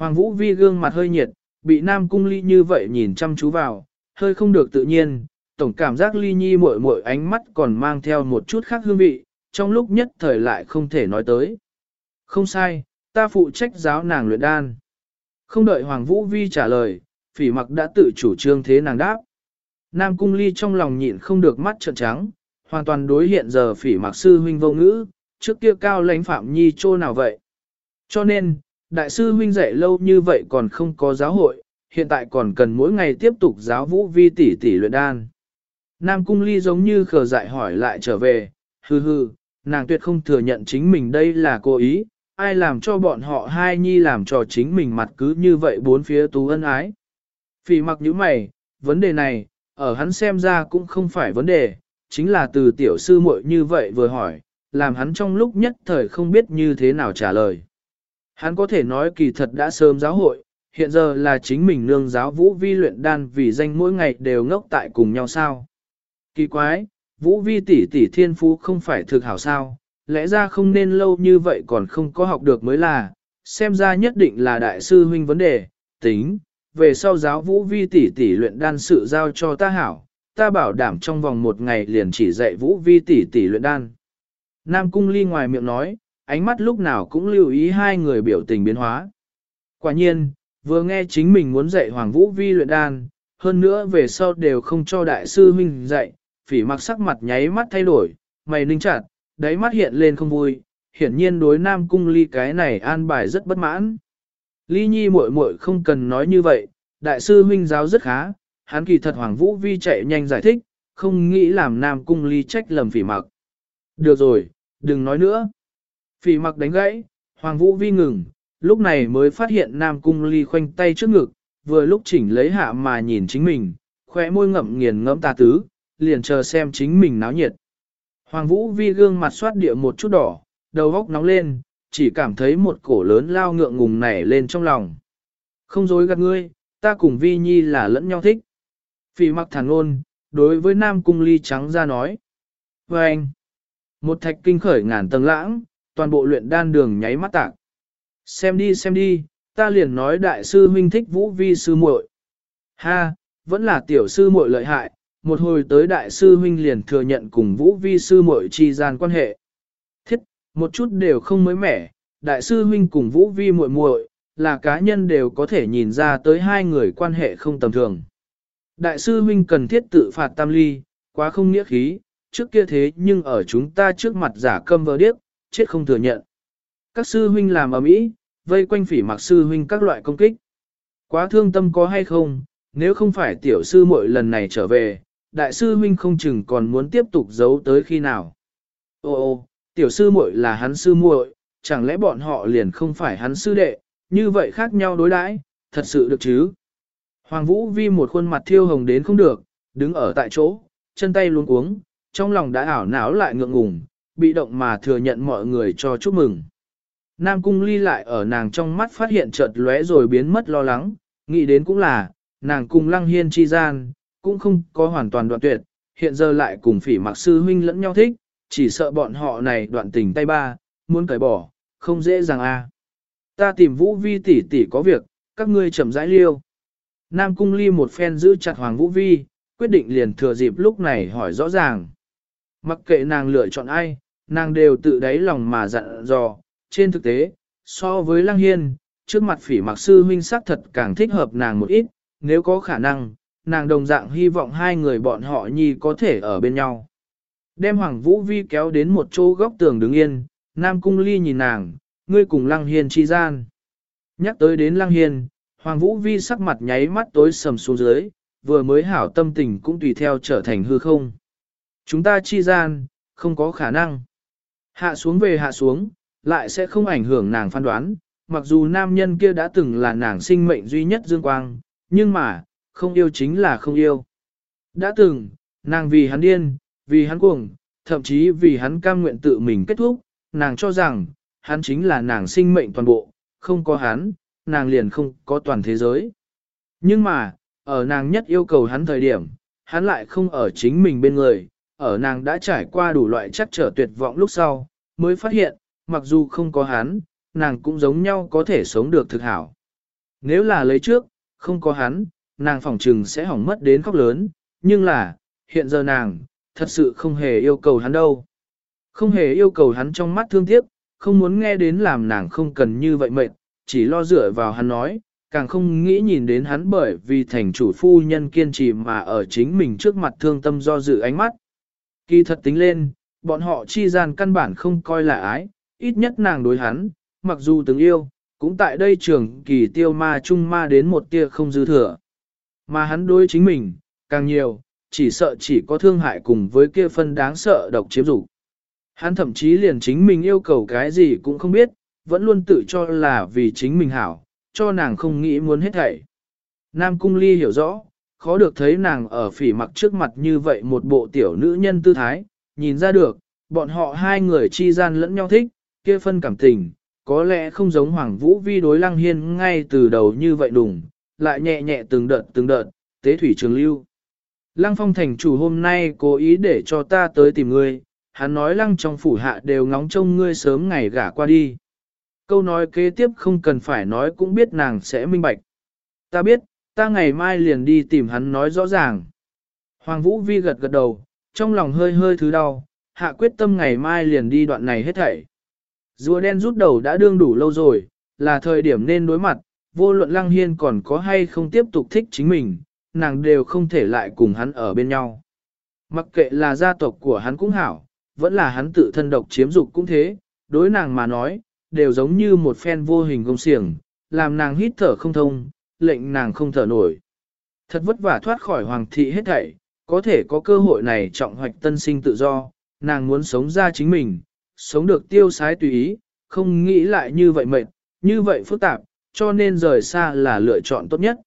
Hoàng Vũ Vi gương mặt hơi nhiệt, bị Nam Cung Ly như vậy nhìn chăm chú vào, hơi không được tự nhiên, tổng cảm giác Ly Nhi muội muội ánh mắt còn mang theo một chút khác hương vị, trong lúc nhất thời lại không thể nói tới. Không sai, ta phụ trách giáo nàng luyện đan. Không đợi Hoàng Vũ Vi trả lời, phỉ mặc đã tự chủ trương thế nàng đáp. Nam Cung Ly trong lòng nhịn không được mắt trợn trắng, hoàn toàn đối hiện giờ phỉ mặc sư huynh vô ngữ, trước kia cao lãnh phạm nhi trô nào vậy. Cho nên, đại sư huynh dạy lâu như vậy còn không có giáo hội, hiện tại còn cần mỗi ngày tiếp tục giáo vũ vi tỷ tỷ luyện đan. Nam Cung Ly giống như khờ dại hỏi lại trở về, hừ hừ, nàng tuyệt không thừa nhận chính mình đây là cố ý, ai làm cho bọn họ hai nhi làm cho chính mình mặt cứ như vậy bốn phía tú ân ái. Phỉ mặc như mày, vấn đề này, ở hắn xem ra cũng không phải vấn đề, chính là từ tiểu sư muội như vậy vừa hỏi, làm hắn trong lúc nhất thời không biết như thế nào trả lời. Hắn có thể nói kỳ thật đã sớm giáo hội, hiện giờ là chính mình nương giáo vũ vi luyện đan vì danh mỗi ngày đều ngốc tại cùng nhau sao. Kỳ quái, vũ vi tỷ tỷ thiên phú không phải thực hảo sao, lẽ ra không nên lâu như vậy còn không có học được mới là, xem ra nhất định là đại sư huynh vấn đề, tính, về sau giáo vũ vi tỷ tỷ luyện đan sự giao cho ta hảo, ta bảo đảm trong vòng một ngày liền chỉ dạy vũ vi tỷ tỷ luyện đan. Nam cung ly ngoài miệng nói, ánh mắt lúc nào cũng lưu ý hai người biểu tình biến hóa. Quả nhiên, vừa nghe chính mình muốn dạy Hoàng Vũ Vi luyện đan, hơn nữa về sau đều không cho đại sư huynh dạy, phỉ mặc sắc mặt nháy mắt thay đổi, mày ninh chặt, đáy mắt hiện lên không vui, hiển nhiên đối Nam Cung Ly cái này an bài rất bất mãn. Ly Nhi muội muội không cần nói như vậy, đại sư huynh giáo rất khá, hắn kỳ thật Hoàng Vũ Vi chạy nhanh giải thích, không nghĩ làm Nam Cung Ly trách lầm phỉ mặc. Được rồi, đừng nói nữa. Phỉ mặc đánh gãy, Hoàng Vũ Vi ngừng, lúc này mới phát hiện Nam Cung Ly khoanh tay trước ngực, vừa lúc chỉnh lấy hạ mà nhìn chính mình, khóe môi ngậm nghiền ngẫm tà tứ, liền chờ xem chính mình náo nhiệt. Hoàng Vũ Vi gương mặt soát địa một chút đỏ, đầu góc nóng lên, chỉ cảm thấy một cổ lớn lao ngượng ngùng nảy lên trong lòng. Không dối gạt ngươi, ta cùng Vi Nhi là lẫn nhau thích. Phỉ mặc thẳng ôn, đối với Nam Cung Ly trắng ra nói. Và anh, một thạch kinh khởi ngàn tầng lãng, toàn bộ luyện đan đường nháy mắt tạc. Xem đi xem đi, ta liền nói đại sư huynh thích vũ vi sư muội. Ha, vẫn là tiểu sư muội lợi hại, một hồi tới đại sư huynh liền thừa nhận cùng vũ vi sư muội chi gian quan hệ. Thiết, một chút đều không mới mẻ, đại sư huynh cùng vũ vi muội muội là cá nhân đều có thể nhìn ra tới hai người quan hệ không tầm thường. Đại sư huynh cần thiết tự phạt tam ly, quá không nghĩa khí, trước kia thế nhưng ở chúng ta trước mặt giả câm vờ điếc, chết không thừa nhận. Các sư huynh làm ở mỹ, vây quanh phỉ mặc sư huynh các loại công kích. Quá thương tâm có hay không, nếu không phải tiểu sư muội lần này trở về, đại sư huynh không chừng còn muốn tiếp tục giấu tới khi nào. Ô ô, tiểu sư muội là hắn sư muội, chẳng lẽ bọn họ liền không phải hắn sư đệ, như vậy khác nhau đối đãi, thật sự được chứ? Hoàng Vũ Vi một khuôn mặt thiêu hồng đến không được, đứng ở tại chỗ, chân tay luống cuống, trong lòng đã ảo não lại ngượng ngùng, bị động mà thừa nhận mọi người cho chúc mừng. Nam Cung Ly lại ở nàng trong mắt phát hiện chợt lóe rồi biến mất lo lắng, nghĩ đến cũng là, nàng cùng Lăng Hiên chi gian, cũng không có hoàn toàn đoạn tuyệt, hiện giờ lại cùng phỉ mặc sư huynh lẫn nhau thích, chỉ sợ bọn họ này đoạn tình tay ba, muốn cởi bỏ, không dễ dàng a. À. Ta tìm Vũ Vi tỷ tỷ có việc, các ngươi chậm rãi liêu. Nam Cung Ly một phen giữ chặt Hoàng Vũ Vi, quyết định liền thừa dịp lúc này hỏi rõ ràng. Mặc kệ nàng lựa chọn ai, nàng đều tự đáy lòng mà dặn dò, trên thực tế, so với Lăng Hiên, trước mặt phỉ mặc sư huynh sắc thật càng thích hợp nàng một ít, nếu có khả năng, nàng đồng dạng hy vọng hai người bọn họ nhi có thể ở bên nhau. Đem Hoàng Vũ Vi kéo đến một chỗ góc tường đứng yên, Nam Cung Ly nhìn nàng, ngươi cùng Lăng Hiên chi gian. Nhắc tới đến Lăng Hiên, Hoàng Vũ Vi sắc mặt nháy mắt tối sầm xuống dưới, vừa mới hảo tâm tình cũng tùy theo trở thành hư không. Chúng ta chi gian, không có khả năng. Hạ xuống về hạ xuống, lại sẽ không ảnh hưởng nàng phán đoán, mặc dù nam nhân kia đã từng là nàng sinh mệnh duy nhất dương quang, nhưng mà, không yêu chính là không yêu. Đã từng, nàng vì hắn điên, vì hắn cuồng, thậm chí vì hắn cam nguyện tự mình kết thúc, nàng cho rằng, hắn chính là nàng sinh mệnh toàn bộ, không có hắn, nàng liền không có toàn thế giới. Nhưng mà, ở nàng nhất yêu cầu hắn thời điểm, hắn lại không ở chính mình bên người, ở nàng đã trải qua đủ loại chắc trở tuyệt vọng lúc sau, mới phát hiện, mặc dù không có hắn, nàng cũng giống nhau có thể sống được thực hảo. Nếu là lấy trước, không có hắn, nàng phỏng trừng sẽ hỏng mất đến khóc lớn, nhưng là, hiện giờ nàng, thật sự không hề yêu cầu hắn đâu. Không hề yêu cầu hắn trong mắt thương tiếc, không muốn nghe đến làm nàng không cần như vậy mệt, chỉ lo dựa vào hắn nói, càng không nghĩ nhìn đến hắn bởi vì thành chủ phu nhân kiên trì mà ở chính mình trước mặt thương tâm do dự ánh mắt. Kỳ thật tính lên, bọn họ chi gian căn bản không coi là ái, ít nhất nàng đối hắn, mặc dù từng yêu, cũng tại đây trường kỳ tiêu ma chung ma đến một tia không dư thừa. Mà hắn đối chính mình, càng nhiều, chỉ sợ chỉ có thương hại cùng với kia phân đáng sợ độc chiếm dục. Hắn thậm chí liền chính mình yêu cầu cái gì cũng không biết, vẫn luôn tự cho là vì chính mình hảo, cho nàng không nghĩ muốn hết thảy. Nam Cung Ly hiểu rõ, khó được thấy nàng ở phỉ mặc trước mặt như vậy một bộ tiểu nữ nhân tư thái, nhìn ra được, bọn họ hai người chi gian lẫn nhau thích, kia phân cảm tình, có lẽ không giống Hoàng Vũ Vi đối Lăng Hiên ngay từ đầu như vậy đùng, lại nhẹ nhẹ từng đợt từng đợt, tế thủy trường lưu. Lăng Phong thành chủ hôm nay cố ý để cho ta tới tìm ngươi, hắn nói Lăng trong phủ hạ đều ngóng trông ngươi sớm ngày gả qua đi. Câu nói kế tiếp không cần phải nói cũng biết nàng sẽ minh bạch. Ta biết, ta ngày mai liền đi tìm hắn nói rõ ràng. Hoàng Vũ Vi gật gật đầu, trong lòng hơi hơi thứ đau, hạ quyết tâm ngày mai liền đi đoạn này hết thảy. Rùa đen rút đầu đã đương đủ lâu rồi, là thời điểm nên đối mặt, vô luận lăng hiên còn có hay không tiếp tục thích chính mình, nàng đều không thể lại cùng hắn ở bên nhau. Mặc kệ là gia tộc của hắn cũng hảo, vẫn là hắn tự thân độc chiếm dục cũng thế, đối nàng mà nói, đều giống như một phen vô hình công xiềng, làm nàng hít thở không thông, lệnh nàng không thở nổi. Thật vất vả thoát khỏi hoàng thị hết thảy, có thể có cơ hội này trọng hoạch tân sinh tự do, nàng muốn sống ra chính mình, sống được tiêu sái tùy ý, không nghĩ lại như vậy mệt, như vậy phức tạp, cho nên rời xa là lựa chọn tốt nhất.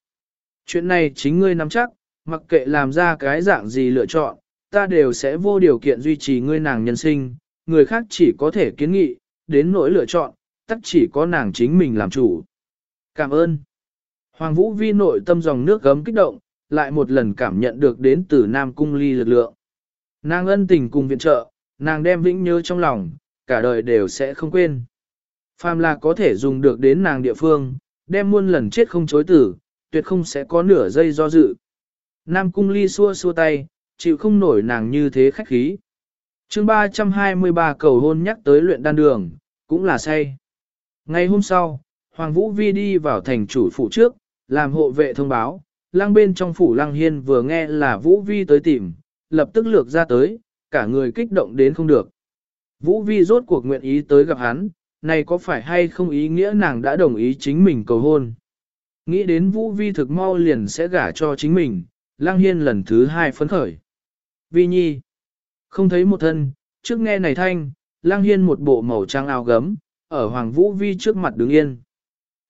Chuyện này chính ngươi nắm chắc, mặc kệ làm ra cái dạng gì lựa chọn, ta đều sẽ vô điều kiện duy trì ngươi nàng nhân sinh, người khác chỉ có thể kiến nghị, đến nỗi lựa chọn, tất chỉ có nàng chính mình làm chủ. Cảm ơn. Hoàng Vũ Vi nội tâm dòng nước gấm kích động, lại một lần cảm nhận được đến từ Nam Cung Ly lực lượng. Nàng ân tình cùng viện trợ, nàng đem vĩnh nhớ trong lòng, cả đời đều sẽ không quên. Phàm là có thể dùng được đến nàng địa phương, đem muôn lần chết không chối tử, tuyệt không sẽ có nửa giây do dự. Nam Cung Ly xua xua tay, chịu không nổi nàng như thế khách khí. chương 323 cầu hôn nhắc tới luyện đan đường, cũng là say. Ngày hôm sau, Hoàng Vũ Vi đi vào thành chủ phủ trước, làm hộ vệ thông báo, lang bên trong phủ lang hiên vừa nghe là Vũ Vi tới tìm, lập tức lược ra tới, cả người kích động đến không được. Vũ Vi rốt cuộc nguyện ý tới gặp hắn, này có phải hay không ý nghĩa nàng đã đồng ý chính mình cầu hôn. Nghĩ đến Vũ Vi thực mau liền sẽ gả cho chính mình, lang hiên lần thứ hai phấn khởi. Vi nhi, không thấy một thân, trước nghe này thanh, lang hiên một bộ màu trắng áo gấm, ở Hoàng Vũ Vi trước mặt đứng yên.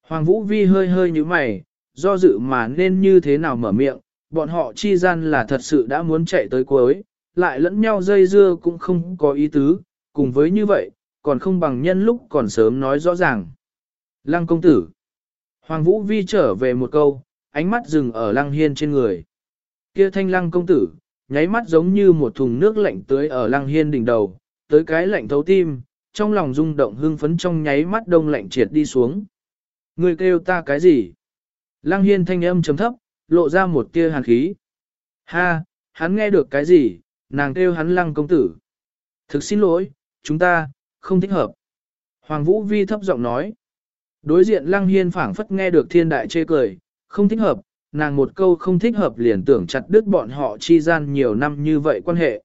Hoàng Vũ Vi hơi hơi như mày, do dự mà nên như thế nào mở miệng, bọn họ chi gian là thật sự đã muốn chạy tới cuối, lại lẫn nhau dây dưa cũng không có ý tứ, cùng với như vậy, còn không bằng nhân lúc còn sớm nói rõ ràng. Lăng công tử. Hoàng Vũ Vi trở về một câu, ánh mắt dừng ở lăng hiên trên người. Kia thanh lăng công tử, nháy mắt giống như một thùng nước lạnh tưới ở lăng hiên đỉnh đầu, tới cái lạnh thấu tim, trong lòng rung động hưng phấn trong nháy mắt đông lạnh triệt đi xuống. Người kêu ta cái gì? Lăng hiên thanh âm chấm thấp, lộ ra một tia hàn khí. Ha, hắn nghe được cái gì, nàng kêu hắn lăng công tử. Thực xin lỗi, chúng ta, không thích hợp. Hoàng Vũ Vi thấp giọng nói. Đối diện lăng hiên phảng phất nghe được thiên đại chê cười, không thích hợp, nàng một câu không thích hợp liền tưởng chặt đứt bọn họ chi gian nhiều năm như vậy quan hệ.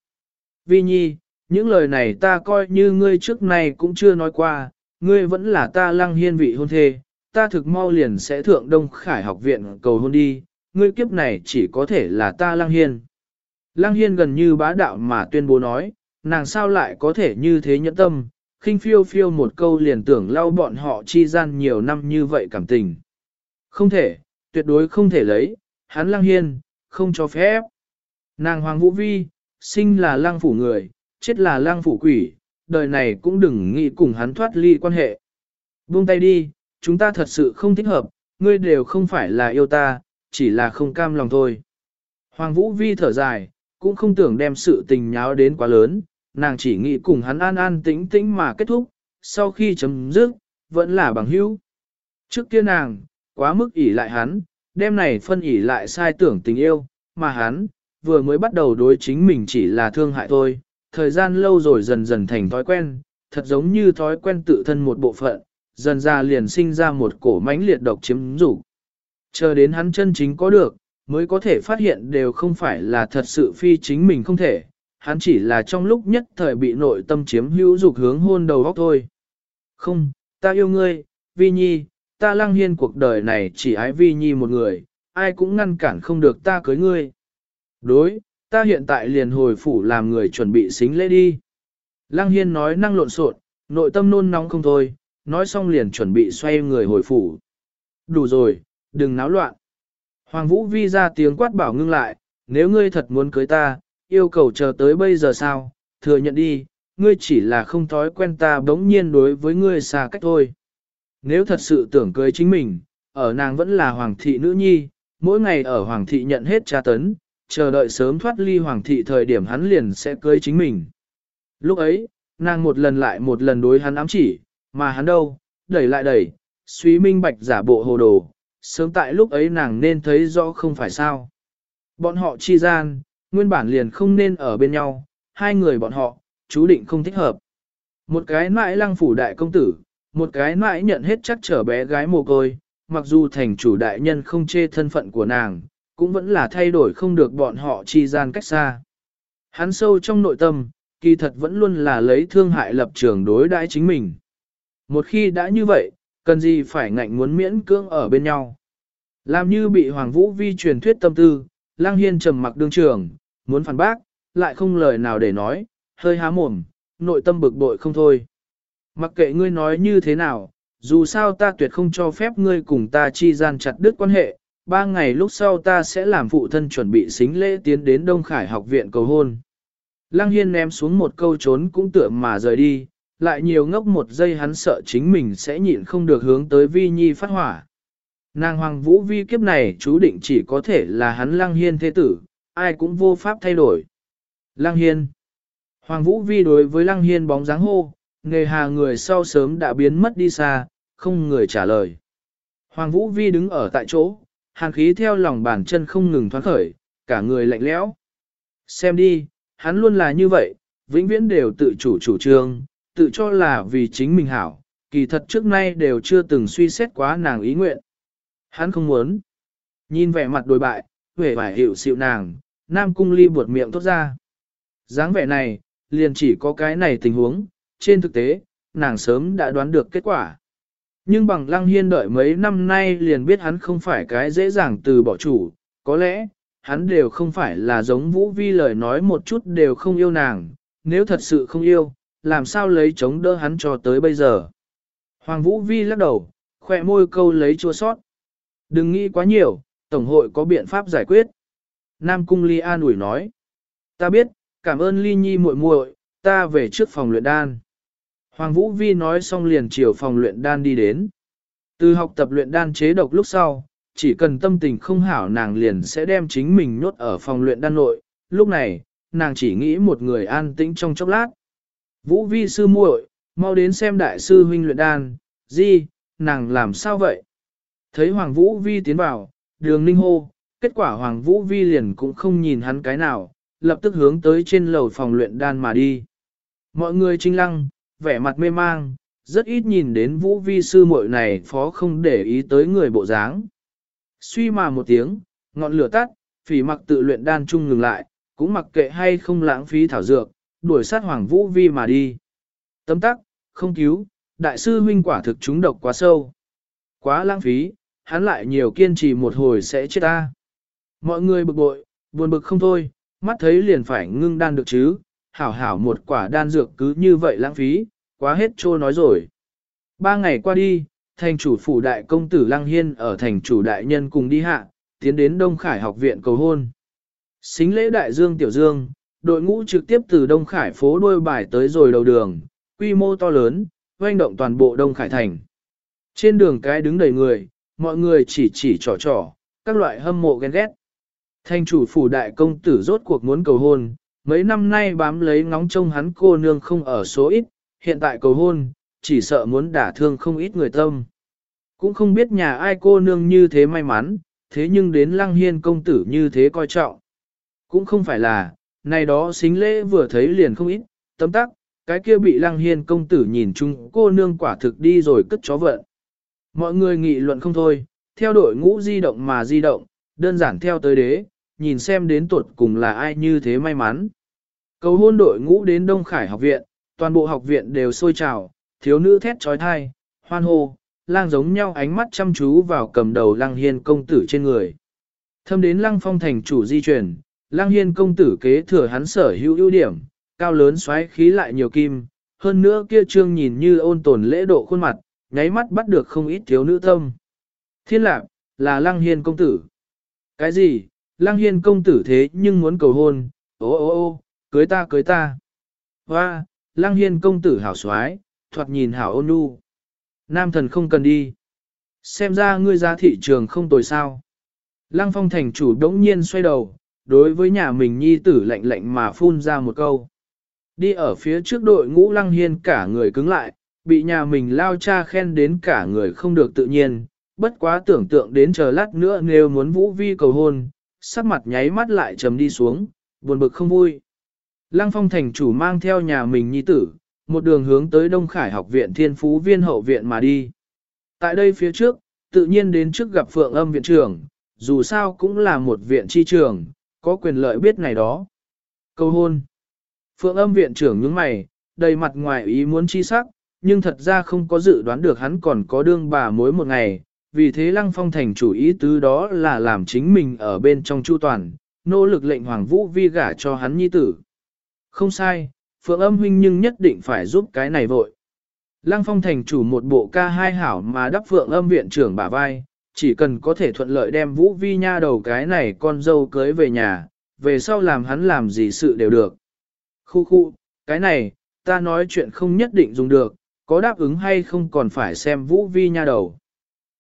Vi Nhi, những lời này ta coi như ngươi trước này cũng chưa nói qua, ngươi vẫn là ta lăng hiên vị hôn thê, ta thực mau liền sẽ thượng Đông Khải học viện cầu hôn đi, ngươi kiếp này chỉ có thể là ta lăng hiên. Lăng hiên gần như bá đạo mà tuyên bố nói, nàng sao lại có thể như thế nhẫn tâm, khinh phiêu phiêu một câu liền tưởng lau bọn họ chi gian nhiều năm như vậy cảm tình. Không thể, tuyệt đối không thể lấy, hắn lăng hiên, không cho phép. Nàng Hoàng Vũ Vi, sinh là lăng phủ người, chết là lăng phủ quỷ, đời này cũng đừng nghĩ cùng hắn thoát ly quan hệ. Buông tay đi, chúng ta thật sự không thích hợp, ngươi đều không phải là yêu ta, chỉ là không cam lòng thôi. Hoàng Vũ Vi thở dài, cũng không tưởng đem sự tình nháo đến quá lớn, nàng chỉ nghĩ cùng hắn an an tĩnh tĩnh mà kết thúc, sau khi chấm dứt, vẫn là bằng hữu. Trước kia nàng, quá mức ỉ lại hắn, đêm này phân ỉ lại sai tưởng tình yêu, mà hắn, vừa mới bắt đầu đối chính mình chỉ là thương hại thôi, thời gian lâu rồi dần dần thành thói quen, thật giống như thói quen tự thân một bộ phận, dần ra liền sinh ra một cổ mãnh liệt độc chiếm dục. Chờ đến hắn chân chính có được, mới có thể phát hiện đều không phải là thật sự phi chính mình không thể, hắn chỉ là trong lúc nhất thời bị nội tâm chiếm hữu dục hướng hôn đầu góc thôi. Không, ta yêu ngươi, Vi Nhi, ta lăng hiên cuộc đời này chỉ ái Vi Nhi một người, ai cũng ngăn cản không được ta cưới ngươi. Đối, ta hiện tại liền hồi phủ làm người chuẩn bị xính lễ đi. Lăng hiên nói năng lộn xộn, nội tâm nôn nóng không thôi, nói xong liền chuẩn bị xoay người hồi phủ. Đủ rồi, đừng náo loạn. Hoàng Vũ Vi ra tiếng quát bảo ngưng lại, nếu ngươi thật muốn cưới ta, yêu cầu chờ tới bây giờ sao, thừa nhận đi, ngươi chỉ là không thói quen ta bỗng nhiên đối với ngươi xa cách thôi. Nếu thật sự tưởng cưới chính mình, ở nàng vẫn là hoàng thị nữ nhi, mỗi ngày ở hoàng thị nhận hết tra tấn, chờ đợi sớm thoát ly hoàng thị thời điểm hắn liền sẽ cưới chính mình. Lúc ấy, nàng một lần lại một lần đối hắn ám chỉ, mà hắn đâu, đẩy lại đẩy, suy minh bạch giả bộ hồ đồ, sớm tại lúc ấy nàng nên thấy rõ không phải sao. Bọn họ chi gian, nguyên bản liền không nên ở bên nhau, hai người bọn họ, chú định không thích hợp. Một cái mãi lăng phủ đại công tử, một cái mãi nhận hết chắc trở bé gái mồ côi, mặc dù thành chủ đại nhân không chê thân phận của nàng, cũng vẫn là thay đổi không được bọn họ chi gian cách xa. Hắn sâu trong nội tâm, kỳ thật vẫn luôn là lấy thương hại lập trường đối đãi chính mình. Một khi đã như vậy, cần gì phải ngạnh muốn miễn cưỡng ở bên nhau. Làm như bị Hoàng Vũ Vi truyền thuyết tâm tư, Lang Hiên trầm mặc đương trường, muốn phản bác, lại không lời nào để nói, hơi há mồm, nội tâm bực bội không thôi. Mặc kệ ngươi nói như thế nào, dù sao ta tuyệt không cho phép ngươi cùng ta chi gian chặt đứt quan hệ, ba ngày lúc sau ta sẽ làm phụ thân chuẩn bị xính lễ tiến đến Đông Khải học viện cầu hôn. Lăng Hiên ném xuống một câu trốn cũng tựa mà rời đi, lại nhiều ngốc một giây hắn sợ chính mình sẽ nhịn không được hướng tới Vi Nhi phát hỏa. Nàng Hoàng Vũ Vi kiếp này chú định chỉ có thể là hắn Lăng Hiên thế tử, ai cũng vô pháp thay đổi. Lăng Hiên Hoàng Vũ Vi đối với Lăng Hiên bóng dáng hô, nghề hà người sau sớm đã biến mất đi xa, không người trả lời. Hoàng Vũ Vi đứng ở tại chỗ, hàn khí theo lòng bàn chân không ngừng thoáng khởi, cả người lạnh lẽo. Xem đi, hắn luôn là như vậy, vĩnh viễn đều tự chủ chủ trương, tự cho là vì chính mình hảo, kỳ thật trước nay đều chưa từng suy xét quá nàng ý nguyện. Hắn không muốn. Nhìn vẻ mặt đối bại, vẻ vải hiệu xịu nàng, Nam Cung Ly buột miệng tốt ra. dáng vẻ này, liền chỉ có cái này tình huống, trên thực tế, nàng sớm đã đoán được kết quả. Nhưng bằng lăng hiên đợi mấy năm nay liền biết hắn không phải cái dễ dàng từ bỏ chủ, có lẽ, hắn đều không phải là giống Vũ Vi lời nói một chút đều không yêu nàng, nếu thật sự không yêu, làm sao lấy chống đỡ hắn cho tới bây giờ. Hoàng Vũ Vi lắc đầu, khỏe môi câu lấy chua sót. Đừng nghĩ quá nhiều, Tổng hội có biện pháp giải quyết. Nam Cung Ly an ủi nói. Ta biết, cảm ơn Ly Nhi muội muội, ta về trước phòng luyện đan. Hoàng Vũ Vi nói xong liền chiều phòng luyện đan đi đến. Từ học tập luyện đan chế độc lúc sau, chỉ cần tâm tình không hảo nàng liền sẽ đem chính mình nhốt ở phòng luyện đan nội. Lúc này, nàng chỉ nghĩ một người an tĩnh trong chốc lát. Vũ Vi sư muội, mau đến xem đại sư huynh luyện đan, gì, nàng làm sao vậy? Thấy Hoàng Vũ Vi tiến vào, đường ninh hô, kết quả Hoàng Vũ Vi liền cũng không nhìn hắn cái nào, lập tức hướng tới trên lầu phòng luyện đan mà đi. Mọi người trinh lăng, vẻ mặt mê mang, rất ít nhìn đến Vũ Vi sư muội này phó không để ý tới người bộ dáng. Suy mà một tiếng, ngọn lửa tắt, phỉ mặc tự luyện đan chung ngừng lại, cũng mặc kệ hay không lãng phí thảo dược, đuổi sát Hoàng Vũ Vi mà đi. Tấm tắc, không cứu, đại sư huynh quả thực chúng độc quá sâu. Quá lãng phí, hắn lại nhiều kiên trì một hồi sẽ chết ta. Mọi người bực bội, buồn bực không thôi, mắt thấy liền phải ngưng đan được chứ, hảo hảo một quả đan dược cứ như vậy lãng phí, quá hết trô nói rồi. Ba ngày qua đi, thành chủ phủ đại công tử Lăng Hiên ở thành chủ đại nhân cùng đi hạ, tiến đến Đông Khải học viện cầu hôn. Xính lễ đại dương tiểu dương, đội ngũ trực tiếp từ Đông Khải phố đôi bài tới rồi đầu đường, quy mô to lớn, doanh động toàn bộ Đông Khải thành. Trên đường cái đứng đầy người, mọi người chỉ chỉ trò trò, các loại hâm mộ ghen ghét. Thanh chủ phủ đại công tử rốt cuộc muốn cầu hôn, mấy năm nay bám lấy ngóng trông hắn cô nương không ở số ít, hiện tại cầu hôn, chỉ sợ muốn đả thương không ít người tâm. Cũng không biết nhà ai cô nương như thế may mắn, thế nhưng đến lăng hiên công tử như thế coi trọng. Cũng không phải là, này đó xính lễ vừa thấy liền không ít, tấm tắc, cái kia bị lăng hiên công tử nhìn chung cô nương quả thực đi rồi cất chó vợ Mọi người nghị luận không thôi, theo đội ngũ di động mà di động, đơn giản theo tới đế, nhìn xem đến tuột cùng là ai như thế may mắn. Cầu hôn đội ngũ đến Đông Khải học viện, toàn bộ học viện đều sôi trào, thiếu nữ thét trói thai, hoan hô, lang giống nhau ánh mắt chăm chú vào cầm đầu lăng hiên công tử trên người. Thâm đến lăng phong thành chủ di chuyển, lăng hiên công tử kế thừa hắn sở hữu ưu điểm, cao lớn xoáy khí lại nhiều kim, hơn nữa kia trương nhìn như ôn tồn lễ độ khuôn mặt, nháy mắt bắt được không ít thiếu nữ tâm. Thiên lạc, là lăng hiên công tử. Cái gì, lăng hiên công tử thế nhưng muốn cầu hôn, ô ô ô, cưới ta cưới ta. Hoa, lăng hiên công tử hảo xoái, thoạt nhìn hảo ôn nhu. Nam thần không cần đi. Xem ra ngươi ra thị trường không tồi sao. Lăng phong thành chủ đống nhiên xoay đầu, đối với nhà mình nhi tử lạnh lạnh mà phun ra một câu. Đi ở phía trước đội ngũ lăng hiên cả người cứng lại, bị nhà mình lao cha khen đến cả người không được tự nhiên, bất quá tưởng tượng đến chờ lát nữa nếu muốn vũ vi cầu hôn, sắc mặt nháy mắt lại trầm đi xuống, buồn bực không vui. Lăng phong thành chủ mang theo nhà mình nhi tử, một đường hướng tới Đông Khải học viện thiên phú viên hậu viện mà đi. Tại đây phía trước, tự nhiên đến trước gặp phượng âm viện trưởng, dù sao cũng là một viện chi trường, có quyền lợi biết này đó. Câu hôn. Phượng âm viện trưởng nhướng mày, đầy mặt ngoài ý muốn chi sắc, nhưng thật ra không có dự đoán được hắn còn có đương bà mối một ngày, vì thế Lăng Phong thành chủ ý tứ đó là làm chính mình ở bên trong chu toàn, nỗ lực lệnh Hoàng Vũ Vi gả cho hắn nhi tử. Không sai, Phượng âm huynh nhưng nhất định phải giúp cái này vội. Lăng Phong thành chủ một bộ ca hai hảo mà đắp Phượng âm viện trưởng bả vai, chỉ cần có thể thuận lợi đem Vũ Vi nha đầu cái này con dâu cưới về nhà, về sau làm hắn làm gì sự đều được. Khu khu, cái này, ta nói chuyện không nhất định dùng được, có đáp ứng hay không còn phải xem Vũ Vi nha đầu.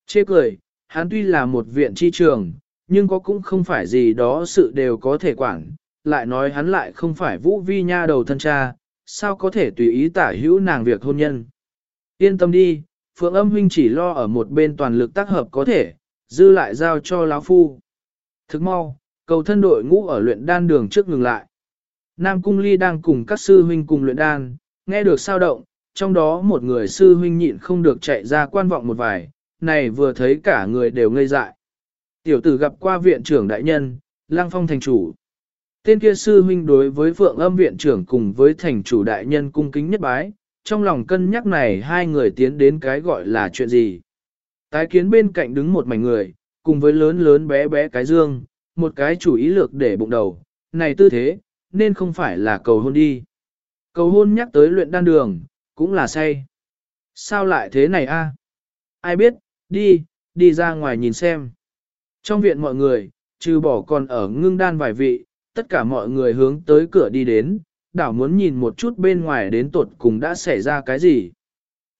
Chê cười, hắn tuy là một viện chi trường, nhưng có cũng không phải gì đó sự đều có thể quản, lại nói hắn lại không phải Vũ Vi nha đầu thân cha, sao có thể tùy ý tả hữu nàng việc hôn nhân. Yên tâm đi, Phượng âm huynh chỉ lo ở một bên toàn lực tác hợp có thể, dư lại giao cho lão phu. Thức mau, cầu thân đội ngũ ở luyện đan đường trước ngừng lại. Nam Cung Ly đang cùng các sư huynh cùng luyện đan, nghe được sao động, trong đó một người sư huynh nhịn không được chạy ra quan vọng một vài, này vừa thấy cả người đều ngây dại. Tiểu tử gặp qua viện trưởng đại nhân, lang phong thành chủ. Tên kia sư huynh đối với phượng âm viện trưởng cùng với thành chủ đại nhân cung kính nhất bái, trong lòng cân nhắc này hai người tiến đến cái gọi là chuyện gì. Tái kiến bên cạnh đứng một mảnh người, cùng với lớn lớn bé bé cái dương, một cái chủ ý lược để bụng đầu, này tư thế, nên không phải là cầu hôn đi. Cầu hôn nhắc tới luyện đan đường, cũng là say. Sao lại thế này a? Ai biết, đi, đi ra ngoài nhìn xem. Trong viện mọi người, trừ bỏ còn ở ngưng đan vài vị, tất cả mọi người hướng tới cửa đi đến, đảo muốn nhìn một chút bên ngoài đến tột cùng đã xảy ra cái gì.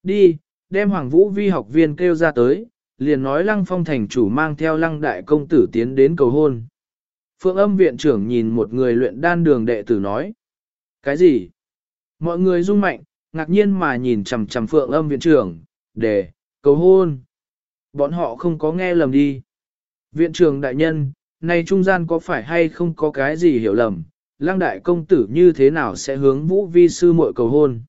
Đi, đem Hoàng Vũ Vi học viên kêu ra tới, liền nói Lăng Phong thành chủ mang theo Lăng Đại Công Tử tiến đến cầu hôn. Phượng âm viện trưởng nhìn một người luyện đan đường đệ tử nói. Cái gì? Mọi người rung mạnh, ngạc nhiên mà nhìn chằm chằm Phượng âm viện trưởng, để, cầu hôn. Bọn họ không có nghe lầm đi. Viện trưởng đại nhân, này trung gian có phải hay không có cái gì hiểu lầm, lăng đại công tử như thế nào sẽ hướng vũ vi sư muội cầu hôn.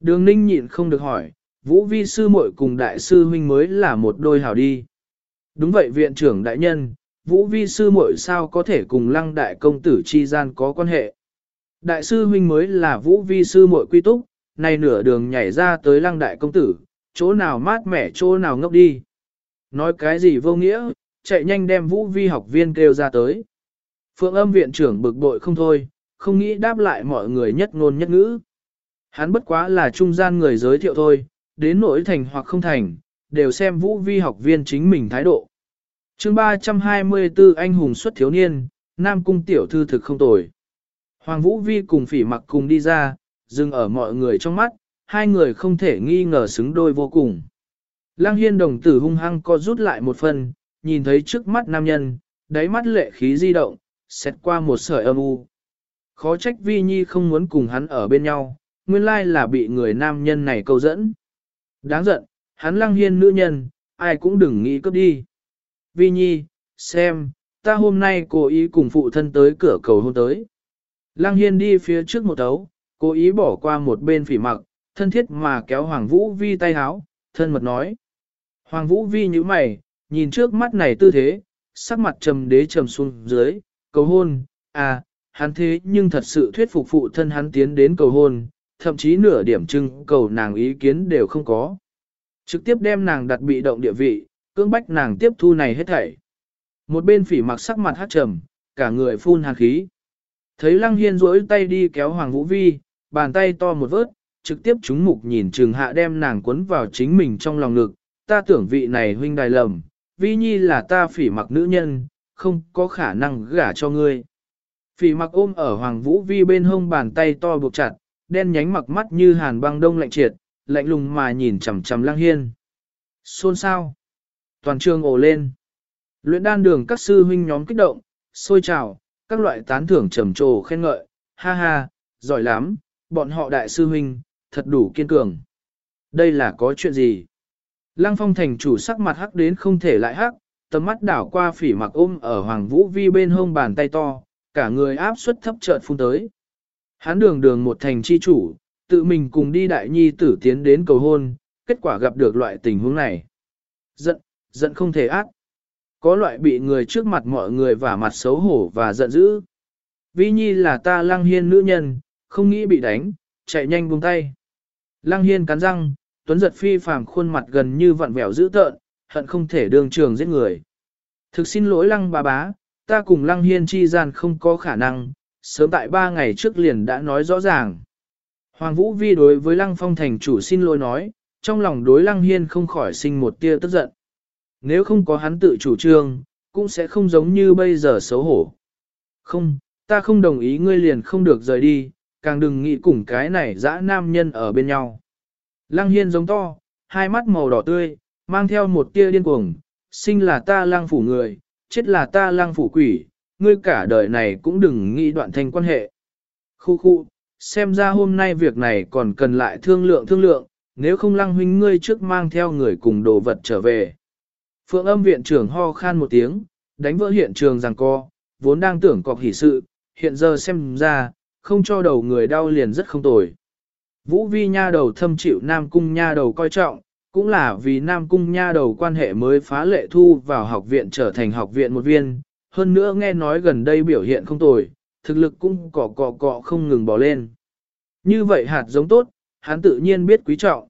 Đường ninh nhịn không được hỏi, vũ vi sư muội cùng đại sư huynh mới là một đôi hảo đi. Đúng vậy viện trưởng đại nhân, vũ vi sư muội sao có thể cùng lăng đại công tử chi gian có quan hệ. Đại sư huynh mới là vũ vi sư muội quy túc, này nửa đường nhảy ra tới lăng đại công tử, chỗ nào mát mẻ chỗ nào ngốc đi. Nói cái gì vô nghĩa, chạy nhanh đem vũ vi học viên kêu ra tới. Phượng âm viện trưởng bực bội không thôi, không nghĩ đáp lại mọi người nhất ngôn nhất ngữ. Hắn bất quá là trung gian người giới thiệu thôi, đến nỗi thành hoặc không thành, đều xem vũ vi học viên chính mình thái độ. chương 324 anh hùng xuất thiếu niên, Nam Cung tiểu thư thực không tồi. Hoàng Vũ Vi cùng phỉ mặc cùng đi ra, dừng ở mọi người trong mắt, hai người không thể nghi ngờ xứng đôi vô cùng. Lăng hiên đồng tử hung hăng co rút lại một phần, nhìn thấy trước mắt nam nhân, đáy mắt lệ khí di động, xét qua một sợi âm u. Khó trách vi nhi không muốn cùng hắn ở bên nhau, nguyên lai là bị người nam nhân này câu dẫn. Đáng giận, hắn lăng hiên nữ nhân, ai cũng đừng nghĩ cướp đi. Vi Nhi, xem, ta hôm nay cố ý cùng phụ thân tới cửa cầu hôn tới. Lăng Hiên đi phía trước một tấu, cố ý bỏ qua một bên phỉ mặc, thân thiết mà kéo Hoàng Vũ Vi tay háo, thân mật nói. Hoàng Vũ Vi như mày, nhìn trước mắt này tư thế, sắc mặt trầm đế trầm xuống dưới, cầu hôn, à, hắn thế nhưng thật sự thuyết phục phụ thân hắn tiến đến cầu hôn, thậm chí nửa điểm trưng cầu nàng ý kiến đều không có. Trực tiếp đem nàng đặt bị động địa vị, cưỡng bách nàng tiếp thu này hết thảy. Một bên phỉ mặc sắc mặt hát trầm, cả người phun hàn khí. Thấy Lăng Hiên rỗi tay đi kéo Hoàng Vũ Vi, bàn tay to một vớt, trực tiếp chúng mục nhìn trường hạ đem nàng cuốn vào chính mình trong lòng ngực. Ta tưởng vị này huynh đài lầm, Vi Nhi là ta phỉ mặc nữ nhân, không có khả năng gả cho ngươi. Phỉ mặc ôm ở Hoàng Vũ Vi bên hông bàn tay to buộc chặt, đen nhánh mặc mắt như hàn băng đông lạnh triệt, lạnh lùng mà nhìn chằm chằm Lang Hiên. Xôn sao? Toàn trường ồ lên. Luyện đan đường các sư huynh nhóm kích động, sôi trào, các loại tán thưởng trầm trồ khen ngợi, ha ha, giỏi lắm, bọn họ đại sư huynh, thật đủ kiên cường. Đây là có chuyện gì? Lăng phong thành chủ sắc mặt hắc đến không thể lại hắc, tầm mắt đảo qua phỉ mặc ôm ở Hoàng Vũ Vi bên hông bàn tay to, cả người áp suất thấp chợt phun tới. Hắn đường đường một thành chi chủ, tự mình cùng đi đại nhi tử tiến đến cầu hôn, kết quả gặp được loại tình huống này. Giận, giận không thể ác. Có loại bị người trước mặt mọi người vả mặt xấu hổ và giận dữ. Vi nhi là ta lăng hiên nữ nhân, không nghĩ bị đánh, chạy nhanh buông tay. Lăng hiên cắn răng, tuấn giật phi phàm khuôn mặt gần như vặn vẹo dữ tợn, hận không thể đương trường giết người. Thực xin lỗi lăng bà bá, ta cùng lăng hiên chi gian không có khả năng, sớm tại ba ngày trước liền đã nói rõ ràng. Hoàng Vũ Vi đối với lăng phong thành chủ xin lỗi nói, trong lòng đối lăng hiên không khỏi sinh một tia tức giận. Nếu không có hắn tự chủ trương, cũng sẽ không giống như bây giờ xấu hổ. Không, ta không đồng ý ngươi liền không được rời đi, càng đừng nghĩ cùng cái này dã nam nhân ở bên nhau. Lăng hiên giống to, hai mắt màu đỏ tươi, mang theo một tia điên cuồng, sinh là ta lang phủ người, chết là ta lang phủ quỷ, ngươi cả đời này cũng đừng nghĩ đoạn thành quan hệ. Khu khu, xem ra hôm nay việc này còn cần lại thương lượng thương lượng, nếu không lăng huynh ngươi trước mang theo người cùng đồ vật trở về. Phượng âm viện trưởng ho khan một tiếng, đánh vỡ hiện trường rằng co, vốn đang tưởng cọc hỷ sự, hiện giờ xem ra, không cho đầu người đau liền rất không tồi. Vũ vi nha đầu thâm chịu Nam Cung nha đầu coi trọng, cũng là vì Nam Cung nha đầu quan hệ mới phá lệ thu vào học viện trở thành học viện một viên, hơn nữa nghe nói gần đây biểu hiện không tồi, thực lực cũng cọ cọ cọ không ngừng bỏ lên. Như vậy hạt giống tốt, hắn tự nhiên biết quý trọng.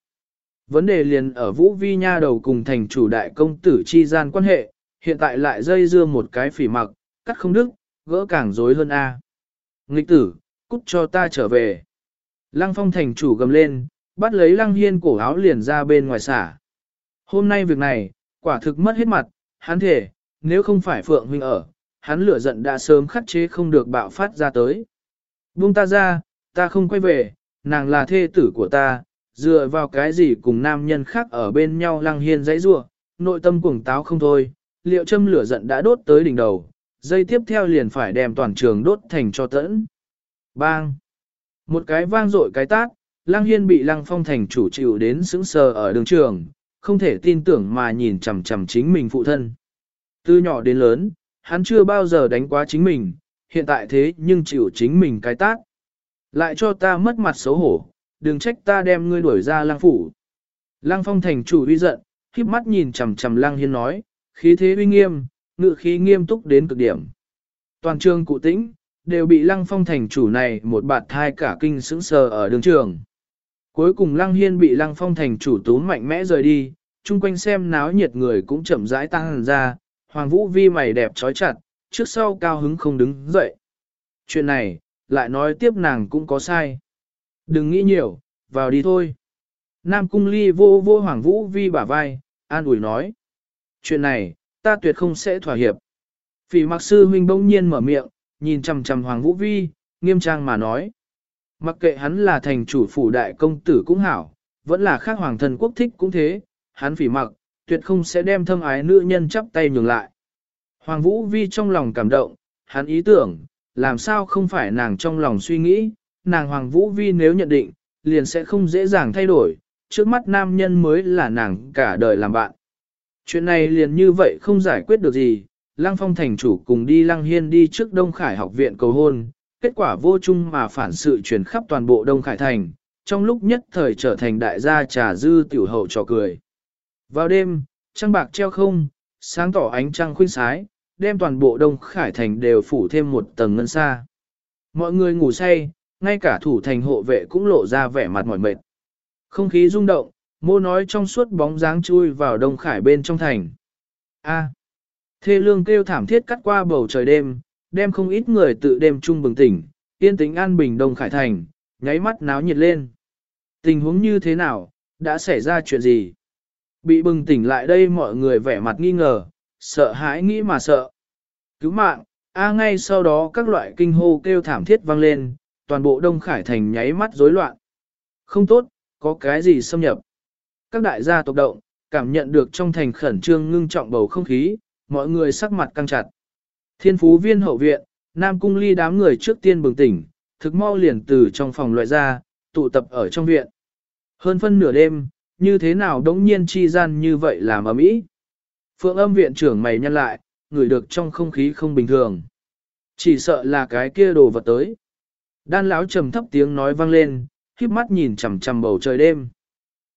Vấn đề liền ở Vũ Vi Nha đầu cùng thành chủ đại công tử chi gian quan hệ, hiện tại lại dây dưa một cái phỉ mặc, cắt không đức, gỡ càng rối hơn a. Nghịch tử, cút cho ta trở về. Lăng phong thành chủ gầm lên, bắt lấy lăng hiên cổ áo liền ra bên ngoài xả. Hôm nay việc này, quả thực mất hết mặt, hắn thể, nếu không phải Phượng huynh ở, hắn lửa giận đã sớm khắc chế không được bạo phát ra tới. Buông ta ra, ta không quay về, nàng là thê tử của ta, dựa vào cái gì cùng nam nhân khác ở bên nhau lăng hiên dãy rua, nội tâm cuồng táo không thôi, liệu châm lửa giận đã đốt tới đỉnh đầu, dây tiếp theo liền phải đem toàn trường đốt thành cho tẫn. Bang! Một cái vang dội cái tát, lăng hiên bị lăng phong thành chủ chịu đến sững sờ ở đường trường, không thể tin tưởng mà nhìn chằm chằm chính mình phụ thân. Từ nhỏ đến lớn, hắn chưa bao giờ đánh quá chính mình, hiện tại thế nhưng chịu chính mình cái tác, Lại cho ta mất mặt xấu hổ, đừng trách ta đem ngươi đuổi ra lang phủ. Lăng phong thành chủ uy giận, khiếp mắt nhìn chằm chằm lăng hiên nói, khí thế uy nghiêm, ngự khí nghiêm túc đến cực điểm. Toàn trường cụ tĩnh, đều bị lăng phong thành chủ này một bạt thai cả kinh sững sờ ở đường trường. Cuối cùng lăng hiên bị lăng phong thành chủ tốn mạnh mẽ rời đi, chung quanh xem náo nhiệt người cũng chậm rãi tăng ra, hoàng vũ vi mày đẹp trói chặt, trước sau cao hứng không đứng dậy. Chuyện này, lại nói tiếp nàng cũng có sai. Đừng nghĩ nhiều, vào đi thôi. Nam cung ly vô vô hoàng vũ vi bả vai, an ủi nói. Chuyện này, ta tuyệt không sẽ thỏa hiệp. Phỉ mặc sư huynh bỗng nhiên mở miệng, nhìn chằm chằm hoàng vũ vi, nghiêm trang mà nói. Mặc kệ hắn là thành chủ phủ đại công tử cũng hảo, vẫn là khác hoàng thần quốc thích cũng thế, hắn phỉ mặc, tuyệt không sẽ đem thâm ái nữ nhân chắp tay nhường lại. Hoàng vũ vi trong lòng cảm động, hắn ý tưởng, làm sao không phải nàng trong lòng suy nghĩ, nàng Hoàng Vũ Vi nếu nhận định, liền sẽ không dễ dàng thay đổi, trước mắt nam nhân mới là nàng cả đời làm bạn. Chuyện này liền như vậy không giải quyết được gì, Lăng Phong thành chủ cùng đi Lăng Hiên đi trước Đông Khải học viện cầu hôn, kết quả vô chung mà phản sự truyền khắp toàn bộ Đông Khải thành, trong lúc nhất thời trở thành đại gia trà dư tiểu hậu trò cười. Vào đêm, trăng bạc treo không, sáng tỏ ánh trăng khuynh sái, đem toàn bộ Đông Khải thành đều phủ thêm một tầng ngân xa. Mọi người ngủ say, ngay cả thủ thành hộ vệ cũng lộ ra vẻ mặt mỏi mệt. Không khí rung động, mô nói trong suốt bóng dáng chui vào Đông Khải bên trong thành. A. thê lương kêu thảm thiết cắt qua bầu trời đêm, đem không ít người tự đêm chung bừng tỉnh, yên tĩnh an bình Đông Khải thành, nháy mắt náo nhiệt lên. Tình huống như thế nào, đã xảy ra chuyện gì? Bị bừng tỉnh lại đây mọi người vẻ mặt nghi ngờ, sợ hãi nghĩ mà sợ. Cứu mạng, A ngay sau đó các loại kinh hô kêu thảm thiết vang lên, toàn bộ Đông Khải thành nháy mắt rối loạn. Không tốt, có cái gì xâm nhập. Các đại gia tộc động, cảm nhận được trong thành khẩn trương ngưng trọng bầu không khí, mọi người sắc mặt căng chặt. Thiên phú viên hậu viện, Nam Cung ly đám người trước tiên bừng tỉnh, thực mau liền từ trong phòng loại ra, tụ tập ở trong viện. Hơn phân nửa đêm, như thế nào đống nhiên chi gian như vậy làm ở mỹ. Phượng âm viện trưởng mày nhăn lại, ngửi được trong không khí không bình thường. Chỉ sợ là cái kia đồ vật tới. Đan lão trầm thấp tiếng nói vang lên, khiếp mắt nhìn chằm chằm bầu trời đêm.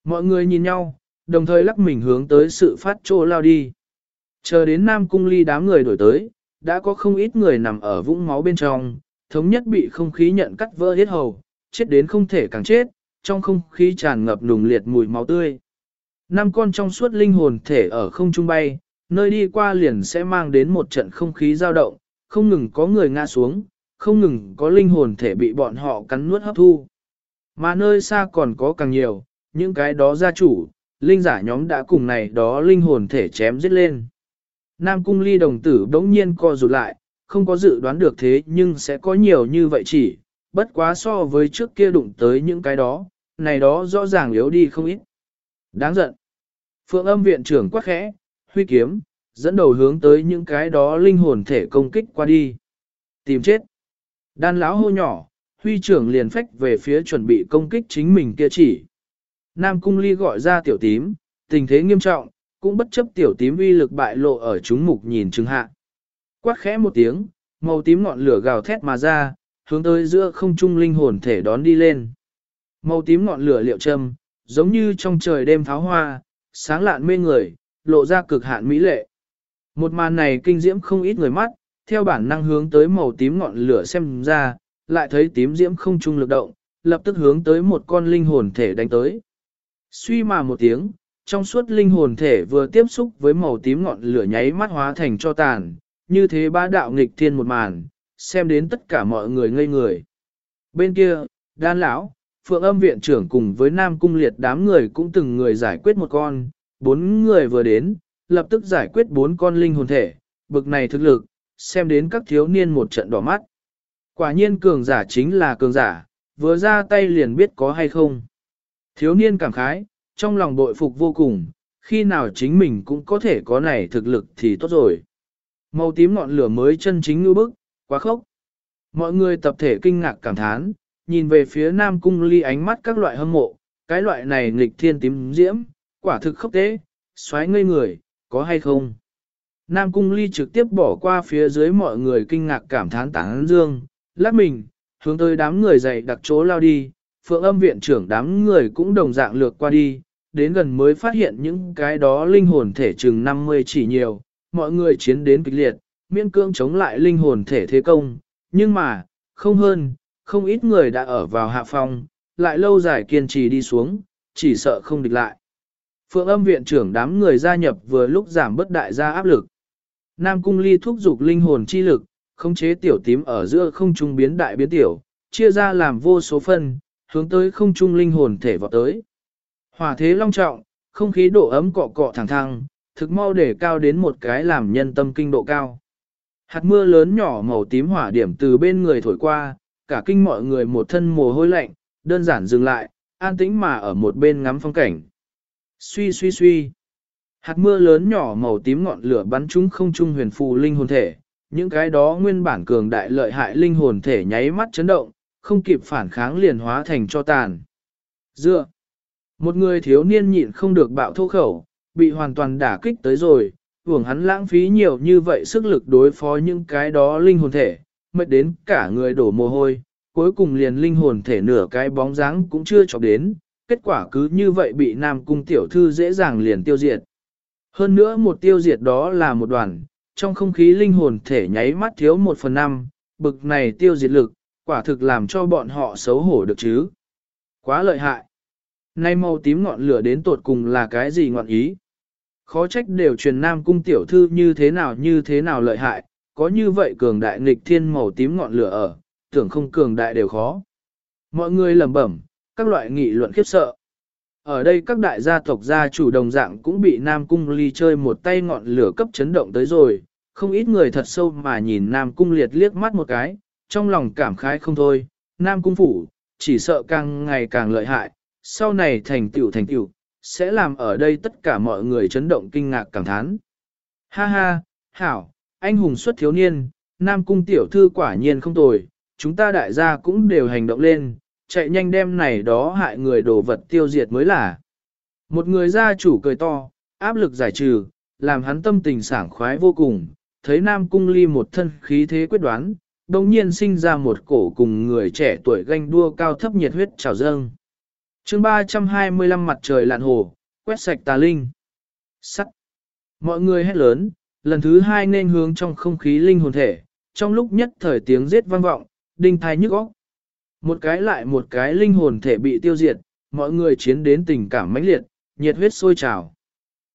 Mọi người nhìn nhau, đồng thời lắc mình hướng tới sự phát trô lao đi. Chờ đến Nam Cung ly đám người đổi tới, đã có không ít người nằm ở vũng máu bên trong, thống nhất bị không khí nhận cắt vỡ hết hầu, chết đến không thể càng chết, trong không khí tràn ngập nùng liệt mùi máu tươi. Năm con trong suốt linh hồn thể ở không trung bay, nơi đi qua liền sẽ mang đến một trận không khí dao động, không ngừng có người ngã xuống, không ngừng có linh hồn thể bị bọn họ cắn nuốt hấp thu. Mà nơi xa còn có càng nhiều, những cái đó gia chủ, linh giả nhóm đã cùng này đó linh hồn thể chém giết lên. Nam cung ly đồng tử đống nhiên co rụt lại, không có dự đoán được thế nhưng sẽ có nhiều như vậy chỉ, bất quá so với trước kia đụng tới những cái đó, này đó rõ ràng yếu đi không ít. Đáng giận. Phượng âm viện trưởng quắc khẽ, huy kiếm, dẫn đầu hướng tới những cái đó linh hồn thể công kích qua đi. Tìm chết. Đan lão hô nhỏ, huy trưởng liền phách về phía chuẩn bị công kích chính mình kia chỉ. Nam cung ly gọi ra tiểu tím, tình thế nghiêm trọng, cũng bất chấp tiểu tím uy lực bại lộ ở chúng mục nhìn chứng hạ. Quát khẽ một tiếng, màu tím ngọn lửa gào thét mà ra, hướng tới giữa không trung linh hồn thể đón đi lên. Màu tím ngọn lửa liệu châm, giống như trong trời đêm pháo hoa, sáng lạn mê người, lộ ra cực hạn mỹ lệ. Một màn này kinh diễm không ít người mắt, theo bản năng hướng tới màu tím ngọn lửa xem ra, lại thấy tím diễm không trung lực động, lập tức hướng tới một con linh hồn thể đánh tới. Suy mà một tiếng, trong suốt linh hồn thể vừa tiếp xúc với màu tím ngọn lửa nháy mắt hóa thành cho tàn, như thế ba đạo nghịch thiên một màn, xem đến tất cả mọi người ngây người. Bên kia, đan lão, phượng âm viện trưởng cùng với nam cung liệt đám người cũng từng người giải quyết một con, bốn người vừa đến, lập tức giải quyết bốn con linh hồn thể, bực này thực lực, xem đến các thiếu niên một trận đỏ mắt. Quả nhiên cường giả chính là cường giả, vừa ra tay liền biết có hay không. Thiếu niên cảm khái, trong lòng bội phục vô cùng, khi nào chính mình cũng có thể có này thực lực thì tốt rồi. Màu tím ngọn lửa mới chân chính ngư bức, quá khốc. Mọi người tập thể kinh ngạc cảm thán, nhìn về phía Nam Cung ly ánh mắt các loại hâm mộ, cái loại này nghịch thiên tím diễm, quả thực khốc tế, xoáy ngây người, có hay không? Nam Cung ly trực tiếp bỏ qua phía dưới mọi người kinh ngạc cảm thán tán dương, lát mình, hướng tới đám người dậy đặc chỗ lao đi, phượng âm viện trưởng đám người cũng đồng dạng lược qua đi, đến gần mới phát hiện những cái đó linh hồn thể chừng 50 chỉ nhiều, mọi người chiến đến kịch liệt, miễn cương chống lại linh hồn thể thế công, nhưng mà, không hơn, không ít người đã ở vào hạ phong, lại lâu dài kiên trì đi xuống, chỉ sợ không địch lại. Phượng âm viện trưởng đám người gia nhập vừa lúc giảm bất đại gia áp lực. Nam cung ly thúc dục linh hồn chi lực, khống chế tiểu tím ở giữa không trung biến đại biến tiểu, chia ra làm vô số phân, hướng tới không trung linh hồn thể vọt tới. Hỏa thế long trọng, không khí độ ấm cọ cọ thẳng thăng, thực mau để cao đến một cái làm nhân tâm kinh độ cao. Hạt mưa lớn nhỏ màu tím hỏa điểm từ bên người thổi qua, cả kinh mọi người một thân mồ hôi lạnh, đơn giản dừng lại, an tĩnh mà ở một bên ngắm phong cảnh. Suy suy suy. Hạt mưa lớn nhỏ màu tím ngọn lửa bắn chúng không trung huyền phù linh hồn thể, những cái đó nguyên bản cường đại lợi hại linh hồn thể nháy mắt chấn động, không kịp phản kháng liền hóa thành cho tàn. Dựa. Một người thiếu niên nhịn không được bạo thô khẩu, bị hoàn toàn đả kích tới rồi, hưởng hắn lãng phí nhiều như vậy sức lực đối phó những cái đó linh hồn thể, mệt đến cả người đổ mồ hôi, cuối cùng liền linh hồn thể nửa cái bóng dáng cũng chưa chọc đến, kết quả cứ như vậy bị Nam Cung tiểu thư dễ dàng liền tiêu diệt. Hơn nữa một tiêu diệt đó là một đoàn, trong không khí linh hồn thể nháy mắt thiếu một phần năm, bực này tiêu diệt lực, quả thực làm cho bọn họ xấu hổ được chứ. Quá lợi hại. Nay màu tím ngọn lửa đến tột cùng là cái gì ngọn ý? Khó trách đều truyền nam cung tiểu thư như thế nào như thế nào lợi hại, có như vậy cường đại nghịch thiên màu tím ngọn lửa ở, tưởng không cường đại đều khó. Mọi người lầm bẩm, các loại nghị luận khiếp sợ. Ở đây các đại gia tộc gia chủ đồng dạng cũng bị Nam Cung ly chơi một tay ngọn lửa cấp chấn động tới rồi, không ít người thật sâu mà nhìn Nam Cung liệt liếc mắt một cái, trong lòng cảm khái không thôi, Nam Cung phủ, chỉ sợ càng ngày càng lợi hại, sau này thành tựu thành tựu, sẽ làm ở đây tất cả mọi người chấn động kinh ngạc cảm thán. Ha ha, hảo, anh hùng xuất thiếu niên, Nam Cung tiểu thư quả nhiên không tồi, chúng ta đại gia cũng đều hành động lên, chạy nhanh đem này đó hại người đồ vật tiêu diệt mới là. Một người gia chủ cười to, áp lực giải trừ, làm hắn tâm tình sảng khoái vô cùng, thấy Nam Cung ly một thân khí thế quyết đoán, đồng nhiên sinh ra một cổ cùng người trẻ tuổi ganh đua cao thấp nhiệt huyết trào dâng chương 325 mặt trời lạn hồ, quét sạch tà linh. Sắt. Mọi người hét lớn, lần thứ hai nên hướng trong không khí linh hồn thể, trong lúc nhất thời tiếng giết vang vọng, đinh thai nhức óc. Một cái lại một cái linh hồn thể bị tiêu diệt, mọi người chiến đến tình cảm mãnh liệt, nhiệt huyết sôi trào.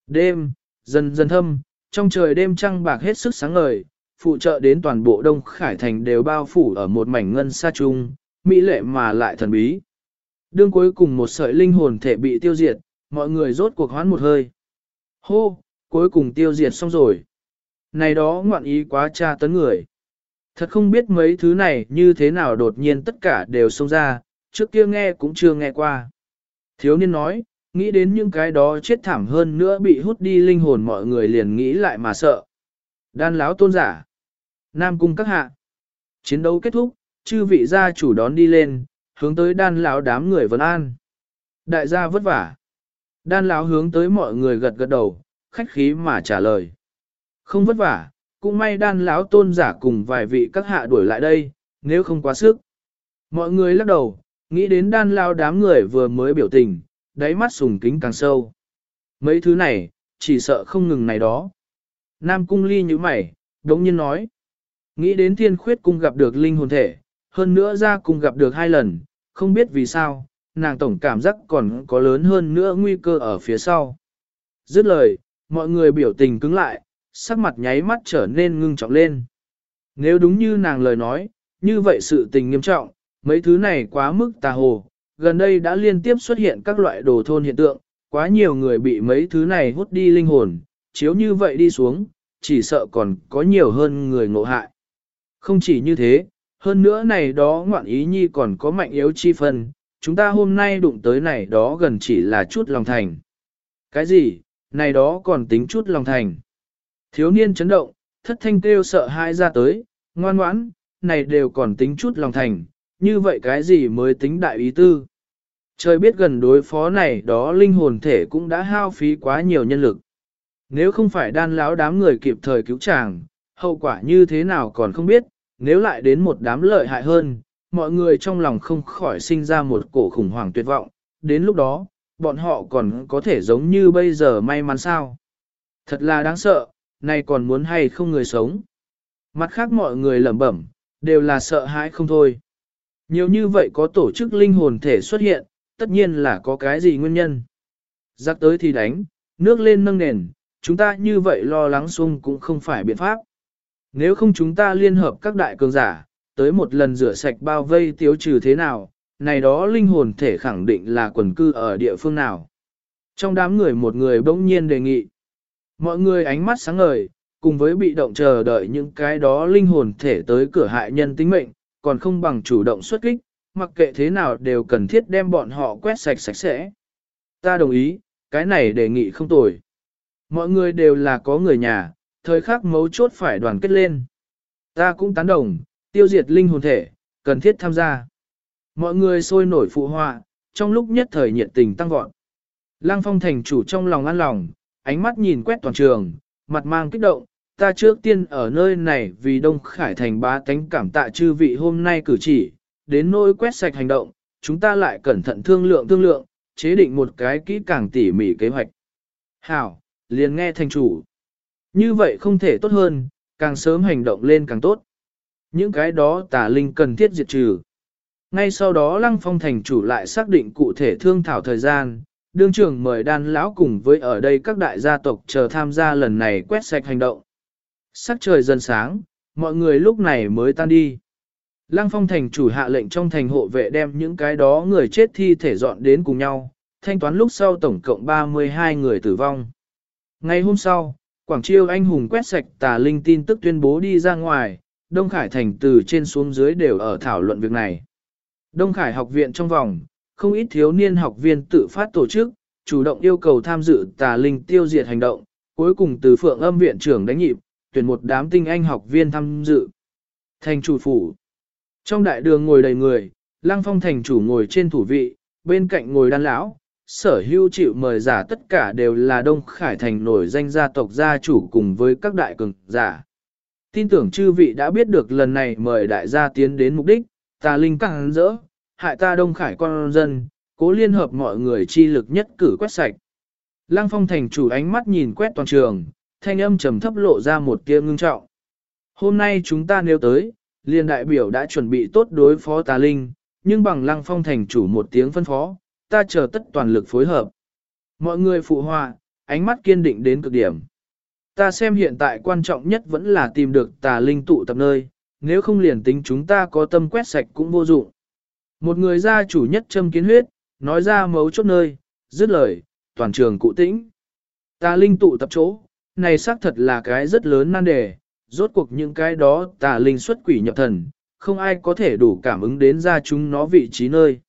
Đêm, dần dần thâm, trong trời đêm trăng bạc hết sức sáng ngời, phụ trợ đến toàn bộ Đông Khải Thành đều bao phủ ở một mảnh ngân sa trung, mỹ lệ mà lại thần bí. Đương cuối cùng một sợi linh hồn thể bị tiêu diệt, mọi người rốt cuộc hoán một hơi. Hô, cuối cùng tiêu diệt xong rồi. Này đó ngoạn ý quá tra tấn người. Thật không biết mấy thứ này như thế nào đột nhiên tất cả đều xông ra, trước kia nghe cũng chưa nghe qua. Thiếu niên nói, nghĩ đến những cái đó chết thảm hơn nữa bị hút đi linh hồn mọi người liền nghĩ lại mà sợ. Đan láo tôn giả. Nam cung các hạ. Chiến đấu kết thúc, chư vị gia chủ đón đi lên, hướng tới đan lão đám người vấn an. Đại gia vất vả. Đan lão hướng tới mọi người gật gật đầu, khách khí mà trả lời. Không vất vả, cũng may đan lão tôn giả cùng vài vị các hạ đuổi lại đây, nếu không quá sức. Mọi người lắc đầu, nghĩ đến đan lão đám người vừa mới biểu tình, đáy mắt sùng kính càng sâu. Mấy thứ này, chỉ sợ không ngừng này đó. Nam cung ly như mày, đống nhiên nói. Nghĩ đến thiên khuyết cung gặp được linh hồn thể, hơn nữa ra cùng gặp được hai lần, không biết vì sao, nàng tổng cảm giác còn có lớn hơn nữa nguy cơ ở phía sau. Dứt lời, mọi người biểu tình cứng lại, sắc mặt nháy mắt trở nên ngưng trọng lên. Nếu đúng như nàng lời nói, như vậy sự tình nghiêm trọng, mấy thứ này quá mức tà hồ, gần đây đã liên tiếp xuất hiện các loại đồ thôn hiện tượng, quá nhiều người bị mấy thứ này hút đi linh hồn, chiếu như vậy đi xuống, chỉ sợ còn có nhiều hơn người ngộ hại. Không chỉ như thế, hơn nữa này đó ngoạn ý nhi còn có mạnh yếu chi phân, chúng ta hôm nay đụng tới này đó gần chỉ là chút lòng thành. Cái gì, này đó còn tính chút lòng thành. Thiếu niên chấn động, thất thanh kêu sợ hãi ra tới, ngoan ngoãn, này đều còn tính chút lòng thành, như vậy cái gì mới tính đại ý tư. Trời biết gần đối phó này đó linh hồn thể cũng đã hao phí quá nhiều nhân lực. Nếu không phải đan lão đám người kịp thời cứu chàng, hậu quả như thế nào còn không biết, nếu lại đến một đám lợi hại hơn, mọi người trong lòng không khỏi sinh ra một cổ khủng hoảng tuyệt vọng, đến lúc đó, bọn họ còn có thể giống như bây giờ may mắn sao. Thật là đáng sợ, nay còn muốn hay không người sống. Mặt khác mọi người lẩm bẩm, đều là sợ hãi không thôi. Nhiều như vậy có tổ chức linh hồn thể xuất hiện, tất nhiên là có cái gì nguyên nhân. Giặc tới thì đánh, nước lên nâng nền, chúng ta như vậy lo lắng xung cũng không phải biện pháp. Nếu không chúng ta liên hợp các đại cường giả, tới một lần rửa sạch bao vây tiêu trừ thế nào, này đó linh hồn thể khẳng định là quần cư ở địa phương nào. Trong đám người một người bỗng nhiên đề nghị. Mọi người ánh mắt sáng ngời, cùng với bị động chờ đợi những cái đó linh hồn thể tới cửa hại nhân tính mệnh, còn không bằng chủ động xuất kích, mặc kệ thế nào đều cần thiết đem bọn họ quét sạch sạch sẽ. Ta đồng ý, cái này đề nghị không tồi. Mọi người đều là có người nhà, thời khắc mấu chốt phải đoàn kết lên. Ta cũng tán đồng, tiêu diệt linh hồn thể, cần thiết tham gia. Mọi người sôi nổi phụ họa, trong lúc nhất thời nhiệt tình tăng vọt. Lăng phong thành chủ trong lòng an lòng, ánh mắt nhìn quét toàn trường, mặt mang kích động, ta trước tiên ở nơi này vì Đông Khải Thành bá tánh cảm tạ chư vị hôm nay cử chỉ, đến nỗi quét sạch hành động, chúng ta lại cẩn thận thương lượng thương lượng, chế định một cái kỹ càng tỉ mỉ kế hoạch. Hảo, liền nghe thành chủ. Như vậy không thể tốt hơn, càng sớm hành động lên càng tốt. Những cái đó tà linh cần thiết diệt trừ. Ngay sau đó Lăng Phong thành chủ lại xác định cụ thể thương thảo thời gian, đương trưởng mời đan lão cùng với ở đây các đại gia tộc chờ tham gia lần này quét sạch hành động. Sắc trời dần sáng, mọi người lúc này mới tan đi. Lăng phong thành chủ hạ lệnh trong thành hộ vệ đem những cái đó người chết thi thể dọn đến cùng nhau, thanh toán lúc sau tổng cộng 32 người tử vong. Ngày hôm sau, Quảng Chiêu anh hùng quét sạch tà linh tin tức tuyên bố đi ra ngoài, Đông Khải thành từ trên xuống dưới đều ở thảo luận việc này. Đông Khải học viện trong vòng, không ít thiếu niên học viên tự phát tổ chức, chủ động yêu cầu tham dự tà linh tiêu diệt hành động, cuối cùng từ phượng âm viện trưởng đánh nhịp, tuyển một đám tinh anh học viên tham dự. Thành chủ phủ. Trong đại đường ngồi đầy người, lăng phong thành chủ ngồi trên thủ vị, bên cạnh ngồi đan lão, sở hưu chịu mời giả tất cả đều là Đông Khải Thành nổi danh gia tộc gia chủ cùng với các đại cường giả. Tin tưởng chư vị đã biết được lần này mời đại gia tiến đến mục đích, ta linh càng rỡ, hại ta Đông Khải con dân, cố liên hợp mọi người chi lực nhất cử quét sạch. Lăng phong thành chủ ánh mắt nhìn quét toàn trường, thanh âm trầm thấp lộ ra một tia ngưng trọng. Hôm nay chúng ta nêu tới, liên đại biểu đã chuẩn bị tốt đối phó tà linh, nhưng bằng lăng phong thành chủ một tiếng phân phó, ta chờ tất toàn lực phối hợp. Mọi người phụ họa, ánh mắt kiên định đến cực điểm. Ta xem hiện tại quan trọng nhất vẫn là tìm được tà linh tụ tập nơi, nếu không liền tính chúng ta có tâm quét sạch cũng vô dụng. Một người gia chủ nhất châm kiến huyết, nói ra mấu chốt nơi, dứt lời, toàn trường cụ tĩnh. Tà linh tụ tập chỗ, này xác thật là cái rất lớn nan đề, rốt cuộc những cái đó tà linh xuất quỷ nhập thần, không ai có thể đủ cảm ứng đến ra chúng nó vị trí nơi.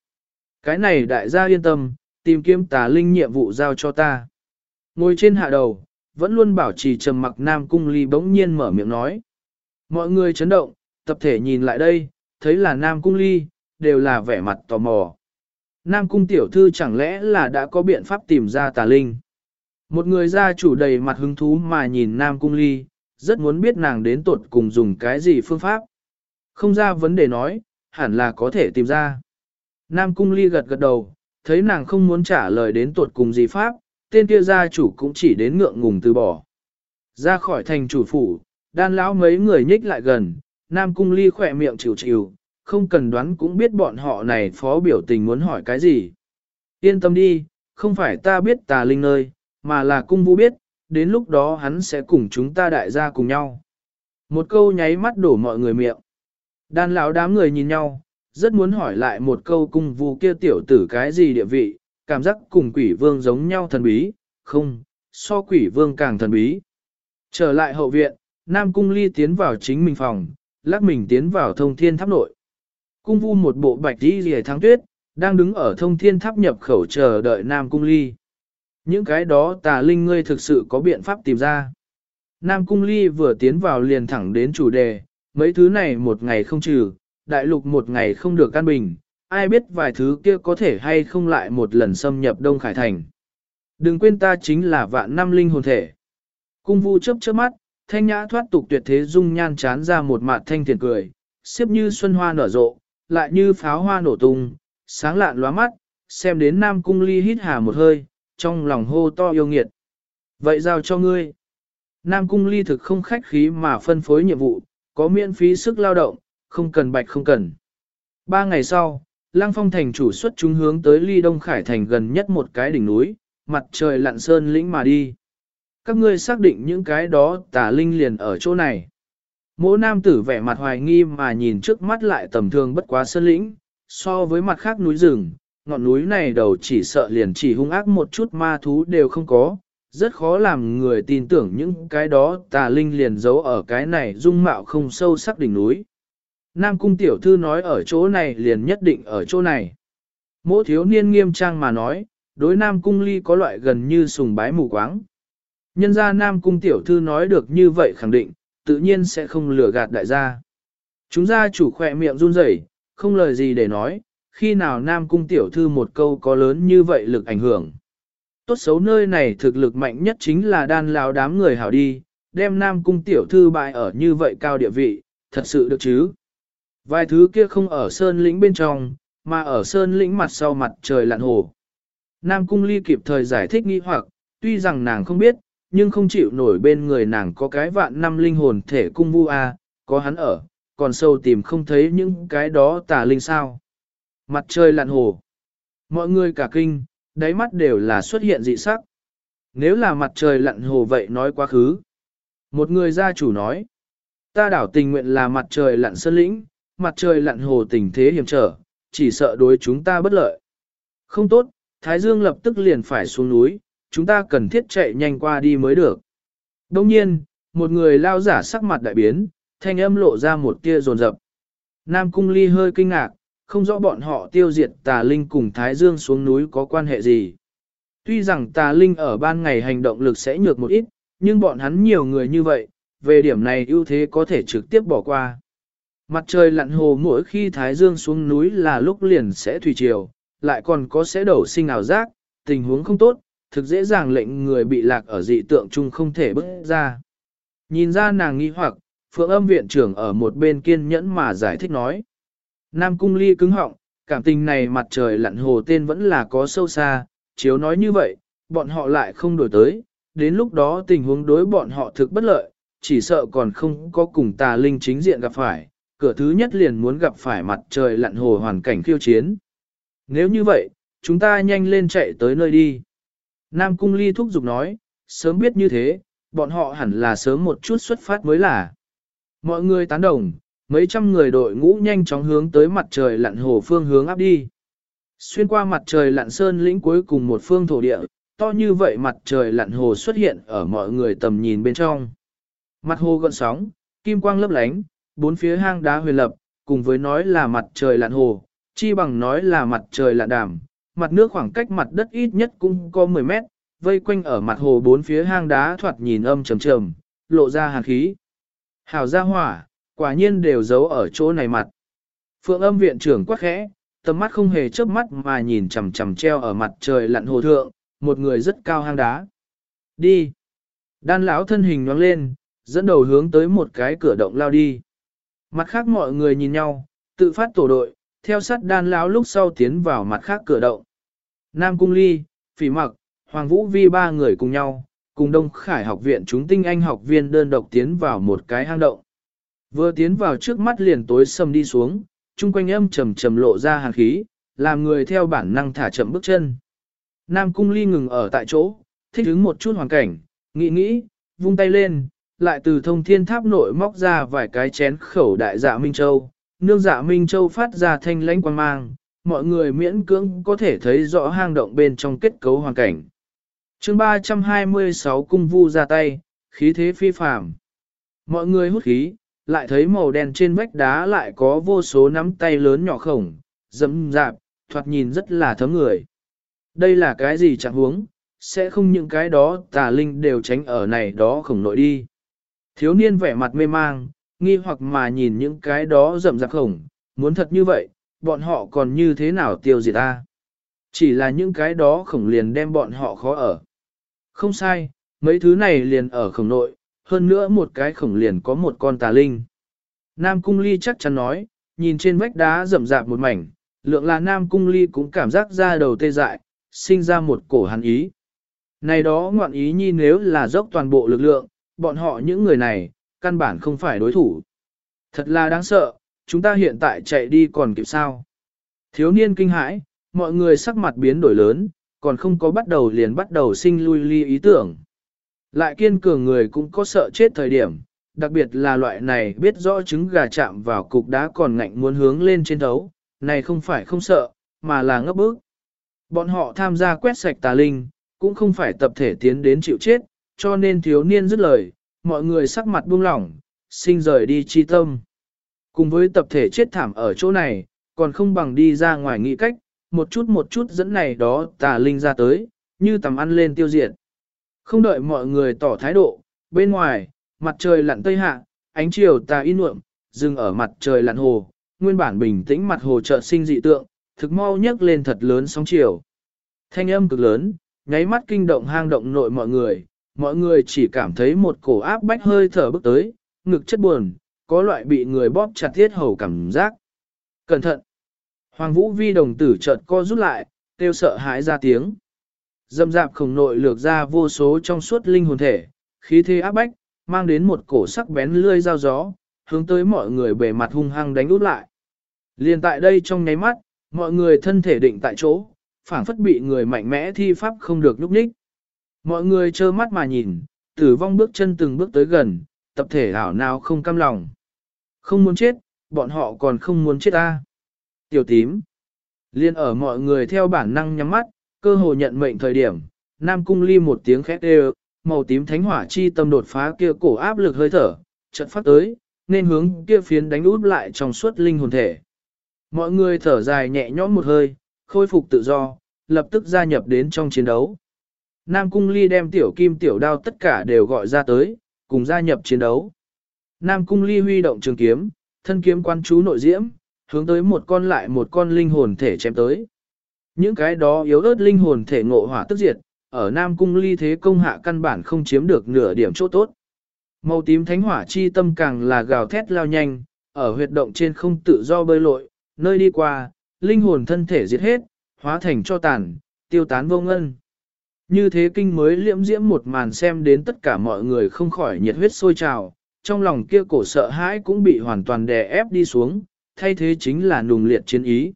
Cái này đại gia yên tâm, tìm kiếm tà linh nhiệm vụ giao cho ta. Ngồi trên hạ đầu, vẫn luôn bảo trì trầm mặc Nam Cung Ly bỗng nhiên mở miệng nói. Mọi người chấn động, tập thể nhìn lại đây, thấy là Nam Cung Ly, đều là vẻ mặt tò mò. Nam Cung tiểu thư chẳng lẽ là đã có biện pháp tìm ra tà linh. Một người gia chủ đầy mặt hứng thú mà nhìn Nam Cung Ly, rất muốn biết nàng đến tuột cùng dùng cái gì phương pháp. Không ra vấn đề nói, hẳn là có thể tìm ra. Nam Cung Ly gật gật đầu, thấy nàng không muốn trả lời đến tuột cùng gì pháp, tên kia gia chủ cũng chỉ đến ngượng ngùng từ bỏ. Ra khỏi thành chủ phủ, đan lão mấy người nhích lại gần, Nam Cung Ly khỏe miệng chịu chịu, không cần đoán cũng biết bọn họ này phó biểu tình muốn hỏi cái gì. Yên tâm đi, không phải ta biết tà linh nơi, mà là cung vũ biết, đến lúc đó hắn sẽ cùng chúng ta đại gia cùng nhau. Một câu nháy mắt đổ mọi người miệng. Đan lão đám người nhìn nhau, rất muốn hỏi lại một câu cung vu kia tiểu tử cái gì địa vị, cảm giác cùng quỷ vương giống nhau thần bí, không, so quỷ vương càng thần bí. Trở lại hậu viện, Nam Cung Ly tiến vào chính mình phòng, lắc mình tiến vào thông thiên tháp nội. Cung vu một bộ bạch đi rìa tháng tuyết, đang đứng ở thông thiên tháp nhập khẩu chờ đợi Nam Cung Ly. Những cái đó tà linh ngươi thực sự có biện pháp tìm ra. Nam Cung Ly vừa tiến vào liền thẳng đến chủ đề, mấy thứ này một ngày không trừ, đại lục một ngày không được căn bình, ai biết vài thứ kia có thể hay không lại một lần xâm nhập Đông Khải Thành. Đừng quên ta chính là vạn năm linh hồn thể. Cung vu chớp chớp mắt, thanh nhã thoát tục tuyệt thế dung nhan chán ra một mặt thanh thiền cười, xếp như xuân hoa nở rộ, lại như pháo hoa nổ tung, sáng lạn lóa mắt, xem đến Nam Cung Ly hít hà một hơi, trong lòng hô to yêu nghiệt. Vậy giao cho ngươi. Nam Cung Ly thực không khách khí mà phân phối nhiệm vụ, có miễn phí sức lao động, không cần bạch không cần. Ba ngày sau, Lăng Phong thành chủ xuất chúng hướng tới Ly Đông Khải thành gần nhất một cái đỉnh núi, mặt trời lặn sơn lĩnh mà đi. Các ngươi xác định những cái đó tà linh liền ở chỗ này. Mỗ nam tử vẻ mặt hoài nghi mà nhìn trước mắt lại tầm thường bất quá sơn lĩnh, so với mặt khác núi rừng, ngọn núi này đầu chỉ sợ liền chỉ hung ác một chút ma thú đều không có, rất khó làm người tin tưởng những cái đó tà linh liền giấu ở cái này dung mạo không sâu sắc đỉnh núi. Nam cung tiểu thư nói ở chỗ này liền nhất định ở chỗ này. Mỗ thiếu niên nghiêm trang mà nói, đối Nam cung ly có loại gần như sùng bái mù quáng. Nhân ra Nam cung tiểu thư nói được như vậy khẳng định, tự nhiên sẽ không lừa gạt đại gia. Chúng gia chủ khỏe miệng run rẩy, không lời gì để nói, khi nào Nam cung tiểu thư một câu có lớn như vậy lực ảnh hưởng. Tốt xấu nơi này thực lực mạnh nhất chính là đan lão đám người hảo đi, đem nam cung tiểu thư bại ở như vậy cao địa vị, thật sự được chứ. Vài thứ kia không ở sơn lĩnh bên trong, mà ở sơn lĩnh mặt sau mặt trời lặn hồ. Nam cung ly kịp thời giải thích nghi hoặc, tuy rằng nàng không biết, nhưng không chịu nổi bên người nàng có cái vạn năm linh hồn thể cung vu a, có hắn ở, còn sâu tìm không thấy những cái đó tà linh sao. Mặt trời lặn hồ. Mọi người cả kinh, đáy mắt đều là xuất hiện dị sắc. Nếu là mặt trời lặn hồ vậy nói quá khứ. Một người gia chủ nói, ta đảo tình nguyện là mặt trời lặn sơn lĩnh, mặt trời lặn hồ tình thế hiểm trở, chỉ sợ đối chúng ta bất lợi. Không tốt, Thái Dương lập tức liền phải xuống núi, chúng ta cần thiết chạy nhanh qua đi mới được. Đồng nhiên, một người lao giả sắc mặt đại biến, thanh âm lộ ra một tia rồn rập. Nam Cung Ly hơi kinh ngạc, không rõ bọn họ tiêu diệt tà linh cùng Thái Dương xuống núi có quan hệ gì. Tuy rằng tà linh ở ban ngày hành động lực sẽ nhược một ít, nhưng bọn hắn nhiều người như vậy, về điểm này ưu thế có thể trực tiếp bỏ qua. Mặt trời lặn hồ mỗi khi Thái Dương xuống núi là lúc liền sẽ thủy triều, lại còn có sẽ đổ sinh ảo giác, tình huống không tốt, thực dễ dàng lệnh người bị lạc ở dị tượng chung không thể bước ra. Nhìn ra nàng nghi hoặc, phượng âm viện trưởng ở một bên kiên nhẫn mà giải thích nói. Nam cung ly cứng họng, cảm tình này mặt trời lặn hồ tên vẫn là có sâu xa, chiếu nói như vậy, bọn họ lại không đổi tới, đến lúc đó tình huống đối bọn họ thực bất lợi, chỉ sợ còn không có cùng tà linh chính diện gặp phải, cửa thứ nhất liền muốn gặp phải mặt trời lặn hồ hoàn cảnh khiêu chiến. Nếu như vậy, chúng ta nhanh lên chạy tới nơi đi. Nam Cung Ly thúc giục nói, sớm biết như thế, bọn họ hẳn là sớm một chút xuất phát mới là. Mọi người tán đồng, mấy trăm người đội ngũ nhanh chóng hướng tới mặt trời lặn hồ phương hướng áp đi. Xuyên qua mặt trời lặn sơn lĩnh cuối cùng một phương thổ địa, to như vậy mặt trời lặn hồ xuất hiện ở mọi người tầm nhìn bên trong. Mặt hồ gợn sóng, kim quang lấp lánh, bốn phía hang đá huyền lập, cùng với nói là mặt trời lặn hồ, chi bằng nói là mặt trời lặn đàm, mặt nước khoảng cách mặt đất ít nhất cũng có 10 mét, vây quanh ở mặt hồ bốn phía hang đá thoạt nhìn âm trầm trầm, lộ ra hàn khí. Hào gia hỏa, quả nhiên đều giấu ở chỗ này mặt. Phượng âm viện trưởng quắc khẽ, tầm mắt không hề chớp mắt mà nhìn chằm chằm treo ở mặt trời lặn hồ thượng, một người rất cao hang đá. Đi. Đan lão thân hình nhoáng lên, dẫn đầu hướng tới một cái cửa động lao đi. Mặt khác mọi người nhìn nhau, tự phát tổ đội, theo sát đan lão lúc sau tiến vào mặt khác cửa động. Nam Cung Ly, Phỉ Mặc, Hoàng Vũ Vi ba người cùng nhau, cùng Đông Khải học viện chúng tinh anh học viên đơn độc tiến vào một cái hang động. Vừa tiến vào trước mắt liền tối sầm đi xuống, chung quanh âm trầm trầm lộ ra hàn khí, làm người theo bản năng thả chậm bước chân. Nam Cung Ly ngừng ở tại chỗ, thích ứng một chút hoàn cảnh, nghĩ nghĩ, vung tay lên, lại từ thông thiên tháp nội móc ra vài cái chén khẩu đại dạ Minh Châu. Nương dạ Minh Châu phát ra thanh lãnh quang mang, mọi người miễn cưỡng có thể thấy rõ hang động bên trong kết cấu hoàn cảnh. chương 326 cung vu ra tay, khí thế phi phàm. Mọi người hút khí, lại thấy màu đen trên vách đá lại có vô số nắm tay lớn nhỏ khổng, dẫm dạp, thoạt nhìn rất là thấm người. Đây là cái gì chẳng huống, sẽ không những cái đó tà linh đều tránh ở này đó khổng nội đi. Thiếu niên vẻ mặt mê mang, nghi hoặc mà nhìn những cái đó rậm rạp khổng, muốn thật như vậy, bọn họ còn như thế nào tiêu diệt ta? Chỉ là những cái đó khổng liền đem bọn họ khó ở. Không sai, mấy thứ này liền ở khổng nội, hơn nữa một cái khổng liền có một con tà linh. Nam Cung Ly chắc chắn nói, nhìn trên vách đá rậm rạp một mảnh, lượng là Nam Cung Ly cũng cảm giác ra đầu tê dại, sinh ra một cổ hắn ý. Này đó ngoạn ý nhi nếu là dốc toàn bộ lực lượng, bọn họ những người này, căn bản không phải đối thủ. Thật là đáng sợ, chúng ta hiện tại chạy đi còn kịp sao. Thiếu niên kinh hãi, mọi người sắc mặt biến đổi lớn, còn không có bắt đầu liền bắt đầu sinh lui ly ý tưởng. Lại kiên cường người cũng có sợ chết thời điểm, đặc biệt là loại này biết rõ trứng gà chạm vào cục đá còn ngạnh muốn hướng lên trên thấu, này không phải không sợ, mà là ngấp bước. Bọn họ tham gia quét sạch tà linh, cũng không phải tập thể tiến đến chịu chết, cho nên thiếu niên dứt lời, mọi người sắc mặt buông lỏng, sinh rời đi chi tâm. Cùng với tập thể chết thảm ở chỗ này, còn không bằng đi ra ngoài nghĩ cách, một chút một chút dẫn này đó tà linh ra tới, như tầm ăn lên tiêu diệt. Không đợi mọi người tỏ thái độ, bên ngoài, mặt trời lặn tây hạ, ánh chiều tà in nhuộm, dừng ở mặt trời lặn hồ, nguyên bản bình tĩnh mặt hồ chợ sinh dị tượng, thực mau nhấc lên thật lớn sóng chiều. Thanh âm cực lớn, nháy mắt kinh động hang động nội mọi người, mọi người chỉ cảm thấy một cổ áp bách hơi thở bước tới, ngực chất buồn, có loại bị người bóp chặt thiết hầu cảm giác. Cẩn thận! Hoàng Vũ Vi đồng tử chợt co rút lại, kêu sợ hãi ra tiếng. Dâm dạp khổng nội lược ra vô số trong suốt linh hồn thể, khí thế áp bách, mang đến một cổ sắc bén lươi dao gió, hướng tới mọi người bề mặt hung hăng đánh út lại. Liên tại đây trong nháy mắt, mọi người thân thể định tại chỗ, phảng phất bị người mạnh mẽ thi pháp không được nhúc nhích. Mọi người trơ mắt mà nhìn, tử vong bước chân từng bước tới gần, tập thể ảo nào không cam lòng. Không muốn chết, bọn họ còn không muốn chết ta. À. Tiểu tím. Liên ở mọi người theo bản năng nhắm mắt, cơ hồ nhận mệnh thời điểm, Nam Cung Ly một tiếng khét đều, màu tím thánh hỏa chi tâm đột phá kia cổ áp lực hơi thở, trận phát tới, nên hướng kia phiến đánh út lại trong suốt linh hồn thể. Mọi người thở dài nhẹ nhõm một hơi, khôi phục tự do, lập tức gia nhập đến trong chiến đấu. Nam Cung Ly đem tiểu kim tiểu đao tất cả đều gọi ra tới, cùng gia nhập chiến đấu. Nam Cung Ly huy động trường kiếm, thân kiếm quan chú nội diễm, hướng tới một con lại một con linh hồn thể chém tới. Những cái đó yếu ớt linh hồn thể ngộ hỏa tức diệt, ở Nam Cung Ly thế công hạ căn bản không chiếm được nửa điểm chỗ tốt. Màu tím thánh hỏa chi tâm càng là gào thét lao nhanh, ở huyệt động trên không tự do bơi lội, nơi đi qua, linh hồn thân thể diệt hết, hóa thành cho tàn, tiêu tán vô ngân. Như thế kinh mới liễm diễm một màn xem đến tất cả mọi người không khỏi nhiệt huyết sôi trào, trong lòng kia cổ sợ hãi cũng bị hoàn toàn đè ép đi xuống, thay thế chính là nùng liệt chiến ý.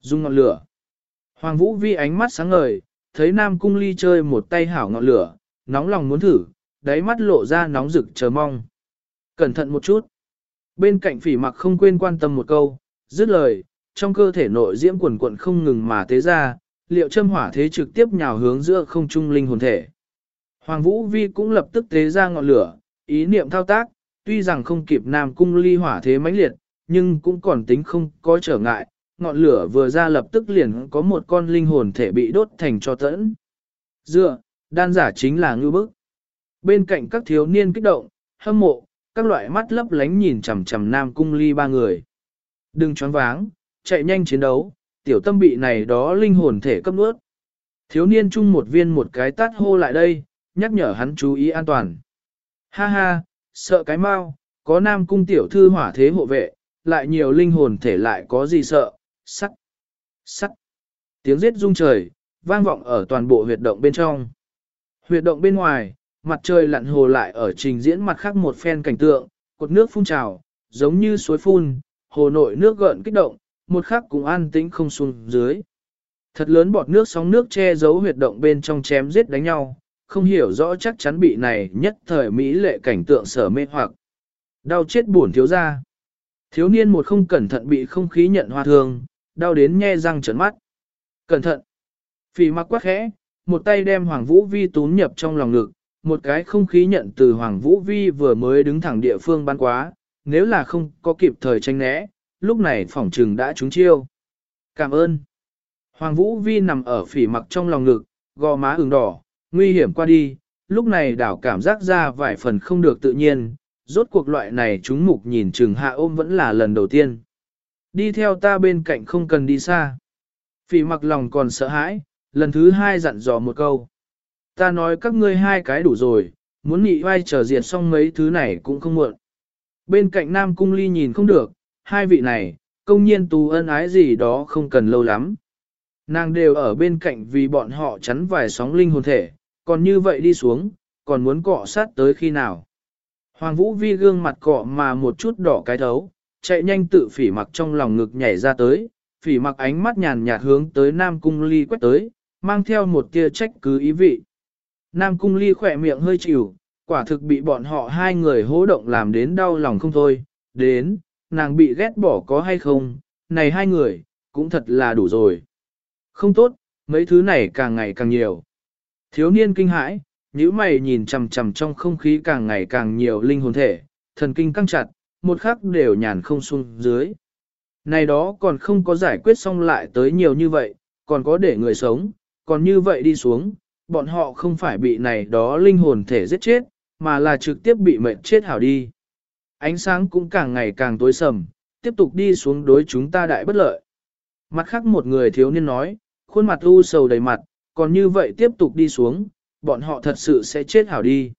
Dung ngọn lửa. Hoàng Vũ Vi ánh mắt sáng ngời, thấy Nam Cung Ly chơi một tay hảo ngọn lửa, nóng lòng muốn thử, đáy mắt lộ ra nóng rực chờ mong. Cẩn thận một chút. Bên cạnh phỉ mặc không quên quan tâm một câu, dứt lời, trong cơ thể nội diễm quần quận không ngừng mà tế ra, liệu châm hỏa thế trực tiếp nhào hướng giữa không trung linh hồn thể. Hoàng Vũ Vi cũng lập tức tế ra ngọn lửa, ý niệm thao tác, tuy rằng không kịp Nam Cung ly hỏa thế mãnh liệt, nhưng cũng còn tính không có trở ngại, ngọn lửa vừa ra lập tức liền có một con linh hồn thể bị đốt thành cho tẫn. Dựa, đan giả chính là ngư bức. Bên cạnh các thiếu niên kích động, hâm mộ, các loại mắt lấp lánh nhìn chằm chằm Nam Cung ly ba người. Đừng choáng váng, chạy nhanh chiến đấu, tiểu tâm bị này đó linh hồn thể cấp nuốt. Thiếu niên chung một viên một cái tát hô lại đây, nhắc nhở hắn chú ý an toàn. Ha ha, sợ cái mau, có nam cung tiểu thư hỏa thế hộ vệ, lại nhiều linh hồn thể lại có gì sợ, sắt, sắt. Tiếng giết rung trời, vang vọng ở toàn bộ huyệt động bên trong. Huyệt động bên ngoài, mặt trời lặn hồ lại ở trình diễn mặt khác một phen cảnh tượng, cột nước phun trào, giống như suối phun, hồ nội nước gợn kích động, một khắc cũng an tĩnh không xuống dưới. Thật lớn bọt nước sóng nước che giấu huyệt động bên trong chém giết đánh nhau, không hiểu rõ chắc chắn bị này nhất thời Mỹ lệ cảnh tượng sở mê hoặc. Đau chết buồn thiếu ra. Thiếu niên một không cẩn thận bị không khí nhận hoa thương, đau đến nhe răng trợn mắt. Cẩn thận. Phỉ mặc quát khẽ, một tay đem Hoàng Vũ Vi tún nhập trong lòng ngực, một cái không khí nhận từ Hoàng Vũ Vi vừa mới đứng thẳng địa phương ban quá, nếu là không có kịp thời tranh né, lúc này phỏng trừng đã trúng chiêu. Cảm ơn. Hoàng Vũ Vi nằm ở phỉ mặc trong lòng ngực, gò má ửng đỏ, nguy hiểm qua đi, lúc này đảo cảm giác ra vài phần không được tự nhiên, rốt cuộc loại này chúng mục nhìn chừng hạ ôm vẫn là lần đầu tiên. Đi theo ta bên cạnh không cần đi xa. Phỉ mặc lòng còn sợ hãi, lần thứ hai dặn dò một câu. Ta nói các ngươi hai cái đủ rồi, muốn nhị vai trở diệt xong mấy thứ này cũng không muộn. Bên cạnh Nam Cung Ly nhìn không được, hai vị này, công nhiên tù ân ái gì đó không cần lâu lắm. Nàng đều ở bên cạnh vì bọn họ chắn vài sóng linh hồn thể, còn như vậy đi xuống, còn muốn cọ sát tới khi nào. Hoàng Vũ Vi gương mặt cọ mà một chút đỏ cái thấu, chạy nhanh tự phỉ mặc trong lòng ngực nhảy ra tới, phỉ mặc ánh mắt nhàn nhạt hướng tới Nam Cung Ly quét tới, mang theo một tia trách cứ ý vị. Nam Cung Ly khỏe miệng hơi chịu, quả thực bị bọn họ hai người hố động làm đến đau lòng không thôi, đến, nàng bị ghét bỏ có hay không, này hai người, cũng thật là đủ rồi. Không tốt, mấy thứ này càng ngày càng nhiều. Thiếu niên kinh hãi, nhíu mày nhìn chằm chằm trong không khí càng ngày càng nhiều linh hồn thể, thần kinh căng chặt, một khắc đều nhàn không xuống dưới. Này đó còn không có giải quyết xong lại tới nhiều như vậy, còn có để người sống, còn như vậy đi xuống, bọn họ không phải bị này đó linh hồn thể giết chết, mà là trực tiếp bị mệnh chết hảo đi. Ánh sáng cũng càng ngày càng tối sầm, tiếp tục đi xuống đối chúng ta đại bất lợi. Mặt khác một người thiếu niên nói, khuôn mặt u sầu đầy mặt, còn như vậy tiếp tục đi xuống, bọn họ thật sự sẽ chết hảo đi.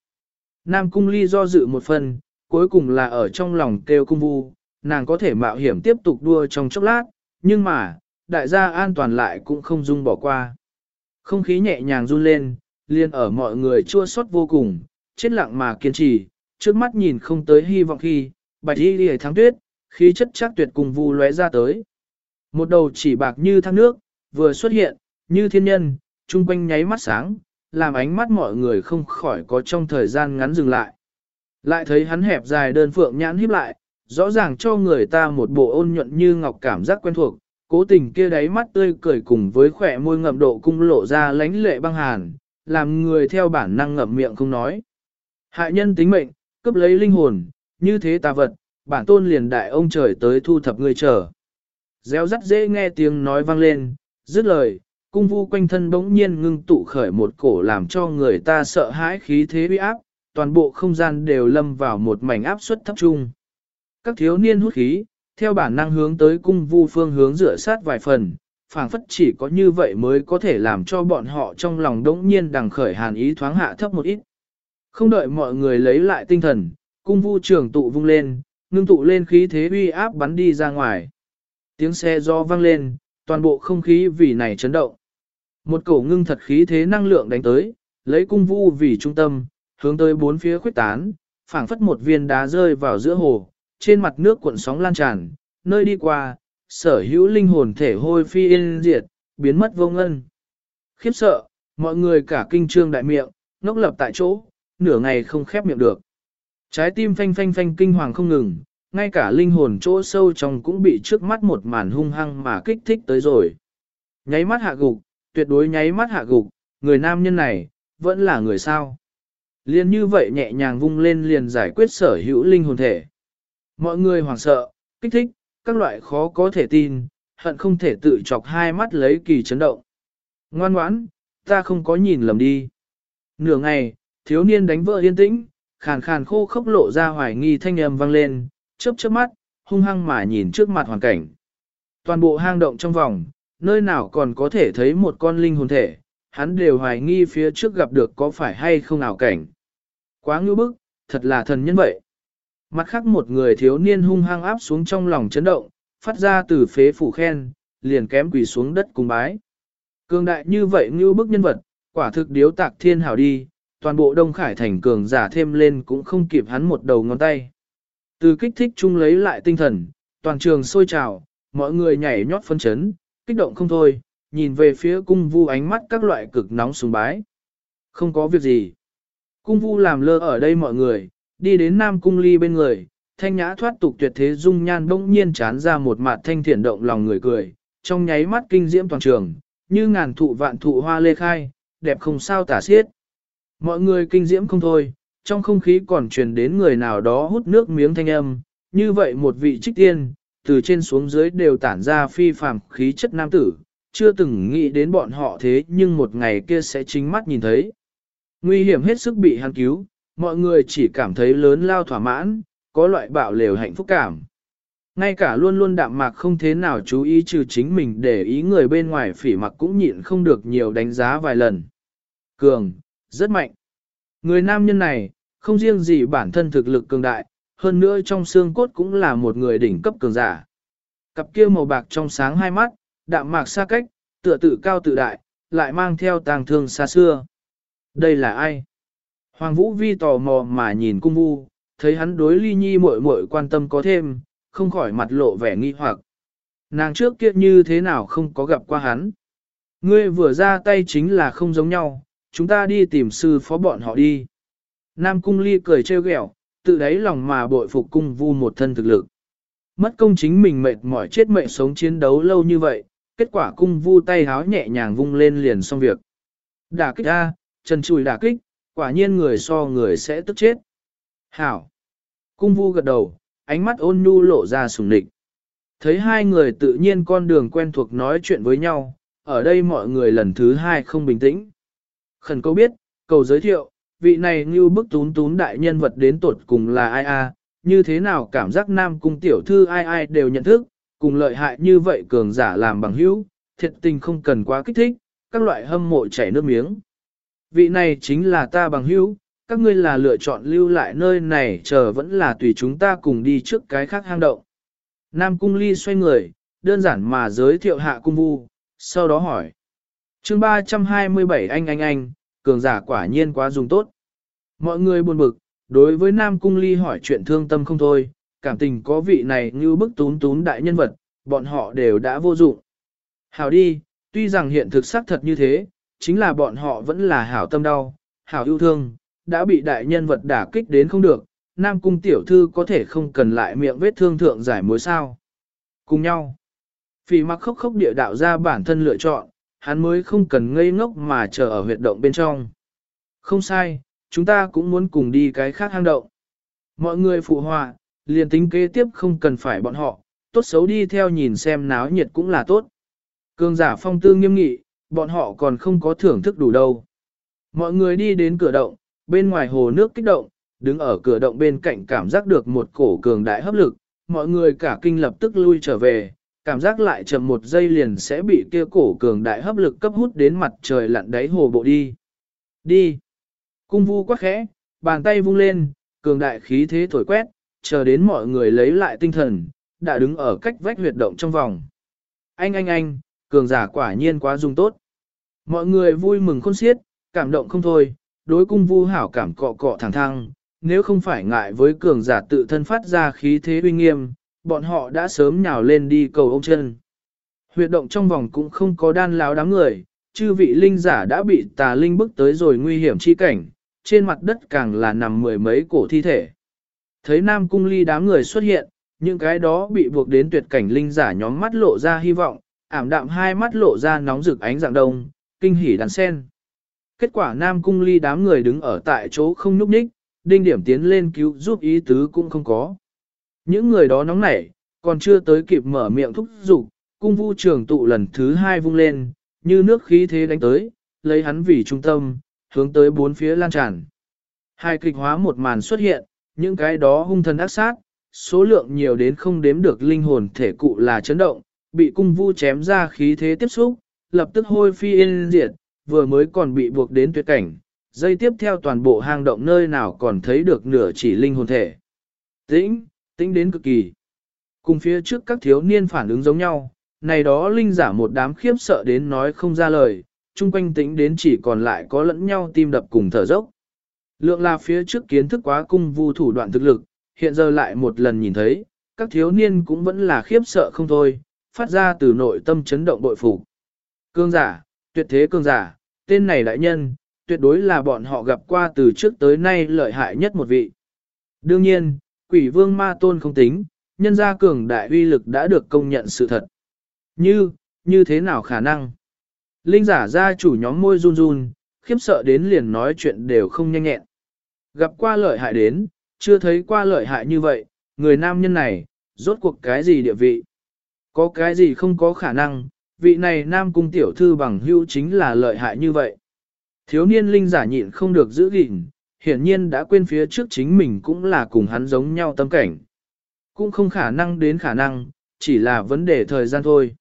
Nam cung ly do dự một phần, cuối cùng là ở trong lòng kêu cung vu, nàng có thể mạo hiểm tiếp tục đua trong chốc lát, nhưng mà, đại gia an toàn lại cũng không dung bỏ qua. Không khí nhẹ nhàng run lên, liền ở mọi người chua xót vô cùng, chết lặng mà kiên trì, trước mắt nhìn không tới hy vọng khi, bạch y đi thắng tuyết, khí chất chắc tuyệt cùng vu lóe ra tới. Một đầu chỉ bạc như thác nước, vừa xuất hiện, như thiên nhân, trung quanh nháy mắt sáng, làm ánh mắt mọi người không khỏi có trong thời gian ngắn dừng lại. Lại thấy hắn hẹp dài đơn phượng nhãn híp lại, rõ ràng cho người ta một bộ ôn nhuận như ngọc cảm giác quen thuộc, cố tình kia đáy mắt tươi cười cùng với khỏe môi ngậm độ cung lộ ra lánh lệ băng hàn, làm người theo bản năng ngậm miệng không nói. Hại nhân tính mệnh, cướp lấy linh hồn, như thế tà vật, bản tôn liền đại ông trời tới thu thập người chờ. Gieo rắt dễ nghe tiếng nói vang lên, dứt lời, cung vu quanh thân bỗng nhiên ngưng tụ khởi một cổ làm cho người ta sợ hãi khí thế uy áp, toàn bộ không gian đều lâm vào một mảnh áp suất thấp trung. Các thiếu niên hút khí, theo bản năng hướng tới cung vu phương hướng rửa sát vài phần, phảng phất chỉ có như vậy mới có thể làm cho bọn họ trong lòng đống nhiên đằng khởi hàn ý thoáng hạ thấp một ít. Không đợi mọi người lấy lại tinh thần, cung vu trường tụ vung lên, ngưng tụ lên khí thế uy áp bắn đi ra ngoài. Tiếng xe do vang lên, toàn bộ không khí vì này chấn động. Một cổ ngưng thật khí thế năng lượng đánh tới, lấy cung vu vì trung tâm, hướng tới bốn phía khuyết tán, phảng phất một viên đá rơi vào giữa hồ, trên mặt nước cuộn sóng lan tràn, nơi đi qua, sở hữu linh hồn thể hôi phi yên diệt, biến mất vô ngân. Khiếp sợ, mọi người cả kinh trương đại miệng, ngốc lập tại chỗ, nửa ngày không khép miệng được. Trái tim phanh phanh phanh kinh hoàng không ngừng, ngay cả linh hồn chỗ sâu trong cũng bị trước mắt một màn hung hăng mà kích thích tới rồi. Nháy mắt hạ gục, tuyệt đối nháy mắt hạ gục, người nam nhân này, vẫn là người sao. Liên như vậy nhẹ nhàng vung lên liền giải quyết sở hữu linh hồn thể. Mọi người hoảng sợ, kích thích, các loại khó có thể tin, hận không thể tự chọc hai mắt lấy kỳ chấn động. Ngoan ngoãn, ta không có nhìn lầm đi. Nửa ngày, thiếu niên đánh vỡ yên tĩnh, khàn khàn khô khốc lộ ra hoài nghi thanh âm vang lên, chớp chớp mắt, hung hăng mà nhìn trước mặt hoàn cảnh. Toàn bộ hang động trong vòng, nơi nào còn có thể thấy một con linh hồn thể, hắn đều hoài nghi phía trước gặp được có phải hay không ảo cảnh. Quá ngưu bức, thật là thần nhân vậy. Mặt khác một người thiếu niên hung hăng áp xuống trong lòng chấn động, phát ra từ phế phủ khen, liền kém quỳ xuống đất cùng bái. Cường đại như vậy ngưu bức nhân vật, quả thực điếu tạc thiên hảo đi, toàn bộ Đông Khải thành cường giả thêm lên cũng không kịp hắn một đầu ngón tay. Từ kích thích chung lấy lại tinh thần, toàn trường sôi trào, mọi người nhảy nhót phân chấn, kích động không thôi, nhìn về phía cung vu ánh mắt các loại cực nóng sùng bái. Không có việc gì. Cung vu làm lơ ở đây mọi người, đi đến nam cung ly bên người, thanh nhã thoát tục tuyệt thế dung nhan bỗng nhiên chán ra một mặt thanh thiện động lòng người cười, trong nháy mắt kinh diễm toàn trường, như ngàn thụ vạn thụ hoa lê khai, đẹp không sao tả xiết. Mọi người kinh diễm không thôi, trong không khí còn truyền đến người nào đó hút nước miếng thanh âm, như vậy một vị trích tiên, từ trên xuống dưới đều tản ra phi phàm khí chất nam tử, chưa từng nghĩ đến bọn họ thế nhưng một ngày kia sẽ chính mắt nhìn thấy. Nguy hiểm hết sức bị hắn cứu, mọi người chỉ cảm thấy lớn lao thỏa mãn, có loại bạo lều hạnh phúc cảm. Ngay cả luôn luôn đạm mạc không thế nào chú ý trừ chính mình để ý người bên ngoài phỉ mặc cũng nhịn không được nhiều đánh giá vài lần. Cường, rất mạnh. Người nam nhân này, không riêng gì bản thân thực lực cường đại, hơn nữa trong xương cốt cũng là một người đỉnh cấp cường giả. Cặp kia màu bạc trong sáng hai mắt, đạm mạc xa cách, tựa tự cao tự đại, lại mang theo tàng thương xa xưa. Đây là ai? Hoàng Vũ Vi tò mò mà nhìn cung vu, thấy hắn đối ly nhi muội muội quan tâm có thêm, không khỏi mặt lộ vẻ nghi hoặc. Nàng trước kia như thế nào không có gặp qua hắn. Ngươi vừa ra tay chính là không giống nhau, chúng ta đi tìm sư phó bọn họ đi. Nam cung ly cười trêu ghẹo, tự đáy lòng mà bội phục cung vu một thân thực lực. Mất công chính mình mệt mỏi chết mệnh sống chiến đấu lâu như vậy, kết quả cung vu tay háo nhẹ nhàng vung lên liền xong việc. Đả kích A, trần chùi đả kích, quả nhiên người so người sẽ tức chết. Hảo. Cung vu gật đầu, ánh mắt ôn nhu lộ ra sùng địch. Thấy hai người tự nhiên con đường quen thuộc nói chuyện với nhau, ở đây mọi người lần thứ hai không bình tĩnh. Khẩn câu biết, cầu giới thiệu, vị này như bức tún tún đại nhân vật đến tột cùng là ai a như thế nào cảm giác nam cung tiểu thư ai ai đều nhận thức, cùng lợi hại như vậy cường giả làm bằng hữu, thiệt tình không cần quá kích thích, các loại hâm mộ chảy nước miếng. Vị này chính là ta bằng hữu, các ngươi là lựa chọn lưu lại nơi này chờ vẫn là tùy chúng ta cùng đi trước cái khác hang động. Nam Cung Ly xoay người, đơn giản mà giới thiệu hạ cung vu, sau đó hỏi chương 327 anh anh anh, cường giả quả nhiên quá dùng tốt. Mọi người buồn bực, đối với Nam Cung Ly hỏi chuyện thương tâm không thôi, cảm tình có vị này như bức tún tún đại nhân vật, bọn họ đều đã vô dụng. Hảo đi, tuy rằng hiện thực xác thật như thế, chính là bọn họ vẫn là hảo tâm đau, hảo yêu thương, đã bị đại nhân vật đả kích đến không được, Nam Cung tiểu thư có thể không cần lại miệng vết thương thượng giải mối sao. Cùng nhau, phỉ mặc khốc khốc địa đạo ra bản thân lựa chọn, hắn mới không cần ngây ngốc mà chờ ở huyệt động bên trong. Không sai, chúng ta cũng muốn cùng đi cái khác hang động. Mọi người phụ họa, liền tính kế tiếp không cần phải bọn họ, tốt xấu đi theo nhìn xem náo nhiệt cũng là tốt. Cương giả phong tư nghiêm nghị, bọn họ còn không có thưởng thức đủ đâu. Mọi người đi đến cửa động, bên ngoài hồ nước kích động, đứng ở cửa động bên cạnh cảm giác được một cổ cường đại hấp lực, mọi người cả kinh lập tức lui trở về, cảm giác lại chậm một giây liền sẽ bị kia cổ cường đại hấp lực cấp hút đến mặt trời lặn đáy hồ bộ đi. Đi! Cung vu quá khẽ, bàn tay vung lên, cường đại khí thế thổi quét, chờ đến mọi người lấy lại tinh thần, đã đứng ở cách vách huyệt động trong vòng. Anh anh anh, cường giả quả nhiên quá dung tốt. Mọi người vui mừng khôn xiết, cảm động không thôi, đối cung vu hảo cảm cọ cọ thẳng thăng, nếu không phải ngại với cường giả tự thân phát ra khí thế uy nghiêm, bọn họ đã sớm nhào lên đi cầu ông chân. Huyệt động trong vòng cũng không có đan láo đám người, chư vị linh giả đã bị tà linh bức tới rồi nguy hiểm chi cảnh, trên mặt đất càng là nằm mười mấy cổ thi thể. Thấy Nam Cung Ly đám người xuất hiện, những cái đó bị buộc đến tuyệt cảnh linh giả nhóm mắt lộ ra hy vọng, ảm đạm hai mắt lộ ra nóng rực ánh dạng đông, kinh hỉ đàn sen. Kết quả Nam Cung Ly đám người đứng ở tại chỗ không nhúc nhích, đinh điểm tiến lên cứu giúp ý tứ cũng không có. Những người đó nóng nảy, còn chưa tới kịp mở miệng thúc giục, cung vu trường tụ lần thứ hai vung lên, như nước khí thế đánh tới, lấy hắn vì trung tâm, hướng tới bốn phía lan tràn. Hai kịch hóa một màn xuất hiện, những cái đó hung thần ác sát, số lượng nhiều đến không đếm được linh hồn thể cụ là chấn động, bị cung vu chém ra khí thế tiếp xúc, lập tức hôi phi yên diệt, vừa mới còn bị buộc đến tuyệt cảnh, dây tiếp theo toàn bộ hang động nơi nào còn thấy được nửa chỉ linh hồn thể. Tĩnh, tĩnh đến cực kỳ. Cùng phía trước các thiếu niên phản ứng giống nhau, này đó linh giả một đám khiếp sợ đến nói không ra lời, chung quanh tĩnh đến chỉ còn lại có lẫn nhau tim đập cùng thở dốc. Lượng là phía trước kiến thức quá cung vu thủ đoạn thực lực, hiện giờ lại một lần nhìn thấy, các thiếu niên cũng vẫn là khiếp sợ không thôi, phát ra từ nội tâm chấn động bội phục. Cương giả, tuyệt thế cương giả, tên này đại nhân, tuyệt đối là bọn họ gặp qua từ trước tới nay lợi hại nhất một vị. Đương nhiên, quỷ vương ma tôn không tính, nhân gia cường đại uy lực đã được công nhận sự thật. Như, như thế nào khả năng? Linh giả gia chủ nhóm môi run run, khiếp sợ đến liền nói chuyện đều không nhanh nhẹn. Gặp qua lợi hại đến, chưa thấy qua lợi hại như vậy, người nam nhân này, rốt cuộc cái gì địa vị? Có cái gì không có khả năng, vị này nam cung tiểu thư bằng hữu chính là lợi hại như vậy. Thiếu niên linh giả nhịn không được giữ gìn, hiển nhiên đã quên phía trước chính mình cũng là cùng hắn giống nhau tâm cảnh. Cũng không khả năng đến khả năng, chỉ là vấn đề thời gian thôi.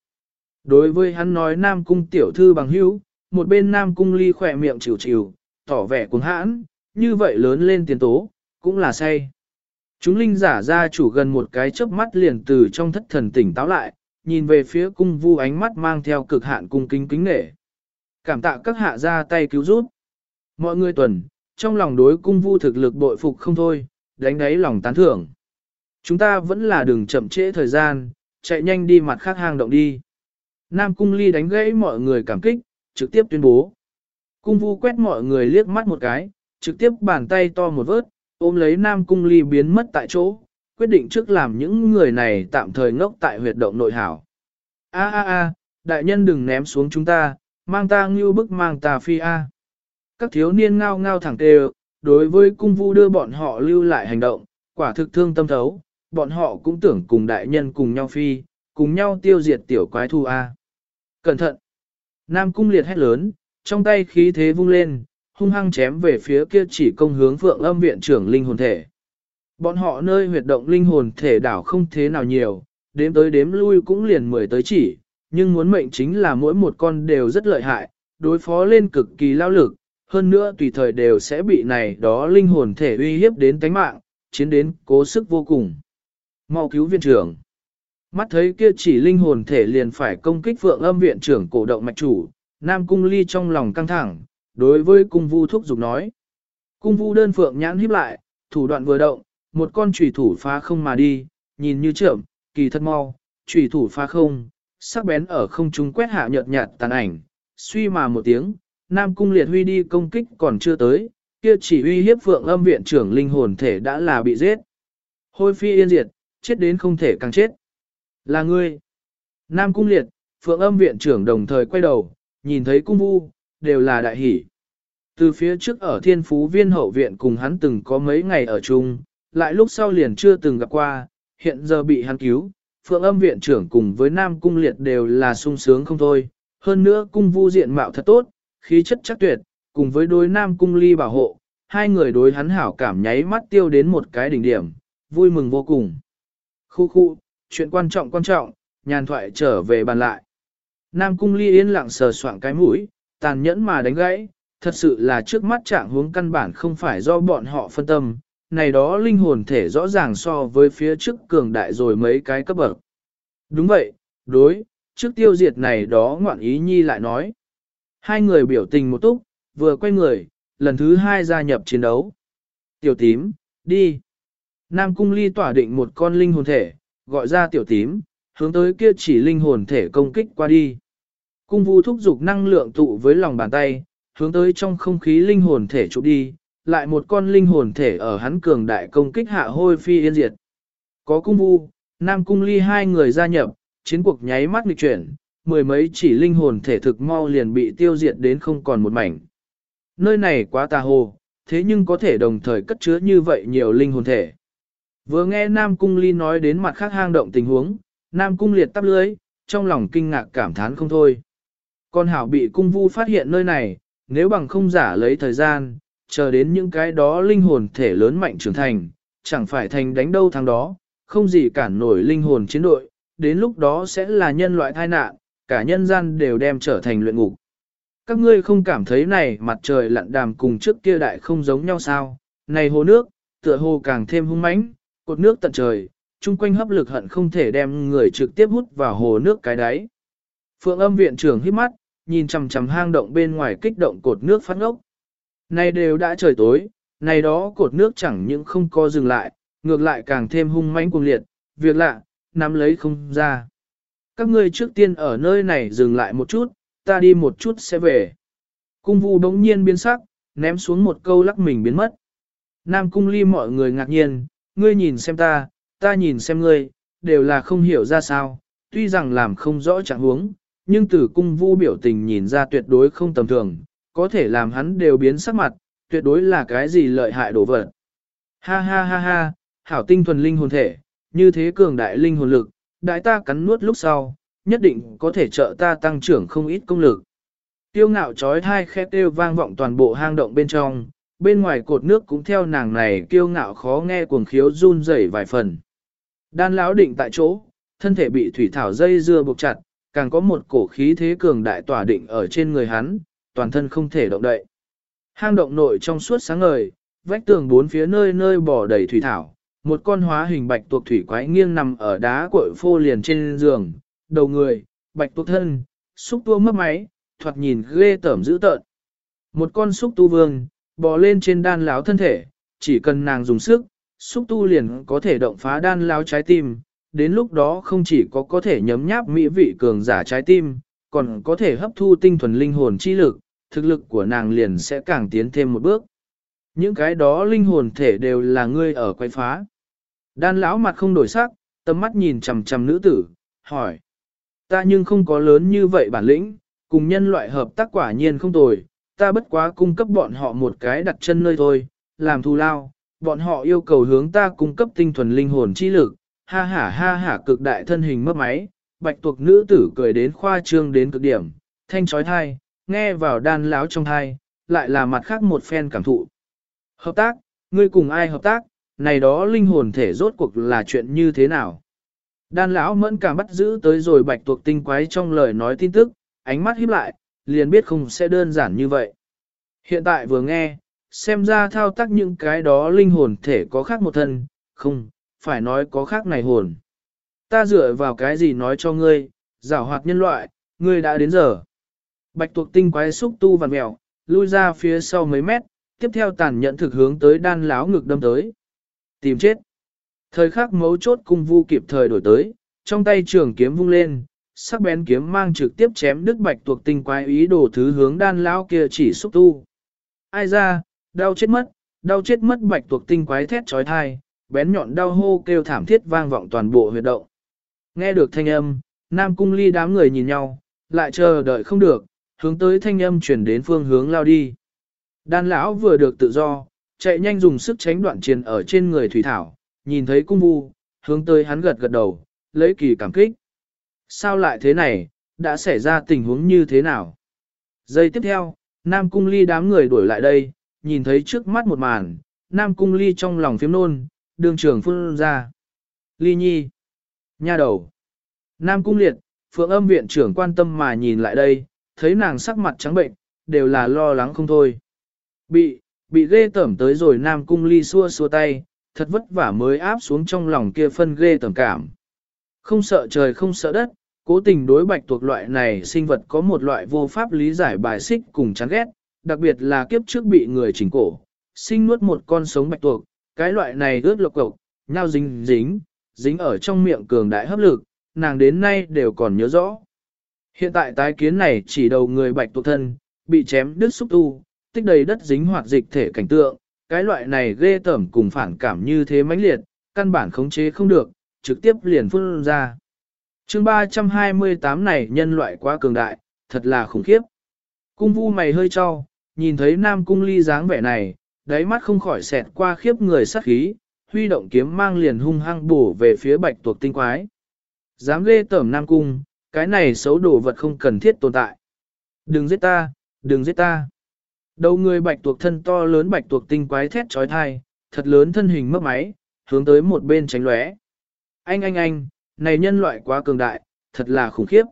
Đối với hắn nói nam cung tiểu thư bằng hữu, một bên nam cung ly khỏe miệng chịu chịu, tỏ vẻ cuồng hãn, như vậy lớn lên tiền tố, cũng là say. Chúng linh giả ra chủ gần một cái chớp mắt liền từ trong thất thần tỉnh táo lại, nhìn về phía cung vu ánh mắt mang theo cực hạn cung kính kính nể. Cảm tạ các hạ ra tay cứu giúp. Mọi người tuần, trong lòng đối cung vu thực lực bội phục không thôi, đánh đáy lòng tán thưởng. Chúng ta vẫn là đừng chậm trễ thời gian, chạy nhanh đi mặt khác hang động đi. Nam cung ly đánh gãy mọi người cảm kích, trực tiếp tuyên bố. Cung vu quét mọi người liếc mắt một cái, trực tiếp bàn tay to một vớt, ôm lấy Nam cung ly biến mất tại chỗ, quyết định trước làm những người này tạm thời ngốc tại huyệt động nội hảo. A a a, đại nhân đừng ném xuống chúng ta, mang ta ngưu bức mang ta phi a. Các thiếu niên ngao ngao thẳng tề, đối với cung vu đưa bọn họ lưu lại hành động, quả thực thương tâm thấu, bọn họ cũng tưởng cùng đại nhân cùng nhau phi, cùng nhau tiêu diệt tiểu quái thu a. Cẩn thận! Nam cung liệt hét lớn, trong tay khí thế vung lên, hung hăng chém về phía kia chỉ công hướng phượng âm viện trưởng linh hồn thể. Bọn họ nơi huyệt động linh hồn thể đảo không thế nào nhiều, đếm tới đếm lui cũng liền mười tới chỉ, nhưng muốn mệnh chính là mỗi một con đều rất lợi hại, đối phó lên cực kỳ lao lực, hơn nữa tùy thời đều sẽ bị này đó linh hồn thể uy hiếp đến tánh mạng, chiến đến cố sức vô cùng. Mau cứu viện trưởng. Mắt thấy kia chỉ linh hồn thể liền phải công kích vượng âm viện trưởng cổ động mạch chủ, Nam Cung Ly trong lòng căng thẳng, đối với cung vu thúc giục nói. Cung vu đơn phượng nhãn híp lại, thủ đoạn vừa động, một con chủy thủ phá không mà đi, nhìn như chậm, kỳ thật mau, chủy thủ phá không, sắc bén ở không trung quét hạ nhợt nhạt tàn ảnh, suy mà một tiếng, Nam Cung Liệt Huy đi công kích còn chưa tới, kia chỉ uy hiếp phượng âm viện trưởng linh hồn thể đã là bị giết. Hôi phi yên diệt, chết đến không thể càng chết. Là ngươi. Nam Cung Liệt, phượng âm viện trưởng đồng thời quay đầu, nhìn thấy cung vu, đều là đại hỷ. Từ phía trước ở thiên phú viên hậu viện cùng hắn từng có mấy ngày ở chung, lại lúc sau liền chưa từng gặp qua, hiện giờ bị hắn cứu, phượng âm viện trưởng cùng với nam cung liệt đều là sung sướng không thôi. Hơn nữa cung vu diện mạo thật tốt, khí chất chắc tuyệt, cùng với đối nam cung ly bảo hộ, hai người đối hắn hảo cảm nháy mắt tiêu đến một cái đỉnh điểm, vui mừng vô cùng. Khu khu, chuyện quan trọng quan trọng, nhàn thoại trở về bàn lại. Nam cung ly yên lặng sờ soạng cái mũi, tàn nhẫn mà đánh gãy, thật sự là trước mắt trạng huống căn bản không phải do bọn họ phân tâm, này đó linh hồn thể rõ ràng so với phía trước cường đại rồi mấy cái cấp bậc. Đúng vậy, đối, trước tiêu diệt này đó ngoạn ý nhi lại nói. Hai người biểu tình một túc, vừa quay người, lần thứ hai gia nhập chiến đấu. Tiểu tím, đi. Nam cung ly tỏa định một con linh hồn thể, gọi ra tiểu tím, hướng tới kia chỉ linh hồn thể công kích qua đi. Cung vu thúc dục năng lượng tụ với lòng bàn tay, hướng tới trong không khí linh hồn thể chụp đi, lại một con linh hồn thể ở hắn cường đại công kích hạ hôi phi yên diệt. Có cung vu, Nam Cung Ly hai người gia nhập, chiến cuộc nháy mắt nghịch chuyển, mười mấy chỉ linh hồn thể thực mau liền bị tiêu diệt đến không còn một mảnh. Nơi này quá tà hồ, thế nhưng có thể đồng thời cất chứa như vậy nhiều linh hồn thể. Vừa nghe Nam Cung Ly nói đến mặt khác hang động tình huống, Nam Cung liệt tắp lưới, trong lòng kinh ngạc cảm thán không thôi. Con hảo bị cung vu phát hiện nơi này, nếu bằng không giả lấy thời gian, chờ đến những cái đó linh hồn thể lớn mạnh trưởng thành, chẳng phải thành đánh đâu thằng đó, không gì cản nổi linh hồn chiến đội, đến lúc đó sẽ là nhân loại tai nạn, cả nhân gian đều đem trở thành luyện ngục. Các ngươi không cảm thấy này mặt trời lặn đàm cùng trước kia đại không giống nhau sao, này hồ nước, tựa hồ càng thêm hung mãnh, cột nước tận trời, chung quanh hấp lực hận không thể đem người trực tiếp hút vào hồ nước cái đáy. Phượng âm viện trưởng hít mắt, nhìn chằm chằm hang động bên ngoài kích động cột nước phát ngốc. Này đều đã trời tối, này đó cột nước chẳng những không co dừng lại, ngược lại càng thêm hung mãnh cuồng liệt, việc lạ, nắm lấy không ra. Các ngươi trước tiên ở nơi này dừng lại một chút, ta đi một chút sẽ về. Cung vu đống nhiên biến sắc, ném xuống một câu lắc mình biến mất. Nam cung ly mọi người ngạc nhiên, ngươi nhìn xem ta, ta nhìn xem ngươi, đều là không hiểu ra sao, tuy rằng làm không rõ trạng huống, nhưng từ cung vu biểu tình nhìn ra tuyệt đối không tầm thường, có thể làm hắn đều biến sắc mặt, tuyệt đối là cái gì lợi hại đổ vật. Ha ha ha ha, hảo tinh thuần linh hồn thể, như thế cường đại linh hồn lực, đại ta cắn nuốt lúc sau, nhất định có thể trợ ta tăng trưởng không ít công lực. Tiêu ngạo trói thai khép đều vang vọng toàn bộ hang động bên trong, bên ngoài cột nước cũng theo nàng này kiêu ngạo khó nghe cuồng khiếu run rẩy vài phần. Đan lão định tại chỗ, thân thể bị thủy thảo dây dưa buộc chặt, càng có một cổ khí thế cường đại tỏa định ở trên người hắn, toàn thân không thể động đậy. Hang động nội trong suốt sáng ngời, vách tường bốn phía nơi nơi bỏ đầy thủy thảo, một con hóa hình bạch tuộc thủy quái nghiêng nằm ở đá cội phô liền trên giường, đầu người, bạch tuộc thân, xúc tua mất máy, thoạt nhìn ghê tởm dữ tợn. Một con xúc tu vương, bò lên trên đan láo thân thể, chỉ cần nàng dùng sức, xúc tu liền có thể động phá đan láo trái tim, đến lúc đó không chỉ có có thể nhấm nháp mỹ vị cường giả trái tim, còn có thể hấp thu tinh thuần linh hồn chi lực, thực lực của nàng liền sẽ càng tiến thêm một bước. Những cái đó linh hồn thể đều là ngươi ở quay phá. Đan lão mặt không đổi sắc, tầm mắt nhìn chằm chằm nữ tử, hỏi. Ta nhưng không có lớn như vậy bản lĩnh, cùng nhân loại hợp tác quả nhiên không tồi, ta bất quá cung cấp bọn họ một cái đặt chân nơi thôi, làm thù lao, bọn họ yêu cầu hướng ta cung cấp tinh thuần linh hồn chi lực, ha ha ha ha cực đại thân hình mất máy, bạch tuộc nữ tử cười đến khoa trương đến cực điểm, thanh trói thai, nghe vào đan láo trong thai, lại là mặt khác một phen cảm thụ. Hợp tác, ngươi cùng ai hợp tác, này đó linh hồn thể rốt cuộc là chuyện như thế nào? Đan lão mẫn cảm bắt giữ tới rồi bạch tuộc tinh quái trong lời nói tin tức, ánh mắt híp lại, liền biết không sẽ đơn giản như vậy. Hiện tại vừa nghe, xem ra thao tác những cái đó linh hồn thể có khác một thân, không, phải nói có khác này hồn. Ta dựa vào cái gì nói cho ngươi, giảo hoạt nhân loại, ngươi đã đến giờ. Bạch tuộc tinh quái xúc tu vằn mèo, lui ra phía sau mấy mét, tiếp theo tàn nhẫn thực hướng tới đan láo ngực đâm tới. Tìm chết. Thời khắc mấu chốt cung vu kịp thời đổi tới, trong tay trường kiếm vung lên, sắc bén kiếm mang trực tiếp chém đứt bạch tuộc tinh quái ý đồ thứ hướng đan lão kia chỉ xúc tu. Ai ra, đau chết mất, đau chết mất bạch tuộc tinh quái thét trói thai, bén nhọn đau hô kêu thảm thiết vang vọng toàn bộ huyệt động. Nghe được thanh âm, Nam Cung Ly đám người nhìn nhau, lại chờ đợi không được, hướng tới thanh âm chuyển đến phương hướng lao đi. Đan lão vừa được tự do, chạy nhanh dùng sức tránh đoạn triền ở trên người thủy thảo, nhìn thấy cung vu, hướng tới hắn gật gật đầu, lấy kỳ cảm kích. Sao lại thế này, đã xảy ra tình huống như thế nào? Giây tiếp theo, Nam Cung Ly đám người đuổi lại đây, nhìn thấy trước mắt một màn, Nam Cung Ly trong lòng phiếm nôn, đường trưởng phun ra. Ly Nhi. Nha đầu. Nam Cung Liệt, Phượng âm viện trưởng quan tâm mà nhìn lại đây, thấy nàng sắc mặt trắng bệnh, đều là lo lắng không thôi. Bị, bị ghê tẩm tới rồi Nam Cung Ly xua xua tay, thật vất vả mới áp xuống trong lòng kia phân ghê tởm cảm. Không sợ trời không sợ đất, cố tình đối bạch thuộc loại này sinh vật có một loại vô pháp lý giải bài xích cùng chán ghét, đặc biệt là kiếp trước bị người chỉnh cổ, sinh nuốt một con sống bạch tuộc, cái loại này ướt lộc cộc, nhau dính dính, dính ở trong miệng cường đại hấp lực, nàng đến nay đều còn nhớ rõ. Hiện tại tái kiến này chỉ đầu người bạch tuộc thân, bị chém đứt xúc tu, tích đầy đất dính hoạt dịch thể cảnh tượng, cái loại này ghê tởm cùng phản cảm như thế mãnh liệt, căn bản khống chế không được, trực tiếp liền phun ra. chương 328 này nhân loại quá cường đại, thật là khủng khiếp. Cung vu mày hơi cho, nhìn thấy nam cung ly dáng vẻ này, đáy mắt không khỏi xẹt qua khiếp người sát khí, huy động kiếm mang liền hung hăng bổ về phía bạch tuộc tinh quái. Dám ghê tởm nam cung, cái này xấu đồ vật không cần thiết tồn tại. Đừng giết ta, đừng giết ta. Đầu người bạch tuộc thân to lớn bạch tuộc tinh quái thét trói thai, thật lớn thân hình mất máy, hướng tới một bên tránh lóe. Anh anh anh, này nhân loại quá cường đại, thật là khủng khiếp.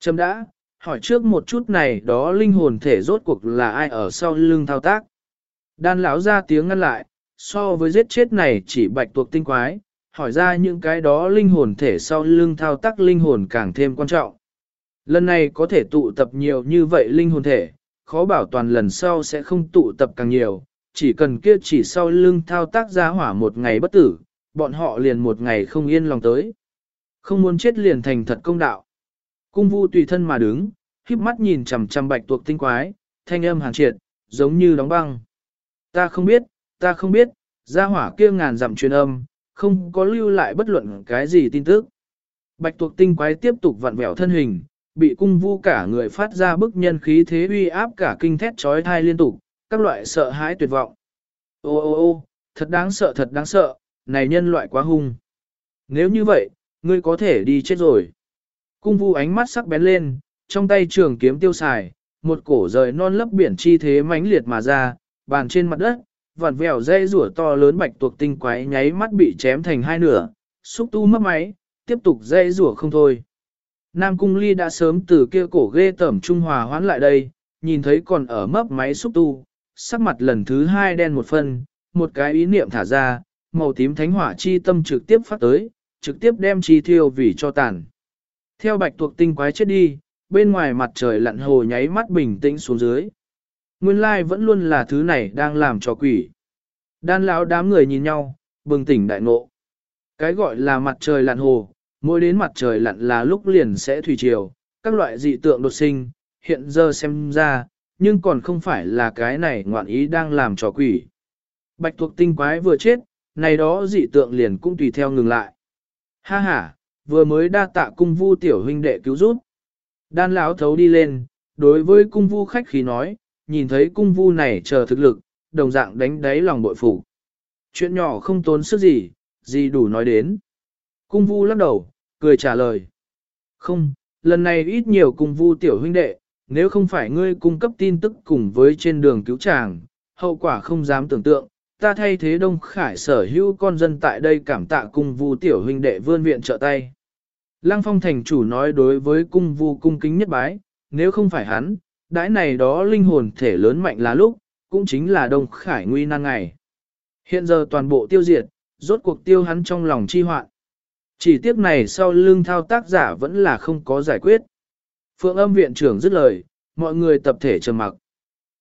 Trâm đã, hỏi trước một chút này đó linh hồn thể rốt cuộc là ai ở sau lưng thao tác. Đan lão ra tiếng ngăn lại, so với giết chết này chỉ bạch tuộc tinh quái, hỏi ra những cái đó linh hồn thể sau lưng thao tác linh hồn càng thêm quan trọng. Lần này có thể tụ tập nhiều như vậy linh hồn thể, khó bảo toàn lần sau sẽ không tụ tập càng nhiều, chỉ cần kia chỉ sau lưng thao tác ra hỏa một ngày bất tử, bọn họ liền một ngày không yên lòng tới. Không muốn chết liền thành thật công đạo. Cung vu tùy thân mà đứng, híp mắt nhìn chằm chằm bạch tuộc tinh quái, thanh âm hàn triệt, giống như đóng băng. Ta không biết, ta không biết, ra hỏa kia ngàn dặm truyền âm, không có lưu lại bất luận cái gì tin tức. Bạch tuộc tinh quái tiếp tục vặn vẹo thân hình, bị cung vu cả người phát ra bức nhân khí thế uy áp cả kinh thét trói thai liên tục, các loại sợ hãi tuyệt vọng. Ô ô ô, thật đáng sợ thật đáng sợ, này nhân loại quá hung. Nếu như vậy, ngươi có thể đi chết rồi. Cung vu ánh mắt sắc bén lên, trong tay trường kiếm tiêu xài, một cổ rời non lấp biển chi thế mãnh liệt mà ra, bàn trên mặt đất, vặn vẹo dây rủa to lớn bạch tuộc tinh quái nháy mắt bị chém thành hai nửa, xúc tu mất máy, tiếp tục dây rủa không thôi. Nam Cung Ly đã sớm từ kia cổ ghê tẩm Trung Hòa hoán lại đây, nhìn thấy còn ở mấp máy xúc tu, sắc mặt lần thứ hai đen một phân, một cái ý niệm thả ra, màu tím thánh hỏa chi tâm trực tiếp phát tới, trực tiếp đem chi thiêu vì cho tàn. Theo bạch tuộc tinh quái chết đi, bên ngoài mặt trời lặn hồ nháy mắt bình tĩnh xuống dưới. Nguyên lai vẫn luôn là thứ này đang làm cho quỷ. Đan lão đám người nhìn nhau, bừng tỉnh đại ngộ. Cái gọi là mặt trời lặn hồ, mỗi đến mặt trời lặn là lúc liền sẽ thủy triều, các loại dị tượng đột sinh, hiện giờ xem ra, nhưng còn không phải là cái này ngoạn ý đang làm trò quỷ. Bạch thuộc tinh quái vừa chết, này đó dị tượng liền cũng tùy theo ngừng lại. Ha ha, vừa mới đa tạ cung vu tiểu huynh đệ cứu giúp. Đan lão thấu đi lên, đối với cung vu khách khí nói, nhìn thấy cung vu này chờ thực lực, đồng dạng đánh đáy lòng bội phủ. Chuyện nhỏ không tốn sức gì, gì đủ nói đến. Cung vu lắc đầu, cười trả lời. Không, lần này ít nhiều cùng vu tiểu huynh đệ, nếu không phải ngươi cung cấp tin tức cùng với trên đường cứu chàng, hậu quả không dám tưởng tượng, ta thay thế Đông Khải sở hữu con dân tại đây cảm tạ cung vu tiểu huynh đệ vươn viện trợ tay. Lăng phong thành chủ nói đối với cung vu cung kính nhất bái, nếu không phải hắn, đãi này đó linh hồn thể lớn mạnh là lúc, cũng chính là đông khải nguy nan ngày. Hiện giờ toàn bộ tiêu diệt, rốt cuộc tiêu hắn trong lòng chi hoạn. Chỉ tiếc này sau lưng thao tác giả vẫn là không có giải quyết. Phượng âm viện trưởng dứt lời, mọi người tập thể trầm mặc.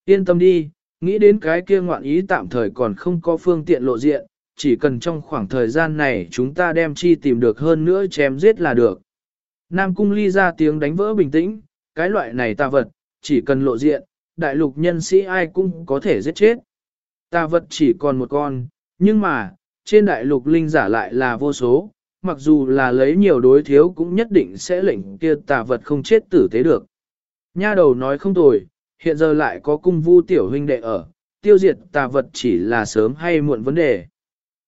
Yên tâm đi, nghĩ đến cái kia ngoạn ý tạm thời còn không có phương tiện lộ diện, chỉ cần trong khoảng thời gian này chúng ta đem chi tìm được hơn nữa chém giết là được. Nam cung ly ra tiếng đánh vỡ bình tĩnh, cái loại này tà vật, chỉ cần lộ diện, đại lục nhân sĩ ai cũng có thể giết chết. Tà vật chỉ còn một con, nhưng mà, trên đại lục linh giả lại là vô số, mặc dù là lấy nhiều đối thiếu cũng nhất định sẽ lệnh kia tà vật không chết tử tế được. Nha đầu nói không tồi, hiện giờ lại có cung vu tiểu huynh đệ ở, tiêu diệt tà vật chỉ là sớm hay muộn vấn đề.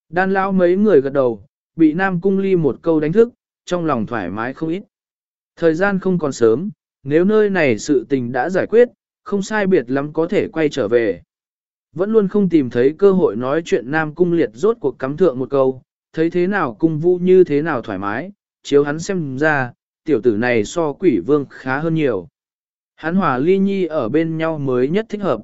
Đan lão mấy người gật đầu, bị Nam Cung Ly một câu đánh thức, trong lòng thoải mái không ít. Thời gian không còn sớm, nếu nơi này sự tình đã giải quyết, không sai biệt lắm có thể quay trở về. Vẫn luôn không tìm thấy cơ hội nói chuyện Nam Cung liệt rốt cuộc cắm thượng một câu, thấy thế nào cung vũ như thế nào thoải mái, chiếu hắn xem ra, tiểu tử này so quỷ vương khá hơn nhiều. Hắn hòa ly nhi ở bên nhau mới nhất thích hợp.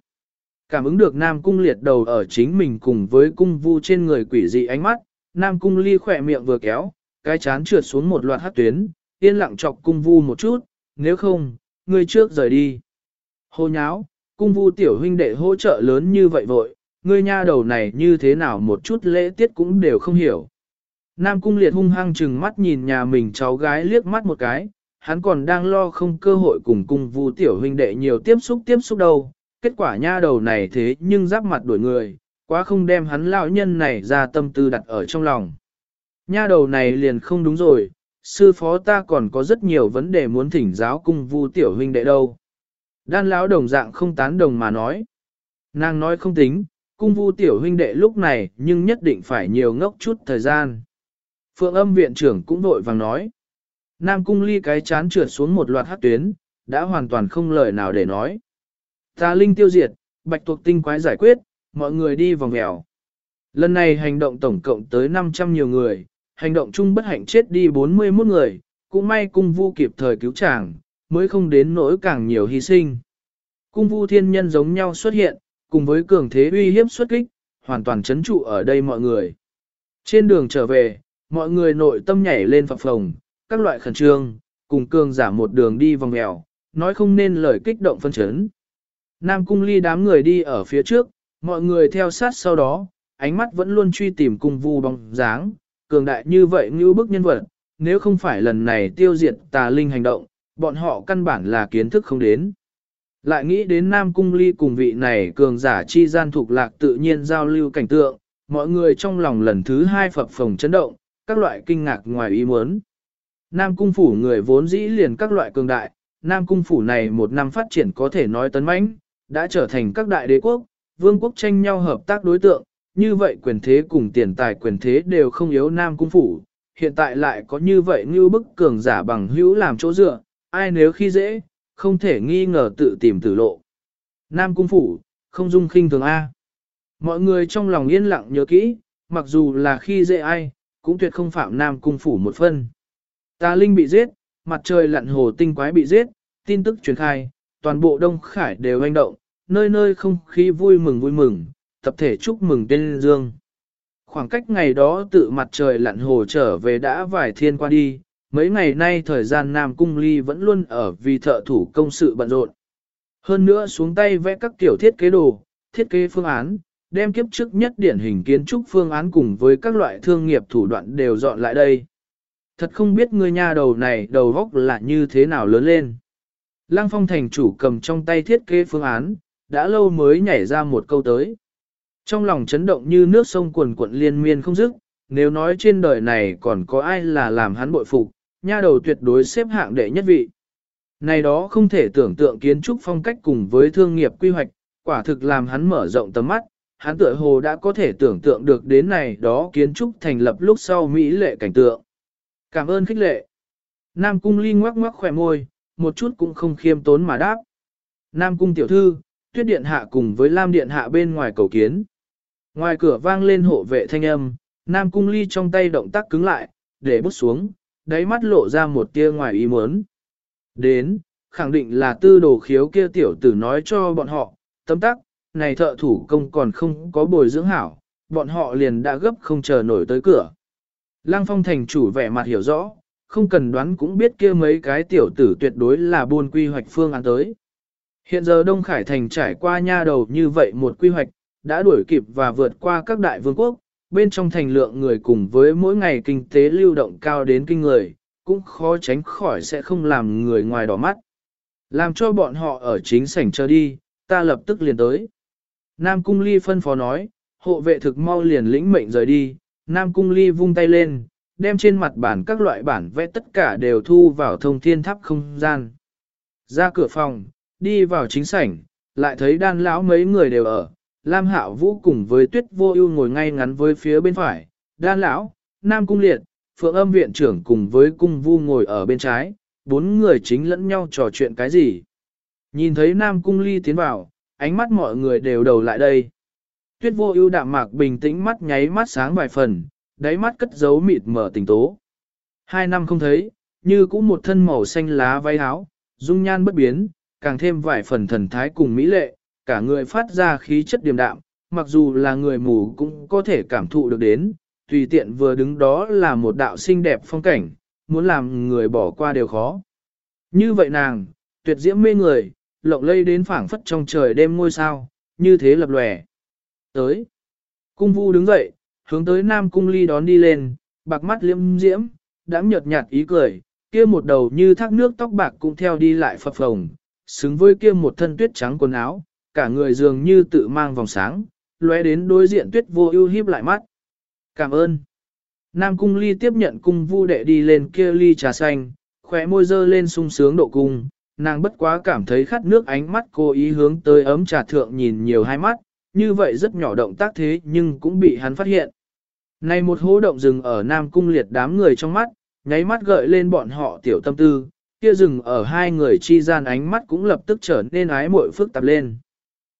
Cảm ứng được Nam Cung liệt đầu ở chính mình cùng với cung vu trên người quỷ dị ánh mắt, Nam Cung ly khỏe miệng vừa kéo, cái chán trượt xuống một loạt hát tuyến, yên lặng chọc cung vu một chút, nếu không, ngươi trước rời đi. Hô nháo, cung vu tiểu huynh đệ hỗ trợ lớn như vậy vội, ngươi nha đầu này như thế nào một chút lễ tiết cũng đều không hiểu. Nam cung liệt hung hăng chừng mắt nhìn nhà mình cháu gái liếc mắt một cái, hắn còn đang lo không cơ hội cùng cung vu tiểu huynh đệ nhiều tiếp xúc tiếp xúc đâu, kết quả nha đầu này thế nhưng giáp mặt đổi người, quá không đem hắn lão nhân này ra tâm tư đặt ở trong lòng. Nha đầu này liền không đúng rồi, sư phó ta còn có rất nhiều vấn đề muốn thỉnh giáo cung vu tiểu huynh đệ đâu. Đan lão đồng dạng không tán đồng mà nói. Nàng nói không tính, cung vu tiểu huynh đệ lúc này nhưng nhất định phải nhiều ngốc chút thời gian. Phượng âm viện trưởng cũng vội vàng nói. Nam cung ly cái chán trượt xuống một loạt hát tuyến, đã hoàn toàn không lời nào để nói. Ta linh tiêu diệt, bạch tuộc tinh quái giải quyết, mọi người đi vòng mèo. Lần này hành động tổng cộng tới 500 nhiều người, hành động chung bất hạnh chết đi 41 người, cũng may cung vu kịp thời cứu chàng, mới không đến nỗi càng nhiều hy sinh. Cung vu thiên nhân giống nhau xuất hiện, cùng với cường thế uy hiếp xuất kích, hoàn toàn chấn trụ ở đây mọi người. Trên đường trở về, mọi người nội tâm nhảy lên phập phồng, các loại khẩn trương, cùng cường giả một đường đi vòng mèo, nói không nên lời kích động phân chấn. Nam cung ly đám người đi ở phía trước, mọi người theo sát sau đó, ánh mắt vẫn luôn truy tìm cung vu bóng dáng, cường đại như vậy như bức nhân vật, nếu không phải lần này tiêu diệt tà linh hành động, bọn họ căn bản là kiến thức không đến. Lại nghĩ đến Nam Cung Ly cùng vị này cường giả chi gian thuộc lạc tự nhiên giao lưu cảnh tượng, mọi người trong lòng lần thứ hai phập phồng chấn động, các loại kinh ngạc ngoài ý muốn. Nam Cung Phủ người vốn dĩ liền các loại cường đại, Nam Cung Phủ này một năm phát triển có thể nói tấn mãnh, đã trở thành các đại đế quốc, vương quốc tranh nhau hợp tác đối tượng, như vậy quyền thế cùng tiền tài quyền thế đều không yếu Nam Cung Phủ, hiện tại lại có như vậy như bức cường giả bằng hữu làm chỗ dựa, ai nếu khi dễ, không thể nghi ngờ tự tìm tử lộ. Nam Cung Phủ, không dung khinh thường A. Mọi người trong lòng yên lặng nhớ kỹ, mặc dù là khi dễ ai, cũng tuyệt không phạm Nam Cung Phủ một phân. Tà Linh bị giết, mặt trời lặn hồ tinh quái bị giết, tin tức truyền khai, toàn bộ Đông Khải đều hành động, nơi nơi không khí vui mừng vui mừng, tập thể chúc mừng tên dương. Khoảng cách ngày đó tự mặt trời lặn hồ trở về đã vài thiên qua đi, mấy ngày nay thời gian Nam Cung Ly vẫn luôn ở vì thợ thủ công sự bận rộn. Hơn nữa xuống tay vẽ các tiểu thiết kế đồ, thiết kế phương án, đem kiếp trước nhất điển hình kiến trúc phương án cùng với các loại thương nghiệp thủ đoạn đều dọn lại đây. Thật không biết người nhà đầu này đầu góc là như thế nào lớn lên. Lăng phong thành chủ cầm trong tay thiết kế phương án, đã lâu mới nhảy ra một câu tới. Trong lòng chấn động như nước sông cuồn cuộn liên miên không dứt, nếu nói trên đời này còn có ai là làm hắn bội phục, nha đầu tuyệt đối xếp hạng đệ nhất vị. Này đó không thể tưởng tượng kiến trúc phong cách cùng với thương nghiệp quy hoạch, quả thực làm hắn mở rộng tầm mắt, hắn tựa hồ đã có thể tưởng tượng được đến này đó kiến trúc thành lập lúc sau Mỹ lệ cảnh tượng. Cảm ơn khích lệ. Nam cung ly ngoắc ngoắc khỏe môi, một chút cũng không khiêm tốn mà đáp. Nam cung tiểu thư, tuyết điện hạ cùng với lam điện hạ bên ngoài cầu kiến. Ngoài cửa vang lên hộ vệ thanh âm, Nam cung ly trong tay động tác cứng lại, để bút xuống, đáy mắt lộ ra một tia ngoài ý muốn. Đến, khẳng định là tư đồ khiếu kia tiểu tử nói cho bọn họ, tấm tắc, này thợ thủ công còn không có bồi dưỡng hảo, bọn họ liền đã gấp không chờ nổi tới cửa. Lăng phong thành chủ vẻ mặt hiểu rõ, không cần đoán cũng biết kia mấy cái tiểu tử tuyệt đối là buôn quy hoạch phương án tới. Hiện giờ Đông Khải Thành trải qua nha đầu như vậy một quy hoạch, đã đuổi kịp và vượt qua các đại vương quốc, bên trong thành lượng người cùng với mỗi ngày kinh tế lưu động cao đến kinh người, cũng khó tránh khỏi sẽ không làm người ngoài đỏ mắt. Làm cho bọn họ ở chính sảnh chờ đi, ta lập tức liền tới. Nam Cung Ly phân phó nói, hộ vệ thực mau liền lĩnh mệnh rời đi, Nam Cung Ly vung tay lên, đem trên mặt bản các loại bản vẽ tất cả đều thu vào thông thiên tháp không gian. Ra cửa phòng, đi vào chính sảnh, lại thấy đan lão mấy người đều ở, Lam Hạo Vũ cùng với Tuyết Vô Ưu ngồi ngay ngắn với phía bên phải, đan lão, Nam Cung Liệt, Phượng Âm viện trưởng cùng với Cung Vu ngồi ở bên trái, bốn người chính lẫn nhau trò chuyện cái gì. Nhìn thấy Nam Cung Ly tiến vào, ánh mắt mọi người đều đầu lại đây. Tuyết Vô Ưu đạm mạc bình tĩnh mắt nháy mắt sáng vài phần, đáy mắt cất giấu mịt mờ tình tố. Hai năm không thấy, như cũng một thân màu xanh lá váy áo, dung nhan bất biến, càng thêm vài phần thần thái cùng mỹ lệ, cả người phát ra khí chất điềm đạm, mặc dù là người mù cũng có thể cảm thụ được đến, tùy tiện vừa đứng đó là một đạo xinh đẹp phong cảnh, muốn làm người bỏ qua đều khó. Như vậy nàng, tuyệt diễm mê người, lộng lây đến phảng phất trong trời đêm ngôi sao, như thế lập lòe. Tới, cung vu đứng dậy, hướng tới Nam Cung Ly đón đi lên, bạc mắt liễm diễm, đã nhợt nhạt ý cười, kia một đầu như thác nước tóc bạc cũng theo đi lại phập phồng, xứng với kia một thân tuyết trắng quần áo, cả người dường như tự mang vòng sáng, lóe đến đối diện tuyết vô ưu hiếp lại mắt. Cảm ơn. Nam cung ly tiếp nhận cung vu đệ đi lên kia ly trà xanh, khóe môi dơ lên sung sướng độ cung, nàng bất quá cảm thấy khát nước ánh mắt cô ý hướng tới ấm trà thượng nhìn nhiều hai mắt, như vậy rất nhỏ động tác thế nhưng cũng bị hắn phát hiện. Này một hố động rừng ở Nam cung liệt đám người trong mắt, nháy mắt gợi lên bọn họ tiểu tâm tư, kia rừng ở hai người chi gian ánh mắt cũng lập tức trở nên ái muội phức tạp lên.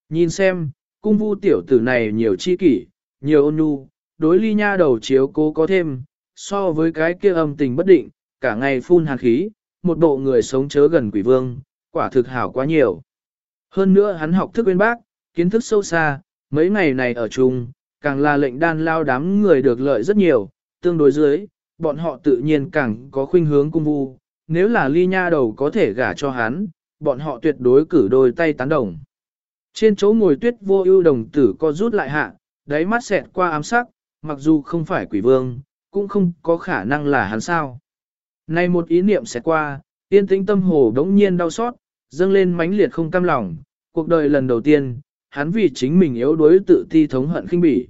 Nhìn xem, cung vu tiểu tử này nhiều chi kỷ, nhiều ôn nhu, đối ly nha đầu chiếu cố có thêm, so với cái kia âm tình bất định, cả ngày phun hàn khí, một bộ người sống chớ gần quỷ vương, quả thực hảo quá nhiều. Hơn nữa hắn học thức bên bác, kiến thức sâu xa, mấy ngày này ở chung, càng là lệnh đan lao đám người được lợi rất nhiều, tương đối dưới, bọn họ tự nhiên càng có khuynh hướng cung vu, nếu là ly nha đầu có thể gả cho hắn, bọn họ tuyệt đối cử đôi tay tán đồng. Trên chỗ ngồi tuyết vô ưu đồng tử co rút lại hạ, đáy mắt xẹt qua ám sắc, mặc dù không phải quỷ vương, cũng không có khả năng là hắn sao. Này một ý niệm sẽ qua, yên tĩnh tâm hồ đống nhiên đau xót, dâng lên mãnh liệt không cam lòng, cuộc đời lần đầu tiên, hắn vì chính mình yếu đuối tự ti thống hận khinh bỉ.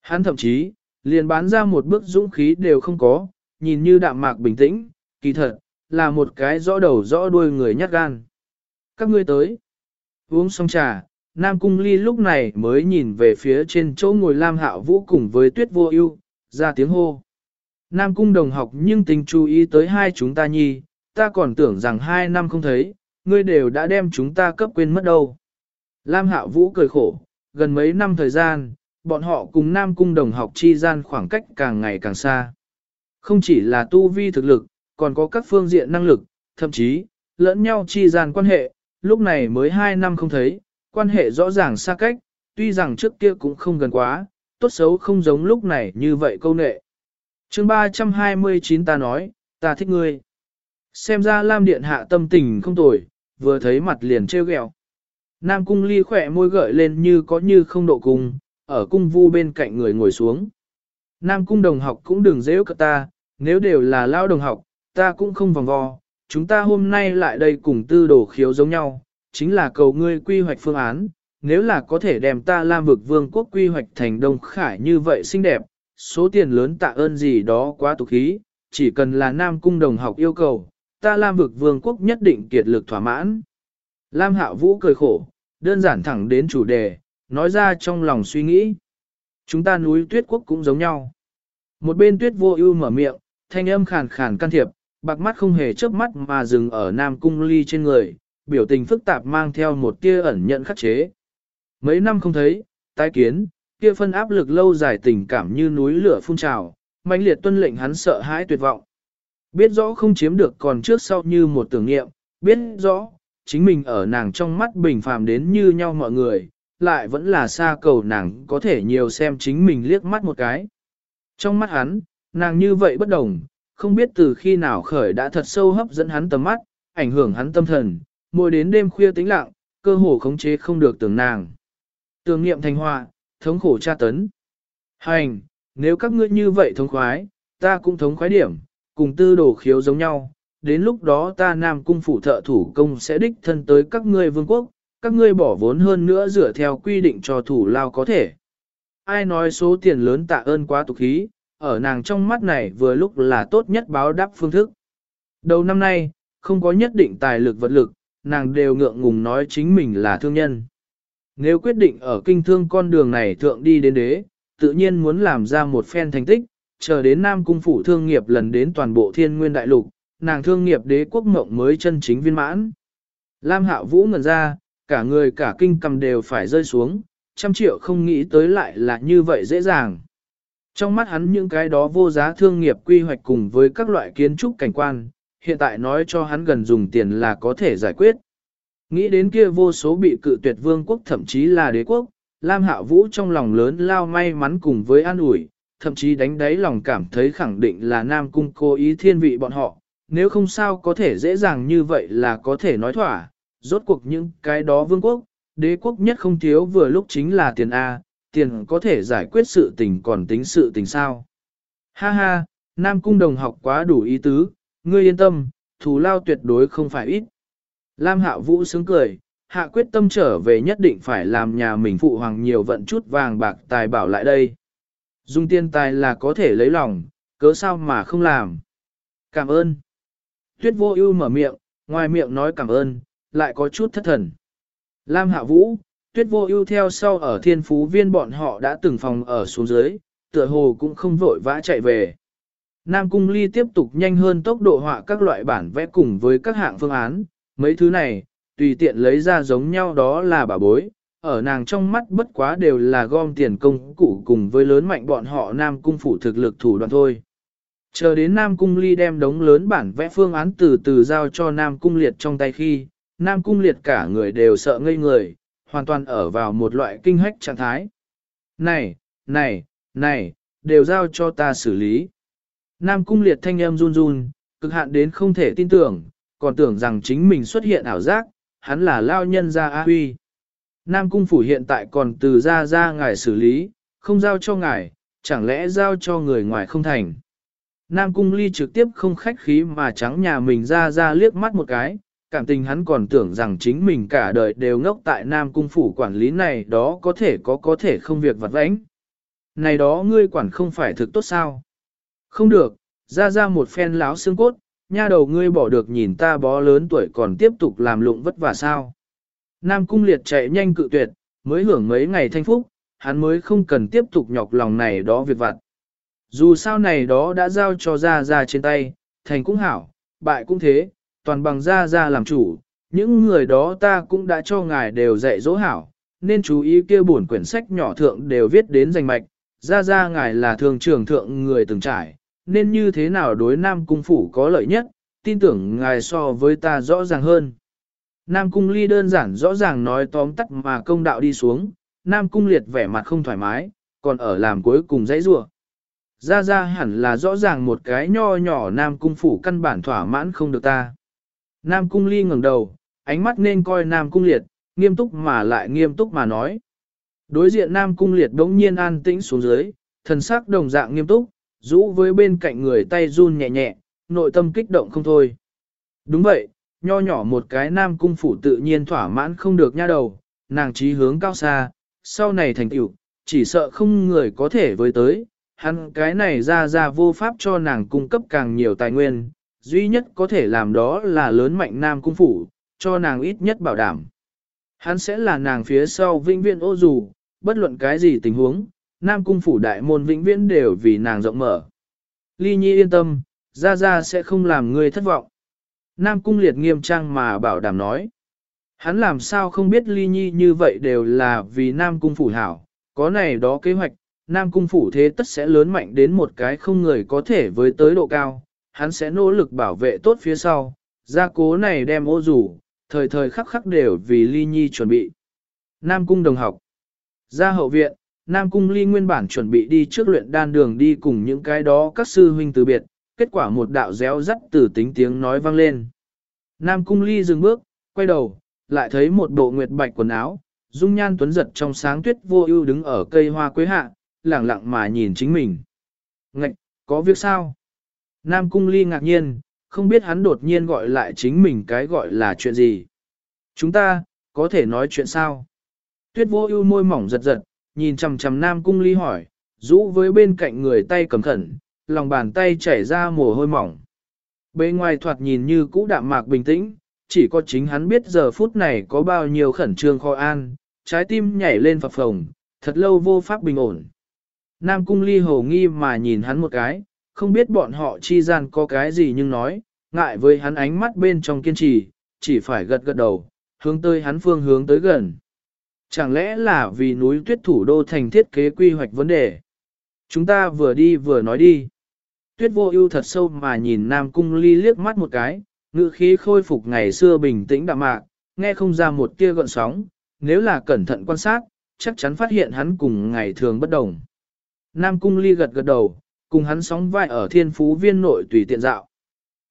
Hắn thậm chí, liền bán ra một bước dũng khí đều không có, nhìn như đạm mạc bình tĩnh, kỳ thật, là một cái rõ đầu rõ đuôi người nhát gan. Các ngươi tới. Uống xong trà, Nam Cung Ly lúc này mới nhìn về phía trên chỗ ngồi Lam Hạo Vũ cùng với Tuyết Vô Ưu, ra tiếng hô. Nam Cung đồng học nhưng tình chú ý tới hai chúng ta nhi, ta còn tưởng rằng hai năm không thấy, ngươi đều đã đem chúng ta cấp quên mất đâu. Lam Hạo Vũ cười khổ, gần mấy năm thời gian, bọn họ cùng Nam Cung đồng học chi gian khoảng cách càng ngày càng xa. Không chỉ là tu vi thực lực, còn có các phương diện năng lực, thậm chí, lẫn nhau chi gian quan hệ, lúc này mới hai năm không thấy, quan hệ rõ ràng xa cách, tuy rằng trước kia cũng không gần quá, tốt xấu không giống lúc này như vậy câu nệ chương 329 ta nói, ta thích ngươi. Xem ra Lam Điện hạ tâm tình không tồi, vừa thấy mặt liền trêu ghẹo. Nam cung ly khỏe môi gợi lên như có như không độ cung, ở cung vu bên cạnh người ngồi xuống. Nam cung đồng học cũng đừng dễ cợt ta, nếu đều là lao đồng học, ta cũng không vòng vo, chúng ta hôm nay lại đây cùng tư đồ khiếu giống nhau, chính là cầu ngươi quy hoạch phương án, nếu là có thể đem ta Lam vực vương quốc quy hoạch thành Đông Khải như vậy xinh đẹp, số tiền lớn tạ ơn gì đó quá tục khí, chỉ cần là Nam Cung đồng học yêu cầu, ta Lam vực vương quốc nhất định kiệt lực thỏa mãn. Lam Hạo Vũ cười khổ, đơn giản thẳng đến chủ đề, nói ra trong lòng suy nghĩ. Chúng ta núi tuyết quốc cũng giống nhau. Một bên tuyết vô ưu mở miệng, thanh âm khàn khàn can thiệp, bạc mắt không hề chớp mắt mà dừng ở Nam Cung Ly trên người, biểu tình phức tạp mang theo một tia ẩn nhận khắc chế. Mấy năm không thấy, tái kiến, kia phân áp lực lâu dài tình cảm như núi lửa phun trào, mãnh liệt tuân lệnh hắn sợ hãi tuyệt vọng. Biết rõ không chiếm được còn trước sau như một tưởng niệm, biết rõ, chính mình ở nàng trong mắt bình phàm đến như nhau mọi người, lại vẫn là xa cầu nàng có thể nhiều xem chính mình liếc mắt một cái. Trong mắt hắn, nàng như vậy bất đồng, không biết từ khi nào khởi đã thật sâu hấp dẫn hắn tầm mắt, ảnh hưởng hắn tâm thần, mỗi đến đêm khuya tĩnh lặng, cơ hồ khống chế không được tưởng nàng. Tưởng niệm thành hoa, thống khổ tra tấn. Hành, nếu các ngươi như vậy thống khoái, ta cũng thống khoái điểm, cùng tư đồ khiếu giống nhau, đến lúc đó ta nam cung phủ thợ thủ công sẽ đích thân tới các ngươi vương quốc, các ngươi bỏ vốn hơn nữa dựa theo quy định cho thủ lao có thể. Ai nói số tiền lớn tạ ơn quá tục khí, ở nàng trong mắt này vừa lúc là tốt nhất báo đáp phương thức. Đầu năm nay, không có nhất định tài lực vật lực, nàng đều ngượng ngùng nói chính mình là thương nhân. Nếu quyết định ở kinh thương con đường này thượng đi đến đế, tự nhiên muốn làm ra một phen thành tích, chờ đến Nam Cung Phủ thương nghiệp lần đến toàn bộ thiên nguyên đại lục, nàng thương nghiệp đế quốc mộng mới chân chính viên mãn. Lam Hạo Vũ ngẩn ra, cả người cả kinh cầm đều phải rơi xuống, trăm triệu không nghĩ tới lại là như vậy dễ dàng. Trong mắt hắn những cái đó vô giá thương nghiệp quy hoạch cùng với các loại kiến trúc cảnh quan, hiện tại nói cho hắn gần dùng tiền là có thể giải quyết. Nghĩ đến kia vô số bị cự tuyệt vương quốc thậm chí là đế quốc, Lam hạ Vũ trong lòng lớn lao may mắn cùng với an ủi, thậm chí đánh đáy lòng cảm thấy khẳng định là Nam Cung cố ý thiên vị bọn họ, nếu không sao có thể dễ dàng như vậy là có thể nói thỏa, rốt cuộc những cái đó vương quốc, đế quốc nhất không thiếu vừa lúc chính là tiền A, tiền có thể giải quyết sự tình còn tính sự tình sao. Ha ha, Nam Cung đồng học quá đủ ý tứ, ngươi yên tâm, thù lao tuyệt đối không phải ít. Lam Hạo Vũ sướng cười, hạ quyết tâm trở về nhất định phải làm nhà mình phụ hoàng nhiều vận chút vàng bạc tài bảo lại đây. Dùng tiền tài là có thể lấy lòng, cớ sao mà không làm. Cảm ơn. Tuyết vô ưu mở miệng, ngoài miệng nói cảm ơn, lại có chút thất thần. Lam Hạ Vũ, Tuyết vô ưu theo sau ở thiên phú viên bọn họ đã từng phòng ở xuống dưới, tựa hồ cũng không vội vã chạy về. Nam Cung Ly tiếp tục nhanh hơn tốc độ họa các loại bản vẽ cùng với các hạng phương án, mấy thứ này, tùy tiện lấy ra giống nhau đó là bà bối, ở nàng trong mắt bất quá đều là gom tiền công cụ cùng với lớn mạnh bọn họ Nam Cung phủ thực lực thủ đoạn thôi. Chờ đến Nam Cung Ly đem đống lớn bản vẽ phương án từ từ giao cho Nam Cung Liệt trong tay khi, Nam Cung Liệt cả người đều sợ ngây người, hoàn toàn ở vào một loại kinh hách trạng thái. Này, này, này, đều giao cho ta xử lý. Nam Cung Liệt thanh âm run run, cực hạn đến không thể tin tưởng, còn tưởng rằng chính mình xuất hiện ảo giác, hắn là lao nhân gia A Huy. Nam Cung Phủ hiện tại còn từ ra ra ngài xử lý, không giao cho ngài, chẳng lẽ giao cho người ngoài không thành. Nam Cung Ly trực tiếp không khách khí mà trắng nhà mình ra ra liếc mắt một cái, cảm tình hắn còn tưởng rằng chính mình cả đời đều ngốc tại Nam Cung Phủ quản lý này đó có thể có có thể không việc vặt vãnh. Này đó ngươi quản không phải thực tốt sao? Không được, ra ra một phen láo xương cốt, nha đầu ngươi bỏ được nhìn ta bó lớn tuổi còn tiếp tục làm lụng vất vả sao? Nam Cung Liệt chạy nhanh cự tuyệt, mới hưởng mấy ngày thanh phúc, hắn mới không cần tiếp tục nhọc lòng này đó việc vặt. Dù sao này đó đã giao cho Gia Gia trên tay, thành cũng hảo, bại cũng thế, toàn bằng Gia Gia làm chủ, những người đó ta cũng đã cho ngài đều dạy dỗ hảo, nên chú ý kia bổn quyển sách nhỏ thượng đều viết đến danh mạch, Gia Gia ngài là thường trưởng thượng người từng trải, nên như thế nào đối Nam Cung Phủ có lợi nhất, tin tưởng ngài so với ta rõ ràng hơn. Nam Cung Ly đơn giản rõ ràng nói tóm tắt mà công đạo đi xuống, Nam Cung Liệt vẻ mặt không thoải mái, còn ở làm cuối cùng dãy rủa. Ra ra hẳn là rõ ràng một cái nho nhỏ Nam Cung phủ căn bản thỏa mãn không được ta. Nam Cung ly ngẩng đầu, ánh mắt nên coi Nam Cung liệt, nghiêm túc mà lại nghiêm túc mà nói. Đối diện Nam Cung liệt đống nhiên an tĩnh xuống dưới, thần sắc đồng dạng nghiêm túc, rũ với bên cạnh người tay run nhẹ nhẹ, nội tâm kích động không thôi. Đúng vậy, nho nhỏ một cái Nam Cung phủ tự nhiên thỏa mãn không được nha đầu, nàng trí hướng cao xa, sau này thành tựu, chỉ sợ không người có thể với tới, hắn cái này ra ra vô pháp cho nàng cung cấp càng nhiều tài nguyên, duy nhất có thể làm đó là lớn mạnh nam cung phủ, cho nàng ít nhất bảo đảm. Hắn sẽ là nàng phía sau vinh viên ô dù, bất luận cái gì tình huống, nam cung phủ đại môn vĩnh viễn đều vì nàng rộng mở. Ly Nhi yên tâm, gia gia sẽ không làm ngươi thất vọng. Nam cung liệt nghiêm trang mà bảo đảm nói. Hắn làm sao không biết Ly Nhi như vậy đều là vì Nam cung phủ hảo, có này đó kế hoạch, Nam Cung phủ thế tất sẽ lớn mạnh đến một cái không người có thể với tới độ cao, hắn sẽ nỗ lực bảo vệ tốt phía sau, gia cố này đem ô rủ, thời thời khắc khắc đều vì ly nhi chuẩn bị. Nam cung đồng học. Ra hậu viện, Nam cung ly nguyên bản chuẩn bị đi trước luyện đan đường đi cùng những cái đó các sư huynh từ biệt, kết quả một đạo réo rắt từ tính tiếng nói vang lên. Nam cung ly dừng bước, quay đầu, lại thấy một bộ nguyệt bạch quần áo, dung nhan tuấn giật trong sáng tuyết vô ưu đứng ở cây hoa quế hạ, lẳng lặng mà nhìn chính mình. Ngạch, có việc sao? Nam cung ly ngạc nhiên, không biết hắn đột nhiên gọi lại chính mình cái gọi là chuyện gì. Chúng ta, có thể nói chuyện sao? Tuyết vô ưu môi mỏng giật giật, nhìn chằm chằm Nam cung ly hỏi, rũ với bên cạnh người tay cầm khẩn, lòng bàn tay chảy ra mồ hôi mỏng. Bề ngoài thoạt nhìn như cũ đạm mạc bình tĩnh, chỉ có chính hắn biết giờ phút này có bao nhiêu khẩn trương khó an, trái tim nhảy lên phập phồng, thật lâu vô pháp bình ổn. Nam cung ly hồ nghi mà nhìn hắn một cái, không biết bọn họ chi gian có cái gì nhưng nói, ngại với hắn ánh mắt bên trong kiên trì, chỉ phải gật gật đầu, hướng tới hắn phương hướng tới gần. Chẳng lẽ là vì núi tuyết thủ đô thành thiết kế quy hoạch vấn đề? Chúng ta vừa đi vừa nói đi. Tuyết vô ưu thật sâu mà nhìn Nam Cung Ly liếc mắt một cái, ngữ khí khôi phục ngày xưa bình tĩnh đạm mạc, nghe không ra một tia gợn sóng, nếu là cẩn thận quan sát, chắc chắn phát hiện hắn cùng ngày thường bất đồng. Nam Cung Ly gật gật đầu, cùng hắn sóng vai ở thiên phú viên nội tùy tiện dạo.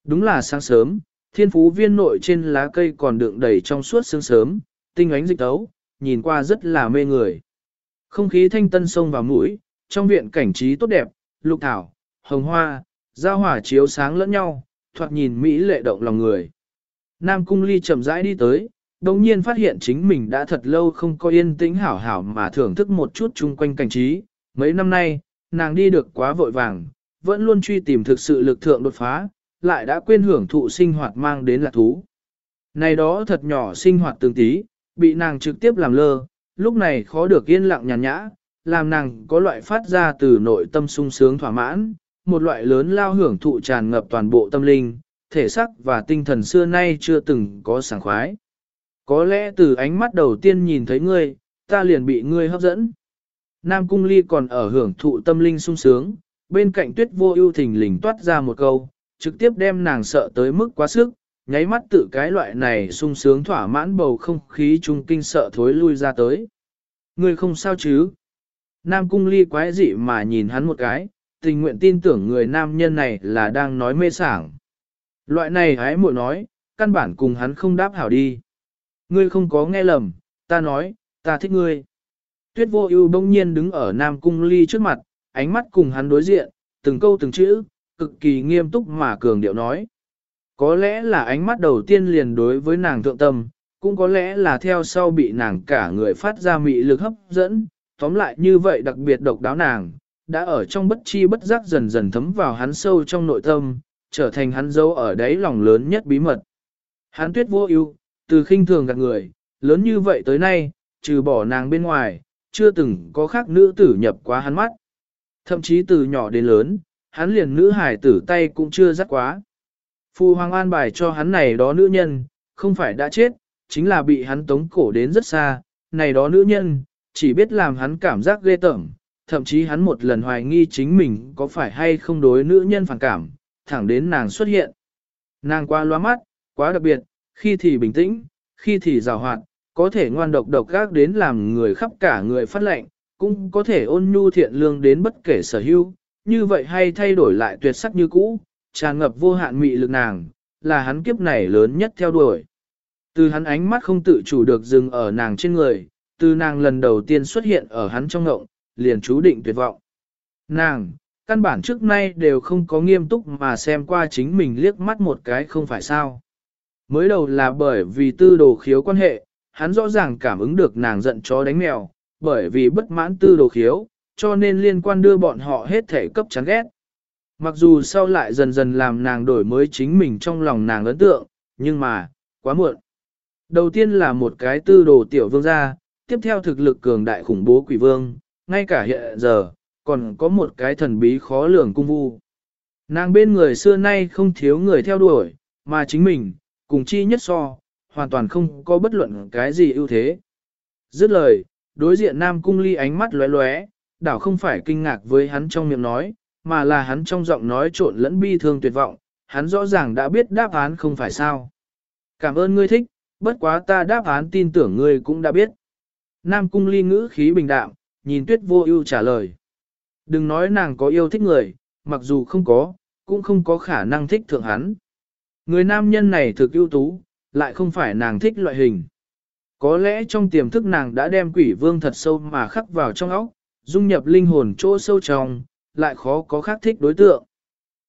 Đúng là sáng sớm, thiên phú viên nội trên lá cây còn đựng đầy trong suốt sương sớm, tinh ánh dịch tấu, nhìn qua rất là mê người. Không khí thanh tân sông vào mũi, trong viện cảnh trí tốt đẹp, lục thảo, hồng hoa, giao hỏa chiếu sáng lẫn nhau, thoạt nhìn mỹ lệ động lòng người. Nam Cung Ly chậm rãi đi tới, đồng nhiên phát hiện chính mình đã thật lâu không có yên tĩnh hảo hảo mà thưởng thức một chút chung quanh cảnh trí. Mấy năm nay, nàng đi được quá vội vàng, vẫn luôn truy tìm thực sự lực thượng đột phá, lại đã quên hưởng thụ sinh hoạt mang đến là thú. Này đó thật nhỏ sinh hoạt tương tí, bị nàng trực tiếp làm lơ, lúc này khó được yên lặng nhàn nhã, làm nàng có loại phát ra từ nội tâm sung sướng thỏa mãn, một loại lớn lao hưởng thụ tràn ngập toàn bộ tâm linh, thể sắc và tinh thần xưa nay chưa từng có sảng khoái. Có lẽ từ ánh mắt đầu tiên nhìn thấy ngươi, ta liền bị ngươi hấp dẫn. Nam Cung Ly còn ở hưởng thụ tâm linh sung sướng, bên cạnh tuyết vô ưu thình lình toát ra một câu, trực tiếp đem nàng sợ tới mức quá sức, nháy mắt tự cái loại này sung sướng thỏa mãn bầu không khí trung kinh sợ thối lui ra tới. người không sao chứ? Nam Cung Ly quái dị mà nhìn hắn một cái, tình nguyện tin tưởng người nam nhân này là đang nói mê sảng. Loại này hái muội nói, căn bản cùng hắn không đáp hảo đi. Ngươi không có nghe lầm, ta nói, ta thích ngươi. Tuyết vô ưu bỗng nhiên đứng ở Nam Cung Ly trước mặt, ánh mắt cùng hắn đối diện, từng câu từng chữ, cực kỳ nghiêm túc mà cường điệu nói. Có lẽ là ánh mắt đầu tiên liền đối với nàng thượng tâm, cũng có lẽ là theo sau bị nàng cả người phát ra mị lực hấp dẫn, tóm lại như vậy đặc biệt độc đáo nàng, đã ở trong bất chi bất giác dần dần thấm vào hắn sâu trong nội tâm, trở thành hắn dấu ở đáy lòng lớn nhất bí mật. Hắn tuyết vô ưu, từ khinh thường gạt người, lớn như vậy tới nay, trừ bỏ nàng bên ngoài, chưa từng có khác nữ tử nhập quá hắn mắt. Thậm chí từ nhỏ đến lớn, hắn liền nữ hải tử tay cũng chưa dắt quá. Phu hoàng an bài cho hắn này đó nữ nhân, không phải đã chết, chính là bị hắn tống cổ đến rất xa, này đó nữ nhân, chỉ biết làm hắn cảm giác ghê tởm, thậm chí hắn một lần hoài nghi chính mình có phải hay không đối nữ nhân phản cảm, thẳng đến nàng xuất hiện. Nàng quá loa mắt, quá đặc biệt, khi thì bình tĩnh, khi thì rào hoạt, có thể ngoan độc độc gác đến làm người khắp cả người phát lệnh, cũng có thể ôn nhu thiện lương đến bất kể sở hữu, như vậy hay thay đổi lại tuyệt sắc như cũ, tràn ngập vô hạn mị lực nàng, là hắn kiếp này lớn nhất theo đuổi. Từ hắn ánh mắt không tự chủ được dừng ở nàng trên người, từ nàng lần đầu tiên xuất hiện ở hắn trong ngộng, liền chú định tuyệt vọng. Nàng, căn bản trước nay đều không có nghiêm túc mà xem qua chính mình liếc mắt một cái không phải sao. Mới đầu là bởi vì tư đồ khiếu quan hệ, hắn rõ ràng cảm ứng được nàng giận chó đánh mèo, bởi vì bất mãn tư đồ khiếu, cho nên liên quan đưa bọn họ hết thể cấp chán ghét. Mặc dù sau lại dần dần làm nàng đổi mới chính mình trong lòng nàng ấn tượng, nhưng mà, quá muộn. Đầu tiên là một cái tư đồ tiểu vương gia, tiếp theo thực lực cường đại khủng bố quỷ vương, ngay cả hiện giờ, còn có một cái thần bí khó lường cung vu. Nàng bên người xưa nay không thiếu người theo đuổi, mà chính mình, cùng chi nhất so, hoàn toàn không có bất luận cái gì ưu thế. Dứt lời, đối diện Nam Cung Ly ánh mắt lóe lóe, đảo không phải kinh ngạc với hắn trong miệng nói, mà là hắn trong giọng nói trộn lẫn bi thương tuyệt vọng, hắn rõ ràng đã biết đáp án không phải sao. Cảm ơn ngươi thích, bất quá ta đáp án tin tưởng ngươi cũng đã biết. Nam cung ly ngữ khí bình đạm, nhìn tuyết vô ưu trả lời. Đừng nói nàng có yêu thích người, mặc dù không có, cũng không có khả năng thích thượng hắn. Người nam nhân này thực ưu tú, lại không phải nàng thích loại hình. Có lẽ trong tiềm thức nàng đã đem quỷ vương thật sâu mà khắc vào trong óc, dung nhập linh hồn chỗ sâu trong, lại khó có khác thích đối tượng.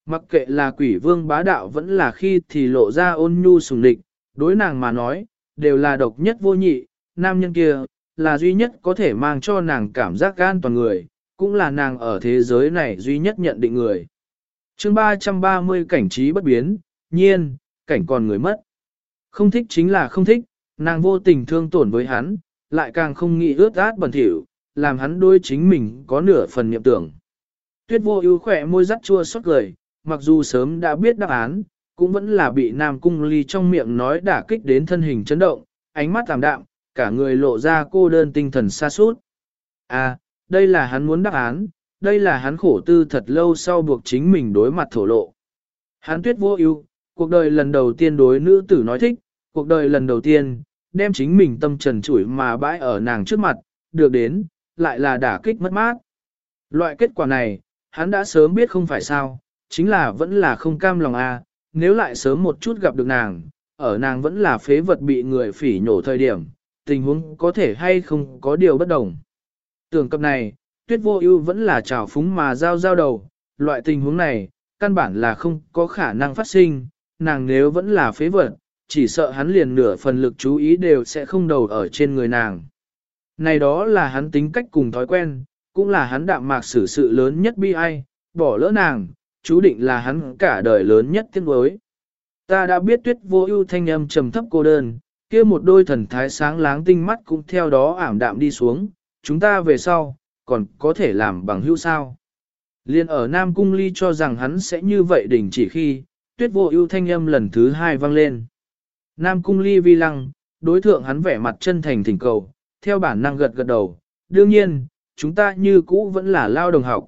Mặc kệ là quỷ vương bá đạo vẫn là khi thì lộ ra ôn nhu sùng địch, đối nàng mà nói, đều là độc nhất vô nhị, nam nhân kia, là duy nhất có thể mang cho nàng cảm giác gan toàn người, cũng là nàng ở thế giới này duy nhất nhận định người. chương 330 cảnh trí bất biến, nhiên, cảnh còn người mất. Không thích chính là không thích, nàng vô tình thương tổn với hắn, lại càng không nghĩ ướt át bẩn thỉu, làm hắn đôi chính mình có nửa phần niệm tưởng. Tuyết vô ưu khỏe môi rắt chua xót cười, mặc dù sớm đã biết đáp án, cũng vẫn là bị Nam Cung Ly trong miệng nói đả kích đến thân hình chấn động, ánh mắt tạm đạm, cả người lộ ra cô đơn tinh thần xa suốt. À, đây là hắn muốn đáp án, đây là hắn khổ tư thật lâu sau buộc chính mình đối mặt thổ lộ. Hắn tuyết vô ưu, cuộc đời lần đầu tiên đối nữ tử nói thích, cuộc đời lần đầu tiên, đem chính mình tâm trần chủi mà bãi ở nàng trước mặt, được đến, lại là đả kích mất mát. Loại kết quả này, hắn đã sớm biết không phải sao, chính là vẫn là không cam lòng a. À, nếu lại sớm một chút gặp được nàng, ở nàng vẫn là phế vật bị người phỉ nhổ thời điểm, tình huống có thể hay không có điều bất đồng. Tưởng cập này, tuyết vô ưu vẫn là trào phúng mà giao giao đầu, loại tình huống này, căn bản là không có khả năng phát sinh, nàng nếu vẫn là phế vật, chỉ sợ hắn liền nửa phần lực chú ý đều sẽ không đầu ở trên người nàng. Này đó là hắn tính cách cùng thói quen, cũng là hắn đạm mạc xử sự lớn nhất bi ai, bỏ lỡ nàng, chú định là hắn cả đời lớn nhất tiếng đối. Ta đã biết tuyết vô ưu thanh âm trầm thấp cô đơn, kia một đôi thần thái sáng láng tinh mắt cũng theo đó ảm đạm đi xuống, chúng ta về sau, còn có thể làm bằng hữu sao. Liên ở Nam Cung Ly cho rằng hắn sẽ như vậy đỉnh chỉ khi, tuyết vô ưu thanh âm lần thứ hai vang lên. Nam Cung Ly vi lăng, đối thượng hắn vẻ mặt chân thành thỉnh cầu, theo bản năng gật gật đầu, đương nhiên, chúng ta như cũ vẫn là lao đồng học.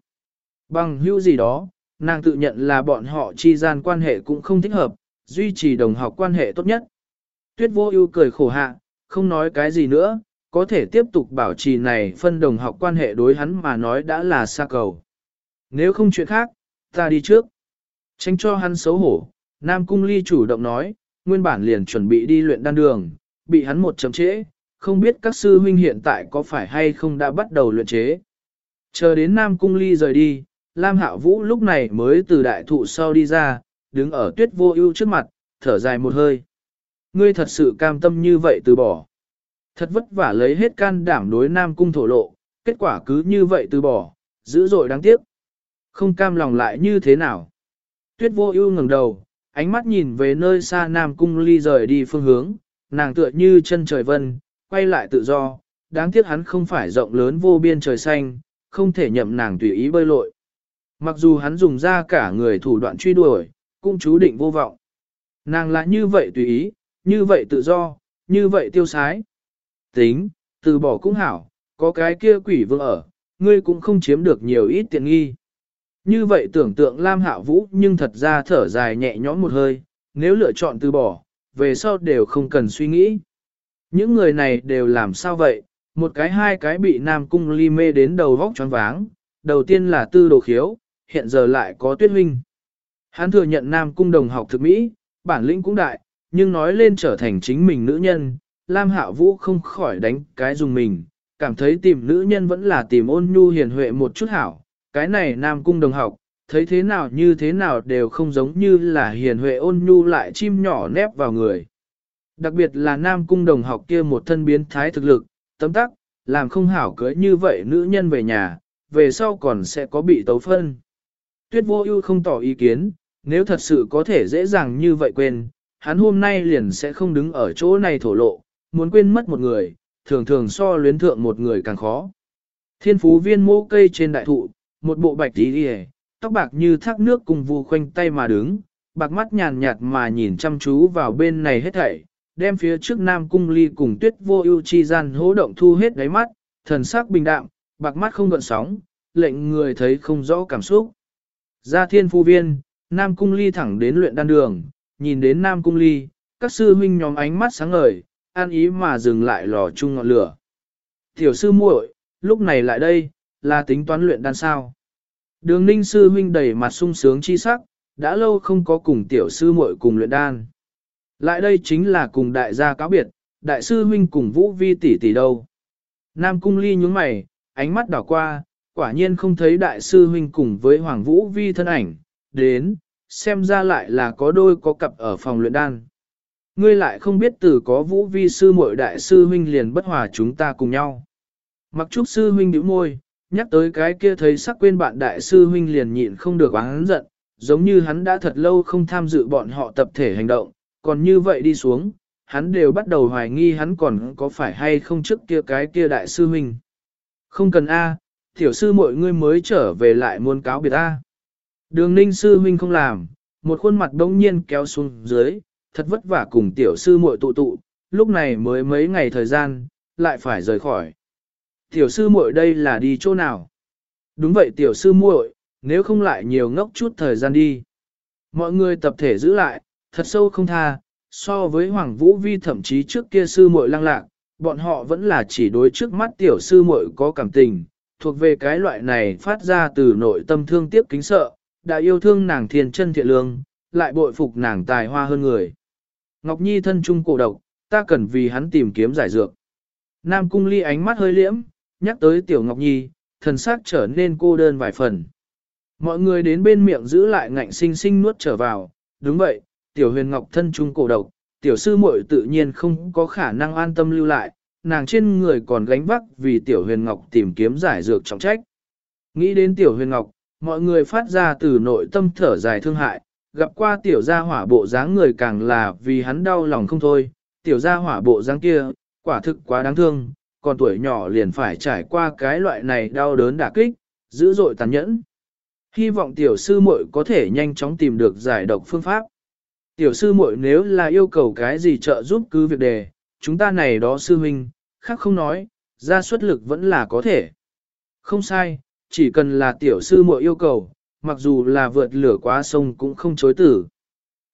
Bằng hữu gì đó, nàng tự nhận là bọn họ chi gian quan hệ cũng không thích hợp, duy trì đồng học quan hệ tốt nhất. Tuyết vô ưu cười khổ hạ, không nói cái gì nữa, có thể tiếp tục bảo trì này phân đồng học quan hệ đối hắn mà nói đã là xa cầu. Nếu không chuyện khác, ta đi trước. Tránh cho hắn xấu hổ, Nam Cung Ly chủ động nói, nguyên bản liền chuẩn bị đi luyện đan đường, bị hắn một chấm trễ, không biết các sư huynh hiện tại có phải hay không đã bắt đầu luyện chế. Chờ đến Nam Cung Ly rời đi, Lam Hạo Vũ lúc này mới từ đại thụ sau đi ra, đứng ở tuyết vô ưu trước mặt, thở dài một hơi. Ngươi thật sự cam tâm như vậy từ bỏ. Thật vất vả lấy hết can đảm đối Nam Cung thổ lộ, kết quả cứ như vậy từ bỏ, dữ dội đáng tiếc. Không cam lòng lại như thế nào. Tuyết vô ưu ngẩng đầu, ánh mắt nhìn về nơi xa Nam Cung ly rời đi phương hướng, nàng tựa như chân trời vân, quay lại tự do, đáng tiếc hắn không phải rộng lớn vô biên trời xanh, không thể nhậm nàng tùy ý bơi lội. Mặc dù hắn dùng ra cả người thủ đoạn truy đuổi, cũng chú định vô vọng. Nàng là như vậy tùy ý, như vậy tự do, như vậy tiêu sái. Tính, từ bỏ cũng hảo, có cái kia quỷ vương ở, ngươi cũng không chiếm được nhiều ít tiện nghi. Như vậy tưởng tượng Lam Hạ Vũ nhưng thật ra thở dài nhẹ nhõm một hơi, nếu lựa chọn từ bỏ, về sau đều không cần suy nghĩ. Những người này đều làm sao vậy, một cái hai cái bị Nam Cung ly mê đến đầu vóc choáng váng, đầu tiên là tư đồ khiếu, hiện giờ lại có tuyết huynh. Hắn thừa nhận Nam Cung đồng học thực Mỹ, bản lĩnh cũng đại, nhưng nói lên trở thành chính mình nữ nhân, Lam Hạ Vũ không khỏi đánh cái dùng mình, cảm thấy tìm nữ nhân vẫn là tìm ôn nhu hiền huệ một chút hảo, cái này Nam Cung đồng học, thấy thế nào như thế nào đều không giống như là hiền huệ ôn nhu lại chim nhỏ nép vào người. Đặc biệt là Nam Cung đồng học kia một thân biến thái thực lực, tấm tắc, làm không hảo cưới như vậy nữ nhân về nhà, về sau còn sẽ có bị tấu phân. Tuyết vô ưu không tỏ ý kiến, nếu thật sự có thể dễ dàng như vậy quên, hắn hôm nay liền sẽ không đứng ở chỗ này thổ lộ, muốn quên mất một người, thường thường so luyến thượng một người càng khó. Thiên phú viên mô cây trên đại thụ, một bộ bạch tí đi tóc bạc như thác nước cùng vu khoanh tay mà đứng, bạc mắt nhàn nhạt mà nhìn chăm chú vào bên này hết thảy, đem phía trước nam cung ly cùng tuyết vô ưu chi gian hố động thu hết đáy mắt, thần sắc bình đạm, bạc mắt không gợn sóng, lệnh người thấy không rõ cảm xúc. Ra thiên phu viên, Nam Cung Ly thẳng đến luyện đan đường, nhìn đến Nam Cung Ly, các sư huynh nhóm ánh mắt sáng ngời, an ý mà dừng lại lò chung ngọn lửa. Tiểu sư muội, lúc này lại đây, là tính toán luyện đan sao. Đường ninh sư huynh đầy mặt sung sướng chi sắc, đã lâu không có cùng tiểu sư muội cùng luyện đan. Lại đây chính là cùng đại gia cáo biệt, đại sư huynh cùng vũ vi tỷ tỷ đâu. Nam cung ly nhướng mày, ánh mắt đảo qua, quả nhiên không thấy đại sư huynh cùng với hoàng vũ vi thân ảnh, đến, xem ra lại là có đôi có cặp ở phòng luyện đan. Ngươi lại không biết từ có vũ vi sư muội đại sư huynh liền bất hòa chúng ta cùng nhau. Mặc trúc sư huynh nhíu môi, nhắc tới cái kia thấy sắc quên bạn đại sư huynh liền nhịn không được oán giận, giống như hắn đã thật lâu không tham dự bọn họ tập thể hành động, còn như vậy đi xuống, hắn đều bắt đầu hoài nghi hắn còn có phải hay không trước kia cái kia đại sư huynh. Không cần A, tiểu sư mọi người mới trở về lại muốn cáo biệt A. Đường ninh sư huynh không làm, một khuôn mặt đông nhiên kéo xuống dưới, thật vất vả cùng tiểu sư muội tụ tụ, lúc này mới mấy ngày thời gian, lại phải rời khỏi. Tiểu sư muội đây là đi chỗ nào? Đúng vậy tiểu sư muội, nếu không lại nhiều ngốc chút thời gian đi. Mọi người tập thể giữ lại, thật sâu không tha, so với Hoàng Vũ Vi thậm chí trước kia sư muội lang lạc, bọn họ vẫn là chỉ đối trước mắt tiểu sư muội có cảm tình, thuộc về cái loại này phát ra từ nội tâm thương tiếc kính sợ, đã yêu thương nàng thiên chân thiện lương, lại bội phục nàng tài hoa hơn người. Ngọc Nhi thân trung cổ độc, ta cần vì hắn tìm kiếm giải dược. Nam Cung Ly ánh mắt hơi liễm, nhắc tới Tiểu Ngọc Nhi, thần sắc trở nên cô đơn vài phần. Mọi người đến bên miệng giữ lại ngạnh sinh sinh nuốt trở vào, đúng vậy, Tiểu Huyền Ngọc thân trung cổ độc, Tiểu Sư muội tự nhiên không có khả năng an tâm lưu lại, nàng trên người còn gánh vác vì Tiểu Huyền Ngọc tìm kiếm giải dược trọng trách. Nghĩ đến Tiểu Huyền Ngọc, mọi người phát ra từ nội tâm thở dài thương hại, gặp qua Tiểu gia hỏa bộ dáng người càng là vì hắn đau lòng không thôi, Tiểu gia hỏa bộ dáng kia, quả thực quá đáng thương, còn tuổi nhỏ liền phải trải qua cái loại này đau đớn đả kích, dữ dội tàn nhẫn. Hy vọng tiểu sư muội có thể nhanh chóng tìm được giải độc phương pháp. Tiểu sư muội nếu là yêu cầu cái gì trợ giúp cứ việc đề, chúng ta này đó sư huynh, khác không nói, ra suất lực vẫn là có thể. Không sai, chỉ cần là tiểu sư muội yêu cầu, mặc dù là vượt lửa quá sông cũng không chối tử.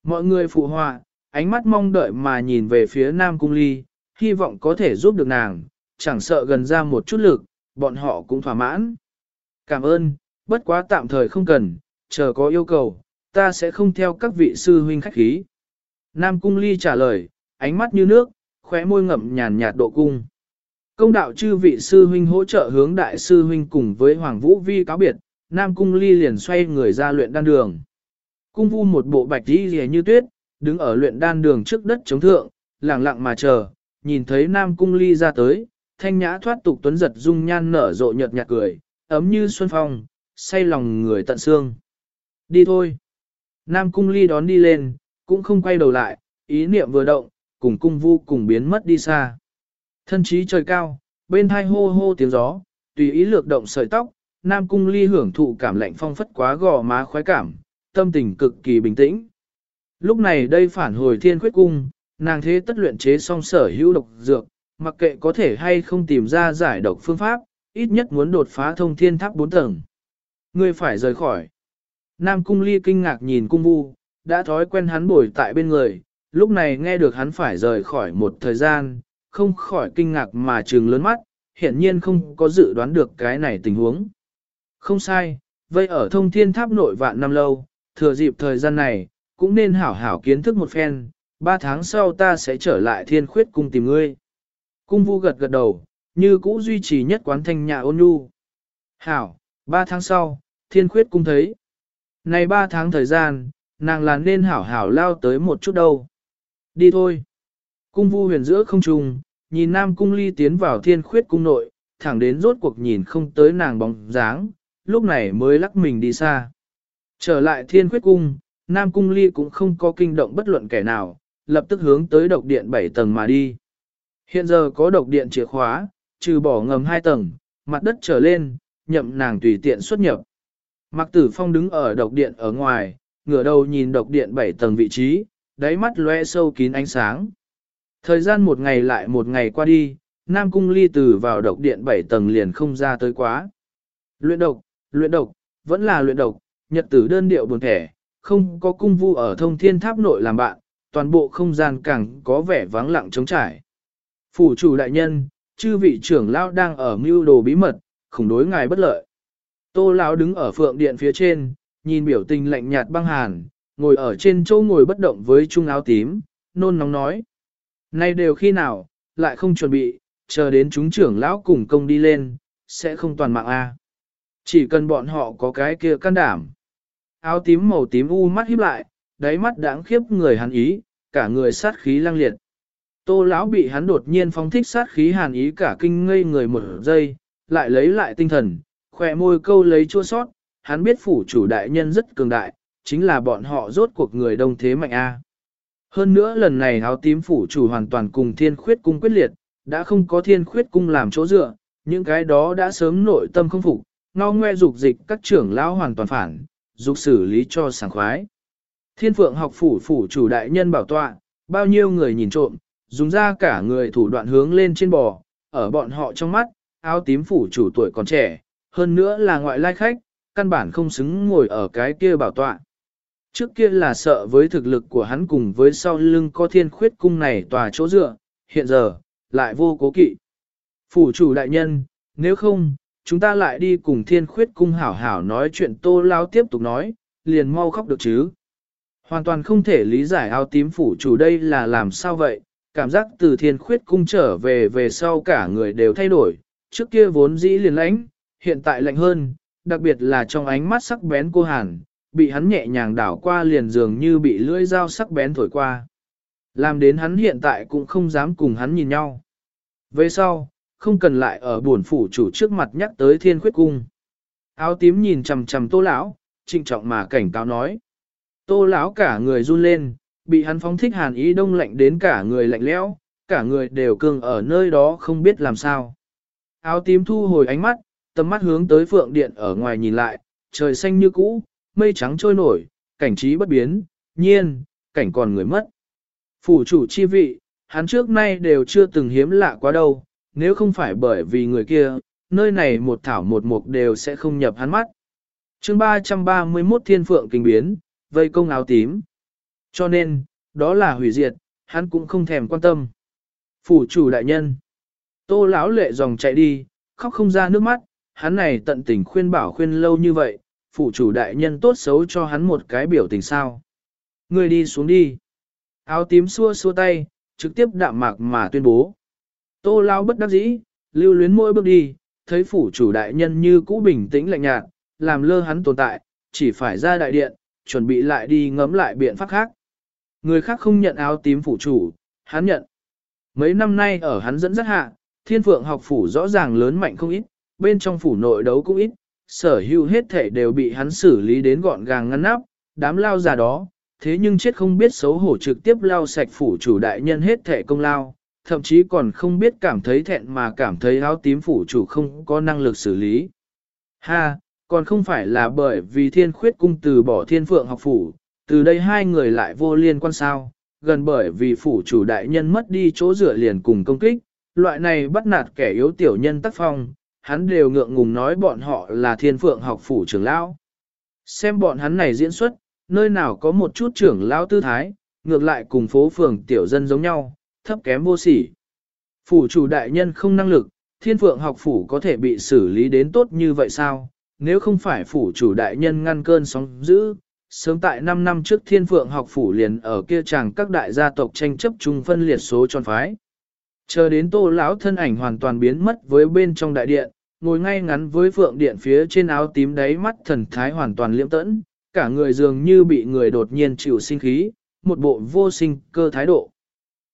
Mọi người phụ họa, ánh mắt mong đợi mà nhìn về phía Nam Cung Ly, hy vọng có thể giúp được nàng, chẳng sợ gần ra một chút lực, bọn họ cũng thỏa mãn. Cảm ơn, bất quá tạm thời không cần, chờ có yêu cầu, ta sẽ không theo các vị sư huynh khách khí. Nam Cung Ly trả lời, ánh mắt như nước, khóe môi ngậm nhàn nhạt độ cung. Công đạo chư vị sư huynh hỗ trợ hướng đại sư huynh cùng với Hoàng Vũ Vi cáo biệt, Nam Cung Ly liền xoay người ra luyện đan đường. Cung vu một bộ bạch đi rìa như tuyết, đứng ở luyện đan đường trước đất chống thượng, lặng lặng mà chờ, nhìn thấy Nam Cung Ly ra tới, thanh nhã thoát tục tuấn giật dung nhan nở rộ nhợt nhạt cười, ấm như xuân phong, say lòng người tận xương. Đi thôi. Nam cung ly đón đi lên, cũng không quay đầu lại, ý niệm vừa động, cùng cung vu cùng biến mất đi xa. Thân trí trời cao, bên hai hô hô tiếng gió, tùy ý lược động sợi tóc, Nam cung ly hưởng thụ cảm lạnh phong phất quá gò má khoái cảm, tâm tình cực kỳ bình tĩnh. Lúc này đây phản hồi thiên khuyết cung, nàng thế tất luyện chế song sở hữu độc dược, mặc kệ có thể hay không tìm ra giải độc phương pháp, ít nhất muốn đột phá thông thiên tháp 4 tầng. Ngươi phải rời khỏi. Nam cung ly kinh ngạc nhìn cung vu, đã thói quen hắn bồi tại bên người, lúc này nghe được hắn phải rời khỏi một thời gian, không khỏi kinh ngạc mà trừng lớn mắt, hiển nhiên không có dự đoán được cái này tình huống. Không sai, vây ở thông thiên tháp nội vạn năm lâu, thừa dịp thời gian này, cũng nên hảo hảo kiến thức một phen, ba tháng sau ta sẽ trở lại thiên khuyết cung tìm ngươi. Cung vu gật gật đầu, như cũ duy trì nhất quán thanh nhà ôn nhu. Hảo, ba tháng sau, thiên khuyết cung thấy. Này ba tháng thời gian, nàng là nên hảo hảo lao tới một chút đâu. Đi thôi. Cung vu huyền giữa không trùng, nhìn nam cung ly tiến vào thiên khuyết cung nội, thẳng đến rốt cuộc nhìn không tới nàng bóng dáng, lúc này mới lắc mình đi xa. Trở lại thiên khuyết cung, nam cung ly cũng không có kinh động bất luận kẻ nào, lập tức hướng tới độc điện 7 tầng mà đi. Hiện giờ có độc điện chìa khóa, trừ bỏ ngầm 2 tầng, mặt đất trở lên, nhậm nàng tùy tiện xuất nhập. Mạc Tử Phong đứng ở độc điện ở ngoài, ngửa đầu nhìn độc điện 7 tầng vị trí, đáy mắt lóe sâu kín ánh sáng. Thời gian một ngày lại một ngày qua đi, Nam Cung ly từ vào độc điện 7 tầng liền không ra tới quá. Luyện độc, luyện độc, vẫn là luyện độc, nhật tử đơn điệu buồn thẻ, không có cung vu ở thông thiên tháp nội làm bạn, toàn bộ không gian càng có vẻ vắng lặng trống trải. Phủ chủ đại nhân, chư vị trưởng lão đang ở mưu đồ bí mật, khủng đối ngài bất lợi. Tô lão đứng ở phượng điện phía trên, nhìn biểu tình lạnh nhạt băng hàn, ngồi ở trên chỗ ngồi bất động với trung áo tím, nôn nóng nói. Nay đều khi nào, lại không chuẩn bị, chờ đến chúng trưởng lão cùng công đi lên, sẽ không toàn mạng A. Chỉ cần bọn họ có cái kia can đảm. Áo tím màu tím u mắt híp lại, đáy mắt đáng khiếp người hắn ý, cả người sát khí lang liệt. Tô lão bị hắn đột nhiên phóng thích sát khí hàn ý cả kinh ngây người một giây, lại lấy lại tinh thần, khỏe môi câu lấy chua sót, hắn biết phủ chủ đại nhân rất cường đại, chính là bọn họ rốt cuộc người đông thế mạnh A. Hơn nữa lần này áo tím phủ chủ hoàn toàn cùng thiên khuyết cung quyết liệt, đã không có thiên khuyết cung làm chỗ dựa, những cái đó đã sớm nội tâm không phục, ngao ngoe dục dịch các trưởng lão hoàn toàn phản, dục xử lý cho sảng khoái. Thiên phượng học phủ phủ chủ đại nhân bảo tọa, bao nhiêu người nhìn trộm, dùng ra cả người thủ đoạn hướng lên trên bò, ở bọn họ trong mắt, áo tím phủ chủ tuổi còn trẻ, hơn nữa là ngoại lai khách, căn bản không xứng ngồi ở cái kia bảo tọa. Trước kia là sợ với thực lực của hắn cùng với sau lưng có thiên khuyết cung này tòa chỗ dựa, hiện giờ, lại vô cố kỵ. Phủ chủ đại nhân, nếu không, chúng ta lại đi cùng thiên khuyết cung hảo hảo nói chuyện tô lao tiếp tục nói, liền mau khóc được chứ. Hoàn toàn không thể lý giải áo tím phủ chủ đây là làm sao vậy, cảm giác từ thiên khuyết cung trở về về sau cả người đều thay đổi, trước kia vốn dĩ liền lãnh, hiện tại lạnh hơn, đặc biệt là trong ánh mắt sắc bén cô Hàn, bị hắn nhẹ nhàng đảo qua liền dường như bị lưỡi dao sắc bén thổi qua. Làm đến hắn hiện tại cũng không dám cùng hắn nhìn nhau. Về sau, không cần lại ở buồn phủ chủ trước mặt nhắc tới thiên khuyết cung. Áo tím nhìn chằm chằm tô lão, trịnh trọng mà cảnh cáo nói. Tô lão cả người run lên, bị hắn phóng thích hàn ý đông lạnh đến cả người lạnh lẽo, cả người đều cương ở nơi đó không biết làm sao. Áo tím thu hồi ánh mắt, tầm mắt hướng tới phượng điện ở ngoài nhìn lại, trời xanh như cũ, mây trắng trôi nổi, cảnh trí bất biến, nhiên, cảnh còn người mất. Phủ chủ chi vị, hắn trước nay đều chưa từng hiếm lạ quá đâu, nếu không phải bởi vì người kia, nơi này một thảo một mục đều sẽ không nhập hắn mắt. chương 331 thiên phượng kinh biến, vây công áo tím. Cho nên, đó là hủy diệt, hắn cũng không thèm quan tâm. Phủ chủ đại nhân. Tô lão lệ dòng chạy đi, khóc không ra nước mắt, hắn này tận tình khuyên bảo khuyên lâu như vậy, phụ chủ đại nhân tốt xấu cho hắn một cái biểu tình sao. Người đi xuống đi. Áo tím xua xua tay, trực tiếp đạm mạc mà tuyên bố. Tô lao bất đắc dĩ, lưu luyến mỗi bước đi, thấy phủ chủ đại nhân như cũ bình tĩnh lạnh nhạt, làm lơ hắn tồn tại, chỉ phải ra đại điện, chuẩn bị lại đi ngấm lại biện pháp khác. Người khác không nhận áo tím phủ chủ, hắn nhận. Mấy năm nay ở hắn dẫn dắt hạ, thiên phượng học phủ rõ ràng lớn mạnh không ít, bên trong phủ nội đấu cũng ít, sở hữu hết thể đều bị hắn xử lý đến gọn gàng ngăn nắp, đám lao già đó, thế nhưng chết không biết xấu hổ trực tiếp lao sạch phủ chủ đại nhân hết thể công lao, thậm chí còn không biết cảm thấy thẹn mà cảm thấy áo tím phủ chủ không có năng lực xử lý. Ha, còn không phải là bởi vì thiên khuyết cung từ bỏ thiên phượng học phủ, từ đây hai người lại vô liên quan sao, gần bởi vì phủ chủ đại nhân mất đi chỗ dựa liền cùng công kích, loại này bắt nạt kẻ yếu tiểu nhân tác phong, hắn đều ngượng ngùng nói bọn họ là thiên phượng học phủ trưởng lão. Xem bọn hắn này diễn xuất, nơi nào có một chút trưởng lão tư thái, ngược lại cùng phố phường tiểu dân giống nhau, thấp kém vô sỉ. Phủ chủ đại nhân không năng lực, thiên phượng học phủ có thể bị xử lý đến tốt như vậy sao? Nếu không phải phủ chủ đại nhân ngăn cơn sóng dữ, sớm tại 5 năm trước thiên phượng học phủ liền ở kia chàng các đại gia tộc tranh chấp chung phân liệt số tròn phái. Chờ đến tô lão thân ảnh hoàn toàn biến mất với bên trong đại điện, ngồi ngay ngắn với phượng điện phía trên áo tím đáy mắt thần thái hoàn toàn liễm tẫn, cả người dường như bị người đột nhiên chịu sinh khí, một bộ vô sinh cơ thái độ.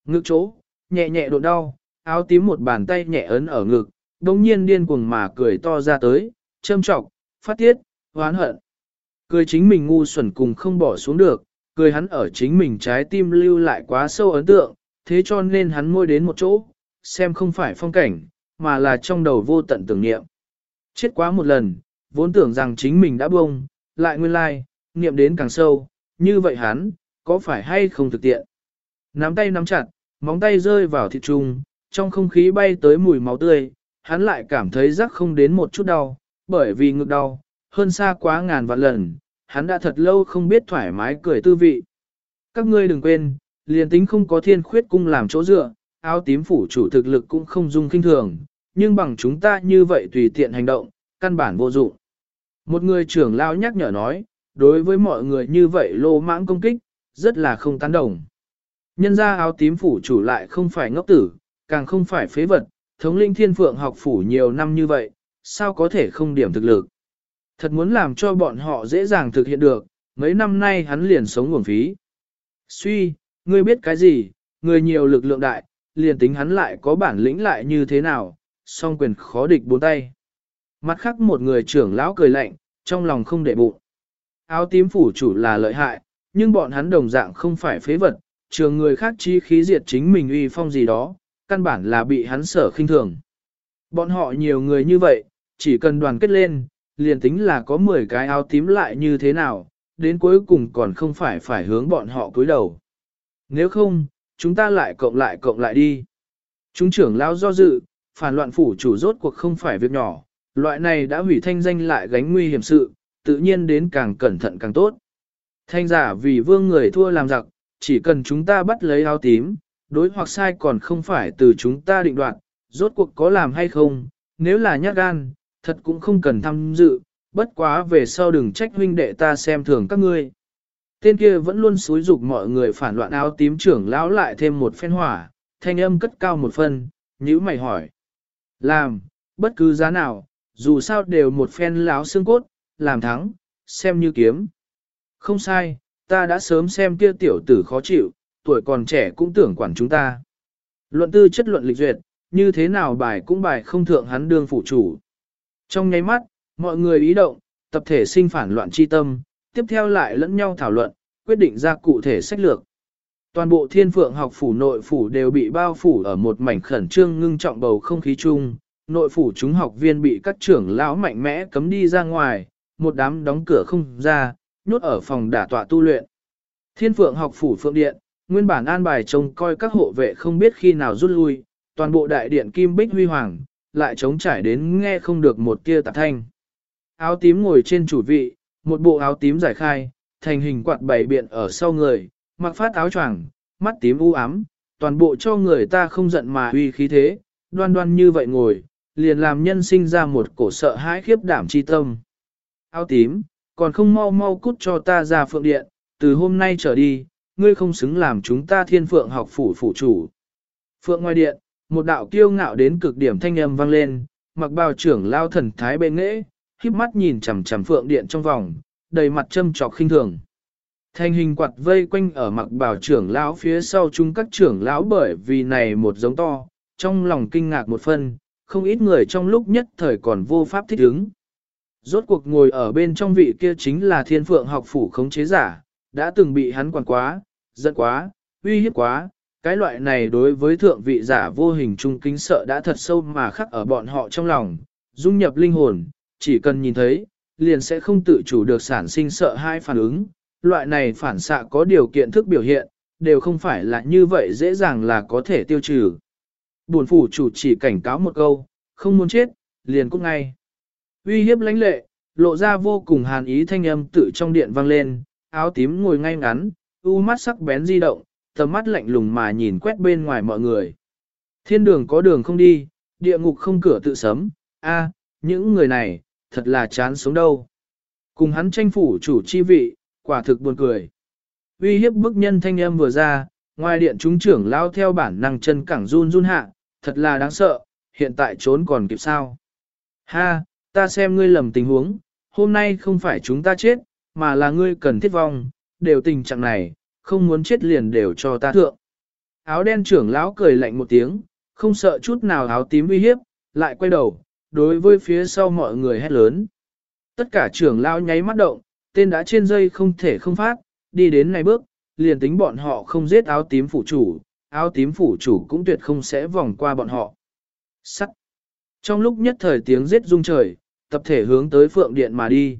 Ngực chỗ, nhẹ nhẹ độ đau, áo tím một bàn tay nhẹ ấn ở ngực, đồng nhiên điên cuồng mà cười to ra tới, châm trọng, phát tiết, hoán hận. Cười chính mình ngu xuẩn cùng không bỏ xuống được, cười hắn ở chính mình trái tim lưu lại quá sâu ấn tượng, thế cho nên hắn môi đến một chỗ, xem không phải phong cảnh, mà là trong đầu vô tận tưởng niệm. Chết quá một lần, vốn tưởng rằng chính mình đã bông, lại nguyên lai, niệm đến càng sâu, như vậy hắn, có phải hay không thực tiện. Nắm tay nắm chặt, móng tay rơi vào thịt trùng, trong không khí bay tới mùi máu tươi, hắn lại cảm thấy rắc không đến một chút đau, bởi vì ngực đau, hơn xa quá ngàn vạn lần, hắn đã thật lâu không biết thoải mái cười tư vị. Các ngươi đừng quên, liền tính không có thiên khuyết cung làm chỗ dựa, áo tím phủ chủ thực lực cũng không dung kinh thường, nhưng bằng chúng ta như vậy tùy tiện hành động, căn bản vô dụng. Một người trưởng lao nhắc nhở nói, đối với mọi người như vậy lô mãng công kích, rất là không tán đồng. Nhân ra áo tím phủ chủ lại không phải ngốc tử, càng không phải phế vật, thống linh thiên phượng học phủ nhiều năm như vậy, sao có thể không điểm thực lực. Thật muốn làm cho bọn họ dễ dàng thực hiện được, mấy năm nay hắn liền sống nguồn phí. Suy, ngươi biết cái gì, người nhiều lực lượng đại, liền tính hắn lại có bản lĩnh lại như thế nào, song quyền khó địch bốn tay. Mặt khác một người trưởng lão cười lạnh, trong lòng không để bụng. Áo tím phủ chủ là lợi hại, nhưng bọn hắn đồng dạng không phải phế vật, trường người khác chi khí diệt chính mình uy phong gì đó, căn bản là bị hắn sở khinh thường. Bọn họ nhiều người như vậy, chỉ cần đoàn kết lên, liền tính là có 10 cái áo tím lại như thế nào, đến cuối cùng còn không phải phải hướng bọn họ cúi đầu. Nếu không, chúng ta lại cộng lại cộng lại đi. Chúng trưởng lão do dự, phản loạn phủ chủ rốt cuộc không phải việc nhỏ, loại này đã hủy thanh danh lại gánh nguy hiểm sự, tự nhiên đến càng cẩn thận càng tốt. Thanh giả vì vương người thua làm giặc, chỉ cần chúng ta bắt lấy áo tím, đối hoặc sai còn không phải từ chúng ta định đoạt, rốt cuộc có làm hay không, nếu là nhát gan, thật cũng không cần tham dự, bất quá về sau đừng trách huynh đệ ta xem thường các ngươi. Tên kia vẫn luôn xúi dục mọi người phản loạn áo tím trưởng lão lại thêm một phen hỏa, thanh âm cất cao một phân, nhữ mày hỏi. Làm, bất cứ giá nào, dù sao đều một phen láo xương cốt, làm thắng, xem như kiếm. Không sai, ta đã sớm xem kia tiểu tử khó chịu, tuổi còn trẻ cũng tưởng quản chúng ta. Luận tư chất luận lịch duyệt, như thế nào bài cũng bài không thượng hắn đương phụ chủ. Trong nháy mắt, mọi người ý động, tập thể sinh phản loạn chi tâm, tiếp theo lại lẫn nhau thảo luận, quyết định ra cụ thể sách lược. Toàn bộ thiên phượng học phủ nội phủ đều bị bao phủ ở một mảnh khẩn trương ngưng trọng bầu không khí chung, nội phủ chúng học viên bị các trưởng lão mạnh mẽ cấm đi ra ngoài, một đám đóng cửa không ra, nhốt ở phòng đả tọa tu luyện. Thiên phượng học phủ phượng điện, nguyên bản an bài trông coi các hộ vệ không biết khi nào rút lui, toàn bộ đại điện kim bích huy hoàng, lại trống trải đến nghe không được một tia tạp thanh. Áo tím ngồi trên chủ vị, một bộ áo tím giải khai, thành hình quạt bảy biện ở sau người, mặc phát áo choàng, mắt tím u ám, toàn bộ cho người ta không giận mà uy khí thế, đoan đoan như vậy ngồi, liền làm nhân sinh ra một cổ sợ hãi khiếp đảm chi tâm. Áo tím, còn không mau mau cút cho ta ra phượng điện, từ hôm nay trở đi, ngươi không xứng làm chúng ta thiên phượng học phủ phủ chủ. Phượng ngoài điện, một đạo kiêu ngạo đến cực điểm thanh âm vang lên, mặc bào trưởng lao thần thái bên nghệ, Híp mắt nhìn chằm chằm phượng điện trong vòng, đầy mặt châm trọc khinh thường. Thanh hình quạt vây quanh ở mặc bảo trưởng lão phía sau chúng các trưởng lão bởi vì này một giống to, trong lòng kinh ngạc một phân, không ít người trong lúc nhất thời còn vô pháp thích ứng. Rốt cuộc ngồi ở bên trong vị kia chính là thiên phượng học phủ khống chế giả, đã từng bị hắn quản quá, giận quá, uy hiếp quá, cái loại này đối với thượng vị giả vô hình trung kính sợ đã thật sâu mà khắc ở bọn họ trong lòng, dung nhập linh hồn, chỉ cần nhìn thấy, liền sẽ không tự chủ được sản sinh sợ hai phản ứng, loại này phản xạ có điều kiện thức biểu hiện, đều không phải là như vậy dễ dàng là có thể tiêu trừ. Buồn phủ chủ chỉ cảnh cáo một câu, không muốn chết, liền cút ngay. Uy hiếp lãnh lệ, lộ ra vô cùng hàn ý thanh âm tự trong điện vang lên, áo tím ngồi ngay ngắn, u mắt sắc bén di động, tầm mắt lạnh lùng mà nhìn quét bên ngoài mọi người. Thiên đường có đường không đi, địa ngục không cửa tự sấm, a, những người này, thật là chán sống đâu. Cùng hắn tranh phủ chủ chi vị, quả thực buồn cười. Uy hiếp bức nhân thanh âm vừa ra, ngoài điện chúng trưởng lao theo bản năng chân cẳng run run hạ, thật là đáng sợ, hiện tại trốn còn kịp sao. Ha, ta xem ngươi lầm tình huống, hôm nay không phải chúng ta chết, mà là ngươi cần thiết vong, đều tình trạng này, không muốn chết liền đều cho ta thượng. Áo đen trưởng lão cười lạnh một tiếng, không sợ chút nào áo tím uy hiếp, lại quay đầu, đối với phía sau mọi người hét lớn. Tất cả trưởng lao nháy mắt động, tên đã trên dây không thể không phát, đi đến này bước, liền tính bọn họ không giết áo tím phủ chủ, áo tím phủ chủ cũng tuyệt không sẽ vòng qua bọn họ. Sắt. Trong lúc nhất thời tiếng giết rung trời, tập thể hướng tới phượng điện mà đi.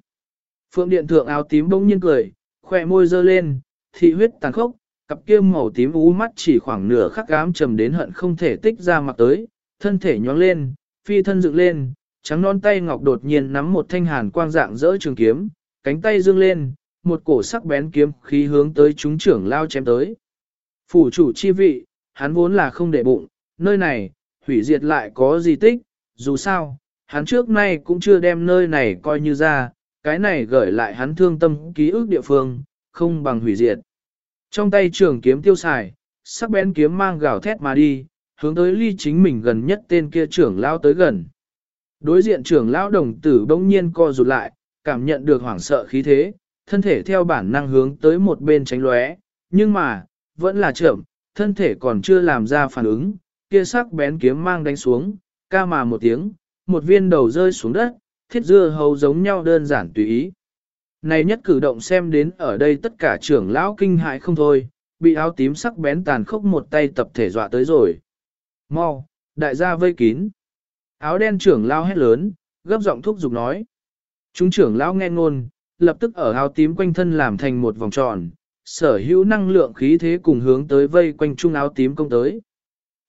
Phượng điện thượng áo tím bỗng nhiên cười, khoe môi dơ lên, thị huyết tàn khốc, cặp kia màu tím ú mắt chỉ khoảng nửa khắc ám trầm đến hận không thể tích ra mặt tới, thân thể nhóng lên, phi thân dựng lên, trắng non tay ngọc đột nhiên nắm một thanh hàn quang dạng dỡ trường kiếm, cánh tay dương lên, một cổ sắc bén kiếm khí hướng tới chúng trưởng lao chém tới. Phủ chủ chi vị, hắn vốn là không để bụng, nơi này, hủy diệt lại có gì tích, dù sao, hắn trước nay cũng chưa đem nơi này coi như ra, cái này gửi lại hắn thương tâm ký ức địa phương, không bằng hủy diệt. Trong tay trường kiếm tiêu xài, sắc bén kiếm mang gào thét mà đi, hướng tới ly chính mình gần nhất tên kia trưởng lao tới gần. Đối diện trưởng lao đồng tử bỗng nhiên co rụt lại, cảm nhận được hoảng sợ khí thế, thân thể theo bản năng hướng tới một bên tránh lóe, nhưng mà, vẫn là chậm, thân thể còn chưa làm ra phản ứng, kia sắc bén kiếm mang đánh xuống, ca mà một tiếng, một viên đầu rơi xuống đất, thiết dưa hầu giống nhau đơn giản tùy ý. Này nhất cử động xem đến ở đây tất cả trưởng lão kinh hại không thôi, bị áo tím sắc bén tàn khốc một tay tập thể dọa tới rồi. Mau, đại gia vây kín. Áo đen trưởng lao hét lớn, gấp giọng thúc giục nói. Chúng trưởng lão nghe ngôn, lập tức ở áo tím quanh thân làm thành một vòng tròn, sở hữu năng lượng khí thế cùng hướng tới vây quanh trung áo tím công tới.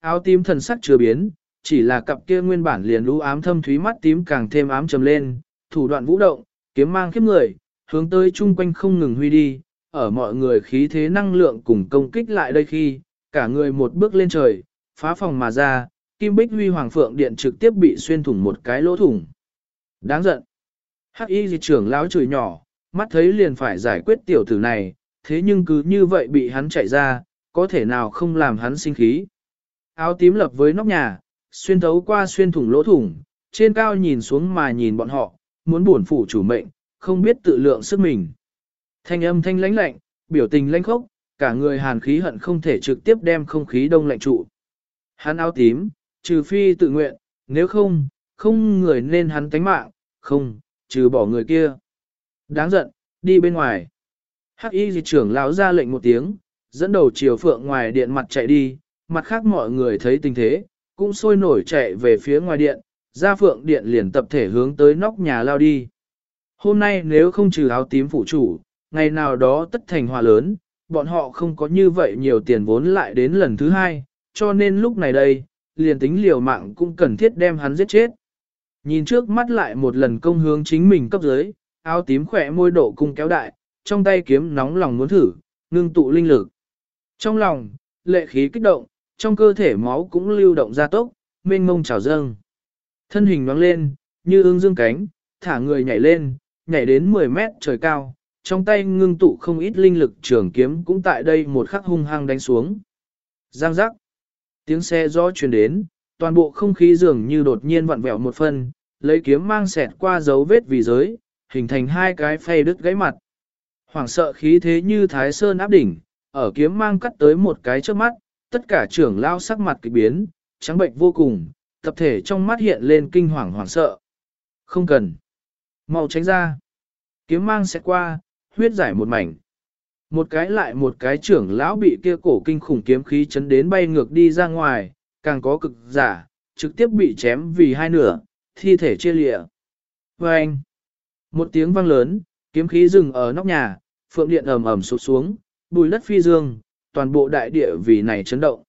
Áo tím thần sắc chưa biến, chỉ là cặp kia nguyên bản liền lũ ám thâm thúy mắt tím càng thêm ám trầm lên, thủ đoạn vũ động, kiếm mang khiếp người, hướng tới chung quanh không ngừng huy đi, ở mọi người khí thế năng lượng cùng công kích lại đây khi, cả người một bước lên trời, phá phòng mà ra, kim bích huy hoàng phượng điện trực tiếp bị xuyên thủng một cái lỗ thủng. Đáng giận. Hắc y Di trưởng lão chửi nhỏ, mắt thấy liền phải giải quyết tiểu tử này, thế nhưng cứ như vậy bị hắn chạy ra, có thể nào không làm hắn sinh khí. Áo tím lập với nóc nhà, xuyên thấu qua xuyên thủng lỗ thủng, trên cao nhìn xuống mà nhìn bọn họ, muốn buồn phủ chủ mệnh, không biết tự lượng sức mình. Thanh âm thanh lãnh lạnh, biểu tình lãnh khốc, cả người hàn khí hận không thể trực tiếp đem không khí đông lạnh trụ. Hắn áo tím, trừ phi tự nguyện, nếu không, không người nên hắn tánh mạng, không, trừ bỏ người kia. Đáng giận, đi bên ngoài. Hắc y di trưởng lão ra lệnh một tiếng, dẫn đầu chiều phượng ngoài điện mặt chạy đi, mặt khác mọi người thấy tình thế, cũng sôi nổi chạy về phía ngoài điện, ra phượng điện liền tập thể hướng tới nóc nhà lao đi. Hôm nay nếu không trừ áo tím phụ chủ, ngày nào đó tất thành hòa lớn, bọn họ không có như vậy nhiều tiền vốn lại đến lần thứ hai, cho nên lúc này đây, liền tính liều mạng cũng cần thiết đem hắn giết chết. Nhìn trước mắt lại một lần công hướng chính mình cấp dưới, áo tím khỏe môi độ cung kéo đại, trong tay kiếm nóng lòng muốn thử, ngưng tụ linh lực. Trong lòng, lệ khí kích động, trong cơ thể máu cũng lưu động ra tốc, mênh mông trào dâng. Thân hình nhoáng lên, như ương dương cánh, thả người nhảy lên, nhảy đến 10 mét trời cao, trong tay ngưng tụ không ít linh lực trường kiếm cũng tại đây một khắc hung hăng đánh xuống. Giang giác. Tiếng xe gió truyền đến, toàn bộ không khí dường như đột nhiên vặn vẹo một phần, lấy kiếm mang xẹt qua dấu vết vì giới, hình thành hai cái phay đứt gãy mặt. Hoàng sợ khí thế như thái sơn áp đỉnh, ở kiếm mang cắt tới một cái trước mắt, tất cả trưởng lao sắc mặt kỳ biến, trắng bệnh vô cùng, tập thể trong mắt hiện lên kinh hoàng hoảng sợ. Không cần. Mau tránh ra. Kiếm mang sẽ qua, huyết giải một mảnh. Một cái lại một cái trưởng lão bị kia cổ kinh khủng kiếm khí chấn đến bay ngược đi ra ngoài, càng có cực giả, trực tiếp bị chém vì hai nửa, thi thể chia lịa. Và anh, một tiếng vang lớn, kiếm khí dừng ở nóc nhà, phượng điện ầm ầm sụp xuống, bùi đất phi dương, toàn bộ đại địa vì này chấn động.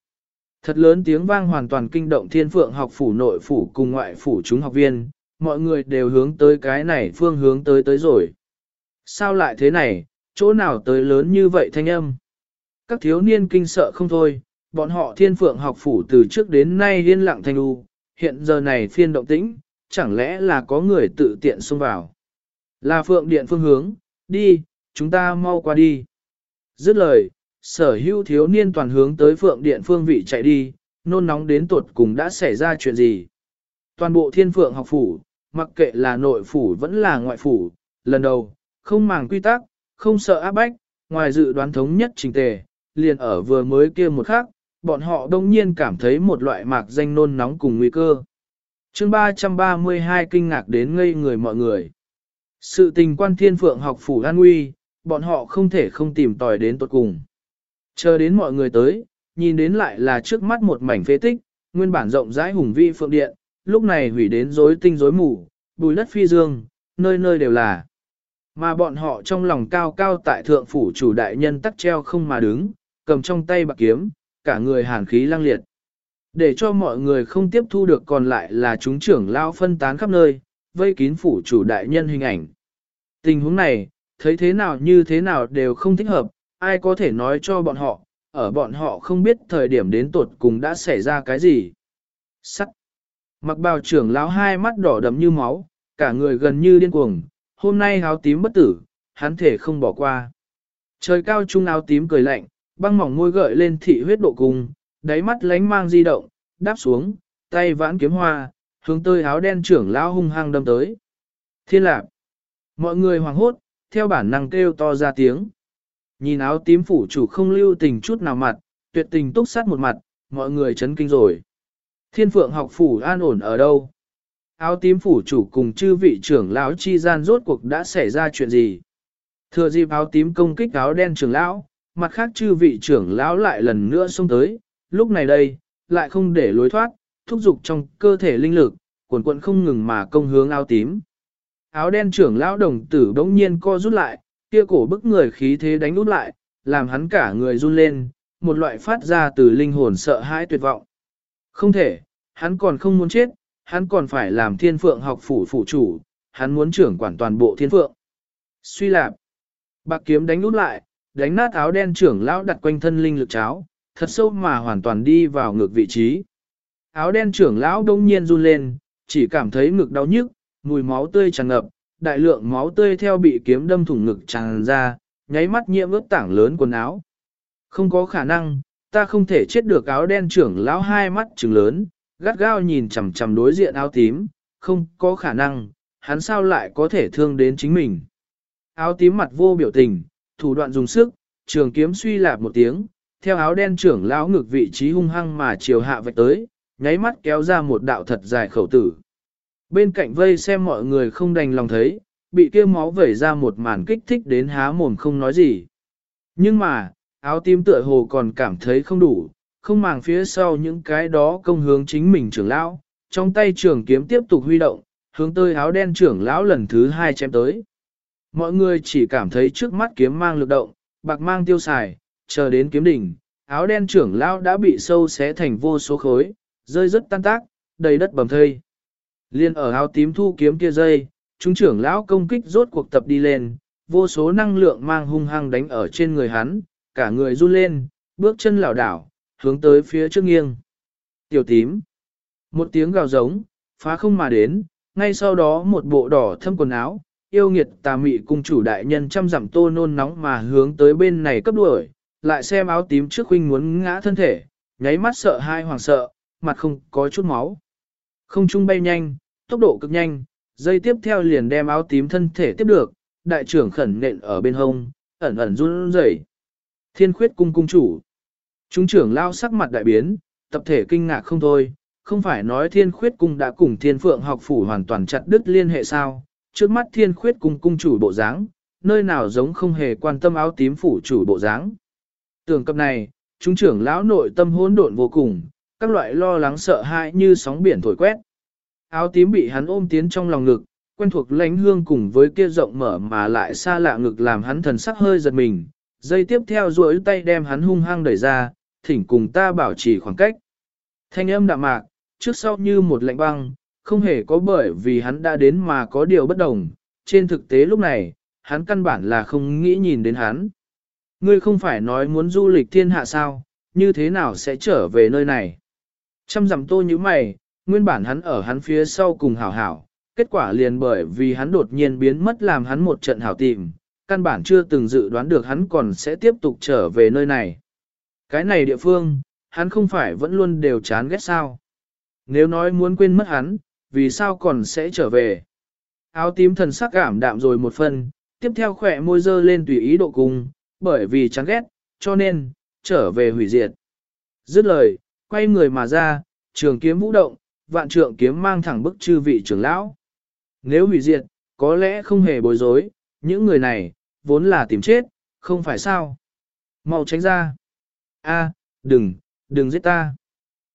Thật lớn tiếng vang hoàn toàn kinh động thiên phượng học phủ nội phủ cùng ngoại phủ chúng học viên, mọi người đều hướng tới cái này phương hướng tới tới rồi. Sao lại thế này, chỗ nào tới lớn như vậy thanh âm? Các thiếu niên kinh sợ không thôi, bọn họ thiên phượng học phủ từ trước đến nay liên lặng thanh u, hiện giờ này phiên động tĩnh, chẳng lẽ là có người tự tiện xông vào. Là phượng điện phương hướng, đi, chúng ta mau qua đi. Dứt lời, sở hữu thiếu niên toàn hướng tới phượng điện phương vị chạy đi, nôn nóng đến tuột cùng đã xảy ra chuyện gì. Toàn bộ thiên phượng học phủ, mặc kệ là nội phủ vẫn là ngoại phủ, lần đầu, không màng quy tắc, không sợ áp bách, ngoài dự đoán thống nhất trình tề, liền ở vừa mới kia một khắc, bọn họ đông nhiên cảm thấy một loại mạc danh nôn nóng cùng nguy cơ. chương 332 kinh ngạc đến ngây người mọi người. Sự tình quan thiên phượng học phủ an nguy, bọn họ không thể không tìm tòi đến tuột cùng. Chờ đến mọi người tới, nhìn đến lại là trước mắt một mảnh phế tích, nguyên bản rộng rãi hùng vi phượng điện, lúc này hủy đến rối tinh rối mù, bùi đất phi dương, nơi nơi đều là. Mà bọn họ trong lòng cao cao tại thượng phủ chủ đại nhân tắc treo không mà đứng, cầm trong tay bạc kiếm, cả người hàn khí lang liệt. Để cho mọi người không tiếp thu được còn lại là chúng trưởng lao phân tán khắp nơi, vây kín phủ chủ đại nhân hình ảnh. Tình huống này, thấy thế nào như thế nào đều không thích hợp, ai có thể nói cho bọn họ, ở bọn họ không biết thời điểm đến tột cùng đã xảy ra cái gì. Sắt. Mặc bào trưởng lão hai mắt đỏ đầm như máu, cả người gần như điên cuồng, hôm nay áo tím bất tử, hắn thể không bỏ qua. Trời cao trung áo tím cười lạnh, băng mỏng môi gợi lên thị huyết độ cùng, đáy mắt lánh mang di động, đáp xuống, tay vãn kiếm hoa, hướng tới áo đen trưởng lão hung hăng đâm tới. Thiên lạc. Mọi người hoàng hốt, theo bản năng kêu to ra tiếng. Nhìn áo tím phủ chủ không lưu tình chút nào mặt, tuyệt tình túc sát một mặt, mọi người chấn kinh rồi. Thiên phượng học phủ an ổn ở đâu? Áo tím phủ chủ cùng chư vị trưởng lão chi gian rốt cuộc đã xảy ra chuyện gì? Thừa dịp áo tím công kích áo đen trưởng lão, mặt khác chư vị trưởng lão lại lần nữa xông tới, lúc này đây, lại không để lối thoát, thúc giục trong cơ thể linh lực, cuồn cuộn không ngừng mà công hướng áo tím. Áo đen trưởng lão đồng tử đống nhiên co rút lại, kia cổ bức người khí thế đánh út lại, làm hắn cả người run lên, một loại phát ra từ linh hồn sợ hãi tuyệt vọng. Không thể, hắn còn không muốn chết, hắn còn phải làm thiên phượng học phủ phủ chủ, hắn muốn trưởng quản toàn bộ thiên phượng. Suy lạp, bạc kiếm đánh nút lại, đánh nát áo đen trưởng lão đặt quanh thân linh lực cháo, thật sâu mà hoàn toàn đi vào ngược vị trí. Áo đen trưởng lão đông nhiên run lên, chỉ cảm thấy ngực đau nhức, mùi máu tươi tràn ngập, đại lượng máu tươi theo bị kiếm đâm thủng ngực tràn ra, nháy mắt nhiễm ướt tảng lớn quần áo. Không có khả năng, ta không thể chết được áo đen trưởng lão hai mắt trừng lớn, gắt gao nhìn chằm chằm đối diện áo tím, không có khả năng, hắn sao lại có thể thương đến chính mình. Áo tím mặt vô biểu tình, thủ đoạn dùng sức, trường kiếm suy lạp một tiếng, theo áo đen trưởng lão ngực vị trí hung hăng mà chiều hạ vạch tới, nháy mắt kéo ra một đạo thật dài khẩu tử. Bên cạnh vây xem mọi người không đành lòng thấy, bị kia máu vẩy ra một màn kích thích đến há mồm không nói gì. Nhưng mà, áo tím tựa hồ còn cảm thấy không đủ, không màng phía sau những cái đó công hướng chính mình trưởng lão, trong tay trường kiếm tiếp tục huy động, hướng tới áo đen trưởng lão lần thứ hai chém tới. Mọi người chỉ cảm thấy trước mắt kiếm mang lực động, bạc mang tiêu xài, chờ đến kiếm đỉnh, áo đen trưởng lão đã bị sâu xé thành vô số khối, rơi rất tan tác, đầy đất bầm thây. Liên ở áo tím thu kiếm kia dây, chúng trưởng lão công kích rốt cuộc tập đi lên, vô số năng lượng mang hung hăng đánh ở trên người hắn, cả người run lên, bước chân lảo đảo, hướng tới phía trước nghiêng. Tiểu tím. Một tiếng gào giống, phá không mà đến, ngay sau đó một bộ đỏ thâm quần áo, yêu nghiệt tà mị cung chủ đại nhân chăm dặm tô nôn nóng mà hướng tới bên này cấp đuổi, lại xem áo tím trước huynh muốn ngã thân thể, nháy mắt sợ hai hoàng sợ, mặt không có chút máu. Không trung bay nhanh, tốc độ cực nhanh, dây tiếp theo liền đem áo tím thân thể tiếp được, đại trưởng khẩn nện ở bên hông, ẩn ẩn run rẩy. Thiên khuyết cung cung chủ. Trung trưởng lao sắc mặt đại biến, tập thể kinh ngạc không thôi, không phải nói thiên khuyết cung đã cùng thiên phượng học phủ hoàn toàn chặt đứt liên hệ sao, trước mắt thiên khuyết cung cung chủ bộ dáng, nơi nào giống không hề quan tâm áo tím phủ chủ bộ dáng. Tưởng cập này, trung trưởng lão nội tâm hỗn độn vô cùng, các loại lo lắng sợ hãi như sóng biển thổi quét. Áo tím bị hắn ôm tiến trong lòng ngực, quen thuộc lánh hương cùng với kia rộng mở mà lại xa lạ ngực làm hắn thần sắc hơi giật mình. Dây tiếp theo duỗi tay đem hắn hung hăng đẩy ra, thỉnh cùng ta bảo trì khoảng cách. Thanh âm đạm mạc, trước sau như một lạnh băng, không hề có bởi vì hắn đã đến mà có điều bất đồng. Trên thực tế lúc này, hắn căn bản là không nghĩ nhìn đến hắn. Ngươi không phải nói muốn du lịch thiên hạ sao, như thế nào sẽ trở về nơi này? Trăm dặm tô như mày, nguyên bản hắn ở hắn phía sau cùng hảo hảo, kết quả liền bởi vì hắn đột nhiên biến mất làm hắn một trận hảo tìm, căn bản chưa từng dự đoán được hắn còn sẽ tiếp tục trở về nơi này. Cái này địa phương, hắn không phải vẫn luôn đều chán ghét sao. Nếu nói muốn quên mất hắn, vì sao còn sẽ trở về? Áo tím thần sắc cảm đạm rồi một phần, tiếp theo khỏe môi dơ lên tùy ý độ cùng, bởi vì chán ghét, cho nên, trở về hủy diệt. Dứt lời, quay người mà ra, trường kiếm vũ động, vạn trượng kiếm mang thẳng bức chư vị trưởng lão. Nếu hủy diệt, có lẽ không hề bối rối, những người này, vốn là tìm chết, không phải sao. Mau tránh ra. A, đừng, đừng giết ta.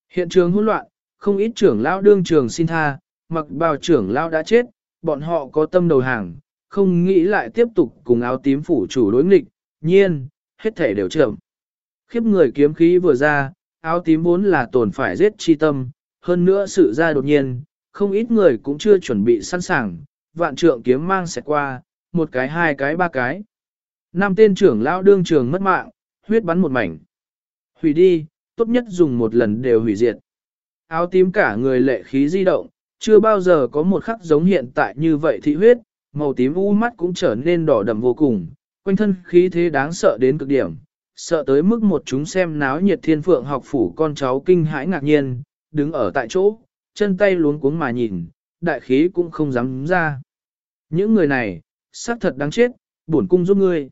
Hiện trường hỗn loạn, không ít trưởng lão đương trường xin tha, mặc bào trưởng lão đã chết, bọn họ có tâm đầu hàng, không nghĩ lại tiếp tục cùng áo tím phủ chủ đối nghịch, nhiên, hết thể đều chậm. Khiếp người kiếm khí vừa ra, áo tím vốn là tồn phải giết chi tâm, hơn nữa sự ra đột nhiên, không ít người cũng chưa chuẩn bị sẵn sàng, vạn trượng kiếm mang sẽ qua, một cái hai cái ba cái. Năm tên trưởng lão đương trường mất mạng, huyết bắn một mảnh. Hủy đi, tốt nhất dùng một lần đều hủy diệt. Áo tím cả người lệ khí di động, chưa bao giờ có một khắc giống hiện tại như vậy thị huyết, màu tím u mắt cũng trở nên đỏ đậm vô cùng, quanh thân khí thế đáng sợ đến cực điểm, sợ tới mức một chúng xem náo nhiệt thiên phượng học phủ con cháu kinh hãi ngạc nhiên, đứng ở tại chỗ, chân tay luống cuống mà nhìn, đại khí cũng không dám ra. Những người này, xác thật đáng chết, bổn cung giúp ngươi.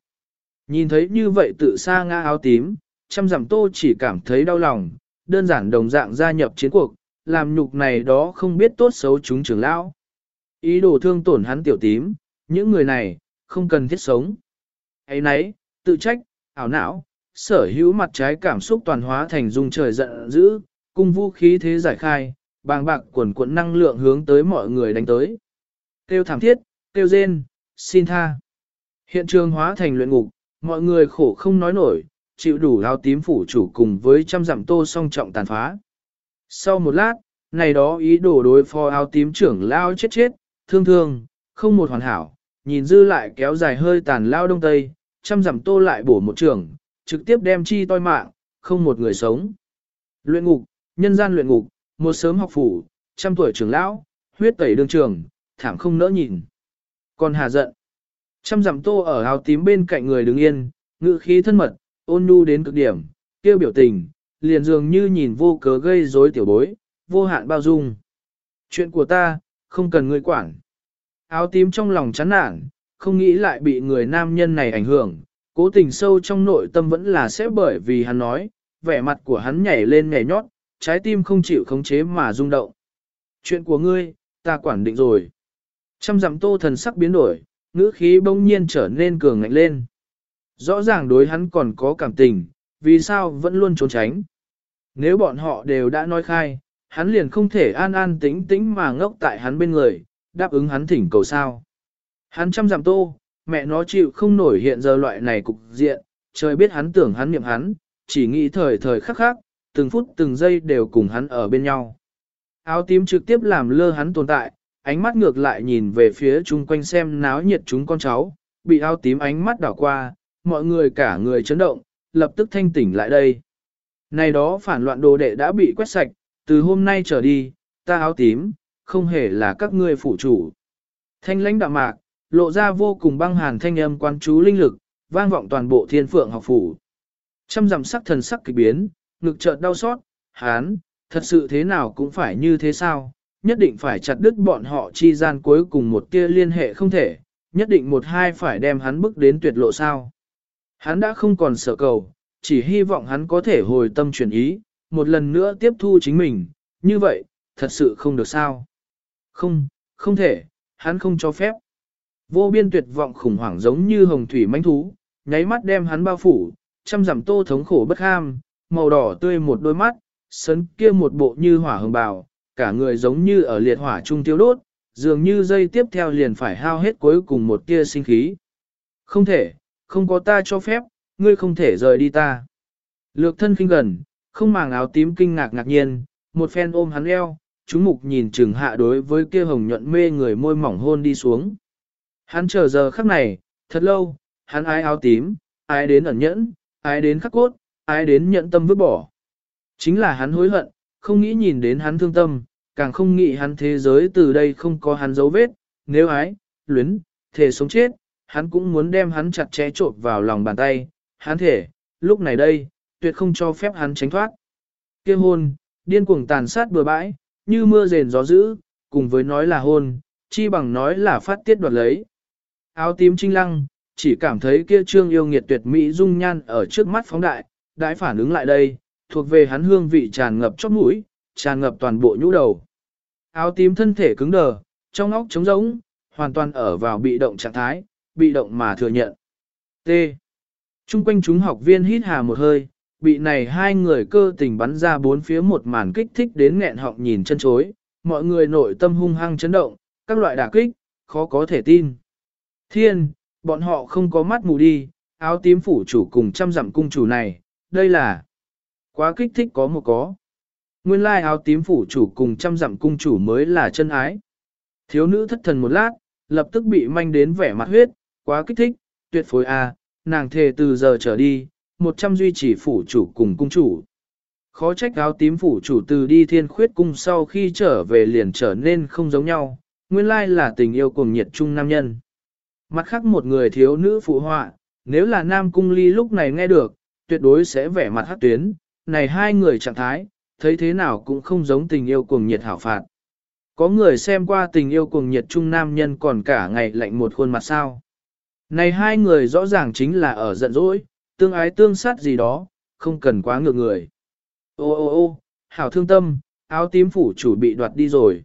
Nhìn thấy như vậy tự xa ngã áo tím, trăm giảm tô chỉ cảm thấy đau lòng, đơn giản đồng dạng gia nhập chiến cuộc, làm nhục này đó không biết tốt xấu chúng trưởng lão. Ý đồ thương tổn hắn tiểu tím, những người này, không cần thiết sống. ấy nấy, tự trách, ảo não, sở hữu mặt trái cảm xúc toàn hóa thành dung trời giận dữ, cung vũ khí thế giải khai, bàng bạc quần cuộn năng lượng hướng tới mọi người đánh tới. Tiêu thảm thiết, tiêu rên, xin tha. Hiện trường hóa thành luyện ngục, mọi người khổ không nói nổi, chịu đủ lao tím phủ chủ cùng với trăm dặm tô song trọng tàn phá. Sau một lát, này đó ý đồ đối phó áo tím trưởng lao chết chết, thương thương, không một hoàn hảo, nhìn dư lại kéo dài hơi tàn lao đông tây, trăm dặm tô lại bổ một trưởng, trực tiếp đem chi toi mạng, không một người sống. Luyện ngục, nhân gian luyện ngục, một sớm học phủ, trăm tuổi trưởng lão, huyết tẩy đương trường, thảm không nỡ nhìn. Còn hà giận, trăm dặm tô ở áo tím bên cạnh người đứng yên, ngự khí thân mật, ôn nhu đến cực điểm, kêu biểu tình, liền dường như nhìn vô cớ gây rối tiểu bối, vô hạn bao dung. Chuyện của ta, không cần ngươi quản. Áo tím trong lòng chán nản, không nghĩ lại bị người nam nhân này ảnh hưởng, cố tình sâu trong nội tâm vẫn là sẽ bởi vì hắn nói, vẻ mặt của hắn nhảy lên nhảy nhót, trái tim không chịu khống chế mà rung động. Chuyện của ngươi, ta quản định rồi. Trăm dặm tô thần sắc biến đổi, ngữ khí bỗng nhiên trở nên cường ngạnh lên. Rõ ràng đối hắn còn có cảm tình, vì sao vẫn luôn trốn tránh. Nếu bọn họ đều đã nói khai, hắn liền không thể an an tĩnh tĩnh mà ngốc tại hắn bên người, đáp ứng hắn thỉnh cầu sao. Hắn chăm giảm tô, mẹ nó chịu không nổi hiện giờ loại này cục diện, trời biết hắn tưởng hắn niệm hắn, chỉ nghĩ thời thời khắc khắc, từng phút từng giây đều cùng hắn ở bên nhau. Áo tím trực tiếp làm lơ hắn tồn tại, ánh mắt ngược lại nhìn về phía chung quanh xem náo nhiệt chúng con cháu, bị áo tím ánh mắt đảo qua, mọi người cả người chấn động, lập tức thanh tỉnh lại đây. Này đó phản loạn đồ đệ đã bị quét sạch, từ hôm nay trở đi, ta áo tím, không hề là các ngươi phụ chủ. Thanh lãnh đạm mạc, lộ ra vô cùng băng hàn thanh âm quan chú linh lực, vang vọng toàn bộ thiên phượng học phủ. Trăm dặm sắc thần sắc kỳ biến, ngực chợt đau xót, hán, thật sự thế nào cũng phải như thế sao, nhất định phải chặt đứt bọn họ chi gian cuối cùng một tia liên hệ không thể, nhất định một hai phải đem hắn bước đến tuyệt lộ sao. Hắn đã không còn sợ cầu, chỉ hy vọng hắn có thể hồi tâm chuyển ý, một lần nữa tiếp thu chính mình, như vậy, thật sự không được sao. Không, không thể, hắn không cho phép. Vô biên tuyệt vọng khủng hoảng giống như hồng thủy manh thú, nháy mắt đem hắn bao phủ, trăm giảm tô thống khổ bất ham, màu đỏ tươi một đôi mắt, sấn kia một bộ như hỏa hồng bào, cả người giống như ở liệt hỏa trung tiêu đốt, dường như dây tiếp theo liền phải hao hết cuối cùng một tia sinh khí. Không thể, không có ta cho phép, ngươi không thể rời đi ta. Lược thân kinh gần, không màng áo tím kinh ngạc ngạc nhiên, một phen ôm hắn eo, chúng mục nhìn chừng hạ đối với kia hồng nhuận mê người môi mỏng hôn đi xuống. Hắn chờ giờ khắc này, thật lâu, hắn ái áo tím, ái đến ẩn nhẫn, ái đến khắc cốt, ái đến nhận tâm vứt bỏ. Chính là hắn hối hận, không nghĩ nhìn đến hắn thương tâm, càng không nghĩ hắn thế giới từ đây không có hắn dấu vết, nếu ái, luyến, thể sống chết, hắn cũng muốn đem hắn chặt chẽ trộn vào lòng bàn tay, hắn thể, lúc này đây, tuyệt không cho phép hắn tránh thoát. kia hôn, điên cuồng tàn sát bừa bãi, như mưa rền gió dữ, cùng với nói là hôn, chi bằng nói là phát tiết đoạt lấy. Áo tím trinh lăng, chỉ cảm thấy kia trương yêu nghiệt tuyệt mỹ dung nhan ở trước mắt phóng đại, đãi phản ứng lại đây, thuộc về hắn hương vị tràn ngập chót mũi, tràn ngập toàn bộ nhũ đầu. Áo tím thân thể cứng đờ, trong óc trống rỗng, hoàn toàn ở vào bị động trạng thái, bị động mà thừa nhận. T. Trung quanh chúng học viên hít hà một hơi, bị này hai người cơ tình bắn ra bốn phía một màn kích thích đến nghẹn họng nhìn chân chối, mọi người nội tâm hung hăng chấn động, các loại đả kích, khó có thể tin. Thiên, bọn họ không có mắt mù đi, áo tím phủ chủ cùng trăm dặm cung chủ này, đây là quá kích thích có một có. Nguyên lai áo tím phủ chủ cùng trăm dặm cung chủ mới là chân ái. Thiếu nữ thất thần một lát, lập tức bị manh đến vẻ mặt huyết, quá kích thích, tuyệt phối a, nàng thề từ giờ trở đi, 100 duy trì phủ chủ cùng cung chủ. Khó trách áo tím phủ chủ từ đi thiên khuyết cung sau khi trở về liền trở nên không giống nhau, nguyên lai là tình yêu cùng nhiệt trung nam nhân. Mặt khác một người thiếu nữ phụ họa, nếu là nam cung ly lúc này nghe được, tuyệt đối sẽ vẻ mặt hát tuyến, này hai người trạng thái, thấy thế nào cũng không giống tình yêu cuồng nhiệt hảo phạt. Có người xem qua tình yêu cuồng nhiệt trung nam nhân còn cả ngày lạnh một khuôn mặt sao. Này hai người rõ ràng chính là ở giận dỗi, tương ái tương sát gì đó, không cần quá ngược người. Ô ô ô, hảo thương tâm, áo tím phủ chủ bị đoạt đi rồi.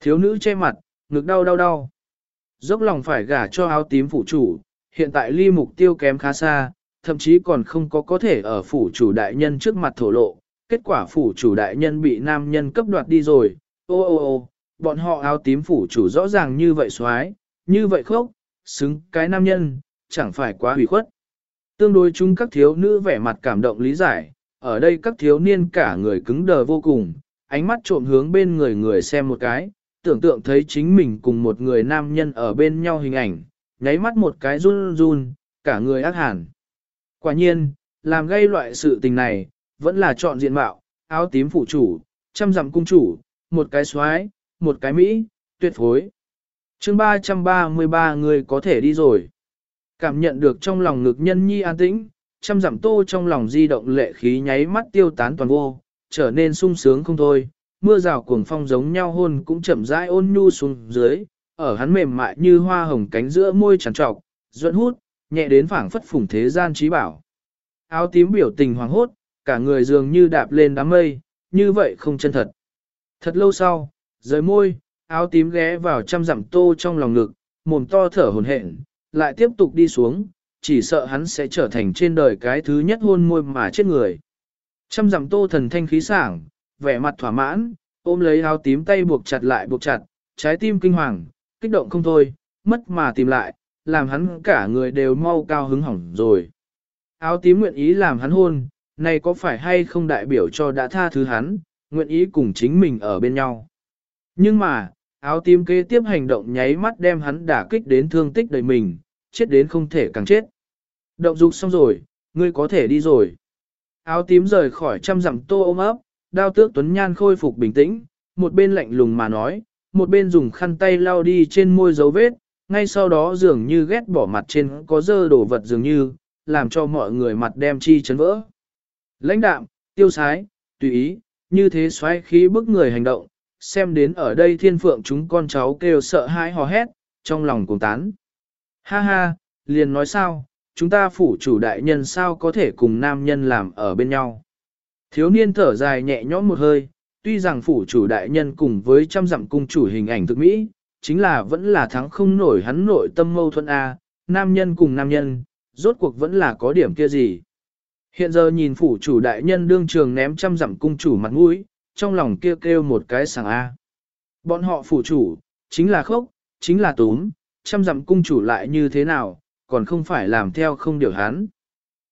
Thiếu nữ che mặt, ngực đau đau đau. Dốc lòng phải gả cho áo tím phủ chủ, hiện tại ly mục tiêu kém khá xa, thậm chí còn không có có thể ở phủ chủ đại nhân trước mặt thổ lộ. Kết quả phủ chủ đại nhân bị nam nhân cấp đoạt đi rồi, ô ô ô, bọn họ áo tím phủ chủ rõ ràng như vậy xoái, như vậy khốc, xứng cái nam nhân, chẳng phải quá hủy khuất. Tương đối chúng các thiếu nữ vẻ mặt cảm động lý giải, ở đây các thiếu niên cả người cứng đờ vô cùng, ánh mắt trộm hướng bên người người xem một cái, tưởng tượng thấy chính mình cùng một người nam nhân ở bên nhau hình ảnh, nháy mắt một cái run run, cả người ác hẳn. Quả nhiên, làm gây loại sự tình này, vẫn là chọn diện mạo, áo tím phụ chủ, trăm dặm cung chủ, một cái xoái, một cái Mỹ, tuyệt phối chương 333 người có thể đi rồi. Cảm nhận được trong lòng ngực nhân nhi an tĩnh, trăm giảm tô trong lòng di động lệ khí nháy mắt tiêu tán toàn vô, trở nên sung sướng không thôi. Mưa rào cuồng phong giống nhau hôn cũng chậm rãi ôn nhu xuống dưới, ở hắn mềm mại như hoa hồng cánh giữa môi tràn trọc, duẫn hút, nhẹ đến phảng phất phủng thế gian trí bảo. Áo tím biểu tình hoàng hốt, cả người dường như đạp lên đám mây, như vậy không chân thật. Thật lâu sau, rời môi, áo tím ghé vào trăm dặm tô trong lòng ngực, mồm to thở hồn hển, lại tiếp tục đi xuống, chỉ sợ hắn sẽ trở thành trên đời cái thứ nhất hôn môi mà chết người. Trăm dặm tô thần thanh khí sảng, vẻ mặt thỏa mãn, ôm lấy áo tím tay buộc chặt lại buộc chặt, trái tim kinh hoàng, kích động không thôi, mất mà tìm lại, làm hắn cả người đều mau cao hứng hỏng rồi. Áo tím nguyện ý làm hắn hôn, này có phải hay không đại biểu cho đã tha thứ hắn, nguyện ý cùng chính mình ở bên nhau. Nhưng mà, áo tím kế tiếp hành động nháy mắt đem hắn đả kích đến thương tích đầy mình, chết đến không thể càng chết. Động dục xong rồi, ngươi có thể đi rồi. Áo tím rời khỏi trăm dặm tô ôm ấp, đao tước tuấn nhan khôi phục bình tĩnh, một bên lạnh lùng mà nói, một bên dùng khăn tay lau đi trên môi dấu vết, ngay sau đó dường như ghét bỏ mặt trên có dơ đổ vật dường như, làm cho mọi người mặt đem chi chấn vỡ. Lãnh đạm, tiêu sái, tùy ý, như thế xoáy khí bức người hành động, xem đến ở đây thiên phượng chúng con cháu kêu sợ hãi hò hét, trong lòng cùng tán. Ha ha, liền nói sao, chúng ta phủ chủ đại nhân sao có thể cùng nam nhân làm ở bên nhau. Thiếu niên thở dài nhẹ nhõm một hơi, tuy rằng phủ chủ đại nhân cùng với trăm dặm cung chủ hình ảnh thực mỹ, chính là vẫn là thắng không nổi hắn nội tâm mâu thuẫn A, nam nhân cùng nam nhân, rốt cuộc vẫn là có điểm kia gì. Hiện giờ nhìn phủ chủ đại nhân đương trường ném trăm dặm cung chủ mặt mũi, trong lòng kêu kêu một cái sảng A. Bọn họ phủ chủ, chính là khốc, chính là túm, chăm dặm cung chủ lại như thế nào, còn không phải làm theo không điều hắn.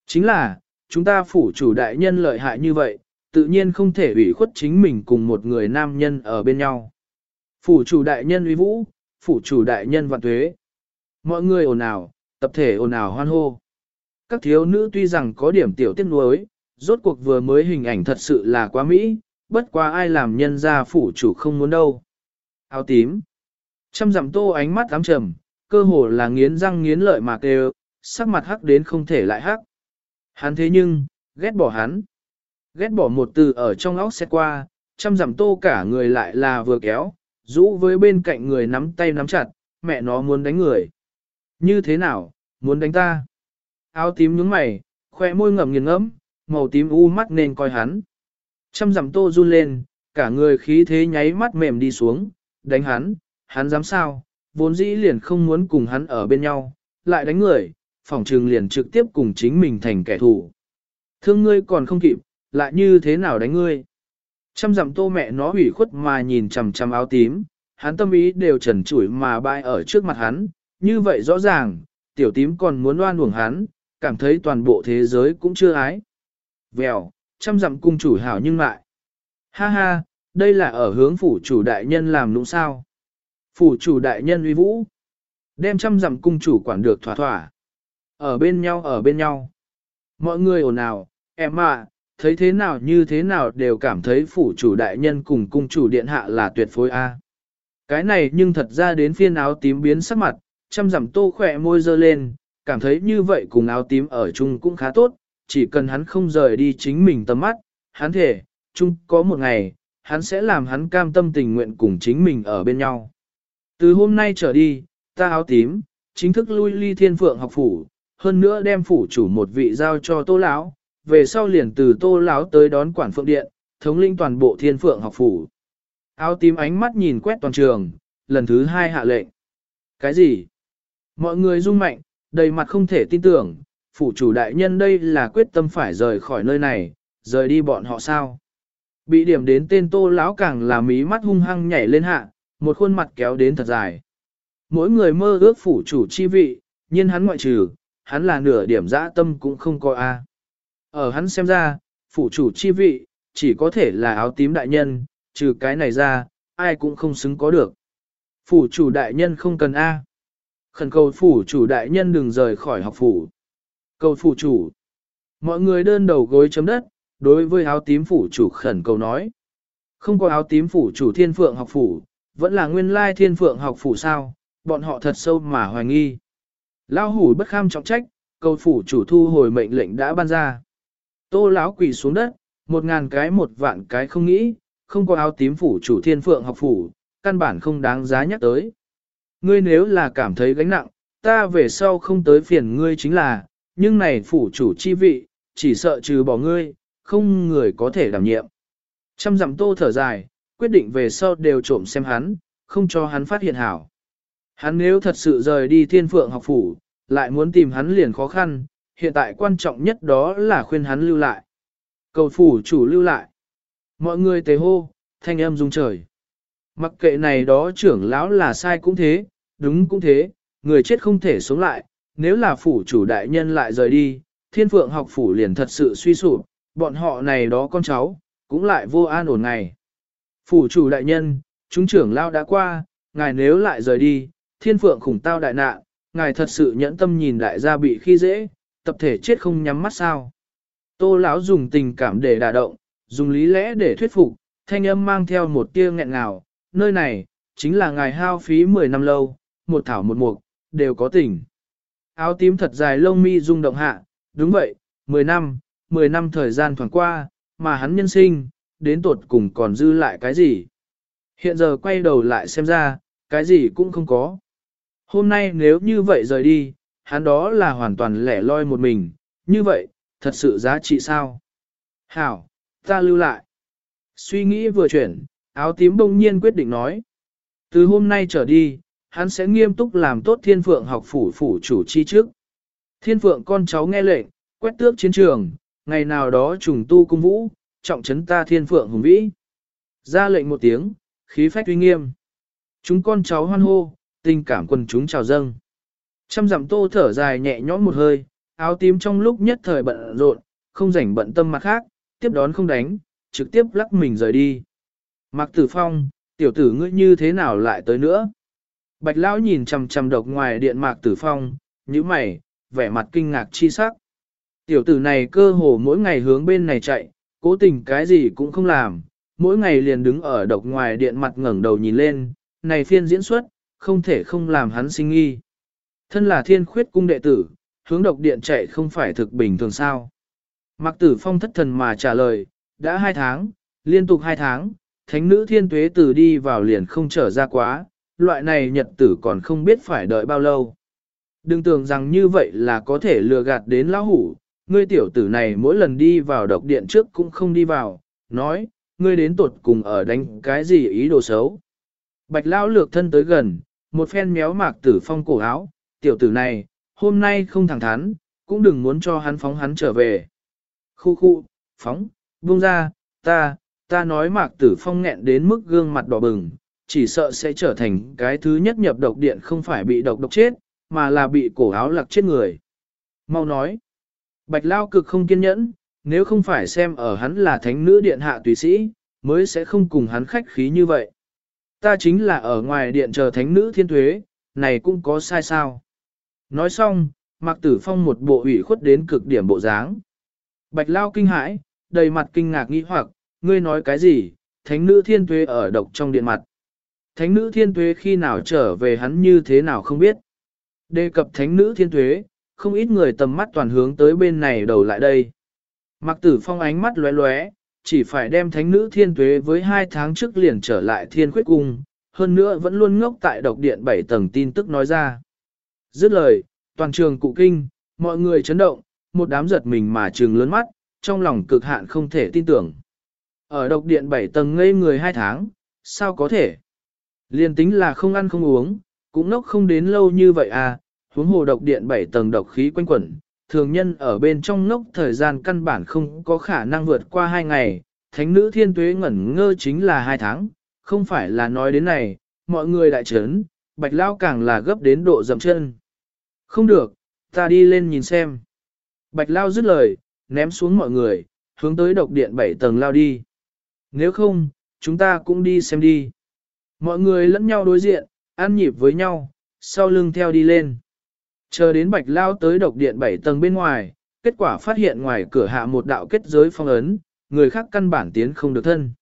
Chính là, chúng ta phủ chủ đại nhân lợi hại như vậy, tự nhiên không thể ủy khuất chính mình cùng một người nam nhân ở bên nhau. Phủ chủ đại nhân uy vũ, phủ chủ đại nhân vạn tuế. Mọi người ồn ào, tập thể ồn ào hoan hô. Các thiếu nữ tuy rằng có điểm tiểu tiết nuối, rốt cuộc vừa mới hình ảnh thật sự là quá mỹ, bất quá ai làm nhân gia phủ chủ không muốn đâu. Áo tím. Trăm dặm tô ánh mắt ám trầm, cơ hồ là nghiến răng nghiến lợi mà kêu, sắc mặt hắc đến không thể lại hắc. Hắn thế nhưng, ghét bỏ hắn. Ghét bỏ một từ ở trong óc xét qua, trăm dặm tô cả người lại là vừa kéo, rũ với bên cạnh người nắm tay nắm chặt, mẹ nó muốn đánh người. Như thế nào, muốn đánh ta? Áo tím nhướng mày, khoe môi ngậm nghiền ngẫm, màu tím u mắt nên coi hắn. Trăm dặm tô run lên, cả người khí thế nháy mắt mềm đi xuống, đánh hắn, hắn dám sao, vốn dĩ liền không muốn cùng hắn ở bên nhau, lại đánh người, phỏng trừng liền trực tiếp cùng chính mình thành kẻ thù. Thương ngươi còn không kịp, lại như thế nào đánh ngươi? Trăm dặm tô mẹ nó ủy khuất mà nhìn chằm chằm áo tím, hắn tâm ý đều trần trụi mà bại ở trước mặt hắn, như vậy rõ ràng, tiểu tím còn muốn oan uổng hắn, cảm thấy toàn bộ thế giới cũng chưa ái. Vèo, trăm dặm cung chủ hảo nhưng lại. Ha ha, đây là ở hướng phủ chủ đại nhân làm đúng sao. Phủ chủ đại nhân uy vũ. Đem trăm dặm cung chủ quản được thỏa thỏa. Ở bên nhau ở bên nhau. Mọi người ồn ào, em ạ, thấy thế nào như thế nào đều cảm thấy phủ chủ đại nhân cùng cung chủ điện hạ là tuyệt phối A. Cái này nhưng thật ra đến phiên áo tím biến sắc mặt, trăm dặm tô khỏe môi dơ lên, cảm thấy như vậy cùng áo tím ở chung cũng khá tốt, chỉ cần hắn không rời đi chính mình tầm mắt, hắn thể, chung có một ngày, hắn sẽ làm hắn cam tâm tình nguyện cùng chính mình ở bên nhau. Từ hôm nay trở đi, ta áo tím, chính thức lui ly thiên phượng học phủ, hơn nữa đem phủ chủ một vị giao cho tô lão, về sau liền từ tô lão tới đón quản phượng điện, thống linh toàn bộ thiên phượng học phủ. Áo tím ánh mắt nhìn quét toàn trường, lần thứ hai hạ lệnh. Cái gì? Mọi người rung mạnh, đầy mặt không thể tin tưởng, phủ chủ đại nhân đây là quyết tâm phải rời khỏi nơi này, rời đi bọn họ sao? Bị điểm đến tên tô lão càng là mí mắt hung hăng nhảy lên hạ, một khuôn mặt kéo đến thật dài. Mỗi người mơ ước phủ chủ chi vị, nhưng hắn ngoại trừ, hắn là nửa điểm dã tâm cũng không coi a. Ở hắn xem ra, phủ chủ chi vị, chỉ có thể là áo tím đại nhân, trừ cái này ra, ai cũng không xứng có được. Phủ chủ đại nhân không cần A. Khẩn cầu phủ chủ đại nhân đừng rời khỏi học phủ. Cầu phủ chủ. Mọi người đơn đầu gối chấm đất, đối với áo tím phủ chủ khẩn cầu nói. Không có áo tím phủ chủ thiên phượng học phủ, vẫn là nguyên lai thiên phượng học phủ sao, bọn họ thật sâu mà hoài nghi. Lao hủ bất kham trọng trách, cầu phủ chủ thu hồi mệnh lệnh đã ban ra. Tô lão quỳ xuống đất, một ngàn cái một vạn cái không nghĩ, không có áo tím phủ chủ thiên phượng học phủ, căn bản không đáng giá nhắc tới. Ngươi nếu là cảm thấy gánh nặng, ta về sau không tới phiền ngươi chính là, nhưng này phủ chủ chi vị, chỉ sợ trừ bỏ ngươi, không người có thể đảm nhiệm. Trăm dặm tô thở dài, quyết định về sau đều trộm xem hắn, không cho hắn phát hiện hảo. Hắn nếu thật sự rời đi thiên phượng học phủ, lại muốn tìm hắn liền khó khăn, hiện tại quan trọng nhất đó là khuyên hắn lưu lại. Cầu phủ chủ lưu lại. Mọi người tề hô, thanh âm rung trời. Mặc kệ này đó trưởng lão là sai cũng thế, đúng cũng thế, người chết không thể sống lại, nếu là phủ chủ đại nhân lại rời đi, thiên phượng học phủ liền thật sự suy sụp, bọn họ này đó con cháu, cũng lại vô an ổn ngày. Phủ chủ đại nhân, chúng trưởng lao đã qua, ngài nếu lại rời đi, thiên phượng khủng tao đại nạn, ngài thật sự nhẫn tâm nhìn đại gia bị khi dễ, tập thể chết không nhắm mắt sao. Tô lão dùng tình cảm để đả động, dùng lý lẽ để thuyết phục, thanh âm mang theo một tia nghẹn ngào, nơi này, chính là ngài hao phí 10 năm lâu, một thảo một mục, đều có tình. Áo tím thật dài lông mi rung động hạ, đúng vậy, 10 năm, 10 năm thời gian thoảng qua, mà hắn nhân sinh, đến tột cùng còn dư lại cái gì. Hiện giờ quay đầu lại xem ra, cái gì cũng không có. Hôm nay nếu như vậy rời đi, hắn đó là hoàn toàn lẻ loi một mình, như vậy, thật sự giá trị sao? Hảo, ta lưu lại. Suy nghĩ vừa chuyển, áo tím bỗng nhiên quyết định nói. Từ hôm nay trở đi, hắn sẽ nghiêm túc làm tốt thiên phượng học phủ phủ chủ chi trước. Thiên phượng con cháu nghe lệnh, quét tước chiến trường, ngày nào đó trùng tu cung vũ, trọng trấn ta thiên phượng hùng vĩ. Ra lệnh một tiếng, khí phách uy nghiêm. Chúng con cháu hoan hô, tình cảm quần chúng chào dâng. Trăm dặm tô thở dài nhẹ nhõm một hơi, áo tím trong lúc nhất thời bận rộn, không rảnh bận tâm mặt khác, tiếp đón không đánh, trực tiếp lắc mình rời đi. Mạc Tử Phong, tiểu tử ngươi như thế nào lại tới nữa? Bạch Lão nhìn chằm chằm độc ngoài điện Mạc Tử Phong, nhíu mày, vẻ mặt kinh ngạc chi sắc. Tiểu tử này cơ hồ mỗi ngày hướng bên này chạy, cố tình cái gì cũng không làm, mỗi ngày liền đứng ở độc ngoài điện mặt ngẩng đầu nhìn lên, này phiên diễn xuất, không thể không làm hắn sinh nghi. Thân là thiên khuyết cung đệ tử, hướng độc điện chạy không phải thực bình thường sao. Mạc Tử Phong thất thần mà trả lời, đã hai tháng, liên tục hai tháng, thánh nữ thiên tuế tử đi vào liền không trở ra quá, loại này nhật tử còn không biết phải đợi bao lâu. Đừng tưởng rằng như vậy là có thể lừa gạt đến lão hủ, ngươi tiểu tử này mỗi lần đi vào độc điện trước cũng không đi vào, nói, ngươi đến tuột cùng ở đánh cái gì ý đồ xấu. Bạch lão lược thân tới gần, một phen méo mạc tử phong cổ áo, tiểu tử này, hôm nay không thẳng thắn, cũng đừng muốn cho hắn phóng hắn trở về. Khu khu, phóng, buông ra, ta, ta nói mạc tử phong nghẹn đến mức gương mặt đỏ bừng, chỉ sợ sẽ trở thành cái thứ nhất nhập độc điện không phải bị độc độc chết, mà là bị cổ áo lặc chết người. Mau nói, bạch lao cực không kiên nhẫn, nếu không phải xem ở hắn là thánh nữ điện hạ tùy sĩ, mới sẽ không cùng hắn khách khí như vậy. Ta chính là ở ngoài điện chờ thánh nữ thiên thuế, này cũng có sai sao. Nói xong, Mạc Tử Phong một bộ ủy khuất đến cực điểm bộ dáng. Bạch Lao kinh hãi, đầy mặt kinh ngạc nghi hoặc, ngươi nói cái gì, thánh nữ thiên thuế ở độc trong điện mặt. Thánh nữ thiên tuế khi nào trở về hắn như thế nào không biết. Đề cập thánh nữ thiên tuế, không ít người tầm mắt toàn hướng tới bên này đầu lại đây. Mặc Tử Phong ánh mắt lóe lóe, chỉ phải đem thánh nữ thiên tuế với hai tháng trước liền trở lại thiên khuyết cung, hơn nữa vẫn luôn ngốc tại độc điện bảy tầng tin tức nói ra. Dứt lời, toàn trường cụ kinh, mọi người chấn động, một đám giật mình mà trừng lớn mắt, trong lòng cực hạn không thể tin tưởng. Ở độc điện Bảy tầng ngây người hai tháng, sao có thể? Liên tính là không ăn không uống, cũng nốc không đến lâu như vậy à, huống hồ độc điện 7 tầng độc khí quanh quẩn, thường nhân ở bên trong nốc thời gian căn bản không có khả năng vượt qua 2 ngày, thánh nữ thiên tuế ngẩn ngơ chính là 2 tháng, không phải là nói đến này, mọi người đại chấn, bạch lao càng là gấp đến độ dậm chân. Không được, ta đi lên nhìn xem. Bạch lao dứt lời, ném xuống mọi người, hướng tới độc điện 7 tầng lao đi. Nếu không, chúng ta cũng đi xem đi. Mọi người lẫn nhau đối diện, ăn nhịp với nhau, sau lưng theo đi lên. Chờ đến bạch lao tới độc điện 7 tầng bên ngoài, kết quả phát hiện ngoài cửa hạ một đạo kết giới phong ấn, người khác căn bản tiến không được thân.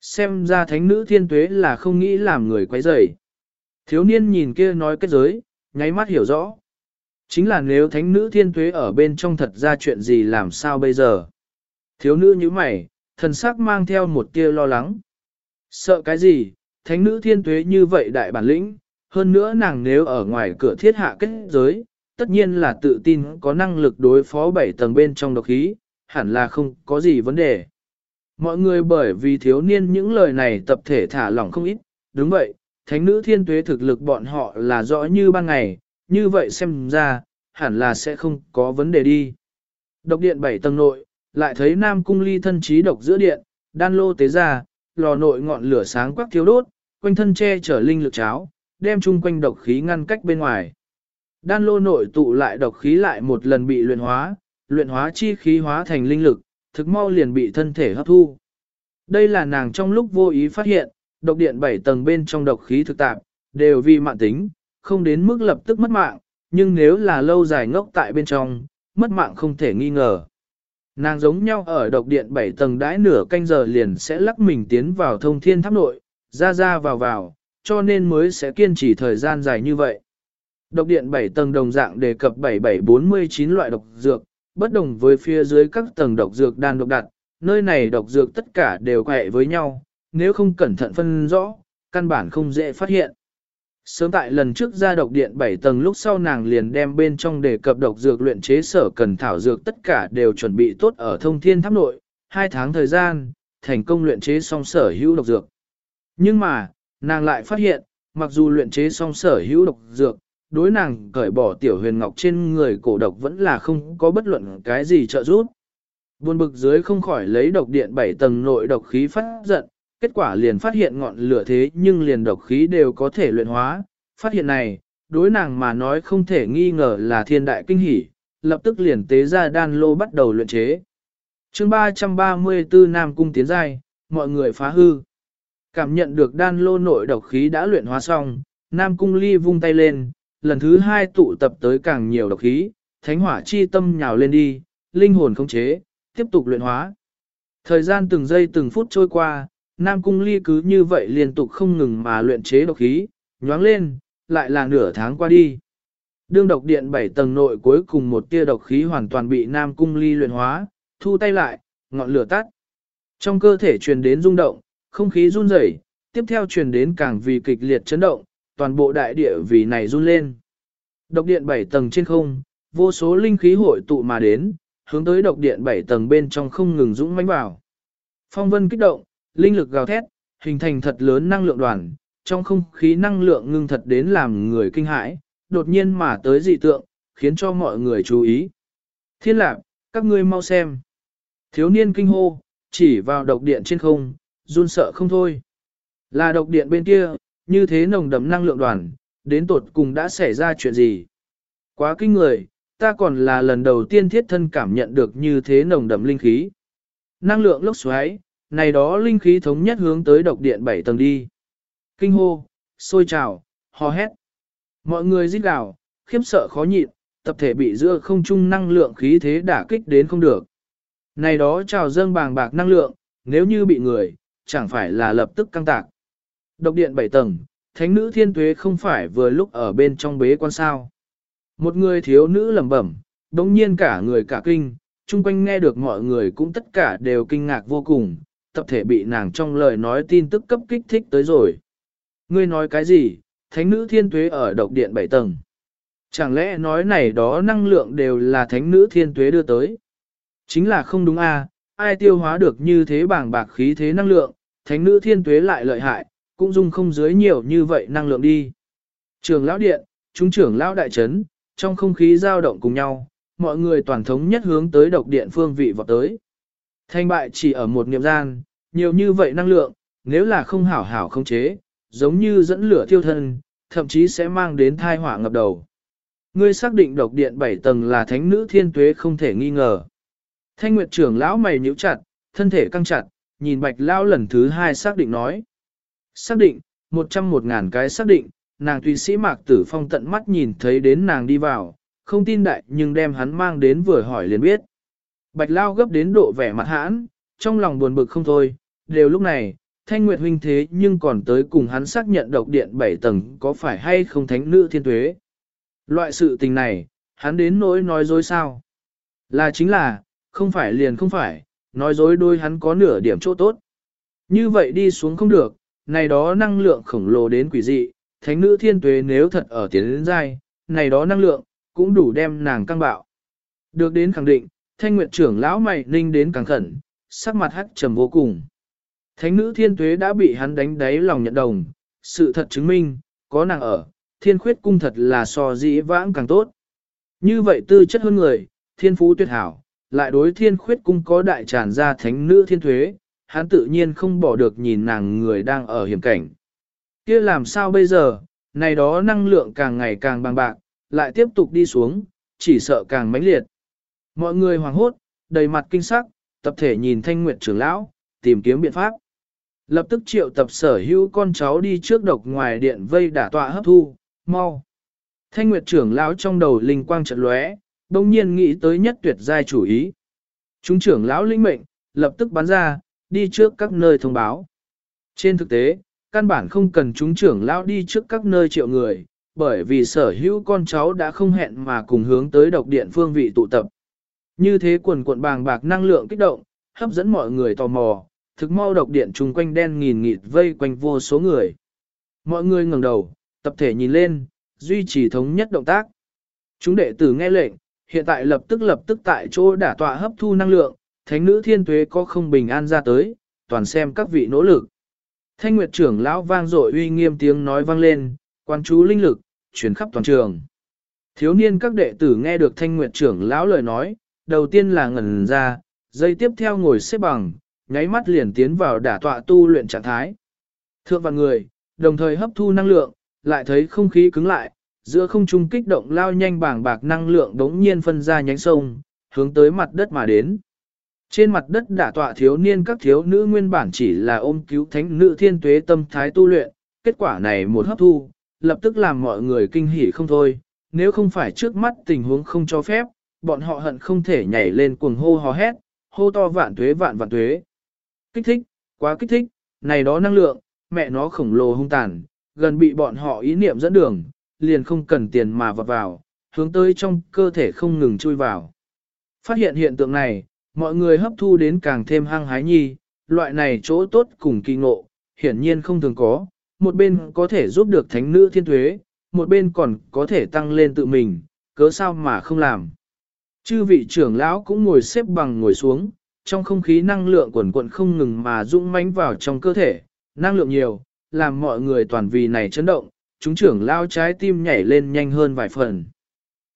Xem ra thánh nữ thiên tuế là không nghĩ làm người quấy rầy. Thiếu niên nhìn kia nói kết giới, nháy mắt hiểu rõ. Chính là nếu thánh nữ thiên tuế ở bên trong thật ra chuyện gì làm sao bây giờ. Thiếu nữ như mày, thần sắc mang theo một tia lo lắng. Sợ cái gì, thánh nữ thiên tuế như vậy đại bản lĩnh, hơn nữa nàng nếu ở ngoài cửa thiết hạ kết giới, tất nhiên là tự tin có năng lực đối phó bảy tầng bên trong độc khí, hẳn là không có gì vấn đề. Mọi người bởi vì thiếu niên những lời này tập thể thả lỏng không ít, đúng vậy, thánh nữ thiên tuế thực lực bọn họ là rõ như ban ngày, như vậy xem ra, hẳn là sẽ không có vấn đề đi. Độc điện bảy tầng nội, lại thấy Nam Cung ly thân trí độc giữa điện, đan lô tế ra, lò nội ngọn lửa sáng quắc thiếu đốt, quanh thân che chở linh lực cháo, đem chung quanh độc khí ngăn cách bên ngoài. Đan lô nội tụ lại độc khí lại một lần bị luyện hóa, luyện hóa chi khí hóa thành linh lực, thực mau liền bị thân thể hấp thu. Đây là nàng trong lúc vô ý phát hiện, độc điện 7 tầng bên trong độc khí thực tạp, đều vì mạng tính, không đến mức lập tức mất mạng, nhưng nếu là lâu dài ngốc tại bên trong, mất mạng không thể nghi ngờ. Nàng giống nhau ở độc điện 7 tầng đãi nửa canh giờ liền sẽ lắc mình tiến vào thông thiên tháp nội, ra ra vào vào, cho nên mới sẽ kiên trì thời gian dài như vậy. Độc điện 7 tầng đồng dạng đề cập 7749 loại độc dược, bất đồng với phía dưới các tầng độc dược đan độc đặt, nơi này độc dược tất cả đều quẹ với nhau, nếu không cẩn thận phân rõ, căn bản không dễ phát hiện. Sớm tại lần trước ra độc điện 7 tầng lúc sau nàng liền đem bên trong đề cập độc dược luyện chế sở cần thảo dược tất cả đều chuẩn bị tốt ở thông thiên tháp nội, hai tháng thời gian, thành công luyện chế xong sở hữu độc dược. Nhưng mà, nàng lại phát hiện, mặc dù luyện chế xong sở hữu độc dược, đối nàng cởi bỏ tiểu huyền ngọc trên người cổ độc vẫn là không có bất luận cái gì trợ giúp. Buồn bực dưới không khỏi lấy độc điện 7 tầng nội độc khí phát giận, kết quả liền phát hiện ngọn lửa thế nhưng liền độc khí đều có thể luyện hóa. Phát hiện này, đối nàng mà nói không thể nghi ngờ là thiên đại kinh hỷ, lập tức liền tế ra đan lô bắt đầu luyện chế. chương 334 Nam Cung tiến giai, mọi người phá hư. Cảm nhận được đan lô nội độc khí đã luyện hóa xong, Nam Cung ly vung tay lên, lần thứ hai tụ tập tới càng nhiều độc khí, thánh hỏa chi tâm nhào lên đi, linh hồn không chế, tiếp tục luyện hóa. Thời gian từng giây từng phút trôi qua, Nam Cung Ly cứ như vậy liên tục không ngừng mà luyện chế độc khí, nhoáng lên, lại là nửa tháng qua đi. Đương độc điện 7 tầng nội cuối cùng một tia độc khí hoàn toàn bị Nam Cung Ly luyện hóa, thu tay lại, ngọn lửa tắt. Trong cơ thể truyền đến rung động, không khí run rẩy, tiếp theo truyền đến càng vì kịch liệt chấn động, toàn bộ đại địa vì này run lên. Độc điện 7 tầng trên không, vô số linh khí hội tụ mà đến, hướng tới độc điện 7 tầng bên trong không ngừng dũng mãnh vào. Phong vân kích động, linh lực gào thét, hình thành thật lớn năng lượng đoàn, trong không khí năng lượng ngưng thật đến làm người kinh hãi, đột nhiên mà tới dị tượng, khiến cho mọi người chú ý. Thiên lạc, các ngươi mau xem. Thiếu niên kinh hô, chỉ vào độc điện trên không, run sợ không thôi. Là độc điện bên kia, như thế nồng đậm năng lượng đoàn, đến tột cùng đã xảy ra chuyện gì? Quá kinh người, ta còn là lần đầu tiên thiết thân cảm nhận được như thế nồng đậm linh khí. Năng lượng lốc xoáy, này đó linh khí thống nhất hướng tới độc điện 7 tầng đi. Kinh hô, sôi trào, hò hét. Mọi người rít gào, khiếp sợ khó nhịn, tập thể bị giữa không trung năng lượng khí thế đả kích đến không được. Này đó trào dâng bàng bạc năng lượng, nếu như bị người, chẳng phải là lập tức căng tạc. Độc điện 7 tầng, thánh nữ thiên tuế không phải vừa lúc ở bên trong bế quan sao. Một người thiếu nữ lẩm bẩm, đống nhiên cả người cả kinh, chung quanh nghe được mọi người cũng tất cả đều kinh ngạc vô cùng, tập thể bị nàng trong lời nói tin tức cấp kích thích tới rồi. Ngươi nói cái gì, thánh nữ thiên tuế ở độc điện 7 tầng. Chẳng lẽ nói này đó năng lượng đều là thánh nữ thiên tuế đưa tới? Chính là không đúng a, à, ai tiêu hóa được như thế bảng bạc khí thế năng lượng, thánh nữ thiên tuế lại lợi hại, cũng dung không dưới nhiều như vậy năng lượng đi. Trường lão điện, chúng trưởng lão đại trấn, trong không khí dao động cùng nhau, mọi người toàn thống nhất hướng tới độc điện phương vị vọt tới. Thành bại chỉ ở một niệm gian, nhiều như vậy năng lượng, nếu là không hảo hảo không chế, giống như dẫn lửa thiêu thân, thậm chí sẽ mang đến thai họa ngập đầu. Ngươi xác định độc điện 7 tầng là thánh nữ thiên tuế không thể nghi ngờ. Thanh Nguyệt trưởng lão mày nhíu chặt, thân thể căng chặt, nhìn bạch lão lần thứ hai xác định nói. Xác định, một trăm một ngàn cái xác định, nàng tùy sĩ mạc tử phong tận mắt nhìn thấy đến nàng đi vào, không tin đại nhưng đem hắn mang đến vừa hỏi liền biết. Bạch lao gấp đến độ vẻ mặt hãn, trong lòng buồn bực không thôi, đều lúc này, thanh nguyệt huynh thế nhưng còn tới cùng hắn xác nhận độc điện 7 tầng có phải hay không thánh nữ thiên tuế. Loại sự tình này, hắn đến nỗi nói dối sao? Là chính là, không phải liền không phải, nói dối đôi hắn có nửa điểm chỗ tốt. Như vậy đi xuống không được, này đó năng lượng khổng lồ đến quỷ dị, thánh nữ thiên tuế nếu thật ở tiến đến dai, này đó năng lượng, cũng đủ đem nàng căng bạo. Được đến khẳng định, thanh nguyệt trưởng lão mày ninh đến càng khẩn, sắc mặt hắc trầm vô cùng. Thánh nữ thiên tuế đã bị hắn đánh đáy lòng nhận đồng, sự thật chứng minh, có nàng ở, thiên khuyết cung thật là so dĩ vãng càng tốt. Như vậy tư chất hơn người, thiên phú tuyệt hảo, lại đối thiên khuyết cung có đại tràn ra thánh nữ thiên thuế, hắn tự nhiên không bỏ được nhìn nàng người đang ở hiểm cảnh. kia làm sao bây giờ, này đó năng lượng càng ngày càng bằng bạc, lại tiếp tục đi xuống, chỉ sợ càng mãnh liệt. Mọi người hoảng hốt, đầy mặt kinh sắc, tập thể nhìn thanh nguyệt trưởng lão, tìm kiếm biện pháp. Lập tức triệu tập sở hữu con cháu đi trước độc ngoài điện vây đả tọa hấp thu, mau. Thanh nguyệt trưởng lão trong đầu linh quang trận lóe, đồng nhiên nghĩ tới nhất tuyệt giai chủ ý. Chúng trưởng lão linh mệnh, lập tức bắn ra, đi trước các nơi thông báo. Trên thực tế, căn bản không cần chúng trưởng lão đi trước các nơi triệu người, bởi vì sở hữu con cháu đã không hẹn mà cùng hướng tới độc điện phương vị tụ tập. Như thế quần cuộn bàng bạc năng lượng kích động, hấp dẫn mọi người tò mò, thực mau độc điện chung quanh đen nghìn nghịt vây quanh vô số người. Mọi người ngẩng đầu, tập thể nhìn lên, duy trì thống nhất động tác. Chúng đệ tử nghe lệnh, hiện tại lập tức lập tức tại chỗ đả tọa hấp thu năng lượng, thánh nữ thiên tuế có không bình an ra tới, toàn xem các vị nỗ lực. Thanh Nguyệt trưởng lão vang dội uy nghiêm tiếng nói vang lên, quan chú linh lực, chuyển khắp toàn trường. Thiếu niên các đệ tử nghe được Thanh Nguyệt trưởng lão lời nói, đầu tiên là ngẩn ra, dây tiếp theo ngồi xếp bằng, nháy mắt liền tiến vào đả tọa tu luyện trạng thái. Thượng vạn người, đồng thời hấp thu năng lượng, lại thấy không khí cứng lại, giữa không trung kích động lao nhanh bảng bạc năng lượng đống nhiên phân ra nhánh sông, hướng tới mặt đất mà đến. Trên mặt đất đả tọa thiếu niên các thiếu nữ nguyên bản chỉ là ôm cứu thánh nữ thiên tuế tâm thái tu luyện, kết quả này một hấp thu, lập tức làm mọi người kinh hỉ không thôi, nếu không phải trước mắt tình huống không cho phép, bọn họ hận không thể nhảy lên cuồng hô hò hét, hô to vạn tuế vạn vạn tuế. Kích thích, quá kích thích, này đó năng lượng, mẹ nó khổng lồ hung tàn, gần bị bọn họ ý niệm dẫn đường, liền không cần tiền mà vọt vào, hướng tới trong cơ thể không ngừng chui vào. Phát hiện hiện tượng này, mọi người hấp thu đến càng thêm hăng hái nhi, loại này chỗ tốt cùng kỳ ngộ, hiển nhiên không thường có, một bên có thể giúp được thánh nữ thiên thuế, một bên còn có thể tăng lên tự mình, cớ sao mà không làm. Chư vị trưởng lão cũng ngồi xếp bằng ngồi xuống, trong không khí năng lượng quần quận không ngừng mà dũng mãnh vào trong cơ thể, năng lượng nhiều, làm mọi người toàn vì này chấn động, chúng trưởng lão trái tim nhảy lên nhanh hơn vài phần.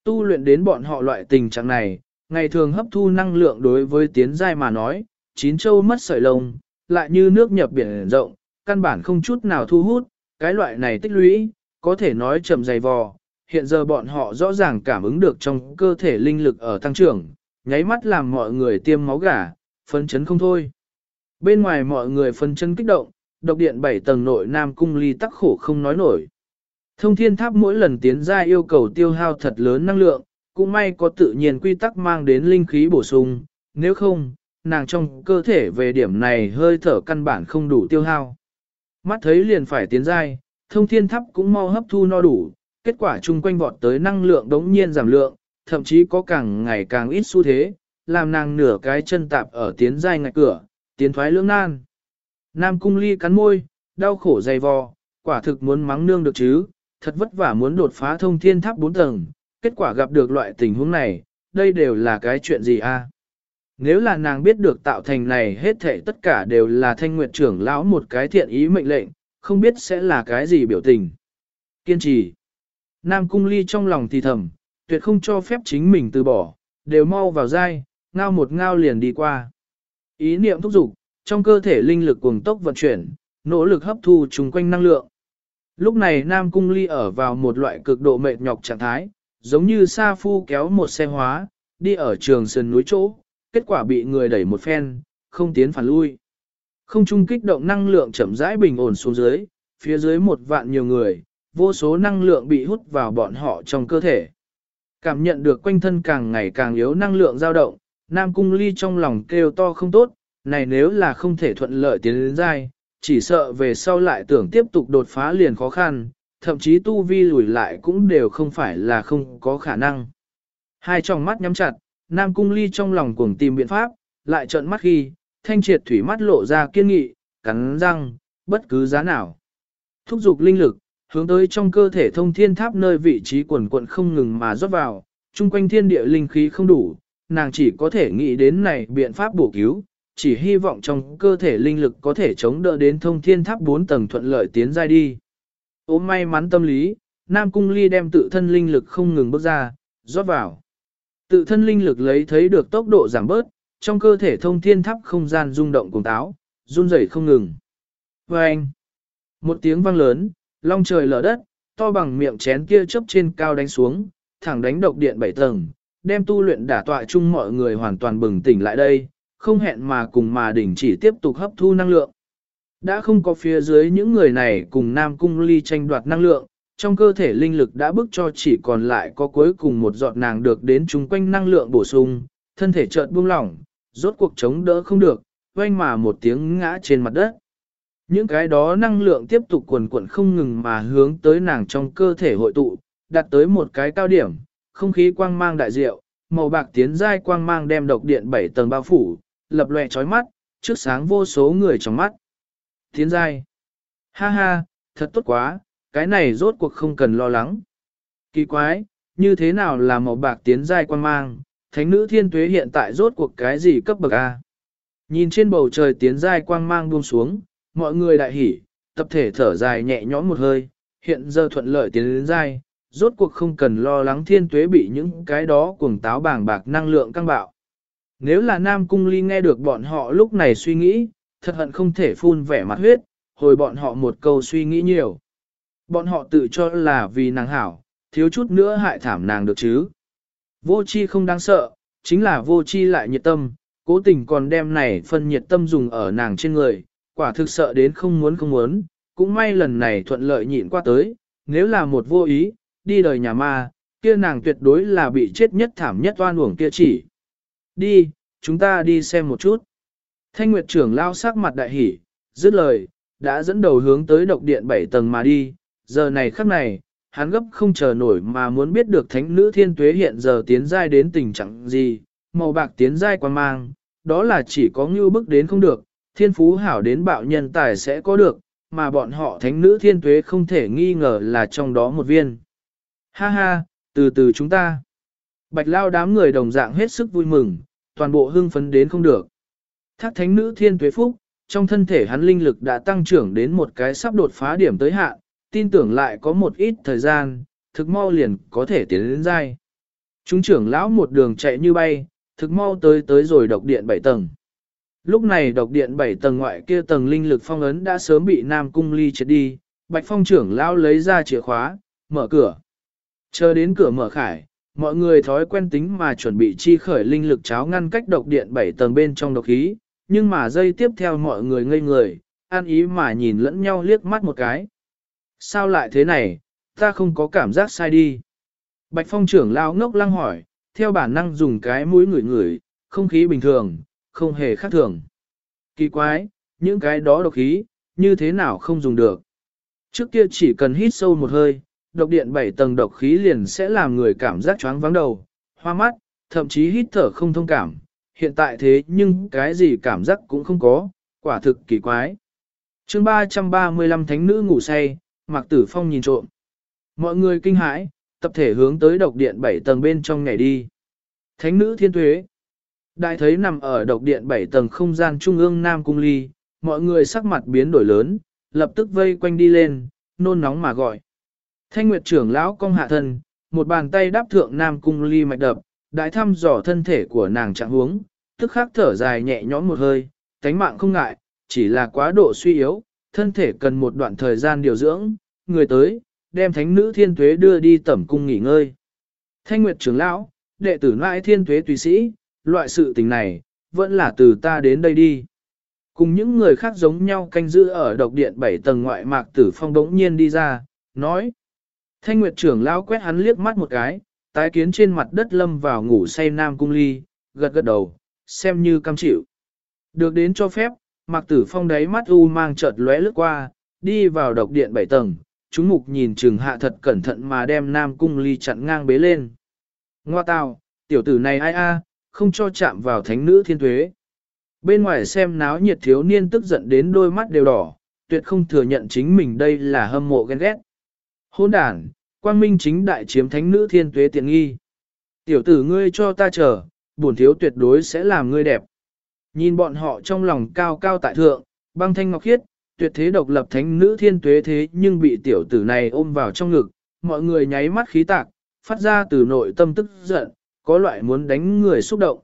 Tu luyện đến bọn họ loại tình trạng này, ngày thường hấp thu năng lượng đối với tiến giai mà nói, chín châu mất sợi lông, lại như nước nhập biển rộng, căn bản không chút nào thu hút, cái loại này tích lũy, có thể nói chậm dày vò. Hiện giờ bọn họ rõ ràng cảm ứng được trong cơ thể linh lực ở tăng trưởng, nháy mắt làm mọi người tiêm máu gà, phấn chấn không thôi. Bên ngoài mọi người phấn chấn kích động, độc điện 7 tầng nội Nam Cung Ly tắc khổ không nói nổi. Thông thiên tháp mỗi lần tiến ra yêu cầu tiêu hao thật lớn năng lượng, cũng may có tự nhiên quy tắc mang đến linh khí bổ sung, nếu không, nàng trong cơ thể về điểm này hơi thở căn bản không đủ tiêu hao. Mắt thấy liền phải tiến giai, thông thiên tháp cũng mau hấp thu no đủ, kết quả chung quanh vọt tới năng lượng đống nhiên giảm lượng, thậm chí có càng ngày càng ít xu thế, làm nàng nửa cái chân tạp ở tiến giai ngạch cửa, tiến thoái lưỡng nan. Nam cung ly cắn môi, đau khổ dày vò, quả thực muốn mắng nương được chứ, thật vất vả muốn đột phá thông thiên tháp 4 tầng, kết quả gặp được loại tình huống này, đây đều là cái chuyện gì a? Nếu là nàng biết được tạo thành này hết thảy tất cả đều là thanh nguyệt trưởng lão một cái thiện ý mệnh lệnh, không biết sẽ là cái gì biểu tình. Kiên trì. Nam cung ly trong lòng thì thầm, tuyệt không cho phép chính mình từ bỏ, đều mau vào dai, ngao một ngao liền đi qua. Ý niệm thúc giục, trong cơ thể linh lực cuồng tốc vận chuyển, nỗ lực hấp thu chung quanh năng lượng. Lúc này Nam Cung Ly ở vào một loại cực độ mệt nhọc trạng thái, giống như Sa Phu kéo một xe hóa, đi ở trường sườn núi chỗ, kết quả bị người đẩy một phen, không tiến phản lui. Không trung kích động năng lượng chậm rãi bình ổn xuống dưới, phía dưới một vạn nhiều người, vô số năng lượng bị hút vào bọn họ trong cơ thể. Cảm nhận được quanh thân càng ngày càng yếu năng lượng dao động, Nam Cung Ly trong lòng kêu to không tốt, này nếu là không thể thuận lợi tiến đến dai, chỉ sợ về sau lại tưởng tiếp tục đột phá liền khó khăn, thậm chí tu vi lùi lại cũng đều không phải là không có khả năng. Hai tròng mắt nhắm chặt, Nam Cung Ly trong lòng cuồng tìm biện pháp, lại trợn mắt khi, thanh triệt thủy mắt lộ ra kiên nghị, cắn răng, bất cứ giá nào. Thúc dục linh lực, hướng tới trong cơ thể thông thiên tháp nơi vị trí quần quận không ngừng mà rót vào, chung quanh thiên địa linh khí không đủ, nàng chỉ có thể nghĩ đến này biện pháp bổ cứu, chỉ hy vọng trong cơ thể linh lực có thể chống đỡ đến thông thiên tháp 4 tầng thuận lợi tiến giai đi. Ôm may mắn tâm lý, Nam Cung Ly đem tự thân linh lực không ngừng bước ra, rót vào. Tự thân linh lực lấy thấy được tốc độ giảm bớt, trong cơ thể thông thiên tháp không gian rung động cùng táo, run rẩy không ngừng. Và anh, một tiếng vang lớn, long trời lở đất, to bằng miệng chén kia chớp trên cao đánh xuống, thẳng đánh độc điện bảy tầng, đem tu luyện đả tọa chung mọi người hoàn toàn bừng tỉnh lại đây, không hẹn mà cùng mà đỉnh chỉ tiếp tục hấp thu năng lượng. Đã không có phía dưới những người này cùng Nam Cung Ly tranh đoạt năng lượng, trong cơ thể linh lực đã bức cho chỉ còn lại có cuối cùng một giọt nàng được đến chung quanh năng lượng bổ sung, thân thể chợt buông lỏng, rốt cuộc chống đỡ không được, quanh mà một tiếng ngã trên mặt đất. Những cái đó năng lượng tiếp tục quần quận không ngừng mà hướng tới nàng trong cơ thể hội tụ, đặt tới một cái cao điểm, không khí quang mang đại diệu, màu bạc tiến giai quang mang đem độc điện bảy tầng bao phủ, lập lòe chói mắt, trước sáng vô số người trong mắt. Tiến giai. Ha ha, thật tốt quá, cái này rốt cuộc không cần lo lắng. Kỳ quái, như thế nào là màu bạc tiến giai quang mang, thánh nữ thiên tuế hiện tại rốt cuộc cái gì cấp bậc A. Nhìn trên bầu trời tiến giai quang mang buông xuống, mọi người đại hỉ, tập thể thở dài nhẹ nhõm một hơi, hiện giờ thuận lợi tiến đến dai, rốt cuộc không cần lo lắng thiên tuế bị những cái đó cuồng táo bàng bạc năng lượng căng bạo. Nếu là Nam Cung Ly nghe được bọn họ lúc này suy nghĩ, thật hận không thể phun vẻ mặt huyết, hồi bọn họ một câu suy nghĩ nhiều. Bọn họ tự cho là vì nàng hảo, thiếu chút nữa hại thảm nàng được chứ. Vô chi không đáng sợ, chính là vô chi lại nhiệt tâm, cố tình còn đem này phân nhiệt tâm dùng ở nàng trên người, quả thực sợ đến không muốn không muốn, cũng may lần này thuận lợi nhịn qua tới, nếu là một vô ý, đi đời nhà ma, kia nàng tuyệt đối là bị chết nhất thảm nhất oan uổng kia chỉ. Đi, chúng ta đi xem một chút. Thanh Nguyệt trưởng lao sắc mặt đại hỉ, dứt lời, đã dẫn đầu hướng tới độc điện bảy tầng mà đi, giờ này khắc này, hắn gấp không chờ nổi mà muốn biết được thánh nữ thiên tuế hiện giờ tiến giai đến tình trạng gì, màu bạc tiến giai quan mang, đó là chỉ có ngưu bức đến không được, thiên phú hảo đến bạo nhân tài sẽ có được, mà bọn họ thánh nữ thiên tuế không thể nghi ngờ là trong đó một viên. Ha ha, từ từ chúng ta. Bạch lao đám người đồng dạng hết sức vui mừng, toàn bộ hưng phấn đến không được. Thác thánh nữ thiên tuế phúc, trong thân thể hắn linh lực đã tăng trưởng đến một cái sắp đột phá điểm tới hạn, tin tưởng lại có một ít thời gian, thực mau liền có thể tiến đến dai. Chúng trưởng lão một đường chạy như bay, thực mau tới tới rồi độc điện bảy tầng. Lúc này độc điện 7 tầng ngoại kia tầng linh lực phong ấn đã sớm bị Nam Cung Ly chết đi, Bạch Phong trưởng lão lấy ra chìa khóa, mở cửa. Chờ đến cửa mở khải, mọi người thói quen tính mà chuẩn bị chi khởi linh lực cháo ngăn cách độc điện 7 tầng bên trong độc khí, nhưng mà dây tiếp theo mọi người ngây người, an ý mà nhìn lẫn nhau liếc mắt một cái. Sao lại thế này, Ta không có cảm giác sai đi. Bạch phong trưởng lao ngốc lăng hỏi, theo bản năng dùng cái mũi ngửi ngửi, không khí bình thường, không hề khác thường. Kỳ quái, những cái đó độc khí, như thế nào không dùng được. Trước kia chỉ cần hít sâu một hơi, độc điện 7 tầng độc khí liền sẽ làm người cảm giác choáng vắng đầu, hoa mắt, thậm chí hít thở không thông cảm. Hiện tại thế nhưng cái gì cảm giác cũng không có, quả thực kỳ quái. chương 335 Thánh Nữ ngủ say, Mạc Tử Phong nhìn trộm. Mọi người kinh hãi, tập thể hướng tới độc điện 7 tầng bên trong ngày đi. Thánh Nữ Thiên Tuế Đại thấy nằm ở độc điện 7 tầng không gian trung ương Nam Cung Ly, mọi người sắc mặt biến đổi lớn, lập tức vây quanh đi lên, nôn nóng mà gọi. Thanh Nguyệt trưởng lão cong hạ thân, một bàn tay đáp thượng Nam Cung Ly mạch đập, đại thăm dò thân thể của nàng trạng huống, tức khắc thở dài nhẹ nhõm một hơi, tánh mạng không ngại, chỉ là quá độ suy yếu, thân thể cần một đoạn thời gian điều dưỡng, người tới, đem thánh nữ thiên tuế đưa đi tẩm cung nghỉ ngơi. Thanh Nguyệt trưởng lão, đệ tử nãi thiên tuế tùy sĩ, loại sự tình này, vẫn là từ ta đến đây đi. Cùng những người khác giống nhau canh giữ ở độc điện 7 tầng ngoại mạc tử phong đống nhiên đi ra, nói. Thanh Nguyệt trưởng lao quét hắn liếc mắt một cái, tái kiến trên mặt đất lâm vào ngủ say nam cung ly, gật gật đầu, xem như cam chịu. Được đến cho phép, mạc tử phong đáy mắt u mang chợt lóe lướt qua, đi vào độc điện 7 tầng, chúng mục nhìn trường hạ thật cẩn thận mà đem nam cung ly chặn ngang bế lên. Ngoa tào, tiểu tử này ai a, không cho chạm vào thánh nữ thiên tuế. Bên ngoài xem náo nhiệt thiếu niên tức giận đến đôi mắt đều đỏ, tuyệt không thừa nhận chính mình đây là hâm mộ ghen ghét. Hôn đàn, quang minh chính đại chiếm thánh nữ thiên tuế tiện nghi. Tiểu tử ngươi cho ta chờ, bổn thiếu tuyệt đối sẽ làm ngươi đẹp. Nhìn bọn họ trong lòng cao cao tại thượng, băng thanh ngọc khiết, tuyệt thế độc lập thánh nữ thiên tuế thế nhưng bị tiểu tử này ôm vào trong ngực, mọi người nháy mắt khí tạc, phát ra từ nội tâm tức giận, có loại muốn đánh người xúc động.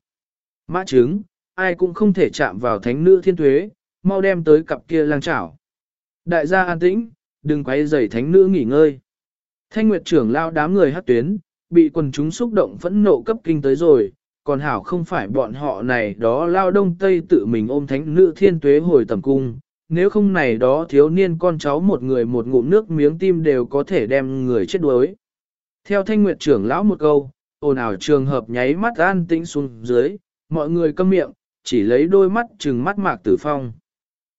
Mã trứng, ai cũng không thể chạm vào thánh nữ thiên tuế, mau đem tới cặp kia lang chảo. Đại gia an tĩnh, đừng quay rầy thánh nữ nghỉ ngơi. Thanh Nguyệt trưởng lao đám người hát tuyến, bị quần chúng xúc động phẫn nộ cấp kinh tới rồi, còn hảo không phải bọn họ này đó lao đông tây tự mình ôm thánh nữ thiên tuế hồi tầm cung, nếu không này đó thiếu niên con cháu một người một ngụm nước miếng tim đều có thể đem người chết đuối. Theo thanh nguyệt trưởng lão một câu, ồn ào trường hợp nháy mắt an tĩnh xuống dưới, mọi người câm miệng, chỉ lấy đôi mắt trừng mắt mạc tử phong.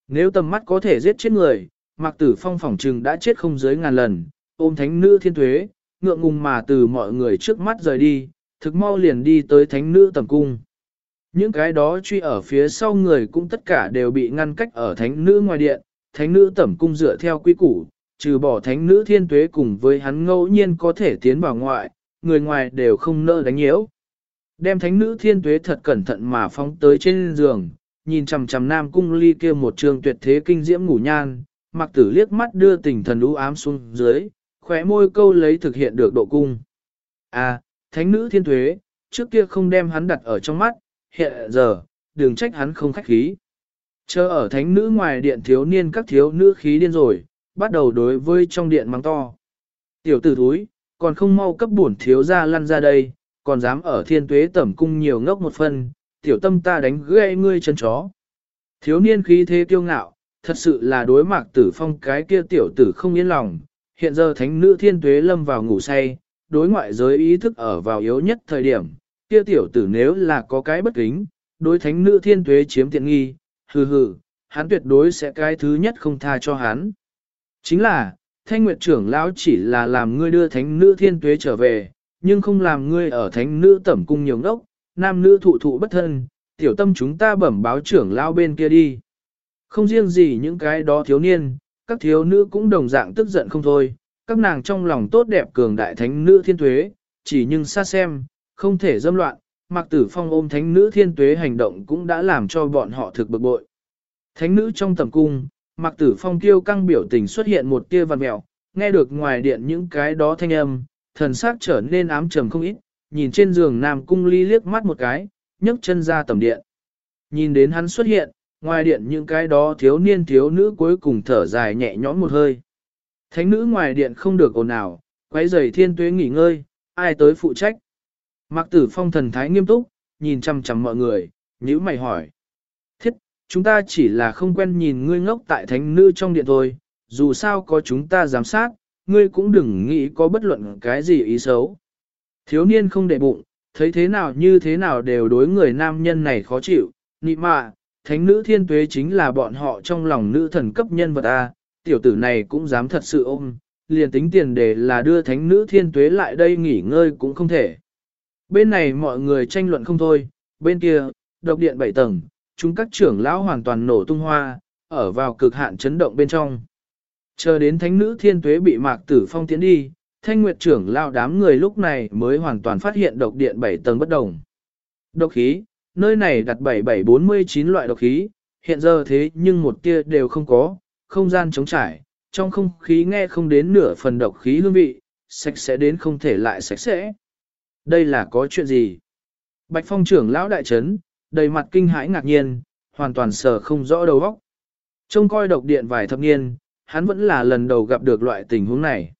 Nếu tầm mắt có thể giết chết người, mạc tử phong phỏng trừng đã chết không dưới ngàn lần, ôm thánh nữ thiên thuế, ngượng ngùng mà từ mọi người trước mắt rời đi, thực mau liền đi tới thánh nữ tầm cung. Những cái đó truy ở phía sau người cũng tất cả đều bị ngăn cách ở thánh nữ ngoài điện, thánh nữ tẩm cung dựa theo quy củ, trừ bỏ thánh nữ thiên tuế cùng với hắn ngẫu nhiên có thể tiến vào ngoại, người ngoài đều không nỡ đánh nhiễu. Đem thánh nữ thiên tuế thật cẩn thận mà phóng tới trên giường, nhìn chằm chằm nam cung ly kia một trường tuyệt thế kinh diễm ngủ nhan, mặc tử liếc mắt đưa tình thần u ám xuống dưới, khóe môi câu lấy thực hiện được độ cung. À, thánh nữ thiên tuế, trước kia không đem hắn đặt ở trong mắt, hiện giờ, đừng trách hắn không khách khí. Chờ ở thánh nữ ngoài điện thiếu niên các thiếu nữ khí điên rồi, bắt đầu đối với trong điện mắng to. Tiểu tử thúi, còn không mau cấp bổn thiếu ra lăn ra đây, còn dám ở thiên tuế tẩm cung nhiều ngốc một phân, tiểu tâm ta đánh gãy ngươi chân chó. Thiếu niên khí thế kiêu ngạo, thật sự là đối mạc tử phong cái kia tiểu tử không yên lòng, hiện giờ thánh nữ thiên tuế lâm vào ngủ say, đối ngoại giới ý thức ở vào yếu nhất thời điểm, kia tiểu tử nếu là có cái bất kính, đối thánh nữ thiên tuế chiếm tiện nghi, hừ hừ, hắn tuyệt đối sẽ cái thứ nhất không tha cho hắn. Chính là, thanh nguyệt trưởng lão chỉ là làm ngươi đưa thánh nữ thiên tuế trở về, nhưng không làm ngươi ở thánh nữ tẩm cung nhiều ngốc, nam nữ thụ thụ bất thân, tiểu tâm chúng ta bẩm báo trưởng lão bên kia đi. Không riêng gì những cái đó thiếu niên, các thiếu nữ cũng đồng dạng tức giận không thôi, các nàng trong lòng tốt đẹp cường đại thánh nữ thiên tuế, chỉ nhưng xa xem, không thể dâm loạn, Mặc Tử Phong ôm thánh nữ thiên tuế hành động cũng đã làm cho bọn họ thực bực bội. Thánh nữ trong tầm cung, Mạc Tử Phong tiêu căng biểu tình xuất hiện một tia văn mẹo, nghe được ngoài điện những cái đó thanh âm, thần sắc trở nên ám trầm không ít, nhìn trên giường Nam Cung Ly liếc mắt một cái, nhấc chân ra tầm điện. Nhìn đến hắn xuất hiện, ngoài điện những cái đó thiếu niên thiếu nữ cuối cùng thở dài nhẹ nhõm một hơi. Thánh nữ ngoài điện không được ồn ào, quấy giày thiên tuế nghỉ ngơi, ai tới phụ trách. Mạc tử phong thần thái nghiêm túc, nhìn chăm chăm mọi người, nhữ mày hỏi. Chúng ta chỉ là không quen nhìn ngươi ngốc tại thánh nữ trong điện thôi, dù sao có chúng ta giám sát, ngươi cũng đừng nghĩ có bất luận cái gì ý xấu. Thiếu niên không để bụng, thấy thế nào như thế nào đều đối người nam nhân này khó chịu, nị mạ, thánh nữ thiên tuế chính là bọn họ trong lòng nữ thần cấp nhân vật A, tiểu tử này cũng dám thật sự ôm, liền tính tiền để là đưa thánh nữ thiên tuế lại đây nghỉ ngơi cũng không thể. Bên này mọi người tranh luận không thôi, bên kia, độc điện bảy tầng, chúng các trưởng lão hoàn toàn nổ tung hoa, ở vào cực hạn chấn động bên trong. Chờ đến thánh nữ thiên tuế bị mạc tử phong tiến đi, thanh nguyệt trưởng lao đám người lúc này mới hoàn toàn phát hiện độc điện 7 tầng bất đồng. Độc khí, nơi này đặt 7749 loại độc khí, hiện giờ thế nhưng một tia đều không có, không gian trống trải, trong không khí nghe không đến nửa phần độc khí hương vị, sạch sẽ đến không thể lại sạch sẽ. Đây là có chuyện gì? Bạch phong trưởng lão đại trấn, đầy mặt kinh hãi ngạc nhiên, hoàn toàn sờ không rõ đầu óc. Trông coi độc điện vài thập niên, hắn vẫn là lần đầu gặp được loại tình huống này.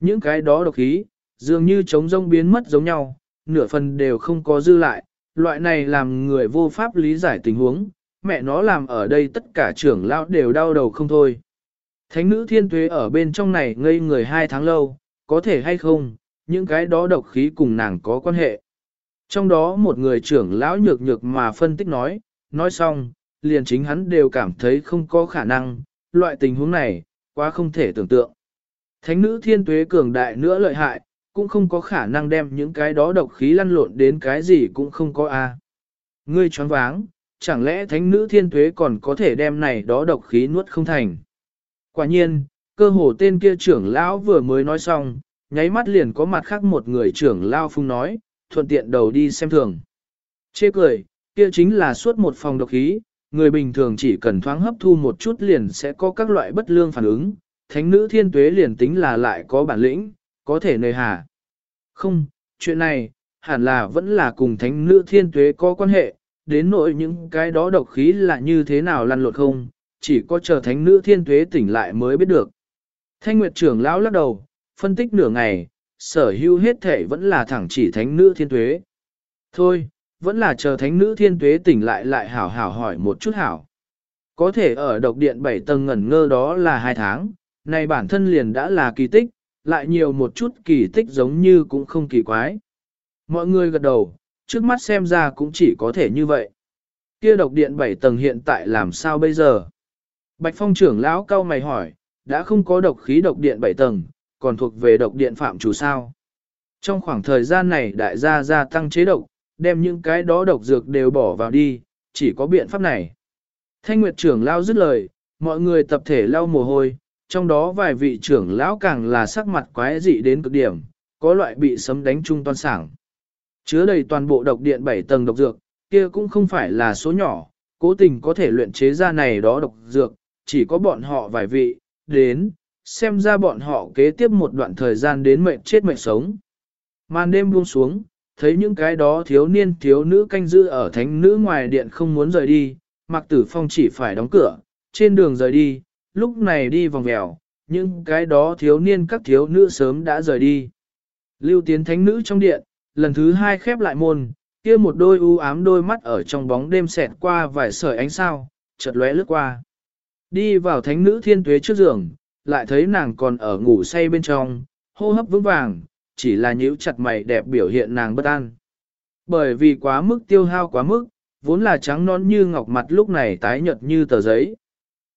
Những cái đó độc khí, dường như trống rông biến mất giống nhau, nửa phần đều không có dư lại, loại này làm người vô pháp lý giải tình huống, mẹ nó làm ở đây tất cả trưởng lão đều đau đầu không thôi. Thánh nữ thiên tuế ở bên trong này ngây người hai tháng lâu, có thể hay không, những cái đó độc khí cùng nàng có quan hệ. Trong đó một người trưởng lão nhược nhược mà phân tích nói, nói xong, liền chính hắn đều cảm thấy không có khả năng, loại tình huống này, quá không thể tưởng tượng. Thánh nữ thiên tuế cường đại nữa lợi hại, cũng không có khả năng đem những cái đó độc khí lăn lộn đến cái gì cũng không có a. Ngươi choáng váng, chẳng lẽ thánh nữ thiên tuế còn có thể đem này đó độc khí nuốt không thành. Quả nhiên, cơ hồ tên kia trưởng lão vừa mới nói xong, nháy mắt liền có mặt khác một người trưởng lao phung nói, thuận tiện đầu đi xem thường. Chê cười, kia chính là suốt một phòng độc khí, người bình thường chỉ cần thoáng hấp thu một chút liền sẽ có các loại bất lương phản ứng, thánh nữ thiên tuế liền tính là lại có bản lĩnh, có thể nơi hà. Không, chuyện này, hẳn là vẫn là cùng thánh nữ thiên tuế có quan hệ, đến nỗi những cái đó độc khí là như thế nào lăn lột không, chỉ có chờ thánh nữ thiên tuế tỉnh lại mới biết được. Thanh Nguyệt trưởng lão lắc đầu, phân tích nửa ngày, sở hữu hết thể vẫn là thẳng chỉ thánh nữ thiên tuế. Thôi, vẫn là chờ thánh nữ thiên tuế tỉnh lại lại hảo hảo hỏi một chút hảo. Có thể ở độc điện 7 tầng ngẩn ngơ đó là hai tháng, này bản thân liền đã là kỳ tích, lại nhiều một chút kỳ tích giống như cũng không kỳ quái. Mọi người gật đầu, trước mắt xem ra cũng chỉ có thể như vậy. Kia độc điện 7 tầng hiện tại làm sao bây giờ? Bạch phong trưởng lão cao mày hỏi, đã không có độc khí độc điện 7 tầng, còn thuộc về độc điện phạm chủ sao? Trong khoảng thời gian này đại gia gia tăng chế độc, đem những cái đó độc dược đều bỏ vào đi, chỉ có biện pháp này. Thanh Nguyệt trưởng lao dứt lời, mọi người tập thể lau mồ hôi, trong đó vài vị trưởng lão càng là sắc mặt quái dị đến cực điểm, có loại bị sấm đánh trung toàn sảng. Chứa đầy toàn bộ độc điện 7 tầng độc dược, kia cũng không phải là số nhỏ, cố tình có thể luyện chế ra này đó độc dược, chỉ có bọn họ vài vị, đến, xem ra bọn họ kế tiếp một đoạn thời gian đến mệnh chết mệnh sống. Màn đêm buông xuống, thấy những cái đó thiếu niên thiếu nữ canh giữ ở thánh nữ ngoài điện không muốn rời đi, Mạc Tử Phong chỉ phải đóng cửa, trên đường rời đi, lúc này đi vòng vèo, những cái đó thiếu niên các thiếu nữ sớm đã rời đi. Lưu tiến thánh nữ trong điện, lần thứ hai khép lại môn, kia một đôi u ám đôi mắt ở trong bóng đêm xẹt qua vài sợi ánh sao, chợt lóe lướt qua. Đi vào thánh nữ thiên tuế trước giường, lại thấy nàng còn ở ngủ say bên trong, hô hấp vững vàng, chỉ là nhíu chặt mày đẹp biểu hiện nàng bất an. Bởi vì quá mức tiêu hao quá mức, vốn là trắng non như ngọc mặt lúc này tái nhợt như tờ giấy.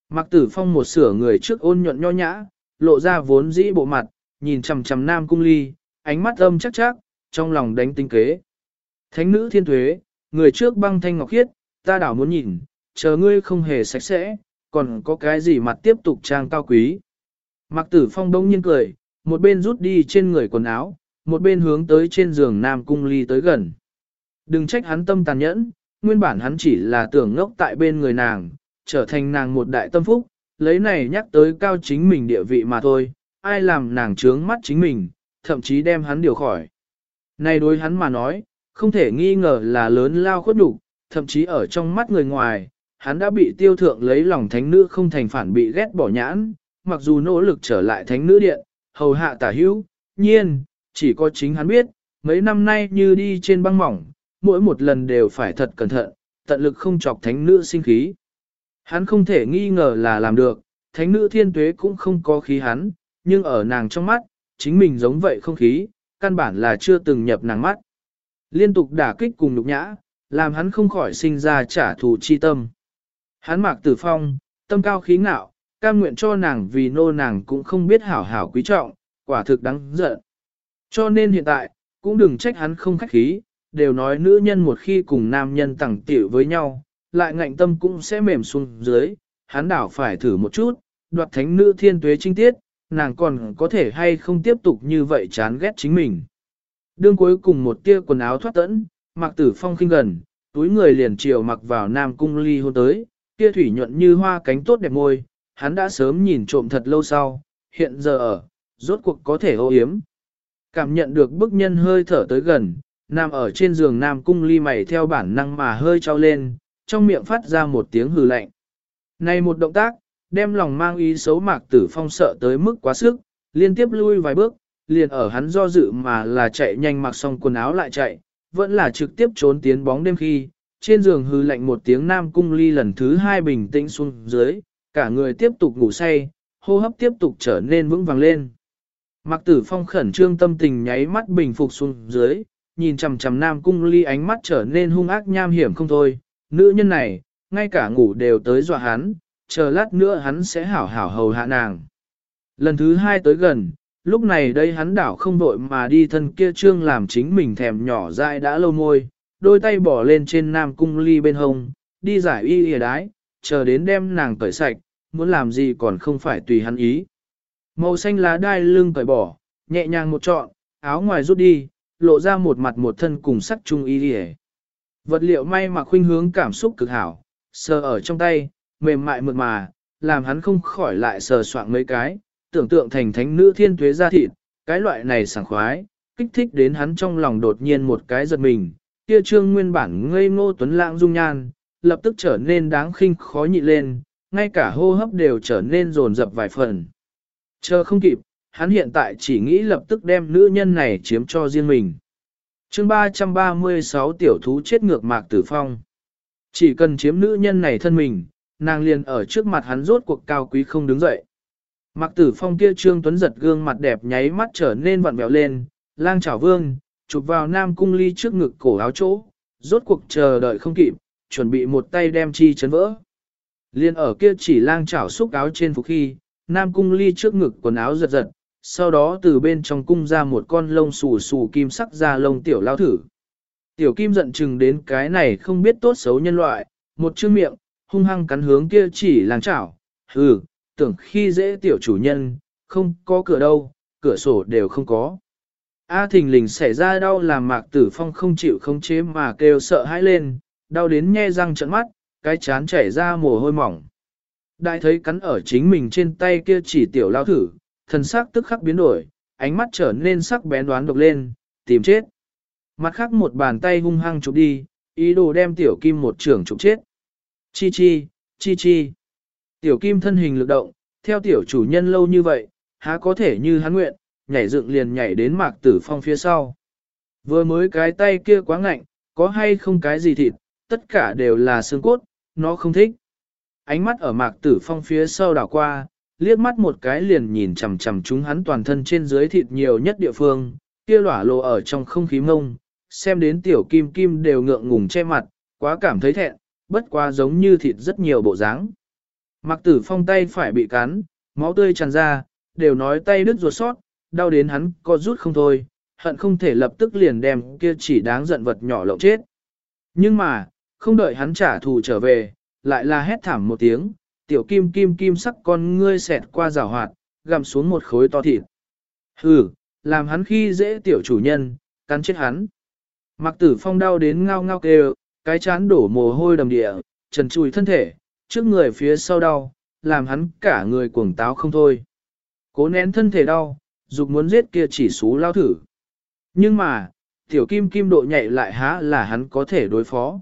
Mặc tử phong một sửa người trước ôn nhuận nho nhã, lộ ra vốn dĩ bộ mặt, nhìn chằm chằm nam cung ly, ánh mắt âm chắc chắc, trong lòng đánh tinh kế. Thánh nữ thiên thuế, người trước băng thanh ngọc khiết, ta đảo muốn nhìn, chờ ngươi không hề sạch sẽ, còn có cái gì mặt tiếp tục trang cao quý. Mạc tử phong đông nhiên cười, một bên rút đi trên người quần áo, một bên hướng tới trên giường nam cung ly tới gần. Đừng trách hắn tâm tàn nhẫn, nguyên bản hắn chỉ là tưởng ngốc tại bên người nàng, trở thành nàng một đại tâm phúc, lấy này nhắc tới cao chính mình địa vị mà thôi, ai làm nàng trướng mắt chính mình, thậm chí đem hắn điều khỏi. Này đối hắn mà nói, không thể nghi ngờ là lớn lao khuất đủ, thậm chí ở trong mắt người ngoài, hắn đã bị tiêu thượng lấy lòng thánh nữ không thành phản bị ghét bỏ nhãn, mặc dù nỗ lực trở lại thánh nữ điện, hầu hạ tả hữu, nhiên, chỉ có chính hắn biết, mấy năm nay như đi trên băng mỏng, mỗi một lần đều phải thật cẩn thận, tận lực không chọc thánh nữ sinh khí. Hắn không thể nghi ngờ là làm được, thánh nữ thiên tuế cũng không có khí hắn, nhưng ở nàng trong mắt, chính mình giống vậy không khí, căn bản là chưa từng nhập nàng mắt. Liên tục đả kích cùng nhục nhã, làm hắn không khỏi sinh ra trả thù chi tâm. Hắn mạc tử phong, tâm cao khí ngạo, cam nguyện cho nàng vì nô nàng cũng không biết hảo hảo quý trọng, quả thực đáng giận. Cho nên hiện tại, cũng đừng trách hắn không khách khí, đều nói nữ nhân một khi cùng nam nhân tẳng tiểu với nhau, lại ngạnh tâm cũng sẽ mềm xuống dưới, hắn đảo phải thử một chút, đoạt thánh nữ thiên tuế trinh tiết, nàng còn có thể hay không tiếp tục như vậy chán ghét chính mình. Đương cuối cùng một tia quần áo thoát tẫn, mặc tử phong khinh gần, túi người liền chiều mặc vào nam cung ly hôn tới, kia thủy nhuận như hoa cánh tốt đẹp môi, hắn đã sớm nhìn trộm thật lâu sau, hiện giờ ở, rốt cuộc có thể ô hiếm. Cảm nhận được bức nhân hơi thở tới gần, nằm ở trên giường nam cung ly mày theo bản năng mà hơi trao lên, trong miệng phát ra một tiếng hừ lạnh. Này một động tác, đem lòng mang ý xấu mạc tử phong sợ tới mức quá sức, liên tiếp lui vài bước, liền ở hắn do dự mà là chạy nhanh mặc xong quần áo lại chạy, vẫn là trực tiếp trốn tiến bóng đêm khi, trên giường hư lạnh một tiếng nam cung ly lần thứ hai bình tĩnh xuống dưới, cả người tiếp tục ngủ say, hô hấp tiếp tục trở nên vững vàng lên. Mạc tử phong khẩn trương tâm tình nháy mắt bình phục xuống dưới, nhìn chằm chằm nam cung ly ánh mắt trở nên hung ác nham hiểm không thôi, nữ nhân này, ngay cả ngủ đều tới dọa hắn, chờ lát nữa hắn sẽ hảo hảo hầu hạ nàng. Lần thứ hai tới gần, lúc này đây hắn đảo không vội mà đi thân kia trương làm chính mình thèm nhỏ dại đã lâu môi, đôi tay bỏ lên trên nam cung ly bên hông, đi giải y y đái, chờ đến đem nàng cởi sạch, muốn làm gì còn không phải tùy hắn ý. Màu xanh lá đai lưng cởi bỏ, nhẹ nhàng một trọn, áo ngoài rút đi, lộ ra một mặt một thân cùng sắc trung y đi Vật liệu may mà khuynh hướng cảm xúc cực hảo, sờ ở trong tay, mềm mại mượt mà, làm hắn không khỏi lại sờ soạn mấy cái, tưởng tượng thành thánh nữ thiên tuế ra thịt, cái loại này sảng khoái, kích thích đến hắn trong lòng đột nhiên một cái giật mình, kia trương nguyên bản ngây ngô tuấn lãng dung nhan, lập tức trở nên đáng khinh khó nhị lên, ngay cả hô hấp đều trở nên rồn rập vài phần. Chờ không kịp, hắn hiện tại chỉ nghĩ lập tức đem nữ nhân này chiếm cho riêng mình. chương 336 tiểu thú chết ngược mạc tử phong. Chỉ cần chiếm nữ nhân này thân mình, nàng liền ở trước mặt hắn rốt cuộc cao quý không đứng dậy. Mạc tử phong kia trương tuấn giật gương mặt đẹp nháy mắt trở nên vặn vẹo lên, lang chảo vương, chụp vào nam cung ly trước ngực cổ áo chỗ, rốt cuộc chờ đợi không kịp, chuẩn bị một tay đem chi chấn vỡ. Liên ở kia chỉ lang chảo xúc áo trên phục khi, nam cung ly trước ngực quần áo giật giật, sau đó từ bên trong cung ra một con lông xù xù kim sắc ra lông tiểu lao thử. Tiểu kim giận chừng đến cái này không biết tốt xấu nhân loại, một chữ miệng, hung hăng cắn hướng kia chỉ lang chảo, hừ, tưởng khi dễ tiểu chủ nhân, không có cửa đâu, cửa sổ đều không có. A thình lình xảy ra đau làm mạc tử phong không chịu không chế mà kêu sợ hãi lên, đau đến nhe răng trận mắt, cái chán chảy ra mồ hôi mỏng. Đại thấy cắn ở chính mình trên tay kia chỉ tiểu lao thử, thần sắc tức khắc biến đổi, ánh mắt trở nên sắc bén đoán độc lên, tìm chết. Mặt khác một bàn tay hung hăng chụp đi, ý đồ đem tiểu kim một trường chụp chết. Chi chi, chi chi. Tiểu kim thân hình lực động, theo tiểu chủ nhân lâu như vậy, há có thể như hắn nguyện, nhảy dựng liền nhảy đến mạc tử phong phía sau. Vừa mới cái tay kia quá ngạnh, có hay không cái gì thịt, tất cả đều là xương cốt, nó không thích. Ánh mắt ở mạc tử phong phía sau đảo qua, liếc mắt một cái liền nhìn chằm chằm chúng hắn toàn thân trên dưới thịt nhiều nhất địa phương, kia lỏa lộ ở trong không khí mông, xem đến tiểu kim kim đều ngượng ngùng che mặt, quá cảm thấy thẹn, bất quá giống như thịt rất nhiều bộ dáng. Mạc tử phong tay phải bị cắn, máu tươi tràn ra, đều nói tay đứt ruột sót, đau đến hắn co rút không thôi, hận không thể lập tức liền đem kia chỉ đáng giận vật nhỏ lộng chết. Nhưng mà, không đợi hắn trả thù trở về, lại là hét thảm một tiếng, tiểu kim kim kim sắc con ngươi xẹt qua rào hoạt, gặm xuống một khối to thịt. Hừ, làm hắn khi dễ tiểu chủ nhân, cắn chết hắn. Mặc tử phong đau đến ngao ngao kêu, cái chán đổ mồ hôi đầm địa, trần trùi thân thể, trước người phía sau đau, làm hắn cả người cuồng táo không thôi. Cố nén thân thể đau, dục muốn giết kia chỉ xú lao thử. Nhưng mà, tiểu kim kim độ nhạy lại há là hắn có thể đối phó.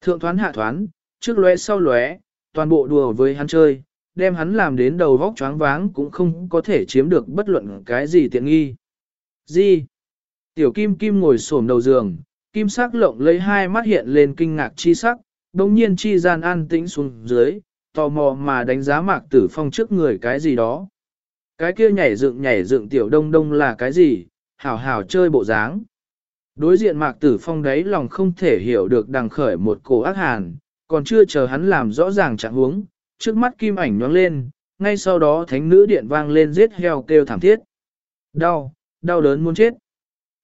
Thượng thoán hạ thoán, trước lóe sau lóe, toàn bộ đùa với hắn chơi, đem hắn làm đến đầu vóc choáng váng cũng không có thể chiếm được bất luận cái gì tiện nghi. Gì? Tiểu kim kim ngồi xổm đầu giường, kim sắc lộng lấy hai mắt hiện lên kinh ngạc chi sắc, đồng nhiên chi gian an tĩnh xuống dưới, tò mò mà đánh giá mạc tử phong trước người cái gì đó. Cái kia nhảy dựng nhảy dựng tiểu đông đông là cái gì, hảo hảo chơi bộ dáng. Đối diện mạc tử phong đấy lòng không thể hiểu được đằng khởi một cổ ác hàn, còn chưa chờ hắn làm rõ ràng trạng huống, trước mắt kim ảnh nhoáng lên, ngay sau đó thánh nữ điện vang lên giết heo kêu thảm thiết. Đau, đau đớn muốn chết.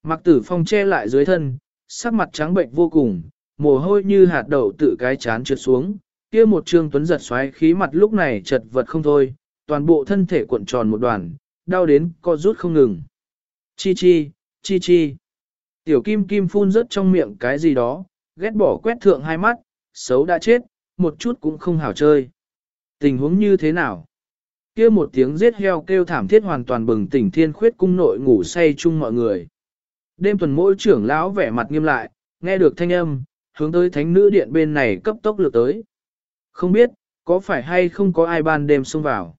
Mạc tử phong che lại dưới thân, sắc mặt trắng bệnh vô cùng, mồ hôi như hạt đậu tự cái chán trượt xuống, kia một trương tuấn giật xoáy khí mặt lúc này chật vật không thôi, toàn bộ thân thể cuộn tròn một đoàn, đau đến co rút không ngừng. Chi chi, chi chi. Tiểu kim kim phun rớt trong miệng cái gì đó, ghét bỏ quét thượng hai mắt, xấu đã chết, một chút cũng không hảo chơi. Tình huống như thế nào? kia một tiếng giết heo kêu thảm thiết hoàn toàn bừng tỉnh thiên khuyết cung nội ngủ say chung mọi người. Đêm tuần mỗi trưởng lão vẻ mặt nghiêm lại, nghe được thanh âm, hướng tới thánh nữ điện bên này cấp tốc lượt tới. Không biết, có phải hay không có ai ban đêm xông vào.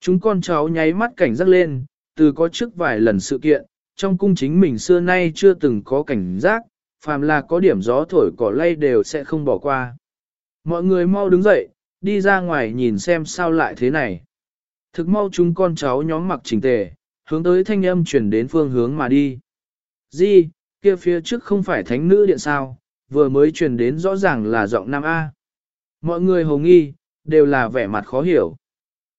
Chúng con cháu nháy mắt cảnh giác lên, từ có trước vài lần sự kiện, trong cung chính mình xưa nay chưa từng có cảnh giác, phàm là có điểm gió thổi cỏ lay đều sẽ không bỏ qua. Mọi người mau đứng dậy, đi ra ngoài nhìn xem sao lại thế này. Thực mau chúng con cháu nhóm mặc chỉnh tề, hướng tới thanh âm chuyển đến phương hướng mà đi. Di, kia phía trước không phải thánh nữ điện sao, vừa mới truyền đến rõ ràng là giọng nam A. Mọi người hồ nghi, đều là vẻ mặt khó hiểu.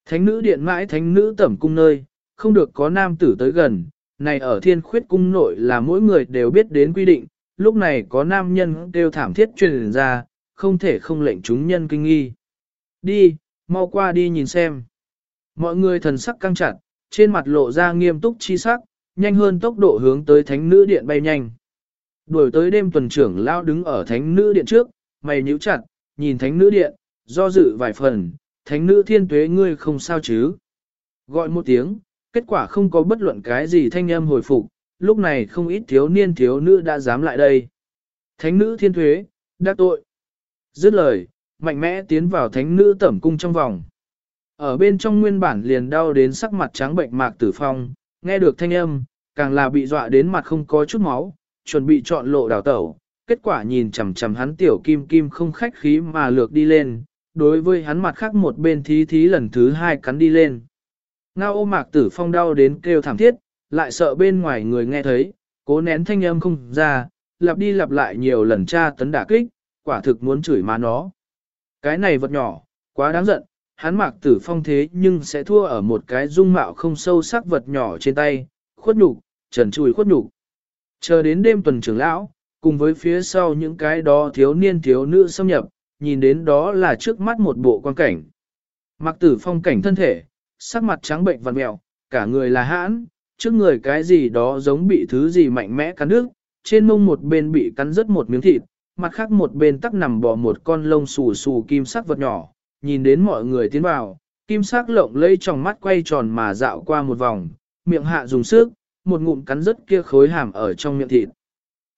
Thánh nữ điện mãi thánh nữ tẩm cung nơi, không được có nam tử tới gần, này ở thiên khuyết cung nội là mỗi người đều biết đến quy định, lúc này có nam nhân đều thảm thiết truyền ra, không thể không lệnh chúng nhân kinh nghi. Đi, mau qua đi nhìn xem. Mọi người thần sắc căng chặt, trên mặt lộ ra nghiêm túc chi sắc, nhanh hơn tốc độ hướng tới thánh nữ điện bay nhanh. Đuổi tới đêm tuần trưởng lao đứng ở thánh nữ điện trước, mày nhíu chặt, nhìn thánh nữ điện, do dự vài phần, thánh nữ thiên tuế ngươi không sao chứ. Gọi một tiếng, kết quả không có bất luận cái gì thanh âm hồi phục, lúc này không ít thiếu niên thiếu nữ đã dám lại đây. Thánh nữ thiên thuế, đắc tội. Dứt lời, mạnh mẽ tiến vào thánh nữ tẩm cung trong vòng. Ở bên trong nguyên bản liền đau đến sắc mặt trắng bệnh mạc tử phong, nghe được thanh âm, càng là bị dọa đến mặt không có chút máu, chuẩn bị chọn lộ đào tẩu, kết quả nhìn chằm chằm hắn tiểu kim kim không khách khí mà lược đi lên, đối với hắn mặt khác một bên thí thí lần thứ hai cắn đi lên. Ngao ô mạc tử phong đau đến kêu thảm thiết, lại sợ bên ngoài người nghe thấy, cố nén thanh âm không ra, lặp đi lặp lại nhiều lần tra tấn đả kích, quả thực muốn chửi má nó. Cái này vật nhỏ, quá đáng giận, hắn mạc tử phong thế nhưng sẽ thua ở một cái dung mạo không sâu sắc vật nhỏ trên tay, khuất nhục, trần chùi khuất nhục. Chờ đến đêm tuần trưởng lão, cùng với phía sau những cái đó thiếu niên thiếu nữ xâm nhập, nhìn đến đó là trước mắt một bộ quan cảnh. Mặc tử phong cảnh thân thể, sắc mặt trắng bệnh vằn mèo, cả người là hãn, trước người cái gì đó giống bị thứ gì mạnh mẽ cắn nước, trên mông một bên bị cắn rớt một miếng thịt, mặt khác một bên tắc nằm bò một con lông xù xù kim sắc vật nhỏ, nhìn đến mọi người tiến vào, kim sắc lộng lây trong mắt quay tròn mà dạo qua một vòng, miệng hạ dùng sức, một ngụm cắn rớt kia khối hàm ở trong miệng thịt.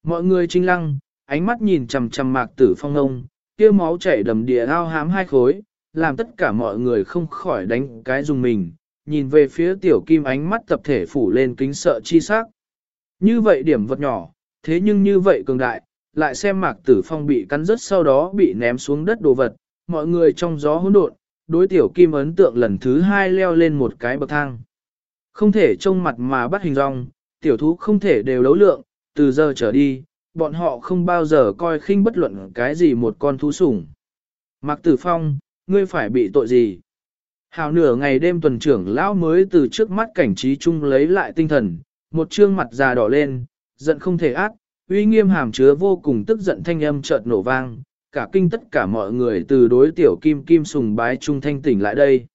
Mọi người trinh lăng, ánh mắt nhìn chằm chằm mạc tử phong ông, kia máu chảy đầm địa ao hám hai khối, làm tất cả mọi người không khỏi đánh cái dùng mình, nhìn về phía tiểu kim ánh mắt tập thể phủ lên kính sợ chi sắc. Như vậy điểm vật nhỏ, thế nhưng như vậy cường đại, lại xem mạc tử phong bị cắn rớt sau đó bị ném xuống đất đồ vật, mọi người trong gió hỗn độn, đối tiểu kim ấn tượng lần thứ hai leo lên một cái bậc thang. Không thể trông mặt mà bắt hình rong, tiểu thú không thể đều đấu lượng, từ giờ trở đi, bọn họ không bao giờ coi khinh bất luận cái gì một con thú sủng. Mạc Tử Phong, ngươi phải bị tội gì? Hào nửa ngày đêm tuần trưởng lão mới từ trước mắt cảnh trí chung lấy lại tinh thần, một trương mặt già đỏ lên, giận không thể ác, uy nghiêm hàm chứa vô cùng tức giận thanh âm chợt nổ vang, cả kinh tất cả mọi người từ đối tiểu kim kim sùng bái trung thanh tỉnh lại đây.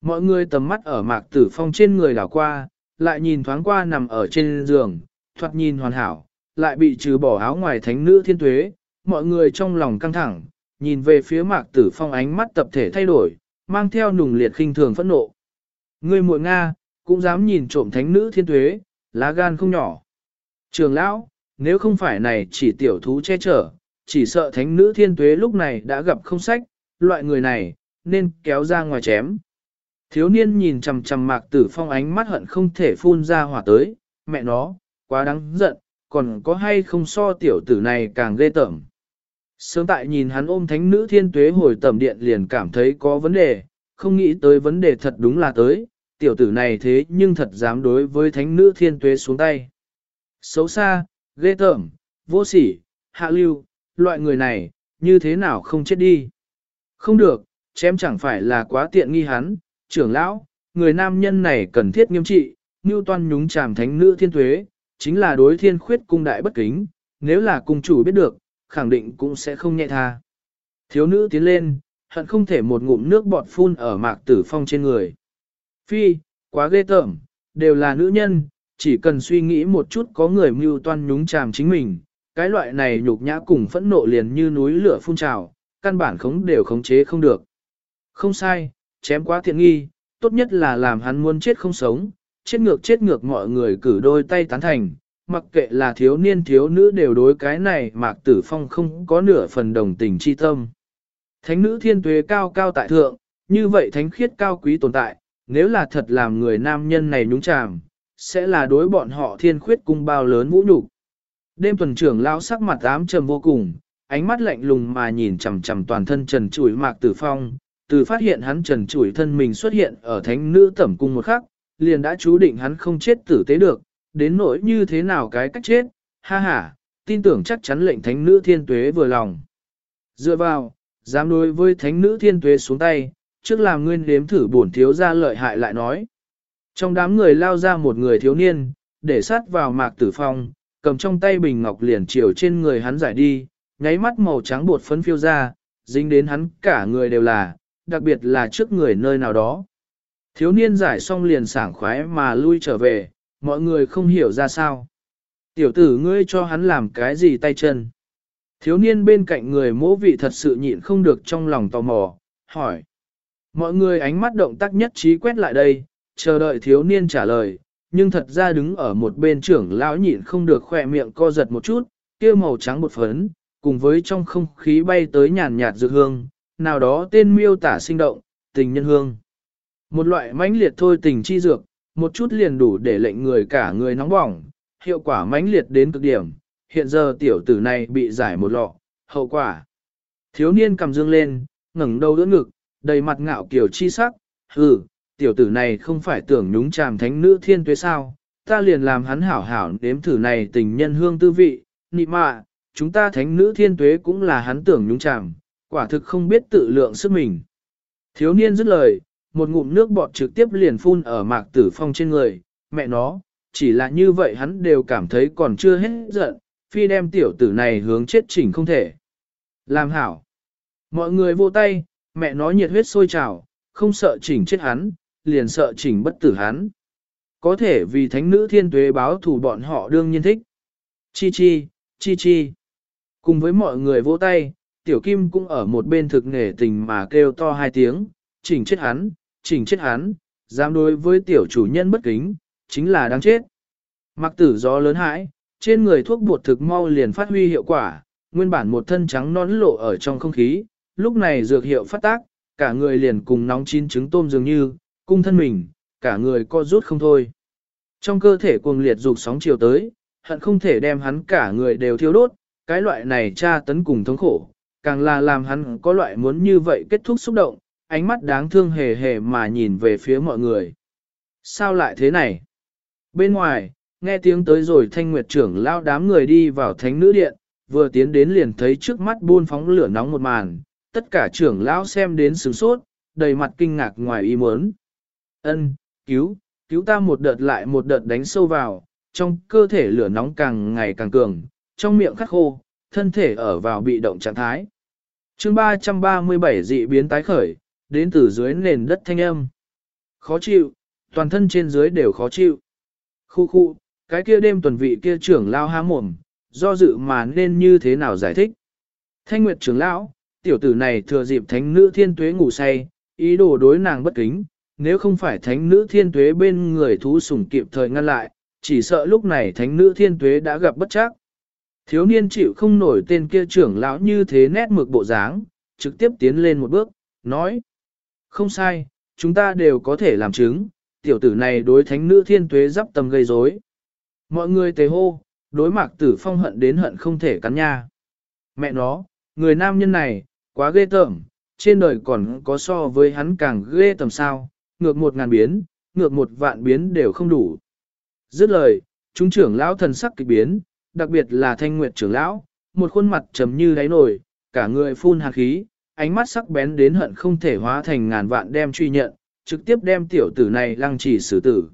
Mọi người tầm mắt ở mạc tử phong trên người đảo qua, lại nhìn thoáng qua nằm ở trên giường, thoạt nhìn hoàn hảo, lại bị trừ bỏ áo ngoài thánh nữ thiên tuế, mọi người trong lòng căng thẳng, nhìn về phía mạc tử phong ánh mắt tập thể thay đổi, mang theo nùng liệt khinh thường phẫn nộ. Người muội Nga, cũng dám nhìn trộm thánh nữ thiên tuế, lá gan không nhỏ. Trường lão, nếu không phải này chỉ tiểu thú che chở, chỉ sợ thánh nữ thiên tuế lúc này đã gặp không sách, loại người này, nên kéo ra ngoài chém. Thiếu niên nhìn chằm chằm mạc tử phong ánh mắt hận không thể phun ra hỏa tới, mẹ nó, quá đáng giận, còn có hay không so tiểu tử này càng ghê tởm. Sớm tại nhìn hắn ôm thánh nữ thiên tuế hồi tầm điện liền cảm thấy có vấn đề, không nghĩ tới vấn đề thật đúng là tới, tiểu tử này thế nhưng thật dám đối với thánh nữ thiên tuế xuống tay. Xấu xa, ghê tởm, vô sỉ, hạ lưu, loại người này, như thế nào không chết đi. Không được, chém chẳng phải là quá tiện nghi hắn, trưởng lão, người nam nhân này cần thiết nghiêm trị, như toan nhúng chàm thánh nữ thiên tuế, chính là đối thiên khuyết cung đại bất kính, nếu là cung chủ biết được, khẳng định cũng sẽ không nhẹ tha. Thiếu nữ tiến lên, hận không thể một ngụm nước bọt phun ở mạc tử phong trên người. Phi, quá ghê tởm, đều là nữ nhân, chỉ cần suy nghĩ một chút có người mưu toan nhúng chàm chính mình, cái loại này nhục nhã cùng phẫn nộ liền như núi lửa phun trào, căn bản khống đều khống chế không được. Không sai, chém quá thiện nghi, tốt nhất là làm hắn muốn chết không sống, chết ngược chết ngược mọi người cử đôi tay tán thành, mặc kệ là thiếu niên thiếu nữ đều đối cái này mạc tử phong không có nửa phần đồng tình chi tâm. Thánh nữ thiên tuế cao cao tại thượng, như vậy thánh khiết cao quý tồn tại, nếu là thật làm người nam nhân này nhúng chàm, sẽ là đối bọn họ thiên khuyết cung bao lớn vũ nhục. Đêm tuần trưởng lao sắc mặt ám trầm vô cùng, ánh mắt lạnh lùng mà nhìn chằm chằm toàn thân trần trụi mạc tử phong, từ phát hiện hắn trần trụi thân mình xuất hiện ở thánh nữ tẩm cung một khắc, liền đã chú định hắn không chết tử tế được, đến nỗi như thế nào cái cách chết, ha ha, tin tưởng chắc chắn lệnh thánh nữ thiên tuế vừa lòng. Dựa vào, dám đối với thánh nữ thiên tuế xuống tay, trước làm nguyên đếm thử bổn thiếu ra lợi hại lại nói. Trong đám người lao ra một người thiếu niên, để sát vào mạc tử phong, cầm trong tay bình ngọc liền chiều trên người hắn giải đi, nháy mắt màu trắng bột phấn phiêu ra, dính đến hắn cả người đều là, đặc biệt là trước người nơi nào đó. Thiếu niên giải xong liền sảng khoái mà lui trở về, mọi người không hiểu ra sao. Tiểu tử ngươi cho hắn làm cái gì tay chân. Thiếu niên bên cạnh người mỗ vị thật sự nhịn không được trong lòng tò mò, hỏi. Mọi người ánh mắt động tác nhất trí quét lại đây, chờ đợi thiếu niên trả lời, nhưng thật ra đứng ở một bên trưởng lão nhịn không được khỏe miệng co giật một chút, kia màu trắng bột phấn, cùng với trong không khí bay tới nhàn nhạt dược hương, nào đó tên miêu tả sinh động, tình nhân hương. Một loại mãnh liệt thôi tình chi dược, một chút liền đủ để lệnh người cả người nóng bỏng, hiệu quả mãnh liệt đến cực điểm. Hiện giờ tiểu tử này bị giải một lọ, hậu quả. Thiếu niên cầm dương lên, ngẩng đầu đỡ ngực, đầy mặt ngạo kiểu chi sắc, hừ, tiểu tử này không phải tưởng nhúng chàm thánh nữ thiên tuế sao, ta liền làm hắn hảo hảo nếm thử này tình nhân hương tư vị, nị mạ, chúng ta thánh nữ thiên tuế cũng là hắn tưởng nhúng chàm, quả thực không biết tự lượng sức mình. Thiếu niên dứt lời, một ngụm nước bọt trực tiếp liền phun ở mạc tử phong trên người, mẹ nó, chỉ là như vậy hắn đều cảm thấy còn chưa hết giận, phi đem tiểu tử này hướng chết chỉnh không thể. Làm hảo. Mọi người vô tay, mẹ nó nhiệt huyết sôi trào, không sợ chỉnh chết hắn, liền sợ chỉnh bất tử hắn. Có thể vì thánh nữ thiên tuế báo thù bọn họ đương nhiên thích. Chi chi, chi chi. Cùng với mọi người vỗ tay, tiểu kim cũng ở một bên thực nghề tình mà kêu to hai tiếng, chỉnh chết hắn, chỉnh chết hắn, dám đối với tiểu chủ nhân bất kính, chính là đáng chết. Mặc tử gió lớn hãi, trên người thuốc bột thực mau liền phát huy hiệu quả, nguyên bản một thân trắng nón lộ ở trong không khí, lúc này dược hiệu phát tác, cả người liền cùng nóng chín trứng tôm dường như, cung thân mình, cả người co rút không thôi. Trong cơ thể cuồng liệt dục sóng chiều tới, hận không thể đem hắn cả người đều thiêu đốt, cái loại này tra tấn cùng thống khổ, càng là làm hắn có loại muốn như vậy kết thúc xúc động, ánh mắt đáng thương hề hề mà nhìn về phía mọi người. Sao lại thế này? Bên ngoài, nghe tiếng tới rồi thanh nguyệt trưởng lao đám người đi vào thánh nữ điện, vừa tiến đến liền thấy trước mắt buôn phóng lửa nóng một màn, tất cả trưởng lão xem đến sửng sốt, đầy mặt kinh ngạc ngoài ý muốn. Ân, cứu, cứu ta một đợt lại một đợt đánh sâu vào, trong cơ thể lửa nóng càng ngày càng cường, trong miệng khắc khô, thân thể ở vào bị động trạng thái. chương 337 dị biến tái khởi, đến từ dưới nền đất thanh âm. Khó chịu, toàn thân trên dưới đều khó chịu. Khu khu, cái kia đêm tuần vị kia trưởng lao há mồm, do dự mà nên như thế nào giải thích. Thanh Nguyệt trưởng lão, tiểu tử này thừa dịp thánh nữ thiên tuế ngủ say, ý đồ đối nàng bất kính, nếu không phải thánh nữ thiên tuế bên người thú sủng kịp thời ngăn lại, chỉ sợ lúc này thánh nữ thiên tuế đã gặp bất chắc. Thiếu niên chịu không nổi tên kia trưởng lão như thế nét mực bộ dáng, trực tiếp tiến lên một bước, nói. Không sai, chúng ta đều có thể làm chứng, tiểu tử này đối thánh nữ thiên tuế dắp tâm gây rối. Mọi người tề hô, đối mạc tử phong hận đến hận không thể cắn nha. Mẹ nó, người nam nhân này, quá ghê tởm, trên đời còn có so với hắn càng ghê tởm sao, ngược một ngàn biến, ngược một vạn biến đều không đủ. Dứt lời, chúng trưởng lão thần sắc kịch biến, đặc biệt là thanh nguyệt trưởng lão, một khuôn mặt trầm như đáy nồi, cả người phun hạt khí, ánh mắt sắc bén đến hận không thể hóa thành ngàn vạn đem truy nhận, trực tiếp đem tiểu tử này lăng trì xử tử.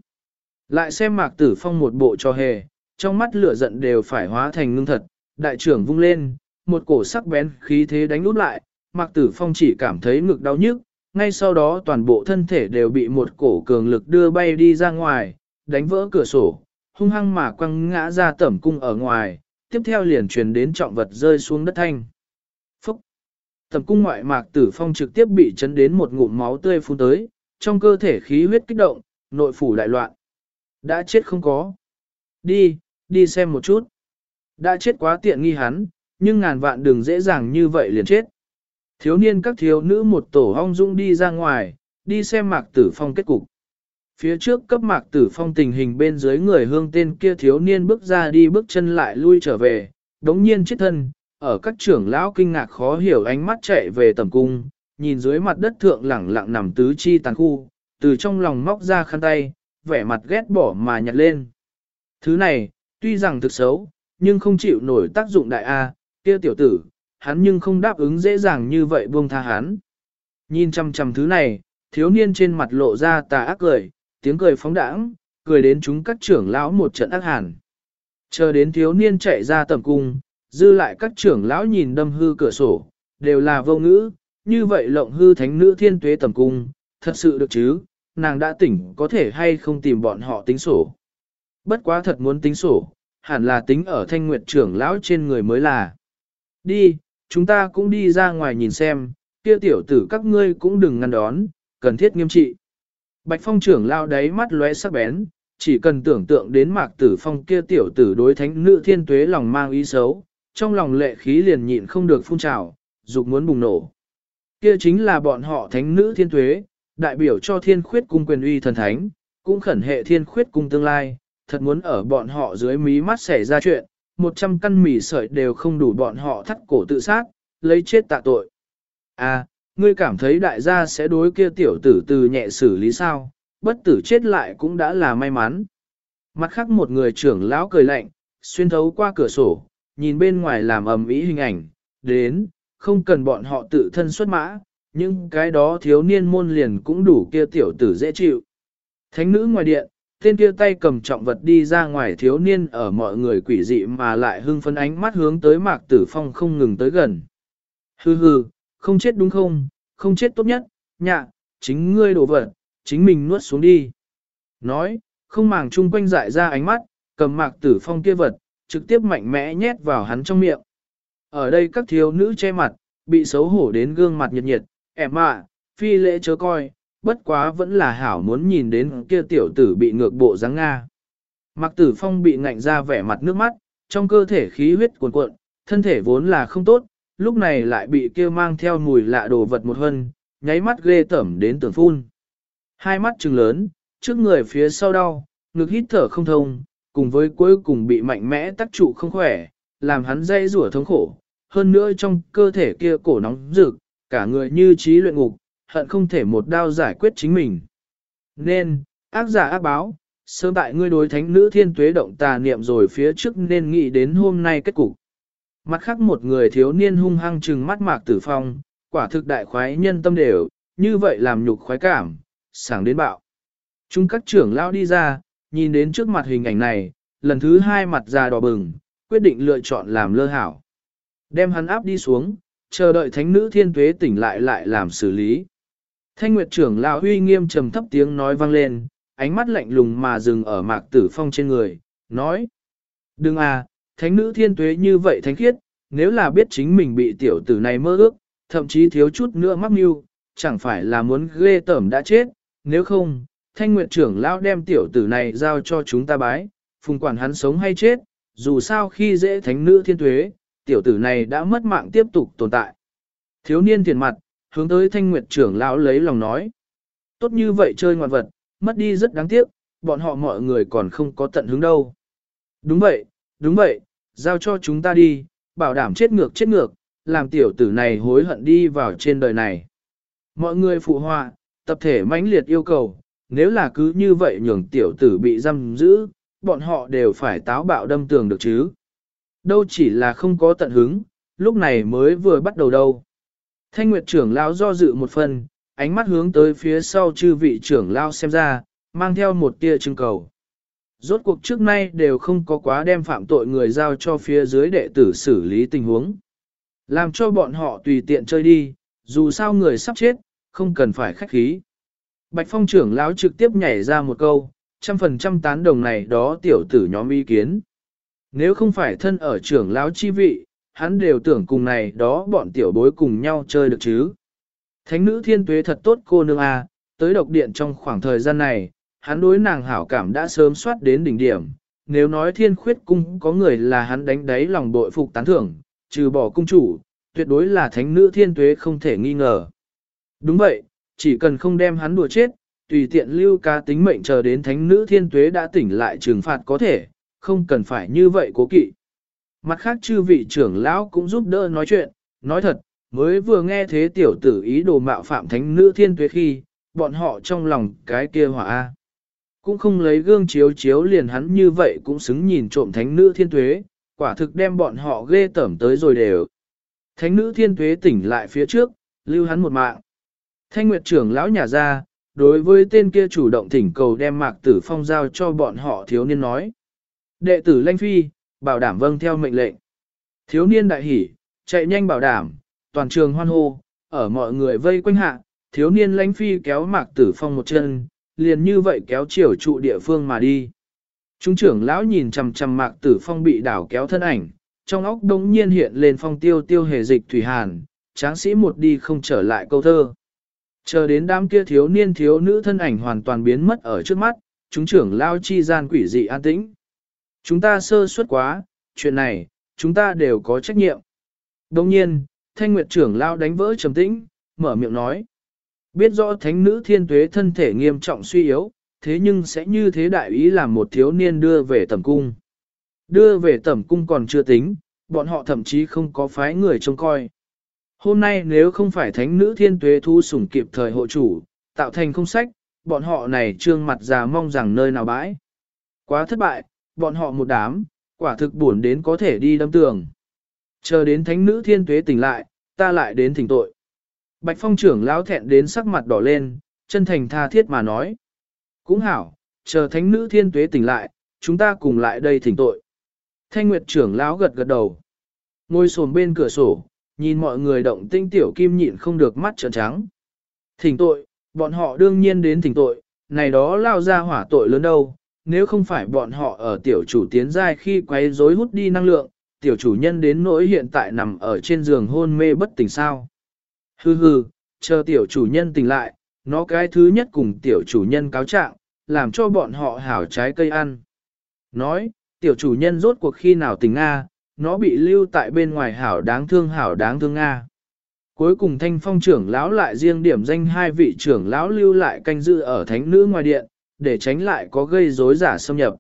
Lại xem mạc tử phong một bộ cho hề, trong mắt lửa giận đều phải hóa thành ngưng thật, đại trưởng vung lên, một cổ sắc bén khí thế đánh út lại, mạc tử phong chỉ cảm thấy ngực đau nhức, ngay sau đó toàn bộ thân thể đều bị một cổ cường lực đưa bay đi ra ngoài, đánh vỡ cửa sổ, hung hăng mà quăng ngã ra tẩm cung ở ngoài, tiếp theo liền truyền đến trọng vật rơi xuống đất thanh tầm cung ngoại mạc tử phong trực tiếp bị chấn đến một ngụm máu tươi phun tới, trong cơ thể khí huyết kích động, nội phủ đại loạn. Đã chết không có. Đi, đi xem một chút. Đã chết quá tiện nghi hắn, nhưng ngàn vạn đừng dễ dàng như vậy liền chết. Thiếu niên các thiếu nữ một tổ hong dũng đi ra ngoài, đi xem mạc tử phong kết cục. Phía trước cấp mạc tử phong tình hình bên dưới người hương tên kia thiếu niên bước ra đi bước chân lại lui trở về, đống nhiên chết thân, ở các trưởng lão kinh ngạc khó hiểu ánh mắt chạy về tầm cung, nhìn dưới mặt đất thượng lẳng lặng nằm tứ chi tàn khu, từ trong lòng móc ra khăn tay, vẻ mặt ghét bỏ mà nhặt lên. Thứ này, tuy rằng thực xấu, nhưng không chịu nổi tác dụng đại A, kia tiểu tử, hắn nhưng không đáp ứng dễ dàng như vậy buông tha hắn. Nhìn chăm chăm thứ này, thiếu niên trên mặt lộ ra tà ác cười, tiếng cười phóng đãng, cười đến chúng các trưởng lão một trận ác hàn. Chờ đến thiếu niên chạy ra tầm cung, dư lại các trưởng lão nhìn đâm hư cửa sổ, đều là vô ngữ, như vậy lộng hư thánh nữ thiên tuế tầm cung, thật sự được chứ, nàng đã tỉnh có thể hay không tìm bọn họ tính sổ. Bất quá thật muốn tính sổ, hẳn là tính ở thanh nguyệt trưởng lão trên người mới là. Đi, chúng ta cũng đi ra ngoài nhìn xem, kia tiểu tử các ngươi cũng đừng ngăn đón, cần thiết nghiêm trị. Bạch phong trưởng lao đáy mắt lóe sắc bén, chỉ cần tưởng tượng đến mạc tử phong kia tiểu tử đối thánh nữ thiên tuế lòng mang ý xấu, trong lòng lệ khí liền nhịn không được phun trào, dục muốn bùng nổ. Kia chính là bọn họ thánh nữ thiên tuế, đại biểu cho thiên khuyết cung quyền uy thần thánh, cũng khẩn hệ thiên khuyết cung tương lai, thật muốn ở bọn họ dưới mí mắt xảy ra chuyện, một trăm căn mỉ sợi đều không đủ bọn họ thắt cổ tự sát, lấy chết tạ tội. À, ngươi cảm thấy đại gia sẽ đối kia tiểu tử từ nhẹ xử lý sao, bất tử chết lại cũng đã là may mắn. Mặt khác một người trưởng lão cười lạnh, xuyên thấu qua cửa sổ, nhìn bên ngoài làm ầm ĩ hình ảnh, đến, không cần bọn họ tự thân xuất mã, nhưng cái đó thiếu niên môn liền cũng đủ kia tiểu tử dễ chịu. Thánh nữ ngoài điện, tên kia tay cầm trọng vật đi ra ngoài thiếu niên ở mọi người quỷ dị mà lại hưng phấn ánh mắt hướng tới mạc tử phong không ngừng tới gần. Hừ hừ, không chết đúng không, không chết tốt nhất, nhạ, chính ngươi đổ vật, chính mình nuốt xuống đi. Nói, không màng chung quanh dại ra ánh mắt, cầm mạc tử phong kia vật, trực tiếp mạnh mẽ nhét vào hắn trong miệng. Ở đây các thiếu nữ che mặt, bị xấu hổ đến gương mặt nhiệt nhiệt, em ạ, phi lễ chớ coi, bất quá vẫn là hảo muốn nhìn đến kia tiểu tử bị ngược bộ dáng Nga. Mặc tử phong bị ngạnh ra vẻ mặt nước mắt, trong cơ thể khí huyết cuồn cuộn, thân thể vốn là không tốt, lúc này lại bị kia mang theo mùi lạ đồ vật một hân, nháy mắt ghê tẩm đến tưởng phun. Hai mắt trừng lớn, trước người phía sau đau, ngực hít thở không thông, cùng với cuối cùng bị mạnh mẽ tắc trụ không khỏe, làm hắn dây rủa thống khổ. Hơn nữa trong cơ thể kia cổ nóng rực, cả người như trí luyện ngục, hận không thể một đao giải quyết chính mình. Nên, ác giả ác báo, sớm tại ngươi đối thánh nữ thiên tuế động tà niệm rồi phía trước nên nghĩ đến hôm nay kết cục. Mặt khác một người thiếu niên hung hăng trừng mắt mạc tử phong, quả thực đại khoái nhân tâm đều, như vậy làm nhục khoái cảm, sảng đến bạo. Chúng các trưởng lao đi ra, nhìn đến trước mặt hình ảnh này, lần thứ hai mặt già đỏ bừng, quyết định lựa chọn làm lơ hảo. Đem hắn áp đi xuống, chờ đợi thánh nữ thiên tuế tỉnh lại lại làm xử lý. Thanh Nguyệt trưởng lão huy nghiêm trầm thấp tiếng nói vang lên, ánh mắt lạnh lùng mà dừng ở mạc tử phong trên người, nói. Đừng à, thánh nữ thiên tuế như vậy thánh khiết, nếu là biết chính mình bị tiểu tử này mơ ước, thậm chí thiếu chút nữa mắc mưu, chẳng phải là muốn ghê tởm đã chết, nếu không, thanh nguyệt trưởng lão đem tiểu tử này giao cho chúng ta bái, phùng quản hắn sống hay chết, dù sao khi dễ thánh nữ thiên tuế, tiểu tử này đã mất mạng tiếp tục tồn tại. Thiếu niên tiền mặt, hướng tới thanh nguyệt trưởng lão lấy lòng nói. Tốt như vậy chơi ngoạn vật, mất đi rất đáng tiếc, bọn họ mọi người còn không có tận hứng đâu. Đúng vậy, đúng vậy, giao cho chúng ta đi, bảo đảm chết ngược chết ngược, làm tiểu tử này hối hận đi vào trên đời này. Mọi người phụ họa, tập thể mãnh liệt yêu cầu, nếu là cứ như vậy nhường tiểu tử bị giam giữ, bọn họ đều phải táo bạo đâm tường được chứ. Đâu chỉ là không có tận hứng, lúc này mới vừa bắt đầu đâu. Thanh Nguyệt trưởng lão do dự một phần, ánh mắt hướng tới phía sau chư vị trưởng lão xem ra, mang theo một tia trưng cầu. Rốt cuộc trước nay đều không có quá đem phạm tội người giao cho phía dưới đệ tử xử lý tình huống. Làm cho bọn họ tùy tiện chơi đi, dù sao người sắp chết, không cần phải khách khí. Bạch Phong trưởng lão trực tiếp nhảy ra một câu, trăm phần trăm tán đồng này đó tiểu tử nhóm ý kiến. Nếu không phải thân ở trưởng lão chi vị, hắn đều tưởng cùng này đó bọn tiểu bối cùng nhau chơi được chứ. Thánh nữ thiên tuế thật tốt cô nương a, tới độc điện trong khoảng thời gian này, hắn đối nàng hảo cảm đã sớm soát đến đỉnh điểm. Nếu nói thiên khuyết cung có người là hắn đánh đáy lòng bội phục tán thưởng, trừ bỏ cung chủ, tuyệt đối là thánh nữ thiên tuế không thể nghi ngờ. Đúng vậy, chỉ cần không đem hắn đùa chết, tùy tiện lưu ca tính mệnh chờ đến thánh nữ thiên tuế đã tỉnh lại trừng phạt có thể, không cần phải như vậy cố kỵ. Mặt khác chư vị trưởng lão cũng giúp đỡ nói chuyện, nói thật, mới vừa nghe thế tiểu tử ý đồ mạo phạm thánh nữ thiên tuế khi, bọn họ trong lòng cái kia hỏa A. Cũng không lấy gương chiếu chiếu liền hắn như vậy cũng xứng nhìn trộm thánh nữ thiên tuế, quả thực đem bọn họ ghê tẩm tới rồi đều. Thánh nữ thiên tuế tỉnh lại phía trước, lưu hắn một mạng. Thanh Nguyệt trưởng lão nhà ra, đối với tên kia chủ động thỉnh cầu đem mạc tử phong giao cho bọn họ thiếu niên nói. Đệ tử Lanh Phi, bảo đảm vâng theo mệnh lệnh. Thiếu niên đại hỉ, chạy nhanh bảo đảm, toàn trường hoan hô, ở mọi người vây quanh hạ, thiếu niên Lanh Phi kéo mạc tử phong một chân, liền như vậy kéo chiều trụ địa phương mà đi. Trung trưởng lão nhìn chằm chằm mạc tử phong bị đảo kéo thân ảnh, trong óc đống nhiên hiện lên phong tiêu tiêu hề dịch thủy hàn, tráng sĩ một đi không trở lại câu thơ. Chờ đến đám kia thiếu niên thiếu nữ thân ảnh hoàn toàn biến mất ở trước mắt, chúng trưởng lao chi gian quỷ dị an tĩnh. Chúng ta sơ suất quá, chuyện này, chúng ta đều có trách nhiệm. Đồng nhiên, thanh nguyệt trưởng lao đánh vỡ trầm tĩnh, mở miệng nói. Biết rõ thánh nữ thiên tuế thân thể nghiêm trọng suy yếu, thế nhưng sẽ như thế đại ý làm một thiếu niên đưa về tầm cung. Đưa về tầm cung còn chưa tính, bọn họ thậm chí không có phái người trông coi. Hôm nay nếu không phải thánh nữ thiên tuế thu sủng kịp thời hộ chủ, tạo thành không sách, bọn họ này trương mặt già mong rằng nơi nào bãi. Quá thất bại, bọn họ một đám, quả thực buồn đến có thể đi đâm tường. Chờ đến thánh nữ thiên tuế tỉnh lại, ta lại đến thỉnh tội. Bạch phong trưởng lão thẹn đến sắc mặt đỏ lên, chân thành tha thiết mà nói. Cũng hảo, chờ thánh nữ thiên tuế tỉnh lại, chúng ta cùng lại đây thỉnh tội. Thanh Nguyệt trưởng lão gật gật đầu. Ngồi sồn bên cửa sổ, nhìn mọi người động tinh tiểu kim nhịn không được mắt trợn trắng. Thỉnh tội, bọn họ đương nhiên đến thỉnh tội, này đó lao ra hỏa tội lớn đâu, nếu không phải bọn họ ở tiểu chủ tiến giai khi quấy rối hút đi năng lượng, tiểu chủ nhân đến nỗi hiện tại nằm ở trên giường hôn mê bất tỉnh sao. Hừ hừ, chờ tiểu chủ nhân tỉnh lại, nó cái thứ nhất cùng tiểu chủ nhân cáo trạng, làm cho bọn họ hảo trái cây ăn. Nói, tiểu chủ nhân rốt cuộc khi nào tỉnh Nga, nó bị lưu tại bên ngoài hảo đáng thương hảo đáng thương Nga. Cuối cùng thanh phong trưởng lão lại riêng điểm danh hai vị trưởng lão lưu lại canh giữ ở thánh nữ ngoài điện, để tránh lại có gây rối giả xâm nhập.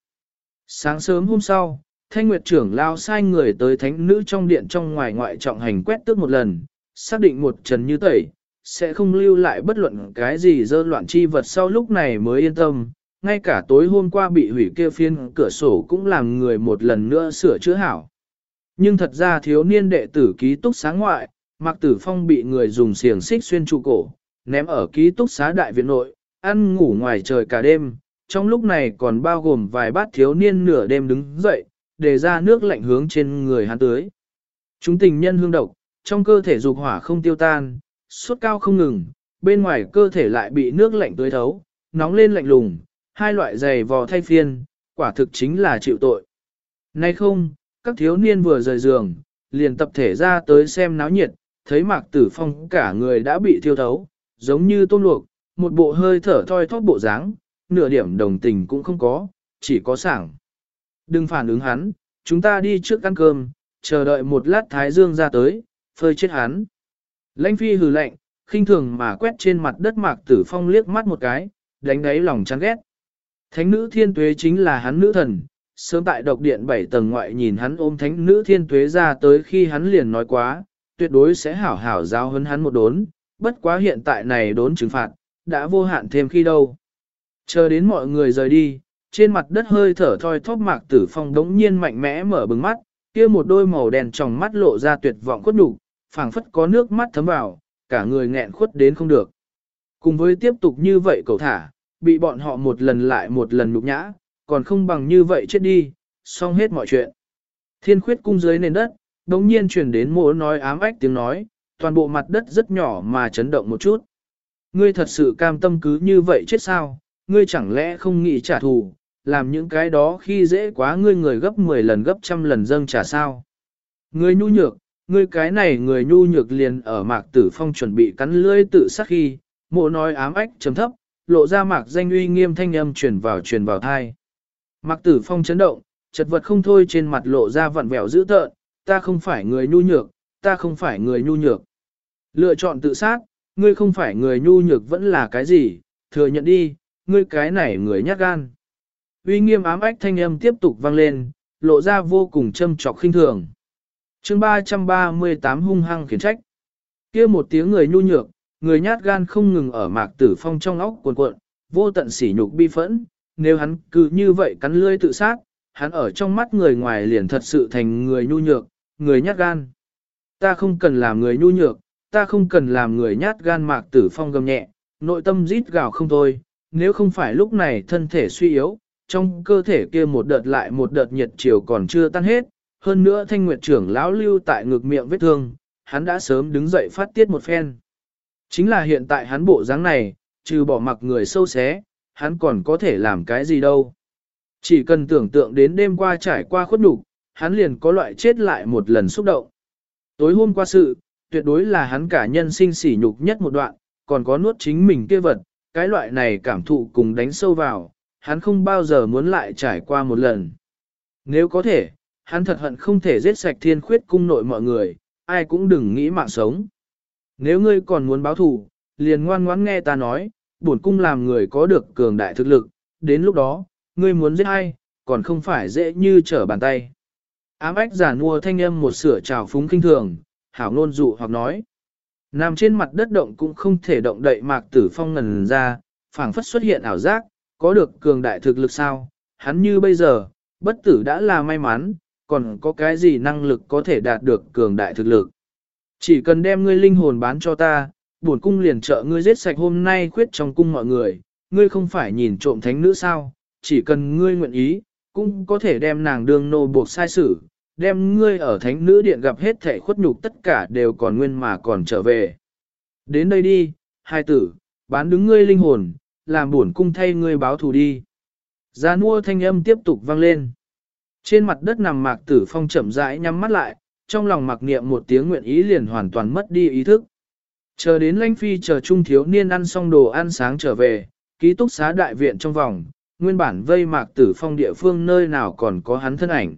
Sáng sớm hôm sau, thanh nguyệt trưởng lão sai người tới thánh nữ trong điện trong ngoài ngoại trọng hành quét tước một lần, xác định một trần như tẩy, sẽ không lưu lại bất luận cái gì dơ loạn chi vật sau lúc này mới yên tâm. Ngay cả tối hôm qua bị hủy kia phiên cửa sổ cũng làm người một lần nữa sửa chữa hảo. Nhưng thật ra thiếu niên đệ tử ký túc xá ngoại, Mạc Tử Phong bị người dùng xiềng xích xuyên trụ cổ, ném ở ký túc xá đại viện nội, ăn ngủ ngoài trời cả đêm, trong lúc này còn bao gồm vài bát thiếu niên nửa đêm đứng dậy, để ra nước lạnh hướng trên người hắn tưới. Chúng tình nhân hương độc, trong cơ thể dục hỏa không tiêu tan, suốt cao không ngừng, bên ngoài cơ thể lại bị nước lạnh tưới thấu, nóng lên lạnh lùng, hai loại giày vò thay phiên, quả thực chính là chịu tội. Nay không, các thiếu niên vừa rời giường, liền tập thể ra tới xem náo nhiệt, thấy mạc tử phong cả người đã bị thiêu thấu, giống như tôm luộc, một bộ hơi thở thoi thóp bộ dáng, nửa điểm đồng tình cũng không có, chỉ có sảng. Đừng phản ứng hắn, chúng ta đi trước ăn cơm, chờ đợi một lát thái dương ra tới, phơi chết hắn. Lãnh phi hừ lạnh, khinh thường mà quét trên mặt đất mạc tử phong liếc mắt một cái, đánh đáy lòng chán ghét. Thánh nữ thiên tuế chính là hắn nữ thần, sớm tại độc điện bảy tầng ngoại nhìn hắn ôm thánh nữ thiên tuế ra tới khi hắn liền nói quá, tuyệt đối sẽ hảo hảo giao hấn hắn một đốn, bất quá hiện tại này đốn trừng phạt, đã vô hạn thêm khi đâu. Chờ đến mọi người rời đi, trên mặt đất hơi thở thoi thóp mạc tử phong đống nhiên mạnh mẽ mở bừng mắt, kia một đôi màu đen trong mắt lộ ra tuyệt vọng khuất đủ, phảng phất có nước mắt thấm vào, cả người nghẹn khuất đến không được. Cùng với tiếp tục như vậy cầu thả, bị bọn họ một lần lại một lần nhục nhã, còn không bằng như vậy chết đi, xong hết mọi chuyện. Thiên khuyết cung dưới nền đất, đống nhiên truyền đến mỗ nói ám ách tiếng nói, toàn bộ mặt đất rất nhỏ mà chấn động một chút. Ngươi thật sự cam tâm cứ như vậy chết sao, ngươi chẳng lẽ không nghĩ trả thù, làm những cái đó khi dễ quá ngươi người gấp 10 lần gấp trăm lần dâng trả sao. Ngươi nhu nhược, ngươi cái này người nhu nhược liền ở mạc tử phong chuẩn bị cắn lưỡi tự sát khi, mộ nói ám ách chấm thấp, lộ ra mạc danh uy nghiêm thanh âm truyền vào truyền vào thai. Mạc tử phong chấn động, chật vật không thôi trên mặt lộ ra vặn vẹo dữ tợn, ta không phải người nhu nhược, ta không phải người nhu nhược. Lựa chọn tự sát, ngươi không phải người nhu nhược vẫn là cái gì, thừa nhận đi, ngươi cái này người nhát gan. Uy nghiêm ám ách thanh âm tiếp tục vang lên, lộ ra vô cùng châm trọc khinh thường. chương 338 hung hăng khiển trách. kia một tiếng người nhu nhược, người nhát gan không ngừng ở mạc tử phong trong óc cuộn cuộn, vô tận sỉ nhục bi phẫn, nếu hắn cứ như vậy cắn lưỡi tự sát, hắn ở trong mắt người ngoài liền thật sự thành người nhu nhược, người nhát gan. Ta không cần làm người nhu nhược, ta không cần làm người nhát gan mạc tử phong gầm nhẹ, nội tâm rít gào không thôi, nếu không phải lúc này thân thể suy yếu, trong cơ thể kia một đợt lại một đợt nhiệt chiều còn chưa tan hết, hơn nữa thanh nguyệt trưởng lão lưu tại ngực miệng vết thương, hắn đã sớm đứng dậy phát tiết một phen. Chính là hiện tại hắn bộ dáng này, trừ bỏ mặc người sâu xé, hắn còn có thể làm cái gì đâu. Chỉ cần tưởng tượng đến đêm qua trải qua khuất nhục, hắn liền có loại chết lại một lần xúc động. Tối hôm qua sự, tuyệt đối là hắn cả nhân sinh sỉ nhục nhất một đoạn, còn có nuốt chính mình kia vật, cái loại này cảm thụ cùng đánh sâu vào, hắn không bao giờ muốn lại trải qua một lần. Nếu có thể, hắn thật hận không thể giết sạch thiên khuyết cung nội mọi người, ai cũng đừng nghĩ mạng sống. Nếu ngươi còn muốn báo thù, liền ngoan ngoãn nghe ta nói, bổn cung làm người có được cường đại thực lực, đến lúc đó, ngươi muốn giết ai, còn không phải dễ như trở bàn tay. Ám ách giả nua thanh âm một sửa trào phúng kinh thường, hảo ngôn dụ hoặc nói. Nằm trên mặt đất động cũng không thể động đậy mạc tử phong ngần ra, phảng phất xuất hiện ảo giác, có được cường đại thực lực sao, hắn như bây giờ, bất tử đã là may mắn, còn có cái gì năng lực có thể đạt được cường đại thực lực. Chỉ cần đem ngươi linh hồn bán cho ta, bổn cung liền trợ ngươi giết sạch hôm nay khuyết trong cung mọi người, ngươi không phải nhìn trộm thánh nữ sao, chỉ cần ngươi nguyện ý, cũng có thể đem nàng đường nô buộc sai xử, đem ngươi ở thánh nữ điện gặp hết thể khuất nhục tất cả đều còn nguyên mà còn trở về. Đến đây đi, hai tử, bán đứng ngươi linh hồn, làm buồn cung thay ngươi báo thù đi. Gia nua thanh âm tiếp tục vang lên. Trên mặt đất nằm mạc tử phong chậm rãi nhắm mắt lại, trong lòng mặc niệm một tiếng nguyện ý liền hoàn toàn mất đi ý thức. Chờ đến lãnh phi chờ trung thiếu niên ăn xong đồ ăn sáng trở về, ký túc xá đại viện trong vòng, nguyên bản vây mạc tử phong địa phương nơi nào còn có hắn thân ảnh.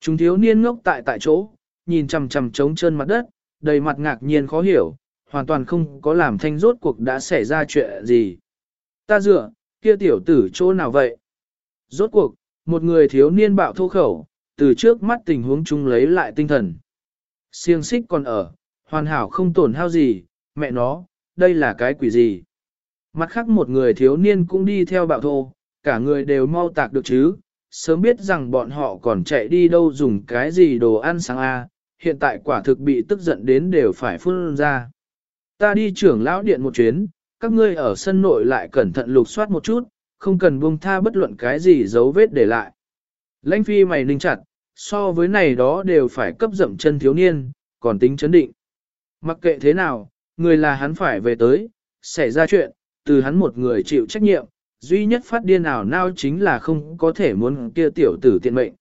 Trung thiếu niên ngốc tại tại chỗ, nhìn chằm chằm trống trơn mặt đất, đầy mặt ngạc nhiên khó hiểu, hoàn toàn không có làm thanh rốt cuộc đã xảy ra chuyện gì. Ta dựa, kia tiểu tử chỗ nào vậy? Rốt cuộc, một người thiếu niên bạo thô khẩu, từ trước mắt tình huống chung lấy lại tinh thần. Siêng xích còn ở, hoàn hảo không tổn hao gì, mẹ nó, đây là cái quỷ gì? Mặt khác một người thiếu niên cũng đi theo bạo thô, cả người đều mau tạc được chứ, sớm biết rằng bọn họ còn chạy đi đâu dùng cái gì đồ ăn sáng a, hiện tại quả thực bị tức giận đến đều phải phun ra. Ta đi trưởng lão điện một chuyến, các ngươi ở sân nội lại cẩn thận lục soát một chút, không cần buông tha bất luận cái gì dấu vết để lại. Lãnh phi mày ninh chặt, so với này đó đều phải cấp dậm chân thiếu niên, còn tính chấn định. Mặc kệ thế nào, người là hắn phải về tới, xảy ra chuyện, từ hắn một người chịu trách nhiệm, duy nhất phát điên nào nao chính là không có thể muốn kia tiểu tử tiện mệnh.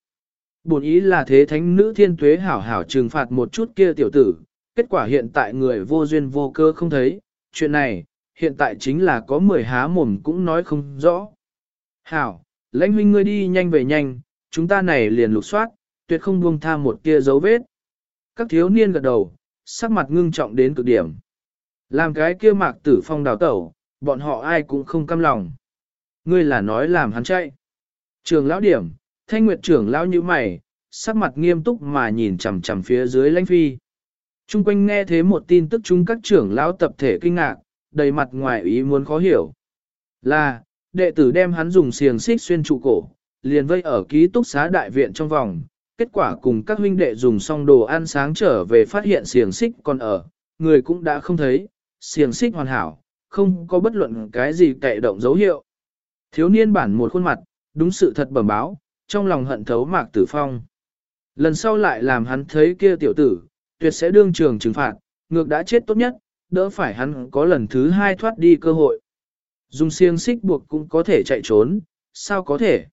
Bổn ý là thế thánh nữ thiên tuế hảo hảo trừng phạt một chút kia tiểu tử, kết quả hiện tại người vô duyên vô cơ không thấy, chuyện này, hiện tại chính là có mười há mồm cũng nói không rõ. Hảo, lãnh huynh ngươi đi nhanh về nhanh, chúng ta này liền lục soát, tuyệt không buông tha một kia dấu vết. Các thiếu niên gật đầu, sắc mặt ngưng trọng đến cực điểm. Làm cái kia mạc tử phong đào tẩu, bọn họ ai cũng không căm lòng. Ngươi là nói làm hắn chạy. Trường lão điểm, thanh nguyệt trưởng lão như mày, sắc mặt nghiêm túc mà nhìn chằm chằm phía dưới lãnh phi. Trung quanh nghe thế một tin tức chung các trưởng lão tập thể kinh ngạc, đầy mặt ngoài ý muốn khó hiểu. Là, đệ tử đem hắn dùng xiềng xích xuyên trụ cổ, liền vây ở ký túc xá đại viện trong vòng. Kết quả cùng các huynh đệ dùng xong đồ ăn sáng trở về phát hiện xiềng xích còn ở, người cũng đã không thấy, xiềng xích hoàn hảo, không có bất luận cái gì cậy động dấu hiệu. Thiếu niên bản một khuôn mặt, đúng sự thật bẩm báo, trong lòng hận thấu mạc tử phong. Lần sau lại làm hắn thấy kia tiểu tử, tuyệt sẽ đương trường trừng phạt, ngược đã chết tốt nhất, đỡ phải hắn có lần thứ hai thoát đi cơ hội. Dùng xiềng xích buộc cũng có thể chạy trốn, sao có thể?